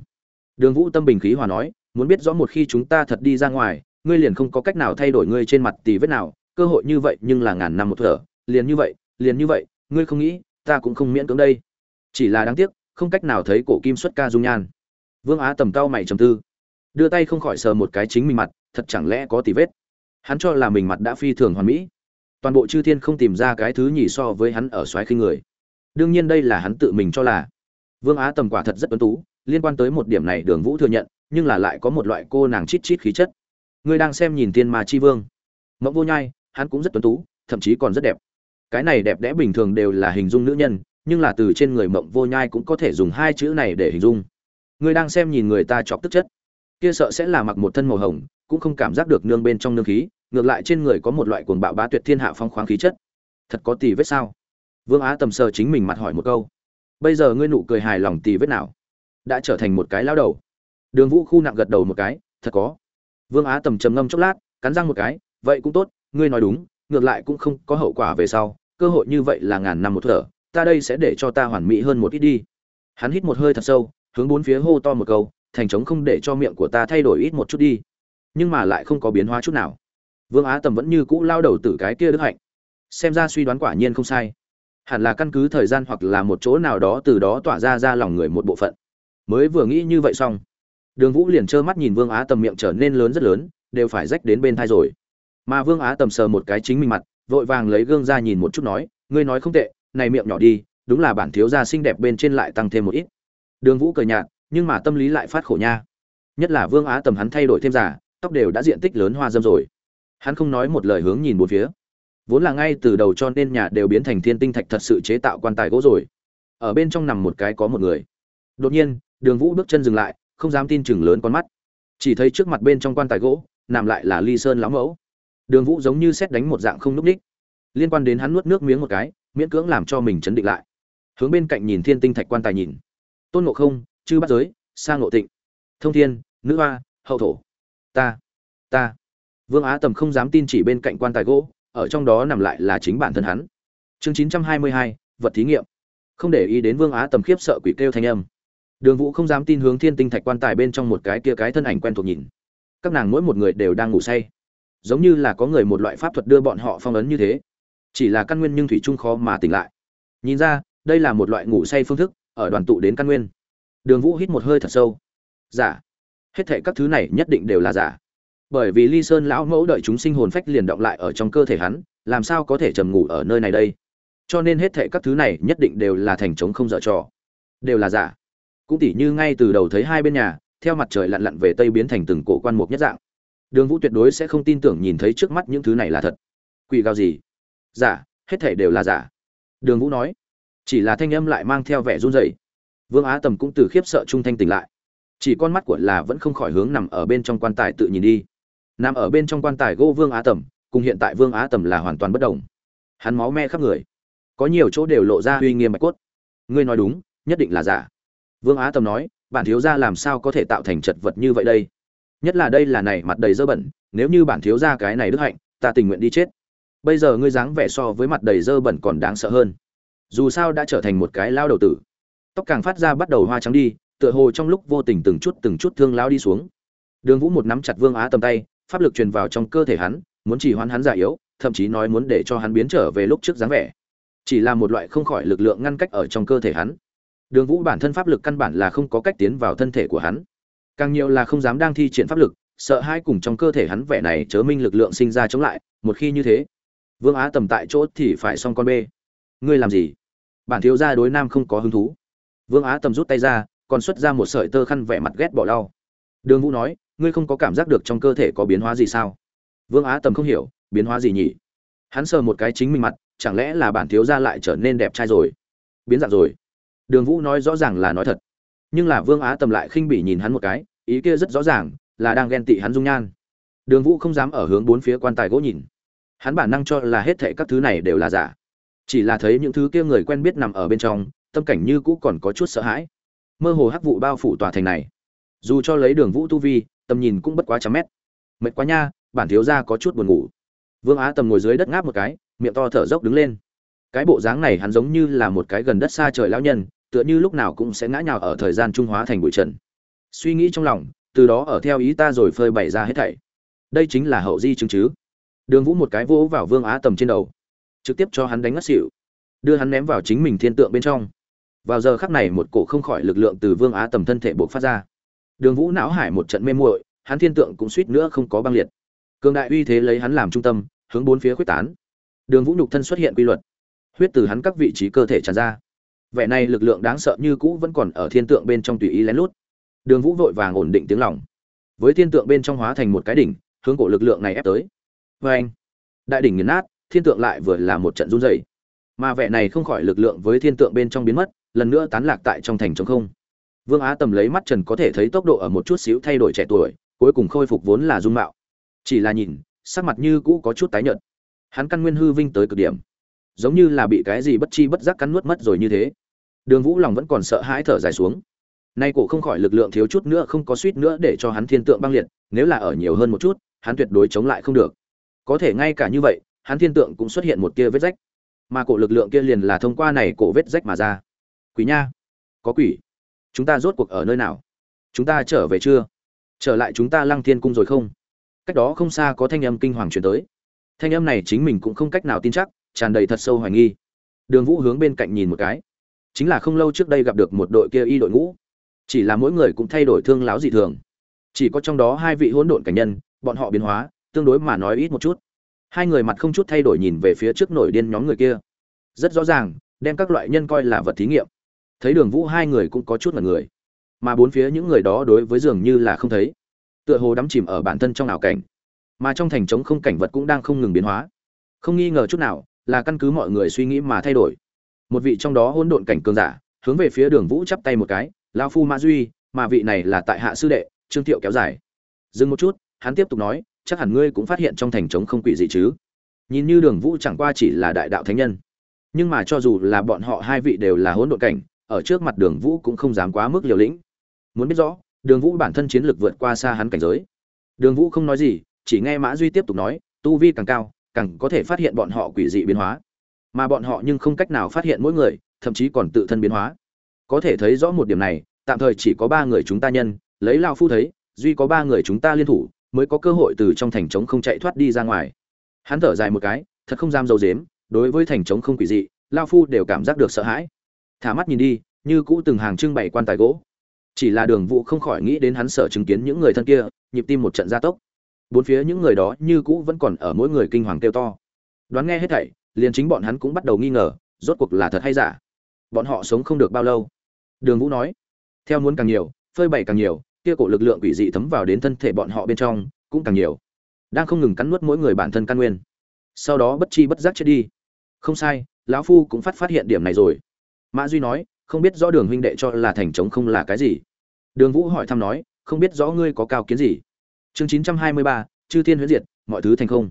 [SPEAKER 1] Đường vũ tâm bình khí hòa nói, muốn biết rõ một khi chúng ta thật đi ra ngoài, ngươi liền không có cách nào thay đổi ngươi trên mặt tì vết nào, cơ hội như vậy nhưng là ngàn năm một thở, liền như vậy, liền như vậy, ngươi không nghĩ, ta cũng không miễn cưỡng đây. Chỉ là đáng tiếc, không cách nào thấy cổ kim xuất ca dung nhan. Vương á tầm cao mày trầm tư, đưa tay không khỏi sờ một cái chính mình mặt, thật chẳng lẽ có tì vết? Hắn cho là mình mặt đã phi thường hoàn mỹ. Toàn bộ chư thiên không tìm ra cái thứ nhì so với hắn ở xoáy khinh người. Đương nhiên đây là hắn tự mình cho là. Vương á tầm quả thật rất tuấn tú, liên quan tới một điểm này đường vũ thừa nhận, nhưng là lại có một loại cô nàng chít chít khí chất. Ngươi đang xem nhìn tiên ma chi vương. Mẫu vô nhai, hắn cũng rất tuấn tú, thậm chí còn rất đẹp. Cái này đẹp đẽ bình thường đều là hình dung nữ nhân, nhưng là từ trên người mộng vô nhai cũng có thể dùng hai chữ này để hình dung. Ngươi đang xem nhìn người ta chọc tức chất. Kia sợ sẽ là mặc một thân màu hồng cũng không cảm giác được nương bên trong nương khí, ngược lại trên người có một loại cuồng bạo bá tuyệt thiên hạ phong khoáng khí chất. Thật có tì vết sao? Vương á tầm sờ chính mình mặt hỏi một câu. Bây giờ ngươi nụ cười hài lòng tì vết nào? Đã trở thành một cái lao đầu. Đường vũ khu nặng gật đầu một cái, thật có. Vương á tầm trầm ngâm chốc lát, cắn răng một cái, vậy cũng tốt, ngươi nói đúng, ngược lại cũng không có hậu quả về sau, cơ hội như vậy là ngàn năm một thở, ta đây sẽ để cho ta hoàn mỹ hơn một ít đi. Hắn hít một hơi thật sâu, hướng bốn phía hô to một câu, thành trống không để cho miệng của ta thay đổi ít một chút đi nhưng mà lại không có biến hóa chút nào. Vương á tầm vẫn như cũ lao đầu từ cái kia đức hạnh. Xem ra suy đoán quả nhiên không sai. Hẳn là căn cứ thời gian hoặc là một chỗ nào đó từ đó tỏa ra ra lòng người một bộ phận. Mới vừa nghĩ như vậy xong, đường vũ liền trơ mắt nhìn vương á tầm miệng trở nên lớn rất lớn, đều phải rách đến bên thai rồi. Mà vương á tầm sờ một cái chính mình mặt, vội vàng lấy gương ra nhìn một chút nói, ngươi nói không tệ, này miệng nhỏ đi, đúng là bản thiếu gia xinh đẹp bên trên lại tăng thêm một ít. Đường vũ cười nhạt, nhưng mà tâm lý lại phát khổ nha. Nhất là vương á tầm hắn thay đổi thêm giả tóc đều đã diện tích lớn hoa dâm rồi. Hắn không nói một lời hướng nhìn bốn phía. Vốn là ngay từ đầu cho nên nhà đều biến thành thiên tinh thạch thật sự chế tạo quan tài gỗ rồi. Ở bên trong nằm một cái có một người. Đột nhiên, đường vũ bước chân dừng lại, không dám tin chừng lớn con mắt. Chỉ thấy trước mặt bên trong quan tài gỗ, nằm lại là ly sơn lão mẫu. Đường vũ giống như xét đánh một dạng không núp ních. Liên quan đến hắn nuốt nước miếng một cái, miễn cưỡng làm cho mình chấn định lại. Hướng bên cạnh nhìn thiên tinh thạch quan tài nhìn. Tôn ngộ không, chư bắt giới sang ngộ tịnh. Thông thiên, nữ hoa, hậu thổ ta ta. Vương á tầm không dám tin chỉ bên cạnh quan tài gỗ, ở trong đó nằm lại là chính bản thân hắn. Chương chín trăm hai mươi hai, vật thí nghiệm. Không để ý đến vương á tầm khiếp sợ quỷ kêu thanh âm. Đường vũ không dám tin hướng thiên tinh thạch quan tài bên trong một cái kia cái thân ảnh quen thuộc nhìn. Các nàng mỗi một người đều đang ngủ say. Giống như là có người một loại pháp thuật đưa bọn họ phong ấn như thế. Chỉ là căn nguyên nhưng thủy trung khó mà tỉnh lại. Nhìn ra, đây là một loại ngủ say phương thức, ở đoàn tụ đến căn nguyên. Đường vũ hít một hơi thật sâu. Giả hết thệ các thứ này nhất định đều là giả. Bởi vì ly sơn lão mẫu đợi chúng sinh hồn phách liền động lại ở trong cơ thể hắn, làm sao có thể trầm ngủ ở nơi này đây? Cho nên hết thệ các thứ này nhất định đều là thành trống không dở trò. Đều là giả. Cũng tỉ như ngay từ đầu thấy hai bên nhà, theo mặt trời lặn lặn về tây biến thành từng cổ quan mục nhất dạng. Đường vũ tuyệt đối sẽ không tin tưởng nhìn thấy trước mắt những thứ này là thật. Quỷ gào gì? Giả, hết thảy đều là giả. Đường vũ nói. Chỉ là thanh âm lại mang theo vẻ run rẩy. Vương á tầm cũng từ khiếp sợ trung thanh tỉnh lại chỉ con mắt của là vẫn không khỏi hướng nằm ở bên trong quan tài tự nhìn đi. Nằm ở bên trong quan tài gỗ vương á tầm, cùng hiện tại vương á tầm là hoàn toàn bất đồng. Hắn máu me khắp người. Có nhiều chỗ đều lộ ra uy nghiêm bạch cốt. Ngươi nói đúng, nhất định là giả. Vương á tầm nói, bản thiếu gia làm sao có thể tạo thành chật vật như vậy đây? Nhất là đây là này mặt đầy dơ bẩn, nếu như bản thiếu gia cái này đức hạnh, ta tình nguyện đi chết. Bây giờ ngươi dáng vẻ so với mặt đầy dơ bẩn còn đáng sợ hơn. Dù sao đã trở thành một cái lao đầu tử. Tóc càng phát ra bắt đầu hoa trắng đi tựa hồ trong lúc vô tình từng chút từng chút thương lao đi xuống. Đường vũ một nắm chặt vương á tầm tay, pháp lực truyền vào trong cơ thể hắn, muốn chỉ hoán hắn già yếu, thậm chí nói muốn để cho hắn biến trở về lúc trước dáng vẻ. Chỉ là một loại không khỏi lực lượng ngăn cách ở trong cơ thể hắn. Đường vũ bản thân pháp lực căn bản là không có cách tiến vào thân thể của hắn. Càng nhiều là không dám đang thi triển pháp lực, sợ hai cùng trong cơ thể hắn vẻ này chớ minh lực lượng sinh ra chống lại, một khi như thế, vương á tầm tại chỗ thì phải xong con bê. Ngươi làm gì? Bản thiếu gia đối nam không có hứng thú. Vương á tầm rút tay ra còn xuất ra một sợi tơ khăn vẻ mặt ghét bỏ đau. Đường vũ nói, ngươi không có cảm giác được trong cơ thể có biến hóa gì sao? Vương á tầm không hiểu, biến hóa gì nhỉ? Hắn sờ một cái chính mình mặt, chẳng lẽ là bản thiếu gia lại trở nên đẹp trai rồi? Biến dạng rồi? Đường vũ nói, rõ ràng là nói thật. Nhưng là vương á tầm lại khinh bỉ nhìn hắn một cái, ý kia rất rõ ràng, là đang ghen tị hắn dung nhan. Đường vũ không dám ở hướng bốn phía quan tài gỗ nhìn. Hắn bản năng cho là hết thệ các thứ này đều là giả. Chỉ là thấy những thứ kia người quen biết nằm ở bên trong, tâm cảnh như cũ còn có chút sợ hãi mơ hồ hắc vụ bao phủ tòa thành này. Dù cho lấy đường vũ tu vi, tầm nhìn cũng bất quá trăm mét. Mệt quá nha, bản thiếu ra có chút buồn ngủ. Vương á tầm ngồi dưới đất ngáp một cái, miệng to thở dốc đứng lên. Cái bộ dáng này hắn giống như là một cái gần đất xa trời lão nhân, tựa như lúc nào cũng sẽ ngã nhào ở thời gian trung hóa thành bụi trần. Suy nghĩ trong lòng, từ đó ở theo ý ta rồi phơi bày ra hết thảy. Đây chính là hậu di chứng chứ. Đường vũ một cái vỗ vào vương á tầm trên đầu, trực tiếp cho hắn đánh ngất xỉu. Đưa hắn ném vào chính mình thiên tượng bên trong vào giờ khắc này một cổ không khỏi lực lượng từ vương á tầm thân thể buộc phát ra. Đường vũ não hải một trận mê muội, hắn thiên tượng cũng suýt nữa không có băng liệt. Cường đại uy thế lấy hắn làm trung tâm, hướng bốn phía quyết tán. Đường vũ nhục thân xuất hiện quy luật. Huyết từ hắn các vị trí cơ thể tràn ra. Vẻ này lực lượng đáng sợ như cũ vẫn còn ở thiên tượng bên trong tùy ý lén lút. Đường vũ vội vàng ổn định tiếng lòng. Với thiên tượng bên trong hóa thành một cái đỉnh, hướng cổ lực lượng này ép tới. Vê anh, đại đỉnh nghiền nát, thiên tượng lại vừa là một trận run dày mà vẻ này không khỏi lực lượng với thiên tượng bên trong biến mất lần nữa tán lạc tại trong thành trống không. Vương á tầm lấy mắt trần có thể thấy tốc độ ở một chút xíu thay đổi trẻ tuổi, cuối cùng khôi phục vốn là dung mạo. Chỉ là nhìn, sắc mặt như cũ có chút tái nhợt. Hắn căn nguyên hư vinh tới cực điểm. Giống như là bị cái gì bất chi bất giác cắn nuốt mất rồi như thế. Đường vũ lòng vẫn còn sợ hãi thở dài xuống. Nay cổ không khỏi lực lượng thiếu chút nữa không có suýt nữa để cho hắn thiên tượng băng liệt, nếu là ở nhiều hơn một chút, hắn tuyệt đối chống lại không được. Có thể ngay cả như vậy, hắn thiên tượng cũng xuất hiện một kia vết rách. Mà cổ lực lượng kia liền là thông qua này cổ vết rách mà ra quỷ nha. Có quỷ. Chúng ta rốt cuộc ở nơi nào? Chúng ta trở về chưa? Trở lại chúng ta lăng thiên cung rồi không? Cách đó không xa có thanh âm kinh hoàng truyền tới. Thanh âm này chính mình cũng không cách nào tin chắc, tràn đầy thật sâu hoài nghi. Đường vũ hướng bên cạnh nhìn một cái. Chính là không lâu trước đây gặp được một đội kia y đội ngũ. Chỉ là mỗi người cũng thay đổi thương láo dị thường. Chỉ có trong đó hai vị hỗn độn cảnh nhân, bọn họ biến hóa, tương đối mà nói ít một chút. Hai người mặt không chút thay đổi nhìn về phía trước nổi điên nhóm người kia. Rất rõ ràng, đem các loại nhân coi là vật thí nghiệm thấy đường vũ hai người cũng có chút là người, mà bốn phía những người đó đối với dường như là không thấy, tựa hồ đắm chìm ở bản thân trong ảo cảnh, mà trong thành trống không cảnh vật cũng đang không ngừng biến hóa. Không nghi ngờ chút nào là căn cứ mọi người suy nghĩ mà thay đổi. Một vị trong đó hỗn độn cảnh cường giả, hướng về phía đường vũ chắp tay một cái lao phu mã duy, mà vị này là tại hạ sư đệ, trương thiệu kéo dài. Dừng một chút, hắn tiếp tục nói, chắc hẳn ngươi cũng phát hiện trong thành trống không quỷ gì chứ? Nhìn như đường vũ chẳng qua chỉ là đại đạo thánh nhân, nhưng mà cho dù là bọn họ hai vị đều là hỗn độn cảnh ở trước mặt đường vũ cũng không dám quá mức liều lĩnh. Muốn biết rõ, đường vũ bản thân chiến lược vượt qua xa hắn cảnh giới. Đường vũ không nói gì, chỉ nghe mã duy tiếp tục nói, tu vi càng cao, càng có thể phát hiện bọn họ quỷ dị biến hóa. Mà bọn họ nhưng không cách nào phát hiện mỗi người, thậm chí còn tự thân biến hóa. Có thể thấy rõ một điểm này, tạm thời chỉ có ba người chúng ta nhân, lấy lao phu thấy, duy có ba người chúng ta liên thủ, mới có cơ hội từ trong thành trống không chạy thoát đi ra ngoài. Hắn thở dài một cái, thật không dám dâu dếm đối với thành trống không quỷ dị, lao phu đều cảm giác được sợ hãi thả mắt nhìn đi, như cũ từng hàng trưng bày quan tài gỗ. Chỉ là đường vũ không khỏi nghĩ đến hắn sợ chứng kiến những người thân kia, nhịp tim một trận gia tốc. Bốn phía những người đó như cũ vẫn còn ở mỗi người kinh hoàng kêu to. Đoán nghe hết thảy, liền chính bọn hắn cũng bắt đầu nghi ngờ, rốt cuộc là thật hay giả. Bọn họ sống không được bao lâu. Đường vũ nói, theo muốn càng nhiều, phơi bày càng nhiều, kia cổ lực lượng quỷ dị thấm vào đến thân thể bọn họ bên trong, cũng càng nhiều. Đang không ngừng cắn nuốt mỗi người bản thân căn nguyên. Sau đó bất chi bất giác chết đi. Không sai, lão phu cũng phát phát hiện điểm này rồi mã duy nói, không biết rõ đường huynh đệ cho là thành trống không là cái gì. Đường vũ hỏi thăm nói, không biết rõ ngươi có cao kiến gì? Chương chín trăm hai mươi ba, chư thiên huyễn diệt, mọi thứ thành không.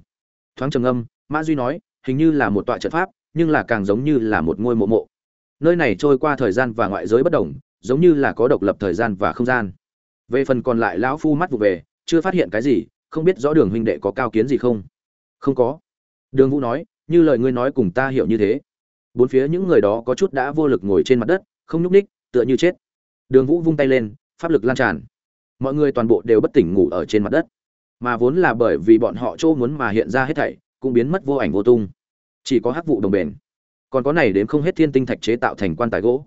[SPEAKER 1] Thoáng trầm âm mã duy nói, hình như là một tọa trận pháp, nhưng là càng giống như là một ngôi mộ mộ. Nơi này trôi qua thời gian và ngoại giới bất đồng, giống như là có độc lập thời gian và không gian. Về phần còn lại lão phu mắt vụ về, chưa phát hiện cái gì, không biết rõ đường huynh đệ có cao kiến gì không? Không có. Đường vũ nói, như lời ngươi nói cùng ta hiểu như thế bốn phía những người đó có chút đã vô lực ngồi trên mặt đất, không nhúc ních tựa như chết. Đường vũ vung tay lên, pháp lực lan tràn. Mọi người toàn bộ đều bất tỉnh ngủ ở trên mặt đất. Mà vốn là bởi vì bọn họ chỗ muốn mà hiện ra hết thảy, cũng biến mất vô ảnh vô tung. Chỉ có hắc vụ đồng bền. Còn có này đến không hết thiên tinh thạch chế tạo thành quan tài gỗ.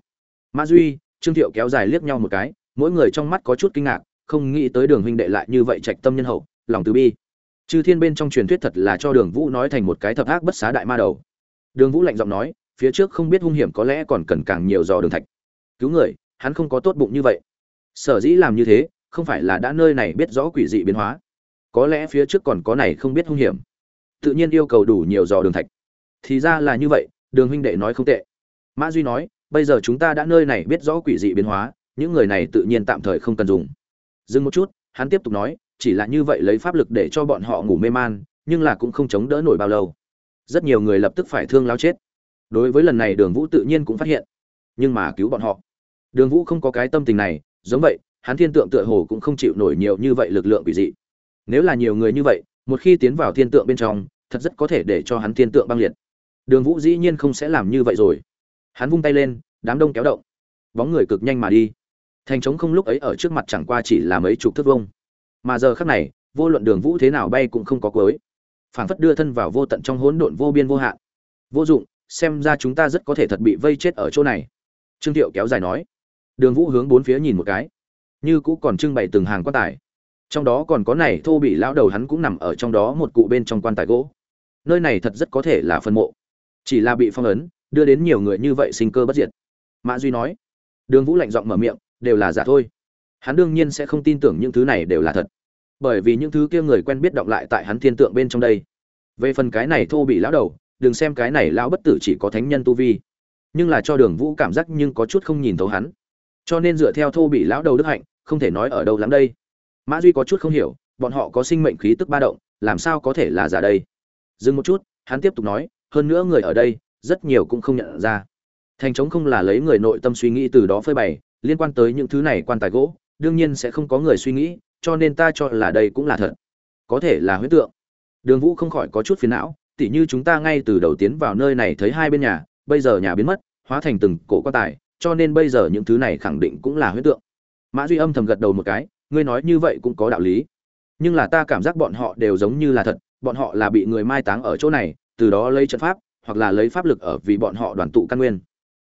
[SPEAKER 1] Mã duy, trương thiệu kéo dài liếc nhau một cái, mỗi người trong mắt có chút kinh ngạc, không nghĩ tới đường huynh đệ lại như vậy trạch tâm nhân hậu, lòng từ bi. Chư thiên bên trong truyền thuyết thật là cho đường vũ nói thành một cái thập ác bất xá đại ma đầu. Đường vũ lạnh giọng nói phía trước không biết hung hiểm có lẽ còn cần càng nhiều dò đường thạch. Cứu người, hắn không có tốt bụng như vậy. Sở dĩ làm như thế, không phải là đã nơi này biết rõ quỷ dị biến hóa. Có lẽ phía trước còn có này không biết hung hiểm. Tự nhiên yêu cầu đủ nhiều dò đường thạch. Thì ra là như vậy, đường huynh đệ nói không tệ. Mã duy nói, bây giờ chúng ta đã nơi này biết rõ quỷ dị biến hóa, những người này tự nhiên tạm thời không cần dùng. Dừng một chút, hắn tiếp tục nói, chỉ là như vậy lấy pháp lực để cho bọn họ ngủ mê man, nhưng là cũng không chống đỡ nổi bao lâu. Rất nhiều người lập tức phải thương lao chết đối với lần này đường vũ tự nhiên cũng phát hiện. Nhưng mà cứu bọn họ. Đường vũ không có cái tâm tình này, giống vậy, hắn thiên tượng tựa hồ cũng không chịu nổi nhiều như vậy lực lượng quỷ dị. Nếu là nhiều người như vậy, một khi tiến vào thiên tượng bên trong, thật rất có thể để cho hắn thiên tượng băng liệt. Đường vũ dĩ nhiên không sẽ làm như vậy rồi. Hắn vung tay lên, đám đông kéo động. Bóng người cực nhanh mà đi. Thành trống không lúc ấy ở trước mặt chẳng qua chỉ là mấy chục thước vông mà giờ khắc này, vô luận đường vũ thế nào bay cũng không có cuối. Phảng phất đưa thân vào vô tận trong hỗn độn vô biên vô hạn. Vô dụng xem ra chúng ta rất có thể thật bị vây chết ở chỗ này. Trương thiệu kéo dài nói. Đường vũ hướng bốn phía nhìn một cái. Như cũ còn trưng bày từng hàng quan tài. Trong đó còn có này, thô bị lão đầu hắn cũng nằm ở trong đó một cụ bên trong quan tài gỗ. Nơi này thật rất có thể là phân mộ. Chỉ là bị phong ấn, đưa đến nhiều người như vậy sinh cơ bất diệt. Mã duy nói. Đường vũ lạnh giọng mở miệng, đều là giả thôi. Hắn đương nhiên sẽ không tin tưởng những thứ này đều là thật. Bởi vì những thứ kia người quen biết động lại tại hắn thiên tượng bên trong đây. Về phần cái này thô bị lão đầu đừng xem cái này lão bất tử chỉ có thánh nhân tu vi. Nhưng là cho đường vũ cảm giác nhưng có chút không nhìn thấu hắn. Cho nên dựa theo thô bị lão đầu đức hạnh, không thể nói ở đâu lắm đây. Mã duy có chút không hiểu, bọn họ có sinh mệnh khí tức ba động, làm sao có thể là giả đây? Dừng một chút, hắn tiếp tục nói, hơn nữa người ở đây, rất nhiều cũng không nhận ra. Thành trống không là lấy người nội tâm suy nghĩ từ đó phơi bày, liên quan tới những thứ này quan tài gỗ, đương nhiên sẽ không có người suy nghĩ, cho nên ta cho là đây cũng là thật. Có thể là huyễn tượng. Đường vũ không khỏi có chút phiền não tỉ như chúng ta ngay từ đầu tiến vào nơi này thấy hai bên nhà, bây giờ nhà biến mất, hóa thành từng cổ quan tài, cho nên bây giờ những thứ này khẳng định cũng là huyễn tượng. Mã duy âm thầm gật đầu một cái, ngươi nói như vậy cũng có đạo lý. Nhưng là ta cảm giác bọn họ đều giống như là thật, bọn họ là bị người mai táng ở chỗ này, từ đó lấy trận pháp, hoặc là lấy pháp lực ở vì bọn họ đoàn tụ căn nguyên.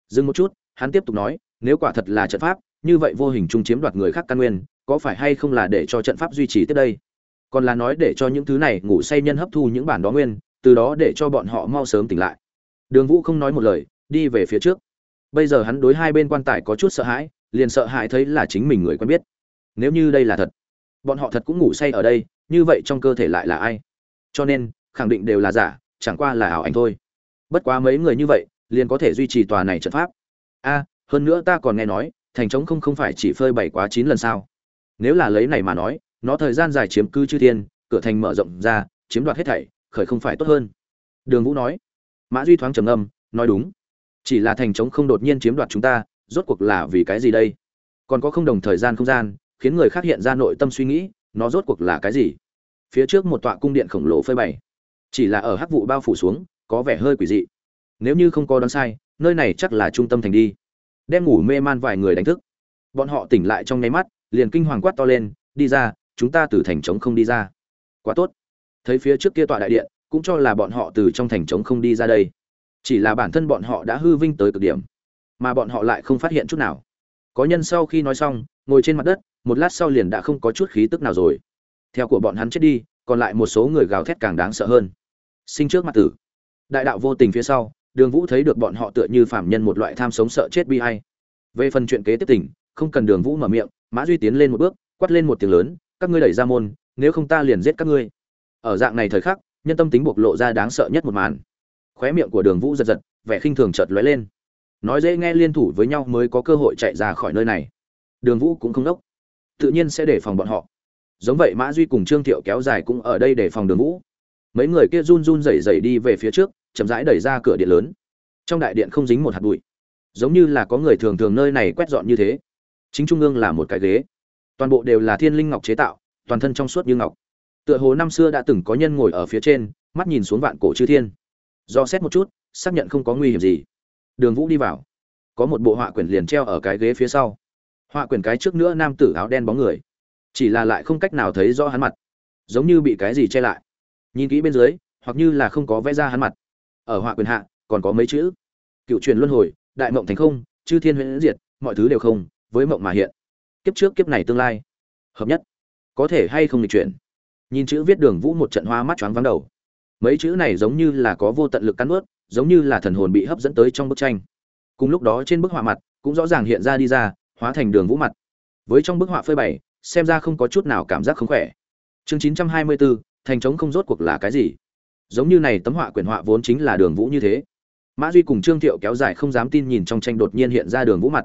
[SPEAKER 1] Dừng một chút, hắn tiếp tục nói, nếu quả thật là trận pháp, như vậy vô hình chung chiếm đoạt người khác căn nguyên, có phải hay không là để cho trận pháp duy trì tiếp đây? Còn là nói để cho những thứ này ngủ say nhân hấp thu những bản đó nguyên từ đó để cho bọn họ mau sớm tỉnh lại. Đường vũ không nói một lời, đi về phía trước. Bây giờ hắn đối hai bên quan tài có chút sợ hãi, liền sợ hãi thấy là chính mình người quen biết. Nếu như đây là thật, bọn họ thật cũng ngủ say ở đây, như vậy trong cơ thể lại là ai? Cho nên, khẳng định đều là giả, chẳng qua là ảo ảnh thôi. Bất quá mấy người như vậy, liền có thể duy trì tòa này trận pháp. A, hơn nữa ta còn nghe nói, thành trống không không phải chỉ phơi bày quá chín lần sao? Nếu là lấy này mà nói, nó thời gian dài chiếm cư chư thiên, cửa thành mở rộng ra, chiếm đoạt hết thảy khởi không phải tốt hơn. Đường vũ nói. Mã duy thoáng trầm âm nói đúng. Chỉ là thành trống không đột nhiên chiếm đoạt chúng ta, rốt cuộc là vì cái gì đây? Còn có không đồng thời gian không gian, khiến người khác hiện ra nội tâm suy nghĩ, nó rốt cuộc là cái gì? Phía trước một tọa cung điện khổng lồ phơi bày. Chỉ là ở hắc vụ bao phủ xuống, có vẻ hơi quỷ dị. Nếu như không có đoán sai, nơi này chắc là trung tâm thành đi. Đem ngủ mê man vài người đánh thức. Bọn họ tỉnh lại trong nháy mắt, liền kinh hoàng quát to lên, đi ra, chúng ta từ thành trống không đi ra. Quá tốt thấy phía trước kia tọa đại điện, cũng cho là bọn họ từ trong thành trống không đi ra đây. Chỉ là bản thân bọn họ đã hư vinh tới cực điểm, mà bọn họ lại không phát hiện chút nào. Có nhân sau khi nói xong, ngồi trên mặt đất, một lát sau liền đã không có chút khí tức nào rồi. Theo của bọn hắn chết đi, còn lại một số người gào thét càng đáng sợ hơn. Sinh trước mặt tử. Đại đạo vô tình phía sau, đường vũ thấy được bọn họ tựa như phạm nhân một loại tham sống sợ chết bi hay về phần chuyện kế tiếp tỉnh không cần đường vũ mở miệng, mã duy tiến lên một bước, quát lên một tiếng lớn, các ngươi đẩy ra môn, nếu không ta liền giết các ngươi ở dạng này thời khắc, nhân tâm tính bộc lộ ra đáng sợ nhất một màn. Khóe miệng của đường vũ giật giật, vẻ khinh thường chợt lóe lên. Nói dễ nghe liên thủ với nhau mới có cơ hội chạy ra khỏi nơi này. Đường vũ cũng không đốc. Tự nhiên sẽ đề phòng bọn họ. Giống vậy mã duy cùng trương thiệu kéo dài cũng ở đây để phòng đường vũ. Mấy người kia run run rẩy rẩy đi về phía trước, chậm rãi đẩy ra cửa điện lớn. Trong đại điện không dính một hạt bụi. Giống như là có người thường thường nơi này quét dọn như thế. Chính trung ương là một cái ghế. Toàn bộ đều là thiên linh ngọc chế tạo, toàn thân trong suốt như ngọc tựa hồ năm xưa đã từng có nhân ngồi ở phía trên, mắt nhìn xuống vạn cổ chư thiên. Do xét một chút, xác nhận không có nguy hiểm gì. Đường vũ đi vào. Có một bộ họa quyển liền treo ở cái ghế phía sau. Họa quyển cái trước nữa nam tử áo đen bóng người. Chỉ là lại không cách nào thấy rõ hắn mặt. Giống như bị cái gì che lại. Nhìn kỹ bên dưới, hoặc như là không có vẽ ra hắn mặt. Ở họa quyền hạ, còn có mấy chữ. Cựu truyền luân hồi, đại mộng thành không, chư thiên huyễn diệt, mọi thứ đều không, với mộng mà hiện. Kiếp trước kiếp này tương lai. Hợp nhất. Có thể hay không lịch chuyển? Nhìn chữ viết đường vũ một trận hoa mắt choáng vắng đầu. Mấy chữ này giống như là có vô tận lực cắn ướt giống như là thần hồn bị hấp dẫn tới trong bức tranh. Cùng lúc đó trên bức họa mặt cũng rõ ràng hiện ra đi ra, hóa thành đường vũ mặt. Với trong bức họa phơi bày, xem ra không có chút nào cảm giác không khỏe. Chương chín trăm hai mươi bốn thành trống không rốt cuộc là cái gì? Giống như này tấm họa quyển họa vốn chính là đường vũ như thế. Mã duy cùng trương thiệu kéo dài không dám tin nhìn trong tranh đột nhiên hiện ra đường vũ mặt.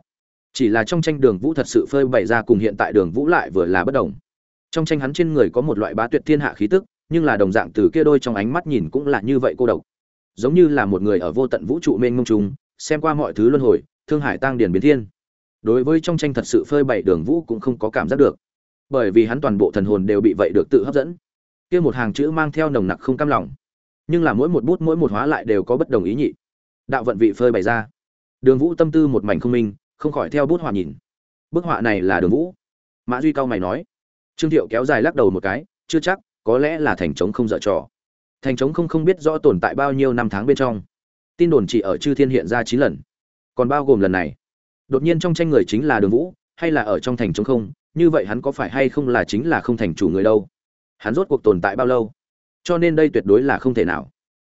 [SPEAKER 1] Chỉ là trong tranh đường vũ thật sự phơi bày ra cùng hiện tại đường vũ lại vừa là bất đồng trong tranh hắn trên người có một loại bá tuyệt thiên hạ khí tức, nhưng là đồng dạng từ kia đôi trong ánh mắt nhìn cũng là như vậy cô độc. Giống như là một người ở vô tận vũ trụ mênh mông trùng, xem qua mọi thứ luân hồi, thương hải tăng điển biến thiên. Đối với trong tranh thật sự phơi bày đường vũ cũng không có cảm giác được. Bởi vì hắn toàn bộ thần hồn đều bị vậy được tự hấp dẫn. Kia một hàng chữ mang theo nồng nặc không cam lòng. Nhưng là mỗi một bút mỗi một hóa lại đều có bất đồng ý nhị. Đạo vận vị phơi bày ra. Đường vũ tâm tư một mảnh không minh, không khỏi theo bút họa nhìn. Bức họa này là đường vũ. Mã duy cao mày nói trương thiệu kéo dài lắc đầu một cái, chưa chắc, có lẽ là thành trống không dở trò. Thành trống không không biết rõ tồn tại bao nhiêu năm tháng bên trong. Tin đồn chỉ ở chư thiên hiện ra chín lần. Còn bao gồm lần này. Đột nhiên trong tranh người chính là đường vũ, hay là ở trong thành trống không, như vậy hắn có phải hay không là chính là không thành chủ người đâu? Hắn rốt cuộc tồn tại bao lâu? Cho nên đây tuyệt đối là không thể nào.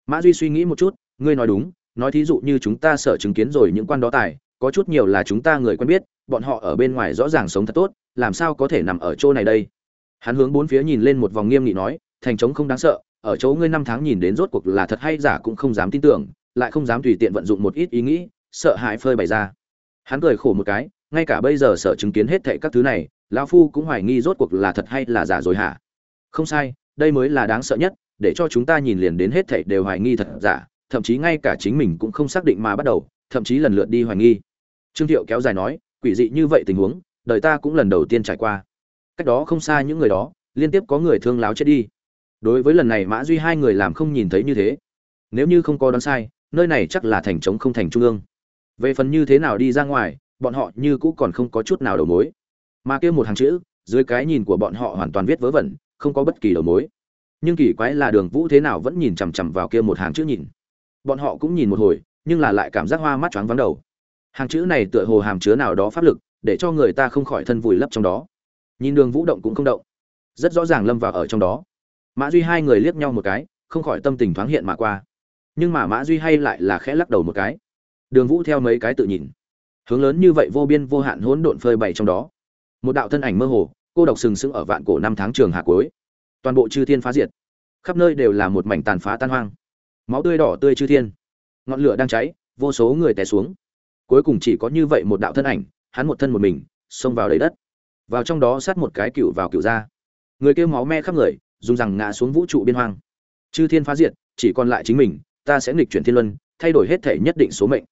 [SPEAKER 1] Mã duy suy nghĩ một chút, ngươi nói đúng, nói thí dụ như chúng ta sợ chứng kiến rồi những quan đó tài, có chút nhiều là chúng ta người quen biết bọn họ ở bên ngoài rõ ràng sống thật tốt, làm sao có thể nằm ở chỗ này đây? Hắn hướng bốn phía nhìn lên một vòng nghiêm nghị nói, thành trống không đáng sợ, ở chỗ ngươi năm tháng nhìn đến rốt cuộc là thật hay giả cũng không dám tin tưởng, lại không dám tùy tiện vận dụng một ít ý nghĩ, sợ hãi phơi bày ra. Hắn cười khổ một cái, ngay cả bây giờ sợ chứng kiến hết thệ các thứ này, lão phu cũng hoài nghi rốt cuộc là thật hay là giả rồi hả? Không sai, đây mới là đáng sợ nhất, để cho chúng ta nhìn liền đến hết thảy đều hoài nghi thật giả, thậm chí ngay cả chính mình cũng không xác định mà bắt đầu, thậm chí lần lượt đi hoài nghi. Trương thiệu kéo dài nói quỷ dị như vậy tình huống, đời ta cũng lần đầu tiên trải qua. Cách đó không xa những người đó, liên tiếp có người thương láo chết đi. Đối với lần này mã duy hai người làm không nhìn thấy như thế. Nếu như không có đoán sai, nơi này chắc là thành trống không thành trung ương. Về phần như thế nào đi ra ngoài, bọn họ như cũ còn không có chút nào đầu mối. Mà kêu một hàng chữ, dưới cái nhìn của bọn họ hoàn toàn viết vớ vẩn, không có bất kỳ đầu mối. Nhưng kỳ quái là đường vũ thế nào vẫn nhìn chằm chằm vào kia một hàng chữ nhìn. Bọn họ cũng nhìn một hồi, nhưng là lại cảm giác hoa mắt choáng vắng đầu hàng chữ này tựa hồ hàm chứa nào đó pháp lực, để cho người ta không khỏi thân vùi lấp trong đó. Nhìn đường vũ động cũng không động. Rất rõ ràng lâm vào ở trong đó. Mã duy hai người liếc nhau một cái, không khỏi tâm tình thoáng hiện mà qua. Nhưng mà mã duy hay lại là khẽ lắc đầu một cái. Đường vũ theo mấy cái tự nhìn. Hướng lớn như vậy vô biên vô hạn hỗn độn phơi bày trong đó. Một đạo thân ảnh mơ hồ, cô độc sừng sững ở vạn cổ năm tháng trường hạ cuối. Toàn bộ chư thiên phá diệt. Khắp nơi đều là một mảnh tàn phá tan hoang. Máu tươi đỏ tươi chư thiên. Ngọn lửa đang cháy, vô số người té xuống cuối cùng chỉ có như vậy một đạo thân ảnh, hắn một thân một mình, xông vào đầy đất. Vào trong đó sát một cái cựu vào cựu ra. Người kêu máu me khắp người, dùng rằng ngã xuống vũ trụ biên hoang. Chư thiên phá diệt, chỉ còn lại chính mình, ta sẽ nghịch chuyển thiên luân, thay đổi hết thể nhất định số mệnh.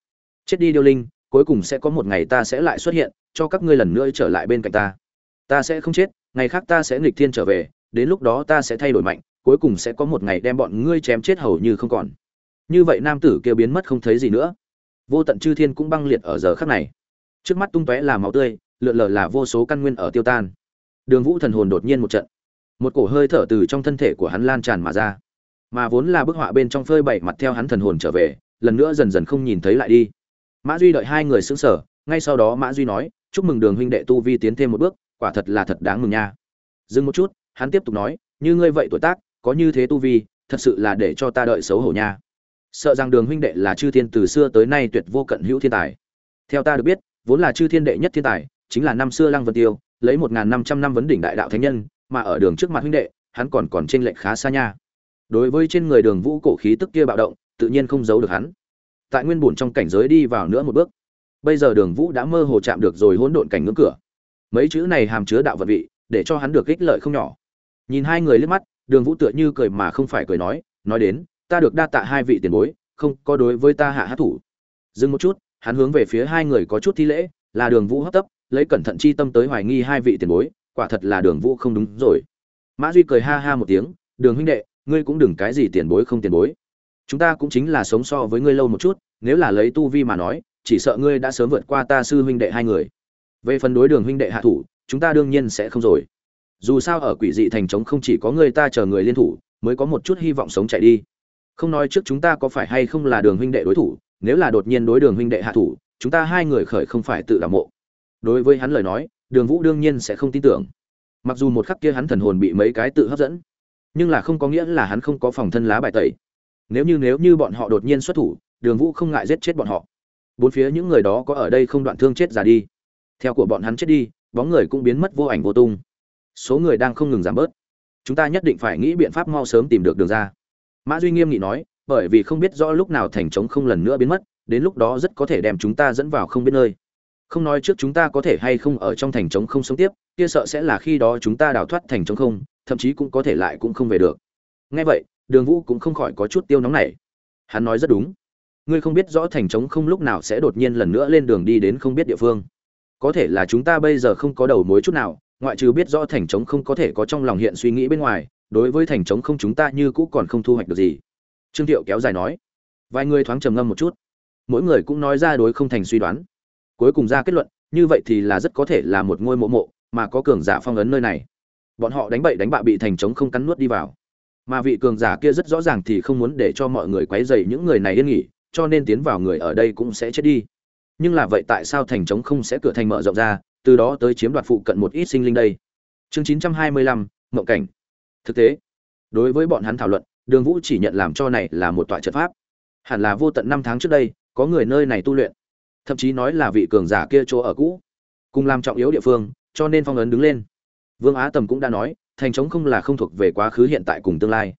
[SPEAKER 1] Chết đi điêu linh, cuối cùng sẽ có một ngày ta sẽ lại xuất hiện, cho các ngươi lần nữa trở lại bên cạnh ta. Ta sẽ không chết, ngày khác ta sẽ nghịch thiên trở về, đến lúc đó ta sẽ thay đổi mạnh, cuối cùng sẽ có một ngày đem bọn ngươi chém chết hầu như không còn. Như vậy nam tử kia biến mất không thấy gì nữa vô tận chư thiên cũng băng liệt ở giờ khắc này. Trước mắt tung tóe là máu tươi, lượn lờ là vô số căn nguyên ở tiêu tan. Đường vũ thần hồn đột nhiên một trận. Một cổ hơi thở từ trong thân thể của hắn lan tràn mà ra. Mà vốn là bức họa bên trong phơi bảy mặt theo hắn thần hồn trở về, lần nữa dần dần không nhìn thấy lại đi. Mã duy đợi hai người xứng sở ngay sau đó mã duy nói, chúc mừng đường huynh đệ tu vi tiến thêm một bước, quả thật là thật đáng mừng nha. Dừng một chút, hắn tiếp tục nói, như ngươi vậy tuổi tác, có như thế tu vi, thật sự là để cho ta đợi xấu hổ nha sợ rằng đường huynh đệ là chư thiên từ xưa tới nay tuyệt vô cận hữu thiên tài. Theo ta được biết, vốn là chư thiên đệ nhất thiên tài, chính là năm xưa lăng vân tiêu, lấy một năm trăm năm vấn đỉnh đại đạo thánh nhân, mà ở đường trước mặt huynh đệ, hắn còn còn trên lệnh khá xa nha. Đối với trên người đường vũ cổ khí tức kia bạo động, tự nhiên không giấu được hắn. Tại nguyên bổn trong cảnh giới đi vào nữa một bước, bây giờ đường vũ đã mơ hồ chạm được rồi hỗn độn cảnh ngưỡng cửa. Mấy chữ này hàm chứa đạo vật vị, để cho hắn được ích lợi không nhỏ. Nhìn hai người liếc mắt, đường vũ tựa như cười mà không phải cười nói nói đến ta được đa tạ hai vị tiền bối, không có đối với ta hạ hát thủ. Dừng một chút, hắn hướng về phía hai người có chút thi lễ, là đường vũ hấp tấp, lấy cẩn thận chi tâm tới hoài nghi hai vị tiền bối, quả thật là đường vũ không đúng rồi. Mã duy cười ha ha một tiếng, đường huynh đệ, ngươi cũng đừng cái gì tiền bối không tiền bối. Chúng ta cũng chính là sống so với ngươi lâu một chút, nếu là lấy tu vi mà nói, chỉ sợ ngươi đã sớm vượt qua ta sư huynh đệ hai người. Về phần đối đường huynh đệ hạ thủ, chúng ta đương nhiên sẽ không rồi. Dù sao ở quỷ dị thành trống không chỉ có người ta chờ người liên thủ, mới có một chút hy vọng sống chạy đi không nói trước chúng ta có phải hay không là đường huynh đệ đối thủ, nếu là đột nhiên đối đường huynh đệ hạ thủ, chúng ta hai người khởi không phải tự đ mộ. Đối với hắn lời nói, đường vũ đương nhiên sẽ không tin tưởng. Mặc dù một khắc kia hắn thần hồn bị mấy cái tự hấp dẫn, nhưng là không có nghĩa là hắn không có phòng thân lá bài tẩy. Nếu như nếu như bọn họ đột nhiên xuất thủ, đường vũ không ngại giết chết bọn họ. Bốn phía những người đó có ở đây không đoạn thương chết già đi. Theo của bọn hắn chết đi, bóng người cũng biến mất vô ảnh vô tung. Số người đang không ngừng giảm bớt. Chúng ta nhất định phải nghĩ biện pháp mau sớm tìm được đường ra mã duy nghiêm nghị nói, bởi vì không biết rõ lúc nào thành trống không lần nữa biến mất, đến lúc đó rất có thể đem chúng ta dẫn vào không biết nơi. Không nói trước chúng ta có thể hay không ở trong thành trống không sống tiếp, kia sợ sẽ là khi đó chúng ta đào thoát thành trống không, thậm chí cũng có thể lại cũng không về được. Nghe vậy, đường vũ cũng không khỏi có chút tiêu nóng này hắn nói rất đúng. Ngươi không biết rõ thành trống không lúc nào sẽ đột nhiên lần nữa lên đường đi đến không biết địa phương. Có thể là chúng ta bây giờ không có đầu mối chút nào, ngoại trừ biết rõ thành trống không có thể có trong lòng hiện suy nghĩ bên ngoài đối với thành trống không chúng ta như cũ còn không thu hoạch được gì. Trương thiệu kéo dài nói. Vài người thoáng trầm ngâm một chút. Mỗi người cũng nói ra đối không thành suy đoán. Cuối cùng ra kết luận như vậy thì là rất có thể là một ngôi mộ mộ mà có cường giả phong ấn nơi này. Bọn họ đánh bậy đánh bạ bị thành trống không cắn nuốt đi vào. Mà vị cường giả kia rất rõ ràng thì không muốn để cho mọi người quấy dày những người này yên nghỉ cho nên tiến vào người ở đây cũng sẽ chết đi. Nhưng là vậy tại sao thành trống không sẽ cửa thành mở rộng ra từ đó tới chiếm đoạt phụ cận một ít sinh linh đây? Chương 925, mộng cảnh thực tế, đối với bọn hắn thảo luận, đường vũ chỉ nhận làm cho này là một tọa trận pháp. Hẳn là vô tận năm tháng trước đây, có người nơi này tu luyện, thậm chí nói là vị cường giả kia chỗ ở cũ, cùng làm trọng yếu địa phương, cho nên phong ấn đứng lên. Vương á tầm cũng đã nói, thành trống không là không thuộc về quá khứ hiện tại cùng tương lai.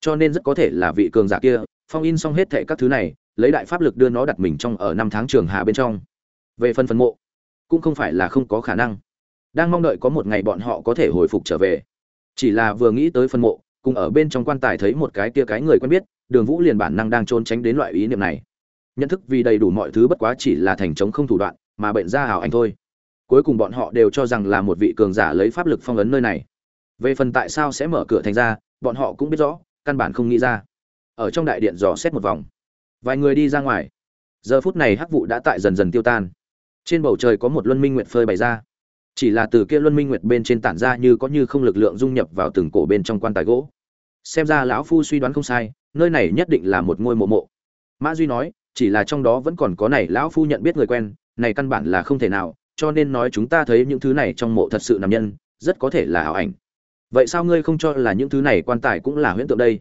[SPEAKER 1] Cho nên rất có thể là vị cường giả kia, phong in xong hết thệ các thứ này, lấy đại pháp lực đưa nó đặt mình trong ở năm tháng trường hà bên trong. Về phần phần mộ, cũng không phải là không có khả năng. Đang mong đợi có một ngày bọn họ có thể hồi phục trở về chỉ là vừa nghĩ tới phân mộ, cùng ở bên trong quan tài thấy một cái kia cái người quen biết, đường vũ liền bản năng đang trốn tránh đến loại ý niệm này. Nhận thức vì đầy đủ mọi thứ bất quá chỉ là thành chống không thủ đoạn, mà bệnh ra hảo ảnh thôi. Cuối cùng bọn họ đều cho rằng là một vị cường giả lấy pháp lực phong ấn nơi này. Về phần tại sao sẽ mở cửa thành ra, bọn họ cũng biết rõ, căn bản không nghĩ ra. Ở trong đại điện dò xét một vòng. Vài người đi ra ngoài. Giờ phút này hắc vụ đã tại dần dần tiêu tan. Trên bầu trời có một luân minh nguyệt phơi bày ra chỉ là từ kia luân minh nguyệt bên trên tản ra như có như không lực lượng dung nhập vào từng cổ bên trong quan tài gỗ. Xem ra lão phu suy đoán không sai, nơi này nhất định là một ngôi mộ mộ. Mã duy nói, chỉ là trong đó vẫn còn có này, lão phu nhận biết người quen, này căn bản là không thể nào, cho nên nói chúng ta thấy những thứ này trong mộ thật sự nằm nhân, rất có thể là ảo ảnh. Vậy sao ngươi không cho là những thứ này quan tài cũng là huyễn tượng đây?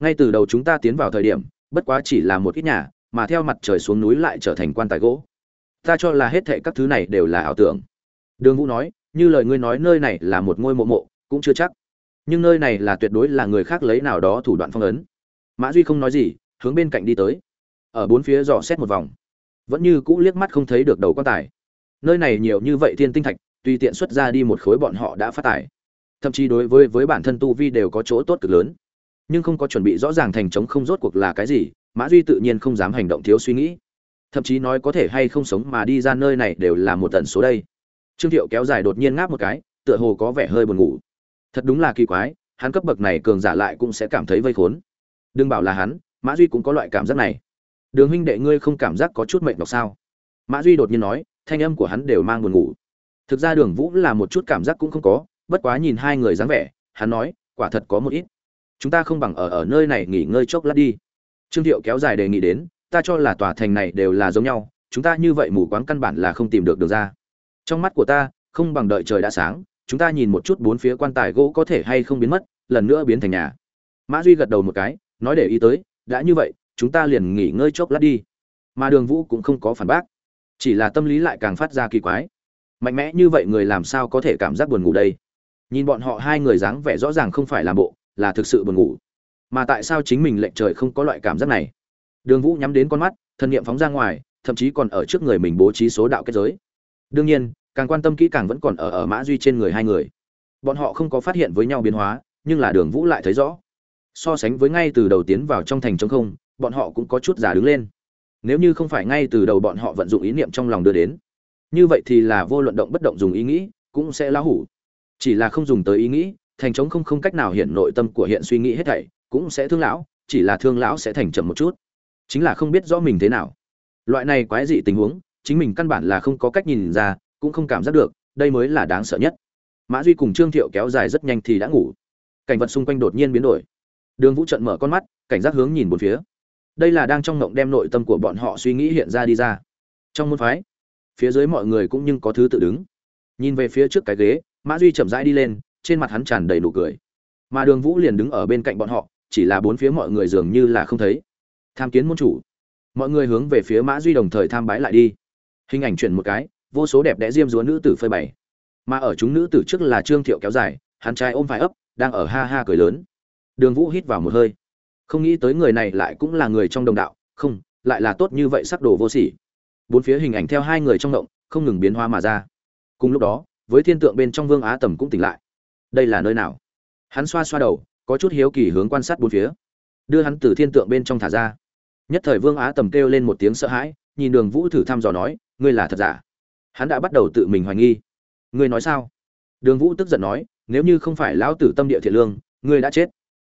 [SPEAKER 1] Ngay từ đầu chúng ta tiến vào thời điểm, bất quá chỉ là một ít nhà, mà theo mặt trời xuống núi lại trở thành quan tài gỗ. Ta cho là hết thệ các thứ này đều là ảo tưởng đường vũ nói, như lời ngươi nói, nơi này là một ngôi mộ mộ, cũng chưa chắc. Nhưng nơi này là tuyệt đối là người khác lấy nào đó thủ đoạn phong ấn. Mã duy không nói gì, hướng bên cạnh đi tới. Ở bốn phía dò xét một vòng. Vẫn như cũ liếc mắt không thấy được đầu quan tài. Nơi này nhiều như vậy thiên tinh thạch, tùy tiện xuất ra đi một khối bọn họ đã phát tài. Thậm chí đối với với bản thân tu vi đều có chỗ tốt cực lớn. Nhưng không có chuẩn bị rõ ràng thành chống không rốt cuộc là cái gì, mã duy tự nhiên không dám hành động thiếu suy nghĩ. Thậm chí nói có thể hay không sống mà đi ra nơi này đều là một tần số đây trương thiệu kéo dài đột nhiên ngáp một cái, tựa hồ có vẻ hơi buồn ngủ. Thật đúng là kỳ quái, hắn cấp bậc này cường giả lại cũng sẽ cảm thấy vây khốn. Đừng bảo là hắn, mã duy cũng có loại cảm giác này. Đường huynh đệ ngươi không cảm giác có chút mệnh đọc sao? Mã duy đột nhiên nói, thanh âm của hắn đều mang buồn ngủ. Thực ra đường vũ là một chút cảm giác cũng không có, bất quá nhìn hai người dáng vẻ, hắn nói, quả thật có một ít. Chúng ta không bằng ở ở nơi này nghỉ ngơi chốc lát đi. Trương thiệu kéo dài đề nghị đến, ta cho là tòa thành này đều là giống nhau, chúng ta như vậy mù quáng căn bản là không tìm được đường ra trong mắt của ta, không bằng đợi trời đã sáng, chúng ta nhìn một chút bốn phía quan tài gỗ có thể hay không biến mất, lần nữa biến thành nhà. Mã duy gật đầu một cái, nói để ý tới, đã như vậy, chúng ta liền nghỉ ngơi chốc lát đi. Mà đường vũ cũng không có phản bác. Chỉ là tâm lý lại càng phát ra kỳ quái. Mạnh mẽ như vậy người làm sao có thể cảm giác buồn ngủ đây? Nhìn bọn họ hai người dáng vẻ rõ ràng không phải làm bộ, là thực sự buồn ngủ. Mà tại sao chính mình lệnh trời không có loại cảm giác này? Đường vũ nhắm đến con mắt, thân nhiệm phóng ra ngoài, thậm chí còn ở trước người mình bố trí số đạo kết giới đương nhiên, càng quan tâm kỹ càng vẫn còn ở ở mã duy trên người hai người. Bọn họ không có phát hiện với nhau biến hóa, nhưng là đường vũ lại thấy rõ. So sánh với ngay từ đầu tiến vào trong thành trống không, bọn họ cũng có chút giả đứng lên. Nếu như không phải ngay từ đầu bọn họ vận dụng ý niệm trong lòng đưa đến, như vậy thì là vô luận động bất động dùng ý nghĩ, cũng sẽ lão hủ. Chỉ là không dùng tới ý nghĩ, thành trống không không cách nào hiện nội tâm của hiện suy nghĩ hết thảy, cũng sẽ thương lão, chỉ là thương lão sẽ thành chậm một chút. Chính là không biết rõ mình thế nào. Loại này quái dị tình huống chính mình căn bản là không có cách nhìn ra, cũng không cảm giác được, đây mới là đáng sợ nhất. Mã duy cùng trương thiệu kéo dài rất nhanh thì đã ngủ. Cảnh vật xung quanh đột nhiên biến đổi. Đường vũ trận mở con mắt, cảnh giác hướng nhìn một phía. Đây là đang trong ngộng đem nội tâm của bọn họ suy nghĩ hiện ra đi ra. Trong môn phái, phía dưới mọi người cũng nhưng có thứ tự đứng. Nhìn về phía trước cái ghế, mã duy chậm rãi đi lên, trên mặt hắn tràn đầy nụ cười. Mà đường vũ liền đứng ở bên cạnh bọn họ, chỉ là bốn phía mọi người dường như là không thấy. Tham kiến môn chủ. Mọi người hướng về phía mã duy đồng thời tham bái lại đi hình ảnh chuyển một cái, vô số đẹp đẽ diêm dúa nữ tử phơi bày. Mà ở chúng nữ tử trước là trương thiệu kéo dài, hắn trai ôm phải ấp, đang ở ha ha cười lớn. Đường vũ hít vào một hơi. Không nghĩ tới người này lại cũng là người trong đồng đạo, không, lại là tốt như vậy sắc đồ vô sỉ. Bốn phía hình ảnh theo hai người trong động, không ngừng biến hóa mà ra. Cùng lúc đó, với thiên tượng bên trong vương á tầm cũng tỉnh lại. Đây là nơi nào? Hắn xoa xoa đầu, có chút hiếu kỳ hướng quan sát bốn phía. Đưa hắn từ thiên tượng bên trong thả ra. Nhất thời vương á tầm kêu lên một tiếng sợ hãi, nhìn đường vũ thử thăm dò nói ngươi là thật giả? Hắn đã bắt đầu tự mình hoài nghi. Ngươi nói sao? Đường vũ tức giận nói, nếu như không phải lão tử tâm địa thiện lương, ngươi đã chết.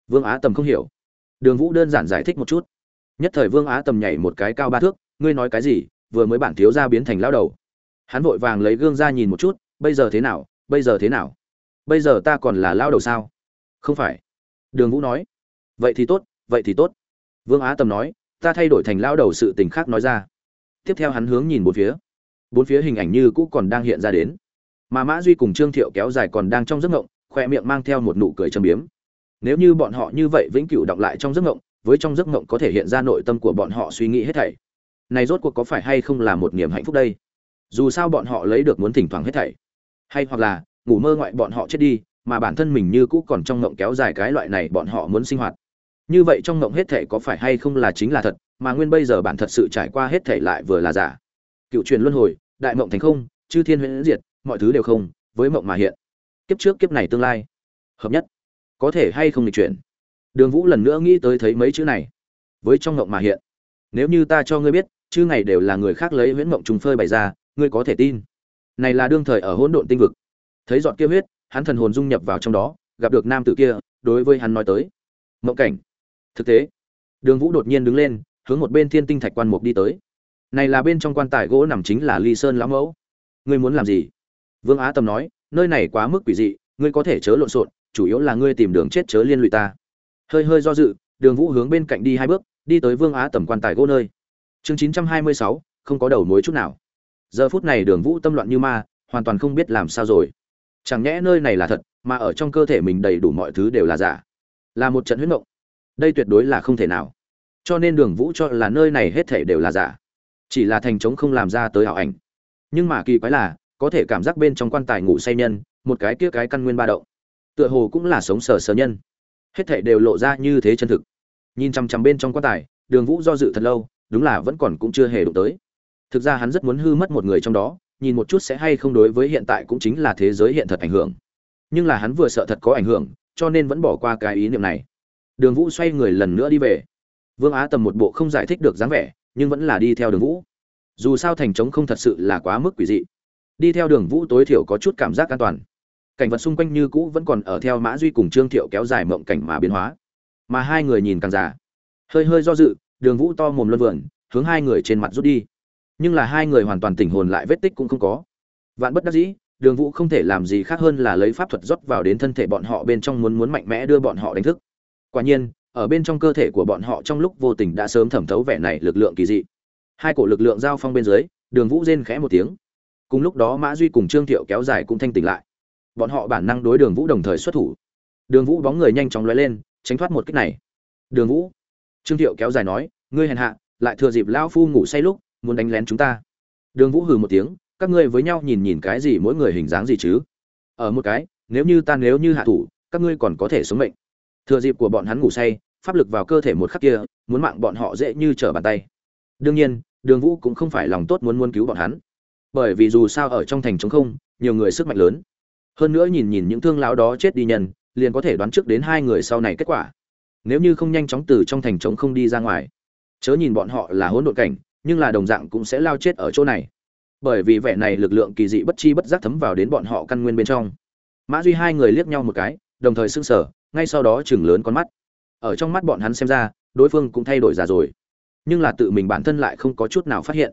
[SPEAKER 1] Vương á tầm không hiểu. Đường vũ đơn giản giải thích một chút. Nhất thời vương á tầm nhảy một cái cao ba thước, ngươi nói cái gì? Vừa mới bản thiếu ra biến thành lao đầu. Hắn vội vàng lấy gương ra nhìn một chút, bây giờ thế nào? Bây giờ thế nào? Bây giờ ta còn là lao đầu sao? Không phải. Đường vũ nói. Vậy thì tốt, vậy thì tốt. Vương á tầm nói, ta thay đổi thành lao đầu sự tình khác nói ra tiếp theo hắn hướng nhìn bốn phía. Bốn phía hình ảnh như cũ còn đang hiện ra đến. Mà mã duy cùng trương thiệu kéo dài còn đang trong giấc ngộng, khoe miệng mang theo một nụ cười châm biếm. Nếu như bọn họ như vậy vĩnh cửu đọc lại trong giấc ngộng, với trong giấc ngộng có thể hiện ra nội tâm của bọn họ suy nghĩ hết thảy. Này rốt cuộc có phải hay không là một niềm hạnh phúc đây? Dù sao bọn họ lấy được muốn thỉnh thoảng hết thảy. Hay hoặc là, ngủ mơ ngoại bọn họ chết đi, mà bản thân mình như cũ còn trong ngộng kéo dài cái loại này bọn họ muốn sinh hoạt. Như vậy trong ngộng hết thảy có phải hay không là chính là thật? Mà nguyên bây giờ bản thật sự trải qua hết thảy lại vừa là giả. Cựu truyền luân hồi, đại mộng thành không, chư thiên huyễn diệt, mọi thứ đều không, với mộng mà hiện. Kiếp trước kiếp này tương lai. Hợp nhất. Có thể hay không lịch chuyển? Đường vũ lần nữa nghĩ tới thấy mấy chữ này. Với trong mộng mà hiện. Nếu như ta cho ngươi biết, chư ngày đều là người khác lấy huyễn mộng trùng phơi bày ra, ngươi có thể tin. Này là đương thời ở hỗn độn tinh vực. Thấy dọn kia huyết, hắn thần hồn dung nhập vào trong đó, gặp được nam tử kia, đối với hắn nói tới. Mộng cảnh. Thực tế. Đường vũ đột nhiên đứng lên hướng một bên thiên tinh thạch quan mục đi tới. Này là bên trong quan tài gỗ nằm chính là ly sơn lão mẫu. Ngươi muốn làm gì? Vương á tâm nói, nơi này quá mức quỷ dị, ngươi có thể chớ lộn xộn, chủ yếu là ngươi tìm đường chết chớ liên lụy ta. Hơi hơi do dự, đường vũ hướng bên cạnh đi hai bước, đi tới vương á tầm quan tài gỗ nơi. Chương chín trăm hai mươi sáu, không có đầu mối chút nào. Giờ phút này đường vũ tâm loạn như ma, hoàn toàn không biết làm sao rồi. Chẳng nhẽ nơi này là thật, mà ở trong cơ thể mình đầy đủ mọi thứ đều là giả. Là một trận huyết mộng. Đây tuyệt đối là không thể nào cho nên đường vũ cho là nơi này hết thể đều là giả. Chỉ là thành trống không làm ra tới ảo ảnh. Nhưng mà kỳ quái là, có thể cảm giác bên trong quan tài ngủ say nhân, một cái kia cái căn nguyên ba động. Tựa hồ cũng là sống sờ sờ nhân. Hết thể đều lộ ra như thế chân thực. Nhìn chằm chằm bên trong quan tài, đường vũ do dự thật lâu, đúng là vẫn còn cũng chưa hề đụng tới. Thực ra hắn rất muốn hư mất một người trong đó, nhìn một chút sẽ hay không đối với hiện tại cũng chính là thế giới hiện thật ảnh hưởng. Nhưng là hắn vừa sợ thật có ảnh hưởng, cho nên vẫn bỏ qua cái ý niệm này. Đường vũ xoay người lần nữa đi về vương á tầm một bộ không giải thích được dáng vẻ, nhưng vẫn là đi theo đường vũ. Dù sao thành trống không thật sự là quá mức quỷ dị. Đi theo đường vũ tối thiểu có chút cảm giác an toàn. Cảnh vật xung quanh như cũ vẫn còn ở theo mã duy cùng trương thiệu kéo dài mộng cảnh mà biến hóa. Mà hai người nhìn càng già. Hơi hơi do dự, đường vũ to mồm luân vườn, hướng hai người trên mặt rút đi. Nhưng là hai người hoàn toàn tỉnh hồn lại vết tích cũng không có. Vạn bất đắc dĩ, đường vũ không thể làm gì khác hơn là lấy pháp thuật rót vào đến thân thể bọn họ bên trong muốn muốn mạnh mẽ đưa bọn họ đánh thức. Quả nhiên ở bên trong cơ thể của bọn họ trong lúc vô tình đã sớm thẩm thấu vẻ này lực lượng kỳ dị. Hai cổ lực lượng giao phong bên dưới, đường vũ rên khẽ một tiếng. Cùng lúc đó mã duy cùng trương thiệu kéo dài cũng thanh tỉnh lại. Bọn họ bản năng đối đường vũ đồng thời xuất thủ. Đường vũ bóng người nhanh chóng lóe lên, tránh thoát một kích này. Đường vũ, trương thiệu kéo dài nói, ngươi hèn hạ, lại thừa dịp lão phu ngủ say lúc, muốn đánh lén chúng ta. Đường vũ hừ một tiếng, các ngươi với nhau nhìn nhìn cái gì mỗi người hình dáng gì chứ? Ở một cái, nếu như ta nếu như hạ thủ, các ngươi còn có thể sống mệnh thừa dịp của bọn hắn ngủ say, pháp lực vào cơ thể một khắc kia, muốn mạng bọn họ dễ như trở bàn tay. Đương nhiên, đường vũ cũng không phải lòng tốt muốn muốn cứu bọn hắn. Bởi vì dù sao ở trong thành trống không, nhiều người sức mạnh lớn. Hơn nữa nhìn nhìn những thương lão đó chết đi nhân, liền có thể đoán trước đến hai người sau này kết quả. Nếu như không nhanh chóng từ trong thành trống không đi ra ngoài, chớ nhìn bọn họ là hỗn độn cảnh, nhưng là đồng dạng cũng sẽ lao chết ở chỗ này. Bởi vì vẻ này lực lượng kỳ dị bất chi bất giác thấm vào đến bọn họ căn nguyên bên trong. Mã duy hai người liếc nhau một cái, đồng thời sưng sở ngay sau đó chừng lớn con mắt. Ở trong mắt bọn hắn xem ra, đối phương cũng thay đổi già rồi. Nhưng là tự mình bản thân lại không có chút nào phát hiện.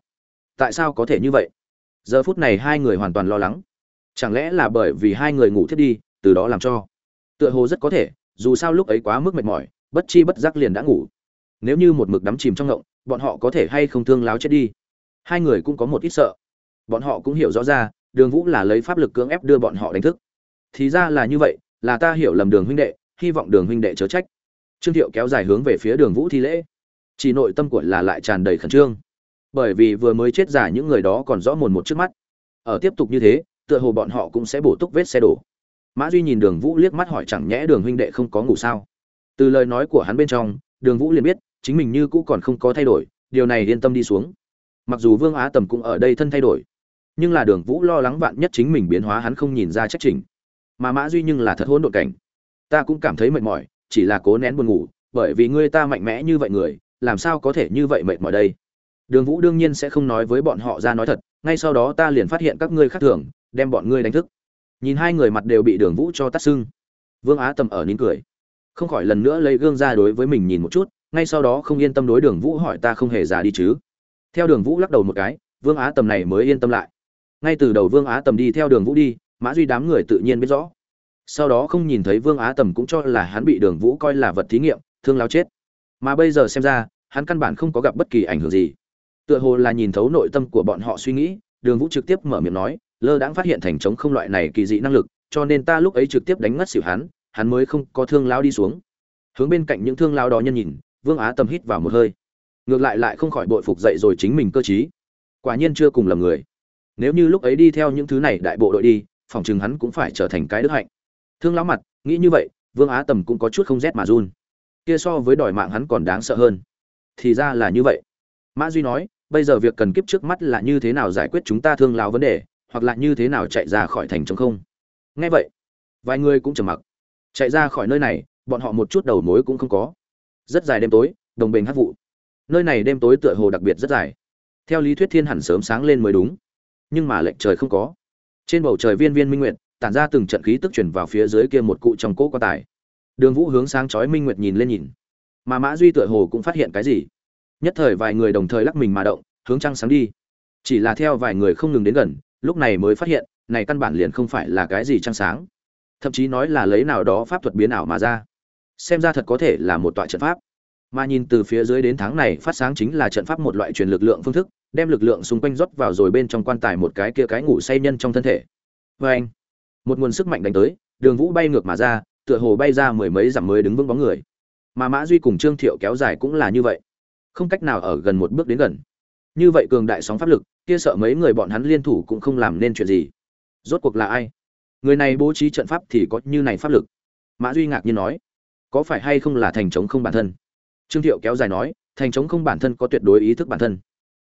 [SPEAKER 1] Tại sao có thể như vậy? Giờ phút này hai người hoàn toàn lo lắng. Chẳng lẽ là bởi vì hai người ngủ thiết đi, từ đó làm cho? Tựa hồ rất có thể, dù sao lúc ấy quá mức mệt mỏi, bất chi bất giác liền đã ngủ. Nếu như một mực đắm chìm trong ngộng, bọn họ có thể hay không thương láo chết đi? Hai người cũng có một ít sợ. Bọn họ cũng hiểu rõ ra, đường vũ là lấy pháp lực cưỡng ép đưa bọn họ đánh thức. Thì ra là như vậy, là ta hiểu lầm đường huynh đệ hy vọng đường huynh đệ chớ trách. Trương thiệu kéo dài hướng về phía đường vũ thi lễ. Chỉ nội tâm của là lại tràn đầy khẩn trương. Bởi vì vừa mới chết giả những người đó còn rõ mồn một trước mắt. Ở tiếp tục như thế, tựa hồ bọn họ cũng sẽ bổ túc vết xe đổ. Mã duy nhìn đường vũ liếc mắt hỏi chẳng nhẽ đường huynh đệ không có ngủ sao? Từ lời nói của hắn bên trong, đường vũ liền biết, chính mình như cũ còn không có thay đổi, điều này yên tâm đi xuống. Mặc dù vương á tầm cũng ở đây thân thay đổi, nhưng là đường vũ lo lắng vạn nhất chính mình biến hóa hắn không nhìn ra trách trình mà mã duy nhưng là thật hỗn độn cảnh ta cũng cảm thấy mệt mỏi, chỉ là cố nén buồn ngủ, bởi vì ngươi ta mạnh mẽ như vậy người, làm sao có thể như vậy mệt mỏi đây? Đường vũ đương nhiên sẽ không nói với bọn họ ra nói thật, ngay sau đó ta liền phát hiện các ngươi khác thường, đem bọn ngươi đánh thức. Nhìn hai người mặt đều bị đường vũ cho tắt sưng. Vương á tầm ở nín cười. Không khỏi lần nữa lấy gương ra đối với mình nhìn một chút, ngay sau đó không yên tâm đối đường vũ hỏi ta không hề già đi chứ? Theo đường vũ lắc đầu một cái, vương á tầm này mới yên tâm lại. Ngay từ đầu vương á tầm đi theo đường vũ đi, mã duy đám người tự nhiên biết rõ sau đó không nhìn thấy vương á tầm cũng cho là hắn bị đường vũ coi là vật thí nghiệm, thương lao chết. Mà bây giờ xem ra, hắn căn bản không có gặp bất kỳ ảnh hưởng gì. Tựa hồ là nhìn thấu nội tâm của bọn họ suy nghĩ, đường vũ trực tiếp mở miệng nói, lơ đãng phát hiện thành chống không loại này kỳ dị năng lực, cho nên ta lúc ấy trực tiếp đánh ngất xỉu hắn hắn mới không có thương lao đi xuống. Hướng bên cạnh những thương lao đó nhân nhìn, vương á tầm hít vào một hơi. Ngược lại lại không khỏi bội phục dậy rồi chính mình cơ t quả nhiên chưa cùng lầm người. Nếu như lúc ấy đi theo những thứ này đại bộ đội đi, phòng chừng hắn cũng phải trở thành cái đức hạnh thương lão mặt, nghĩ như vậy, vương á tầm cũng có chút không rét mà run. Kia so với đòi mạng hắn còn đáng sợ hơn. Thì ra là như vậy. Mã duy nói, bây giờ việc cần kiếp trước mắt là như thế nào giải quyết chúng ta thương lão vấn đề, hoặc là như thế nào chạy ra khỏi thành trống không? Nghe vậy, vài người cũng trầm mặc. Chạy ra khỏi nơi này, bọn họ một chút đầu mối cũng không có. Rất dài đêm tối, đồng bình hát vụ. Nơi này đêm tối tựa hồ đặc biệt rất dài. Theo lý thuyết thiên hẳn sớm sáng lên mới đúng. Nhưng mà lệnh trời không có. Trên bầu trời viên viên minh nguyệt tản ra từng trận khí tức chuyển vào phía dưới kia một cụ trong cỗ quan tài. Đường vũ hướng sáng chói minh nguyệt nhìn lên nhìn. Mà mã duy tựa hồ cũng phát hiện cái gì. Nhất thời vài người đồng thời lắc mình mà động, hướng trăng sáng đi. Chỉ là theo vài người không ngừng đến gần, lúc này mới phát hiện, này căn bản liền không phải là cái gì trăng sáng. Thậm chí nói là lấy nào đó pháp thuật biến ảo mà ra. Xem ra thật có thể là một tọa trận pháp. Mà nhìn từ phía dưới đến tháng này, phát sáng chính là trận pháp một loại truyền lực lượng phương thức, đem lực lượng xung quanh rót vào rồi bên trong quan tài một cái kia cái ngủ say nhân trong thân thể. Vê anh một nguồn sức mạnh đánh tới, đường vũ bay ngược mà ra, tựa hồ bay ra mười mấy dặm mới đứng vững bóng người. Mà mã duy cùng trương thiệu kéo dài cũng là như vậy. Không cách nào ở gần một bước đến gần. Như vậy cường đại sóng pháp lực, kia sợ mấy người bọn hắn liên thủ cũng không làm nên chuyện gì. Rốt cuộc là ai? Người này bố trí trận pháp thì có như này pháp lực? Mã duy ngạc nhiên nói. Có phải hay không là thành chống không bản thân? Trương thiệu kéo dài nói, thành chống không bản thân có tuyệt đối ý thức bản thân.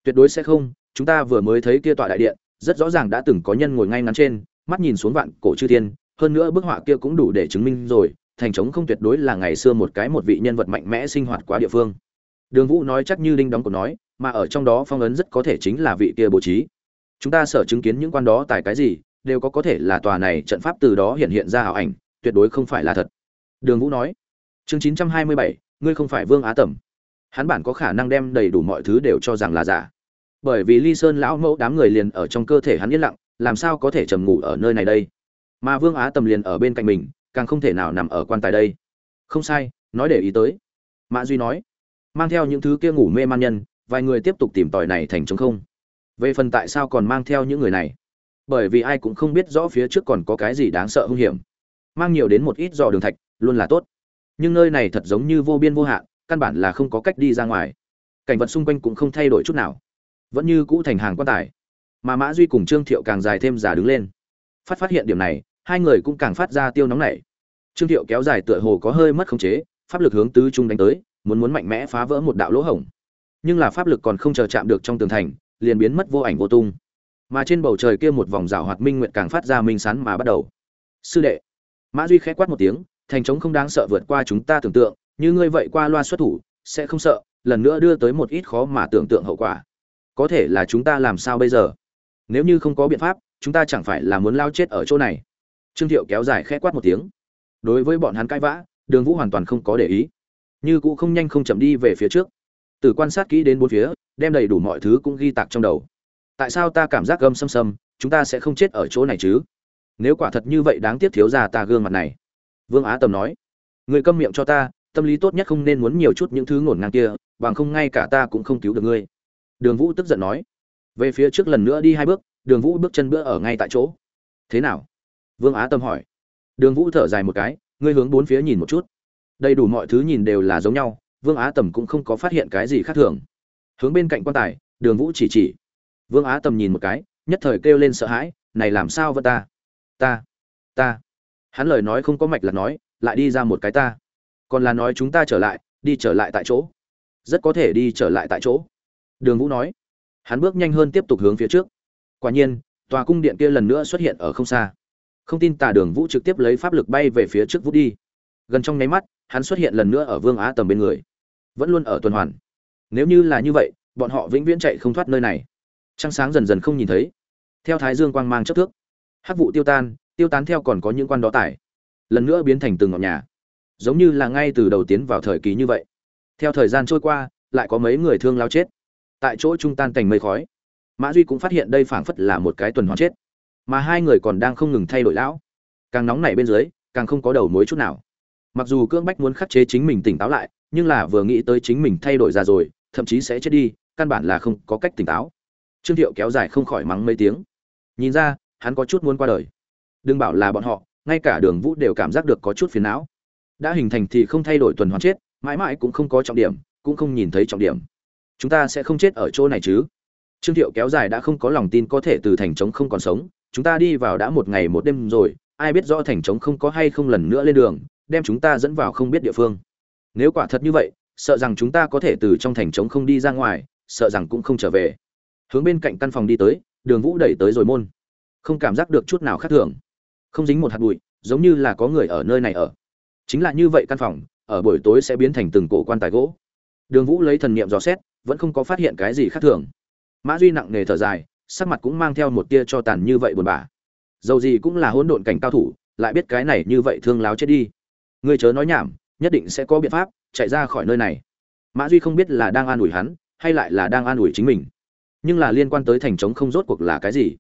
[SPEAKER 1] Tuyệt đối sẽ không, chúng ta vừa mới thấy kia tọa đại điện, rất rõ ràng đã từng có nhân ngồi ngay ngắn trên mắt nhìn xuống vạn cổ chư thiên, hơn nữa bức họa kia cũng đủ để chứng minh rồi, thành trống không tuyệt đối là ngày xưa một cái một vị nhân vật mạnh mẽ sinh hoạt quá địa phương. Đường vũ nói chắc như đinh đóng cổ nói, mà ở trong đó phong ấn rất có thể chính là vị kia bố trí. Chúng ta sở chứng kiến những quan đó tại cái gì, đều có có thể là tòa này trận pháp từ đó hiện hiện ra ảo ảnh, tuyệt đối không phải là thật. Đường vũ nói, chương chín trăm hai mươi bảy, ngươi không phải vương á tẩm. Hắn bản có khả năng đem đầy đủ mọi thứ đều cho rằng là giả. Bởi vì ly sơn lão mẫu đám người liền ở trong cơ thể hắn yên lặng làm sao có thể trầm ngủ ở nơi này đây? Mà vương á tầm liền ở bên cạnh mình, càng không thể nào nằm ở quan tài đây. Không sai, nói để ý tới. Mã duy nói, mang theo những thứ kia ngủ mê man nhân, vài người tiếp tục tìm tòi này thành trống không. Về phần tại sao còn mang theo những người này? Bởi vì ai cũng không biết rõ phía trước còn có cái gì đáng sợ hung hiểm. Mang nhiều đến một ít dò đường thạch, luôn là tốt. Nhưng nơi này thật giống như vô biên vô hạn, căn bản là không có cách đi ra ngoài. Cảnh vật xung quanh cũng không thay đổi chút nào. Vẫn như cũ thành hàng quan tài mà mã duy cùng trương thiệu càng dài thêm giả đứng lên phát phát hiện điểm này hai người cũng càng phát ra tiêu nóng nảy trương thiệu kéo dài tựa hồ có hơi mất khống chế pháp lực hướng tứ trung đánh tới muốn muốn mạnh mẽ phá vỡ một đạo lỗ hổng nhưng là pháp lực còn không chờ chạm được trong tường thành liền biến mất vô ảnh vô tung mà trên bầu trời kia một vòng rào hoạt minh nguyện càng phát ra minh sán mà bắt đầu sư đệ mã duy khẽ quát một tiếng thành trống không đáng sợ vượt qua chúng ta tưởng tượng như ngươi vậy qua loa xuất thủ sẽ không sợ lần nữa đưa tới một ít khó mà tưởng tượng hậu quả có thể là chúng ta làm sao bây giờ nếu như không có biện pháp, chúng ta chẳng phải là muốn lao chết ở chỗ này. Trương thiệu kéo dài khẽ quát một tiếng. Đối với bọn hắn cãi vã, đường vũ hoàn toàn không có để ý. Như cũ không nhanh không chậm đi về phía trước. Từ quan sát kỹ đến bốn phía, đem đầy đủ mọi thứ cũng ghi tạc trong đầu. Tại sao ta cảm giác gâm xâm xâm, chúng ta sẽ không chết ở chỗ này chứ? Nếu quả thật như vậy đáng tiếc thiếu ra ta gương mặt này. Vương á tầm nói. Người câm miệng cho ta, tâm lý tốt nhất không nên muốn nhiều chút những thứ ngổn ngang kia, bằng không ngay cả ta cũng không cứu được ngươi. Đường vũ tức giận nói về phía trước lần nữa đi hai bước, đường vũ bước chân bữa ở ngay tại chỗ. Thế nào? Vương á tâm hỏi. Đường vũ thở dài một cái, ngươi hướng bốn phía nhìn một chút. Đầy đủ mọi thứ nhìn đều là giống nhau, vương á tầm cũng không có phát hiện cái gì khác thường. Hướng bên cạnh quan tài, đường vũ chỉ chỉ. Vương á tầm nhìn một cái, nhất thời kêu lên sợ hãi, này làm sao vợ ta? Ta ta. Hắn lời nói không có mạch là nói, lại đi ra một cái ta. Còn là nói chúng ta trở lại, đi trở lại tại chỗ. Rất có thể đi trở lại tại chỗ. Đường vũ nói hắn bước nhanh hơn tiếp tục hướng phía trước. Quả nhiên, tòa cung điện kia lần nữa xuất hiện ở không xa. Không tin tà đường vũ trực tiếp lấy pháp lực bay về phía trước vút đi. Gần trong nháy mắt, hắn xuất hiện lần nữa ở vương á tầm bên người. Vẫn luôn ở tuần hoàn. Nếu như là như vậy, bọn họ vĩnh viễn chạy không thoát nơi này. Trăng sáng dần dần không nhìn thấy. Theo thái dương quang mang chấp thước, hắc vụ tiêu tan, tiêu tán theo còn có những quan đó tải. Lần nữa biến thành từng ngọn nhà. Giống như là ngay từ đầu tiến vào thời kỳ như vậy. Theo thời gian trôi qua, lại có mấy người thương lao chết tại chỗ trung tan thành mây khói. Mã duy cũng phát hiện đây phảng phất là một cái tuần hoàn chết. Mà hai người còn đang không ngừng thay đổi lão. Càng nóng nảy bên dưới, càng không có đầu mối chút nào. Mặc dù cưỡng bách muốn khắc chế chính mình tỉnh táo lại, nhưng là vừa nghĩ tới chính mình thay đổi ra rồi, thậm chí sẽ chết đi, căn bản là không có cách tỉnh táo. Trương thiệu kéo dài không khỏi mắng mấy tiếng. Nhìn ra, hắn có chút muốn qua đời. Đừng bảo là bọn họ, ngay cả đường vũ đều cảm giác được có chút phiền não. Đã hình thành thì không thay đổi tuần hoàn chết, mãi mãi cũng không có trọng điểm, cũng không nhìn thấy trọng điểm chúng ta sẽ không chết ở chỗ này chứ? Trương thiệu kéo dài đã không có lòng tin có thể từ thành trống không còn sống. Chúng ta đi vào đã một ngày một đêm rồi, ai biết rõ thành trống không có hay không lần nữa lên đường, đem chúng ta dẫn vào không biết địa phương. Nếu quả thật như vậy, sợ rằng chúng ta có thể từ trong thành trống không đi ra ngoài, sợ rằng cũng không trở về. Hướng bên cạnh căn phòng đi tới, đường vũ đẩy tới rồi môn. Không cảm giác được chút nào khác thường. Không dính một hạt bụi, giống như là có người ở nơi này ở. Chính là như vậy căn phòng, ở buổi tối sẽ biến thành từng cổ quan tài gỗ đường vũ lấy thần niệm dò xét, vẫn không có phát hiện cái gì khác thường. Mã duy nặng nề thở dài, sắc mặt cũng mang theo một tia cho tàn như vậy buồn bã. Dầu gì cũng là hỗn độn cảnh cao thủ, lại biết cái này như vậy thương láo chết đi. Ngươi chớ nói nhảm, nhất định sẽ có biện pháp chạy ra khỏi nơi này. Mã duy không biết là đang an ủi hắn, hay lại là đang an ủi chính mình. Nhưng là liên quan tới thành trống không rốt cuộc là cái gì?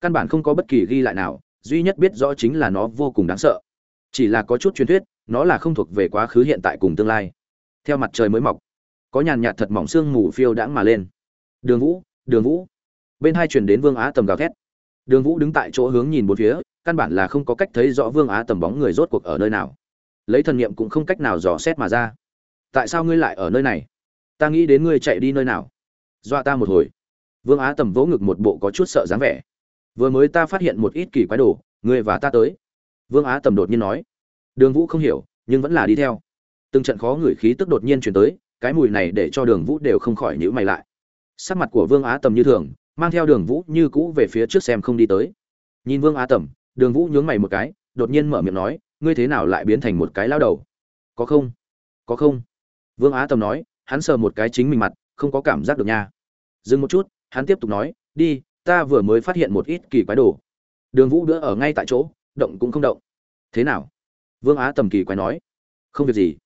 [SPEAKER 1] Căn bản không có bất kỳ ghi lại nào, duy nhất biết rõ chính là nó vô cùng đáng sợ. Chỉ là có chút truyền thuyết, nó là không thuộc về quá khứ hiện tại cùng tương lai. Theo mặt trời mới mọc có nhàn nhạt thật mỏng xương mù phiêu đãng mà lên. Đường vũ đường vũ. Bên hai chuyển đến vương á tầm gào thét. Đường vũ đứng tại chỗ hướng nhìn bốn phía, căn bản là không có cách thấy rõ vương á tầm bóng người rốt cuộc ở nơi nào. Lấy thần niệm cũng không cách nào dò xét mà ra. Tại sao ngươi lại ở nơi này? Ta nghĩ đến ngươi chạy đi nơi nào. Dọa ta một hồi. Vương á tầm vỗ ngực một bộ có chút sợ dáng vẻ. Vừa mới ta phát hiện một ít kỳ quái đồ, ngươi và ta tới. Vương á tầm đột nhiên nói. Đường vũ không hiểu, nhưng vẫn là đi theo. Từng trận khó ngửi khí tức đột nhiên chuyển tới cái mùi này để cho đường vũ đều không khỏi nhữ mày lại. Sắc mặt của vương á tầm như thường, mang theo đường vũ như cũ về phía trước xem không đi tới. Nhìn vương á tầm, đường vũ nhướng mày một cái, đột nhiên mở miệng nói, ngươi thế nào lại biến thành một cái lao đầu? Có không? Có không? Vương á tầm nói, hắn sờ một cái chính mình mặt, không có cảm giác được nha. Dừng một chút, hắn tiếp tục nói, đi, ta vừa mới phát hiện một ít kỳ quái đồ. Đường vũ đỡ ở ngay tại chỗ, động cũng không động. Thế nào? Vương á tầm kỳ quái nói. Không việc gì.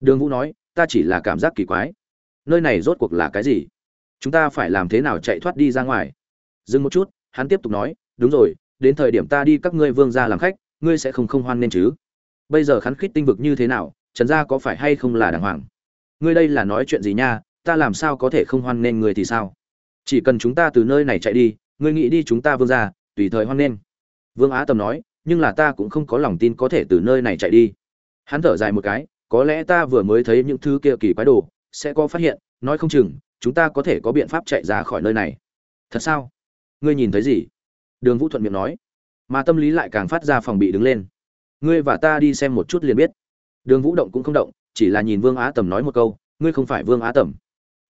[SPEAKER 1] Đường vũ nói ta chỉ là cảm giác kỳ quái. Nơi này rốt cuộc là cái gì? Chúng ta phải làm thế nào chạy thoát đi ra ngoài? Dừng một chút, hắn tiếp tục nói, đúng rồi, đến thời điểm ta đi các ngươi vương ra làm khách, ngươi sẽ không không hoan nên chứ? Bây giờ khắn khít tinh vực như thế nào, trần gia có phải hay không là đàng hoàng? Ngươi đây là nói chuyện gì nha, ta làm sao có thể không hoan nên người thì sao? Chỉ cần chúng ta từ nơi này chạy đi, ngươi nghĩ đi chúng ta vương ra tùy thời hoan nên. Vương á tầm nói, nhưng là ta cũng không có lòng tin có thể từ nơi này chạy đi. Hắn thở dài một cái có lẽ ta vừa mới thấy những thứ kia kỳ quái đồ, sẽ có phát hiện, nói không chừng, chúng ta có thể có biện pháp chạy ra khỏi nơi này. Thật sao? Ngươi nhìn thấy gì? Đường vũ thuận miệng nói. Mà tâm lý lại càng phát ra phòng bị đứng lên. Ngươi và ta đi xem một chút liền biết. Đường vũ động cũng không động, chỉ là nhìn vương á tầm nói một câu, ngươi không phải vương á tầm.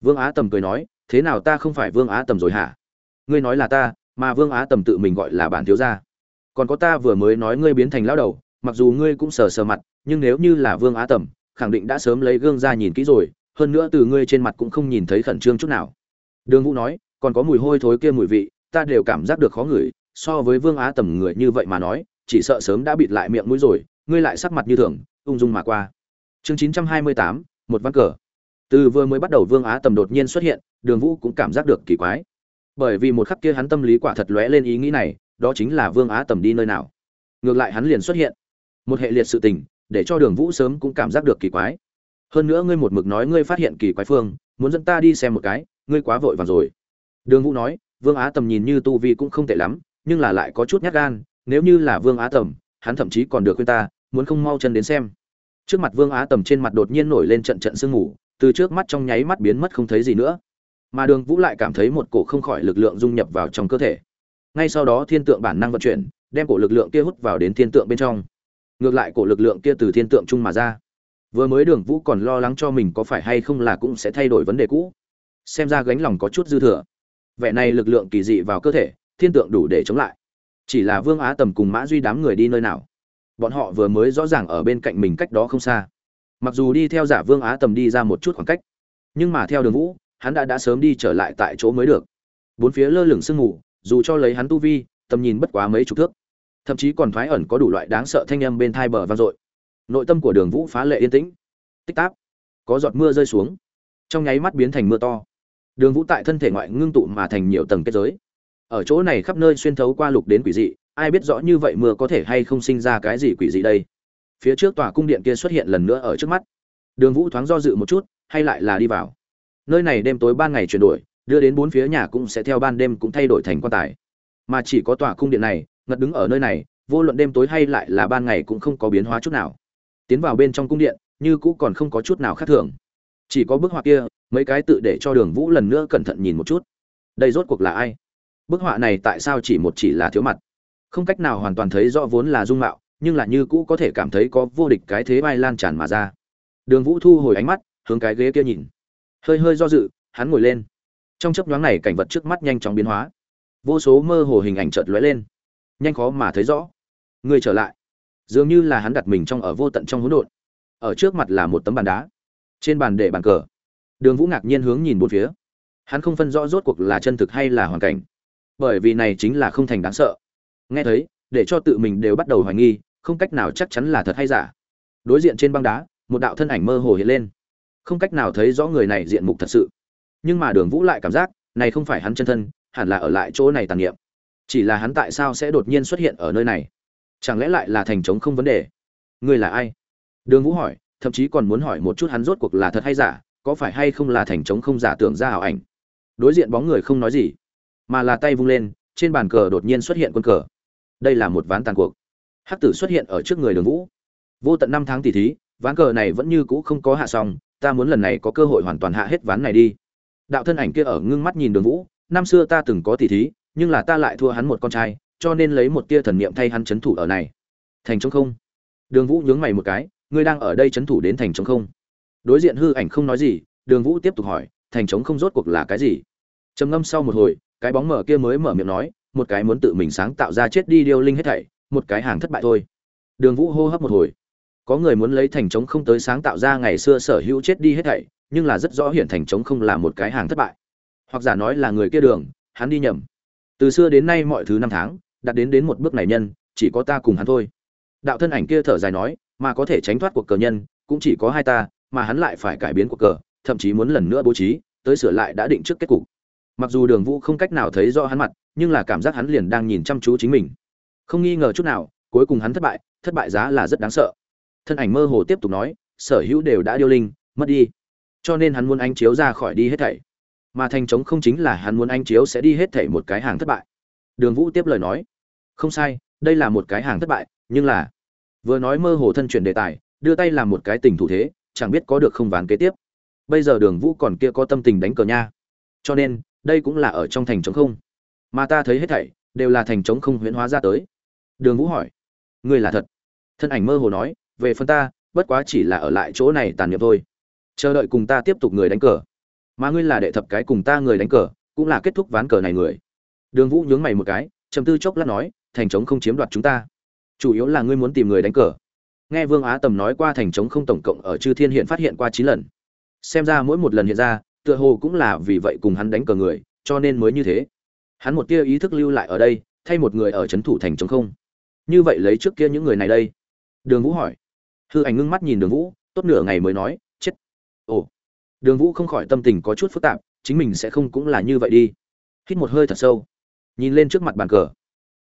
[SPEAKER 1] Vương á tầm cười nói, thế nào ta không phải vương á tầm rồi hả? Ngươi nói là ta, mà vương á tầm tự mình gọi là bản thiếu gia. Còn có ta vừa mới nói ngươi biến thành lão đầu, mặc dù ngươi cũng sờ sờ mặt nhưng nếu như là vương á tầm, khẳng định đã sớm lấy gương ra nhìn kỹ rồi, hơn nữa từ ngươi trên mặt cũng không nhìn thấy khẩn trương chút nào. Đường vũ nói, còn có mùi hôi thối kia mùi vị, ta đều cảm giác được khó ngửi, so với vương á tầm người như vậy mà nói, chỉ sợ sớm đã bịt lại miệng mũi rồi, ngươi lại sắc mặt như thường, ung dung mà qua. Chương chín trăm hai mươi tám, một ván cờ. Từ vừa mới bắt đầu vương á tầm đột nhiên xuất hiện, đường vũ cũng cảm giác được kỳ quái. Bởi vì một khắc kia hắn tâm lý quả thật lóe lên ý nghĩ này, đó chính là vương á tầm đi nơi nào. Ngược lại hắn liền xuất hiện. Một hệ liệt sự tình để cho đường vũ sớm cũng cảm giác được kỳ quái. Hơn nữa ngươi một mực nói ngươi phát hiện kỳ quái phương, muốn dẫn ta đi xem một cái, ngươi quá vội vàng rồi. Đường vũ nói, vương á tầm nhìn như tu vi cũng không tệ lắm, nhưng là lại có chút nhát gan, nếu như là vương á tầm, hắn thậm chí còn được khuyên ta, muốn không mau chân đến xem. Trước mặt vương á tầm trên mặt đột nhiên nổi lên trận trận sương mù, từ trước mắt trong nháy mắt biến mất không thấy gì nữa. Mà đường vũ lại cảm thấy một cổ không khỏi lực lượng dung nhập vào trong cơ thể. Ngay sau đó thiên tượng bản năng vận chuyển, đem cổ lực lượng kia hút vào đến thiên tượng bên trong ngược lại cổ lực lượng kia từ thiên tượng chung mà ra. Vừa mới đường vũ còn lo lắng cho mình có phải hay không là cũng sẽ thay đổi vấn đề cũ. Xem ra gánh lòng có chút dư thừa. Vẻ này lực lượng kỳ dị vào cơ thể, thiên tượng đủ để chống lại. Chỉ là vương á tầm cùng mã duy đám người đi nơi nào? Bọn họ vừa mới rõ ràng ở bên cạnh mình cách đó không xa. Mặc dù đi theo giả vương á tầm đi ra một chút khoảng cách, nhưng mà theo đường vũ, hắn đã đã sớm đi trở lại tại chỗ mới được. Bốn phía lơ lửng sương mù, dù cho lấy hắn tu vi, tầm nhìn bất quá mấy chục thước thậm chí còn thoái ẩn có đủ loại đáng sợ thanh âm bên thai bờ vang dội. Nội tâm của đường vũ phá lệ yên tĩnh. Tích táp. Có giọt mưa rơi xuống. Trong nháy mắt biến thành mưa to. Đường vũ tại thân thể ngoại ngưng tụ mà thành nhiều tầng kết giới. Ở chỗ này khắp nơi xuyên thấu qua lục đến quỷ dị, ai biết rõ như vậy mưa có thể hay không sinh ra cái gì quỷ dị đây? Phía trước tòa cung điện kia xuất hiện lần nữa ở trước mắt. Đường vũ thoáng do dự một chút, hay lại là đi vào. Nơi này đêm tối ban ngày chuyển đổi, đưa đến bốn phía nhà cũng sẽ theo ban đêm cũng thay đổi thành quan tài. Mà chỉ có tòa cung điện này ngật đứng ở nơi này, vô luận đêm tối hay lại là ban ngày cũng không có biến hóa chút nào. Tiến vào bên trong cung điện, như cũ còn không có chút nào khác thường. Chỉ có bức họa kia, mấy cái tự để cho đường vũ lần nữa cẩn thận nhìn một chút. Đây rốt cuộc là ai? Bức họa này tại sao chỉ một chỉ là thiếu mặt? Không cách nào hoàn toàn thấy rõ vốn là dung mạo, nhưng là như cũ có thể cảm thấy có vô địch cái thế vai lan tràn mà ra. Đường vũ thu hồi ánh mắt, hướng cái ghế kia nhìn. Hơi hơi do dự, hắn ngồi lên. Trong chấp nhoáng này cảnh vật trước mắt nhanh chóng biến hóa. Vô số mơ hồ hình ảnh chợt lóe lên nhanh khó mà thấy rõ. Người trở lại. Dường như là hắn đặt mình trong ở vô tận trong hỗn độn. Ở trước mặt là một tấm bàn đá. Trên bàn để bàn cờ. Đường vũ ngạc nhiên hướng nhìn bốn phía. Hắn không phân rõ rốt cuộc là chân thực hay là hoàn cảnh. Bởi vì này chính là không thành đáng sợ. Nghe thấy, để cho tự mình đều bắt đầu hoài nghi, không cách nào chắc chắn là thật hay giả. Đối diện trên băng đá, một đạo thân ảnh mơ hồ hiện lên. Không cách nào thấy rõ người này diện mục thật sự. Nhưng mà đường vũ lại cảm giác, này không phải hắn chân thân, hẳn là ở lại chỗ này tàn niệm chỉ là hắn tại sao sẽ đột nhiên xuất hiện ở nơi này? Chẳng lẽ lại là thành trống không vấn đề? Ngươi là ai? Đường vũ hỏi, thậm chí còn muốn hỏi một chút hắn rốt cuộc là thật hay giả, có phải hay không là thành trống không giả tưởng ra ảo ảnh? Đối diện bóng người không nói gì, mà là tay vung lên, trên bàn cờ đột nhiên xuất hiện quân cờ. Đây là một ván tàn cuộc. Hắc tử xuất hiện ở trước người đường vũ. Vô tận năm tháng tỷ thí, ván cờ này vẫn như cũ không có hạ xong, ta muốn lần này có cơ hội hoàn toàn hạ hết ván này đi. Đạo thân ảnh kia ở ngưng mắt nhìn đường vũ, năm xưa ta từng có tỷ thí nhưng là ta lại thua hắn một con trai, cho nên lấy một tia thần niệm thay hắn chấn thủ ở này. Thành trống không? Đường vũ nhướng mày một cái, ngươi đang ở đây chấn thủ đến thành trống không? Đối diện hư ảnh không nói gì, đường vũ tiếp tục hỏi, thành trống không rốt cuộc là cái gì? Trầm ngâm sau một hồi, cái bóng mở kia mới mở miệng nói, một cái muốn tự mình sáng tạo ra chết đi điêu linh hết thảy, một cái hàng thất bại thôi. Đường vũ hô hấp một hồi. Có người muốn lấy thành trống không tới sáng tạo ra ngày xưa sở hữu chết đi hết thảy, nhưng là rất rõ hiện thành trống không là một cái hàng thất bại. Hoặc giả nói là người kia đường, hắn đi nhầm từ xưa đến nay mọi thứ năm tháng đạt đến đến một bước này nhân, chỉ có ta cùng hắn thôi. Đạo thân ảnh kia thở dài nói, mà có thể tránh thoát cuộc cờ nhân, cũng chỉ có hai ta, mà hắn lại phải cải biến cuộc cờ, thậm chí muốn lần nữa bố trí, tới sửa lại đã định trước kết cục. Mặc dù đường vũ không cách nào thấy rõ hắn mặt, nhưng là cảm giác hắn liền đang nhìn chăm chú chính mình. Không nghi ngờ chút nào, cuối cùng hắn thất bại thất bại giá là rất đáng sợ. Thân ảnh mơ hồ tiếp tục nói, sở hữu đều đã điêu linh, mất đi. Cho nên hắn muốn anh chiếu ra khỏi đi hết thảy mà thành trống không chính là hắn muốn anh chiếu sẽ đi hết thảy một cái hàng thất bại. Đường vũ tiếp lời nói, không sai, đây là một cái hàng thất bại, nhưng là vừa nói mơ hồ thân chuyển đề tài, đưa tay làm một cái tình thủ thế, chẳng biết có được không ván kế tiếp. Bây giờ đường vũ còn kia có tâm tình đánh cờ nha. Cho nên, đây cũng là ở trong thành trống không. Mà ta thấy hết thảy, đều là thành trống không huyễn hóa ra tới. Đường vũ hỏi, ngươi là thật? Thân ảnh mơ hồ nói, về phần ta, bất quá chỉ là ở lại chỗ này tàn niệm thôi. Chờ đợi cùng ta tiếp tục người đánh cờ mà ngươi là đệ thập cái cùng ta người đánh cờ, cũng là kết thúc ván cờ này người. Đường vũ nhướng mày một cái, trầm tư chốc lát nói, thành trống không chiếm đoạt chúng ta. Chủ yếu là ngươi muốn tìm người đánh cờ. Nghe vương á tầm nói qua thành trống không tổng cộng ở chư thiên hiện phát hiện qua chín lần. Xem ra mỗi một lần hiện ra, tựa hồ cũng là vì vậy cùng hắn đánh cờ người, cho nên mới như thế. Hắn một tia ý thức lưu lại ở đây, thay một người ở c h ấ n thủ thành trống không. Như vậy lấy trước kia những người này đây. Đường vũ hỏi. Hư ảnh ngưng mắt nhìn đường vũ, tốt nửa ngày mới nói, chết. Ồ đường vũ không khỏi tâm tình có chút phức tạp, chính mình sẽ không cũng là như vậy đi. Hít một hơi thật sâu. Nhìn lên trước mặt bàn cờ.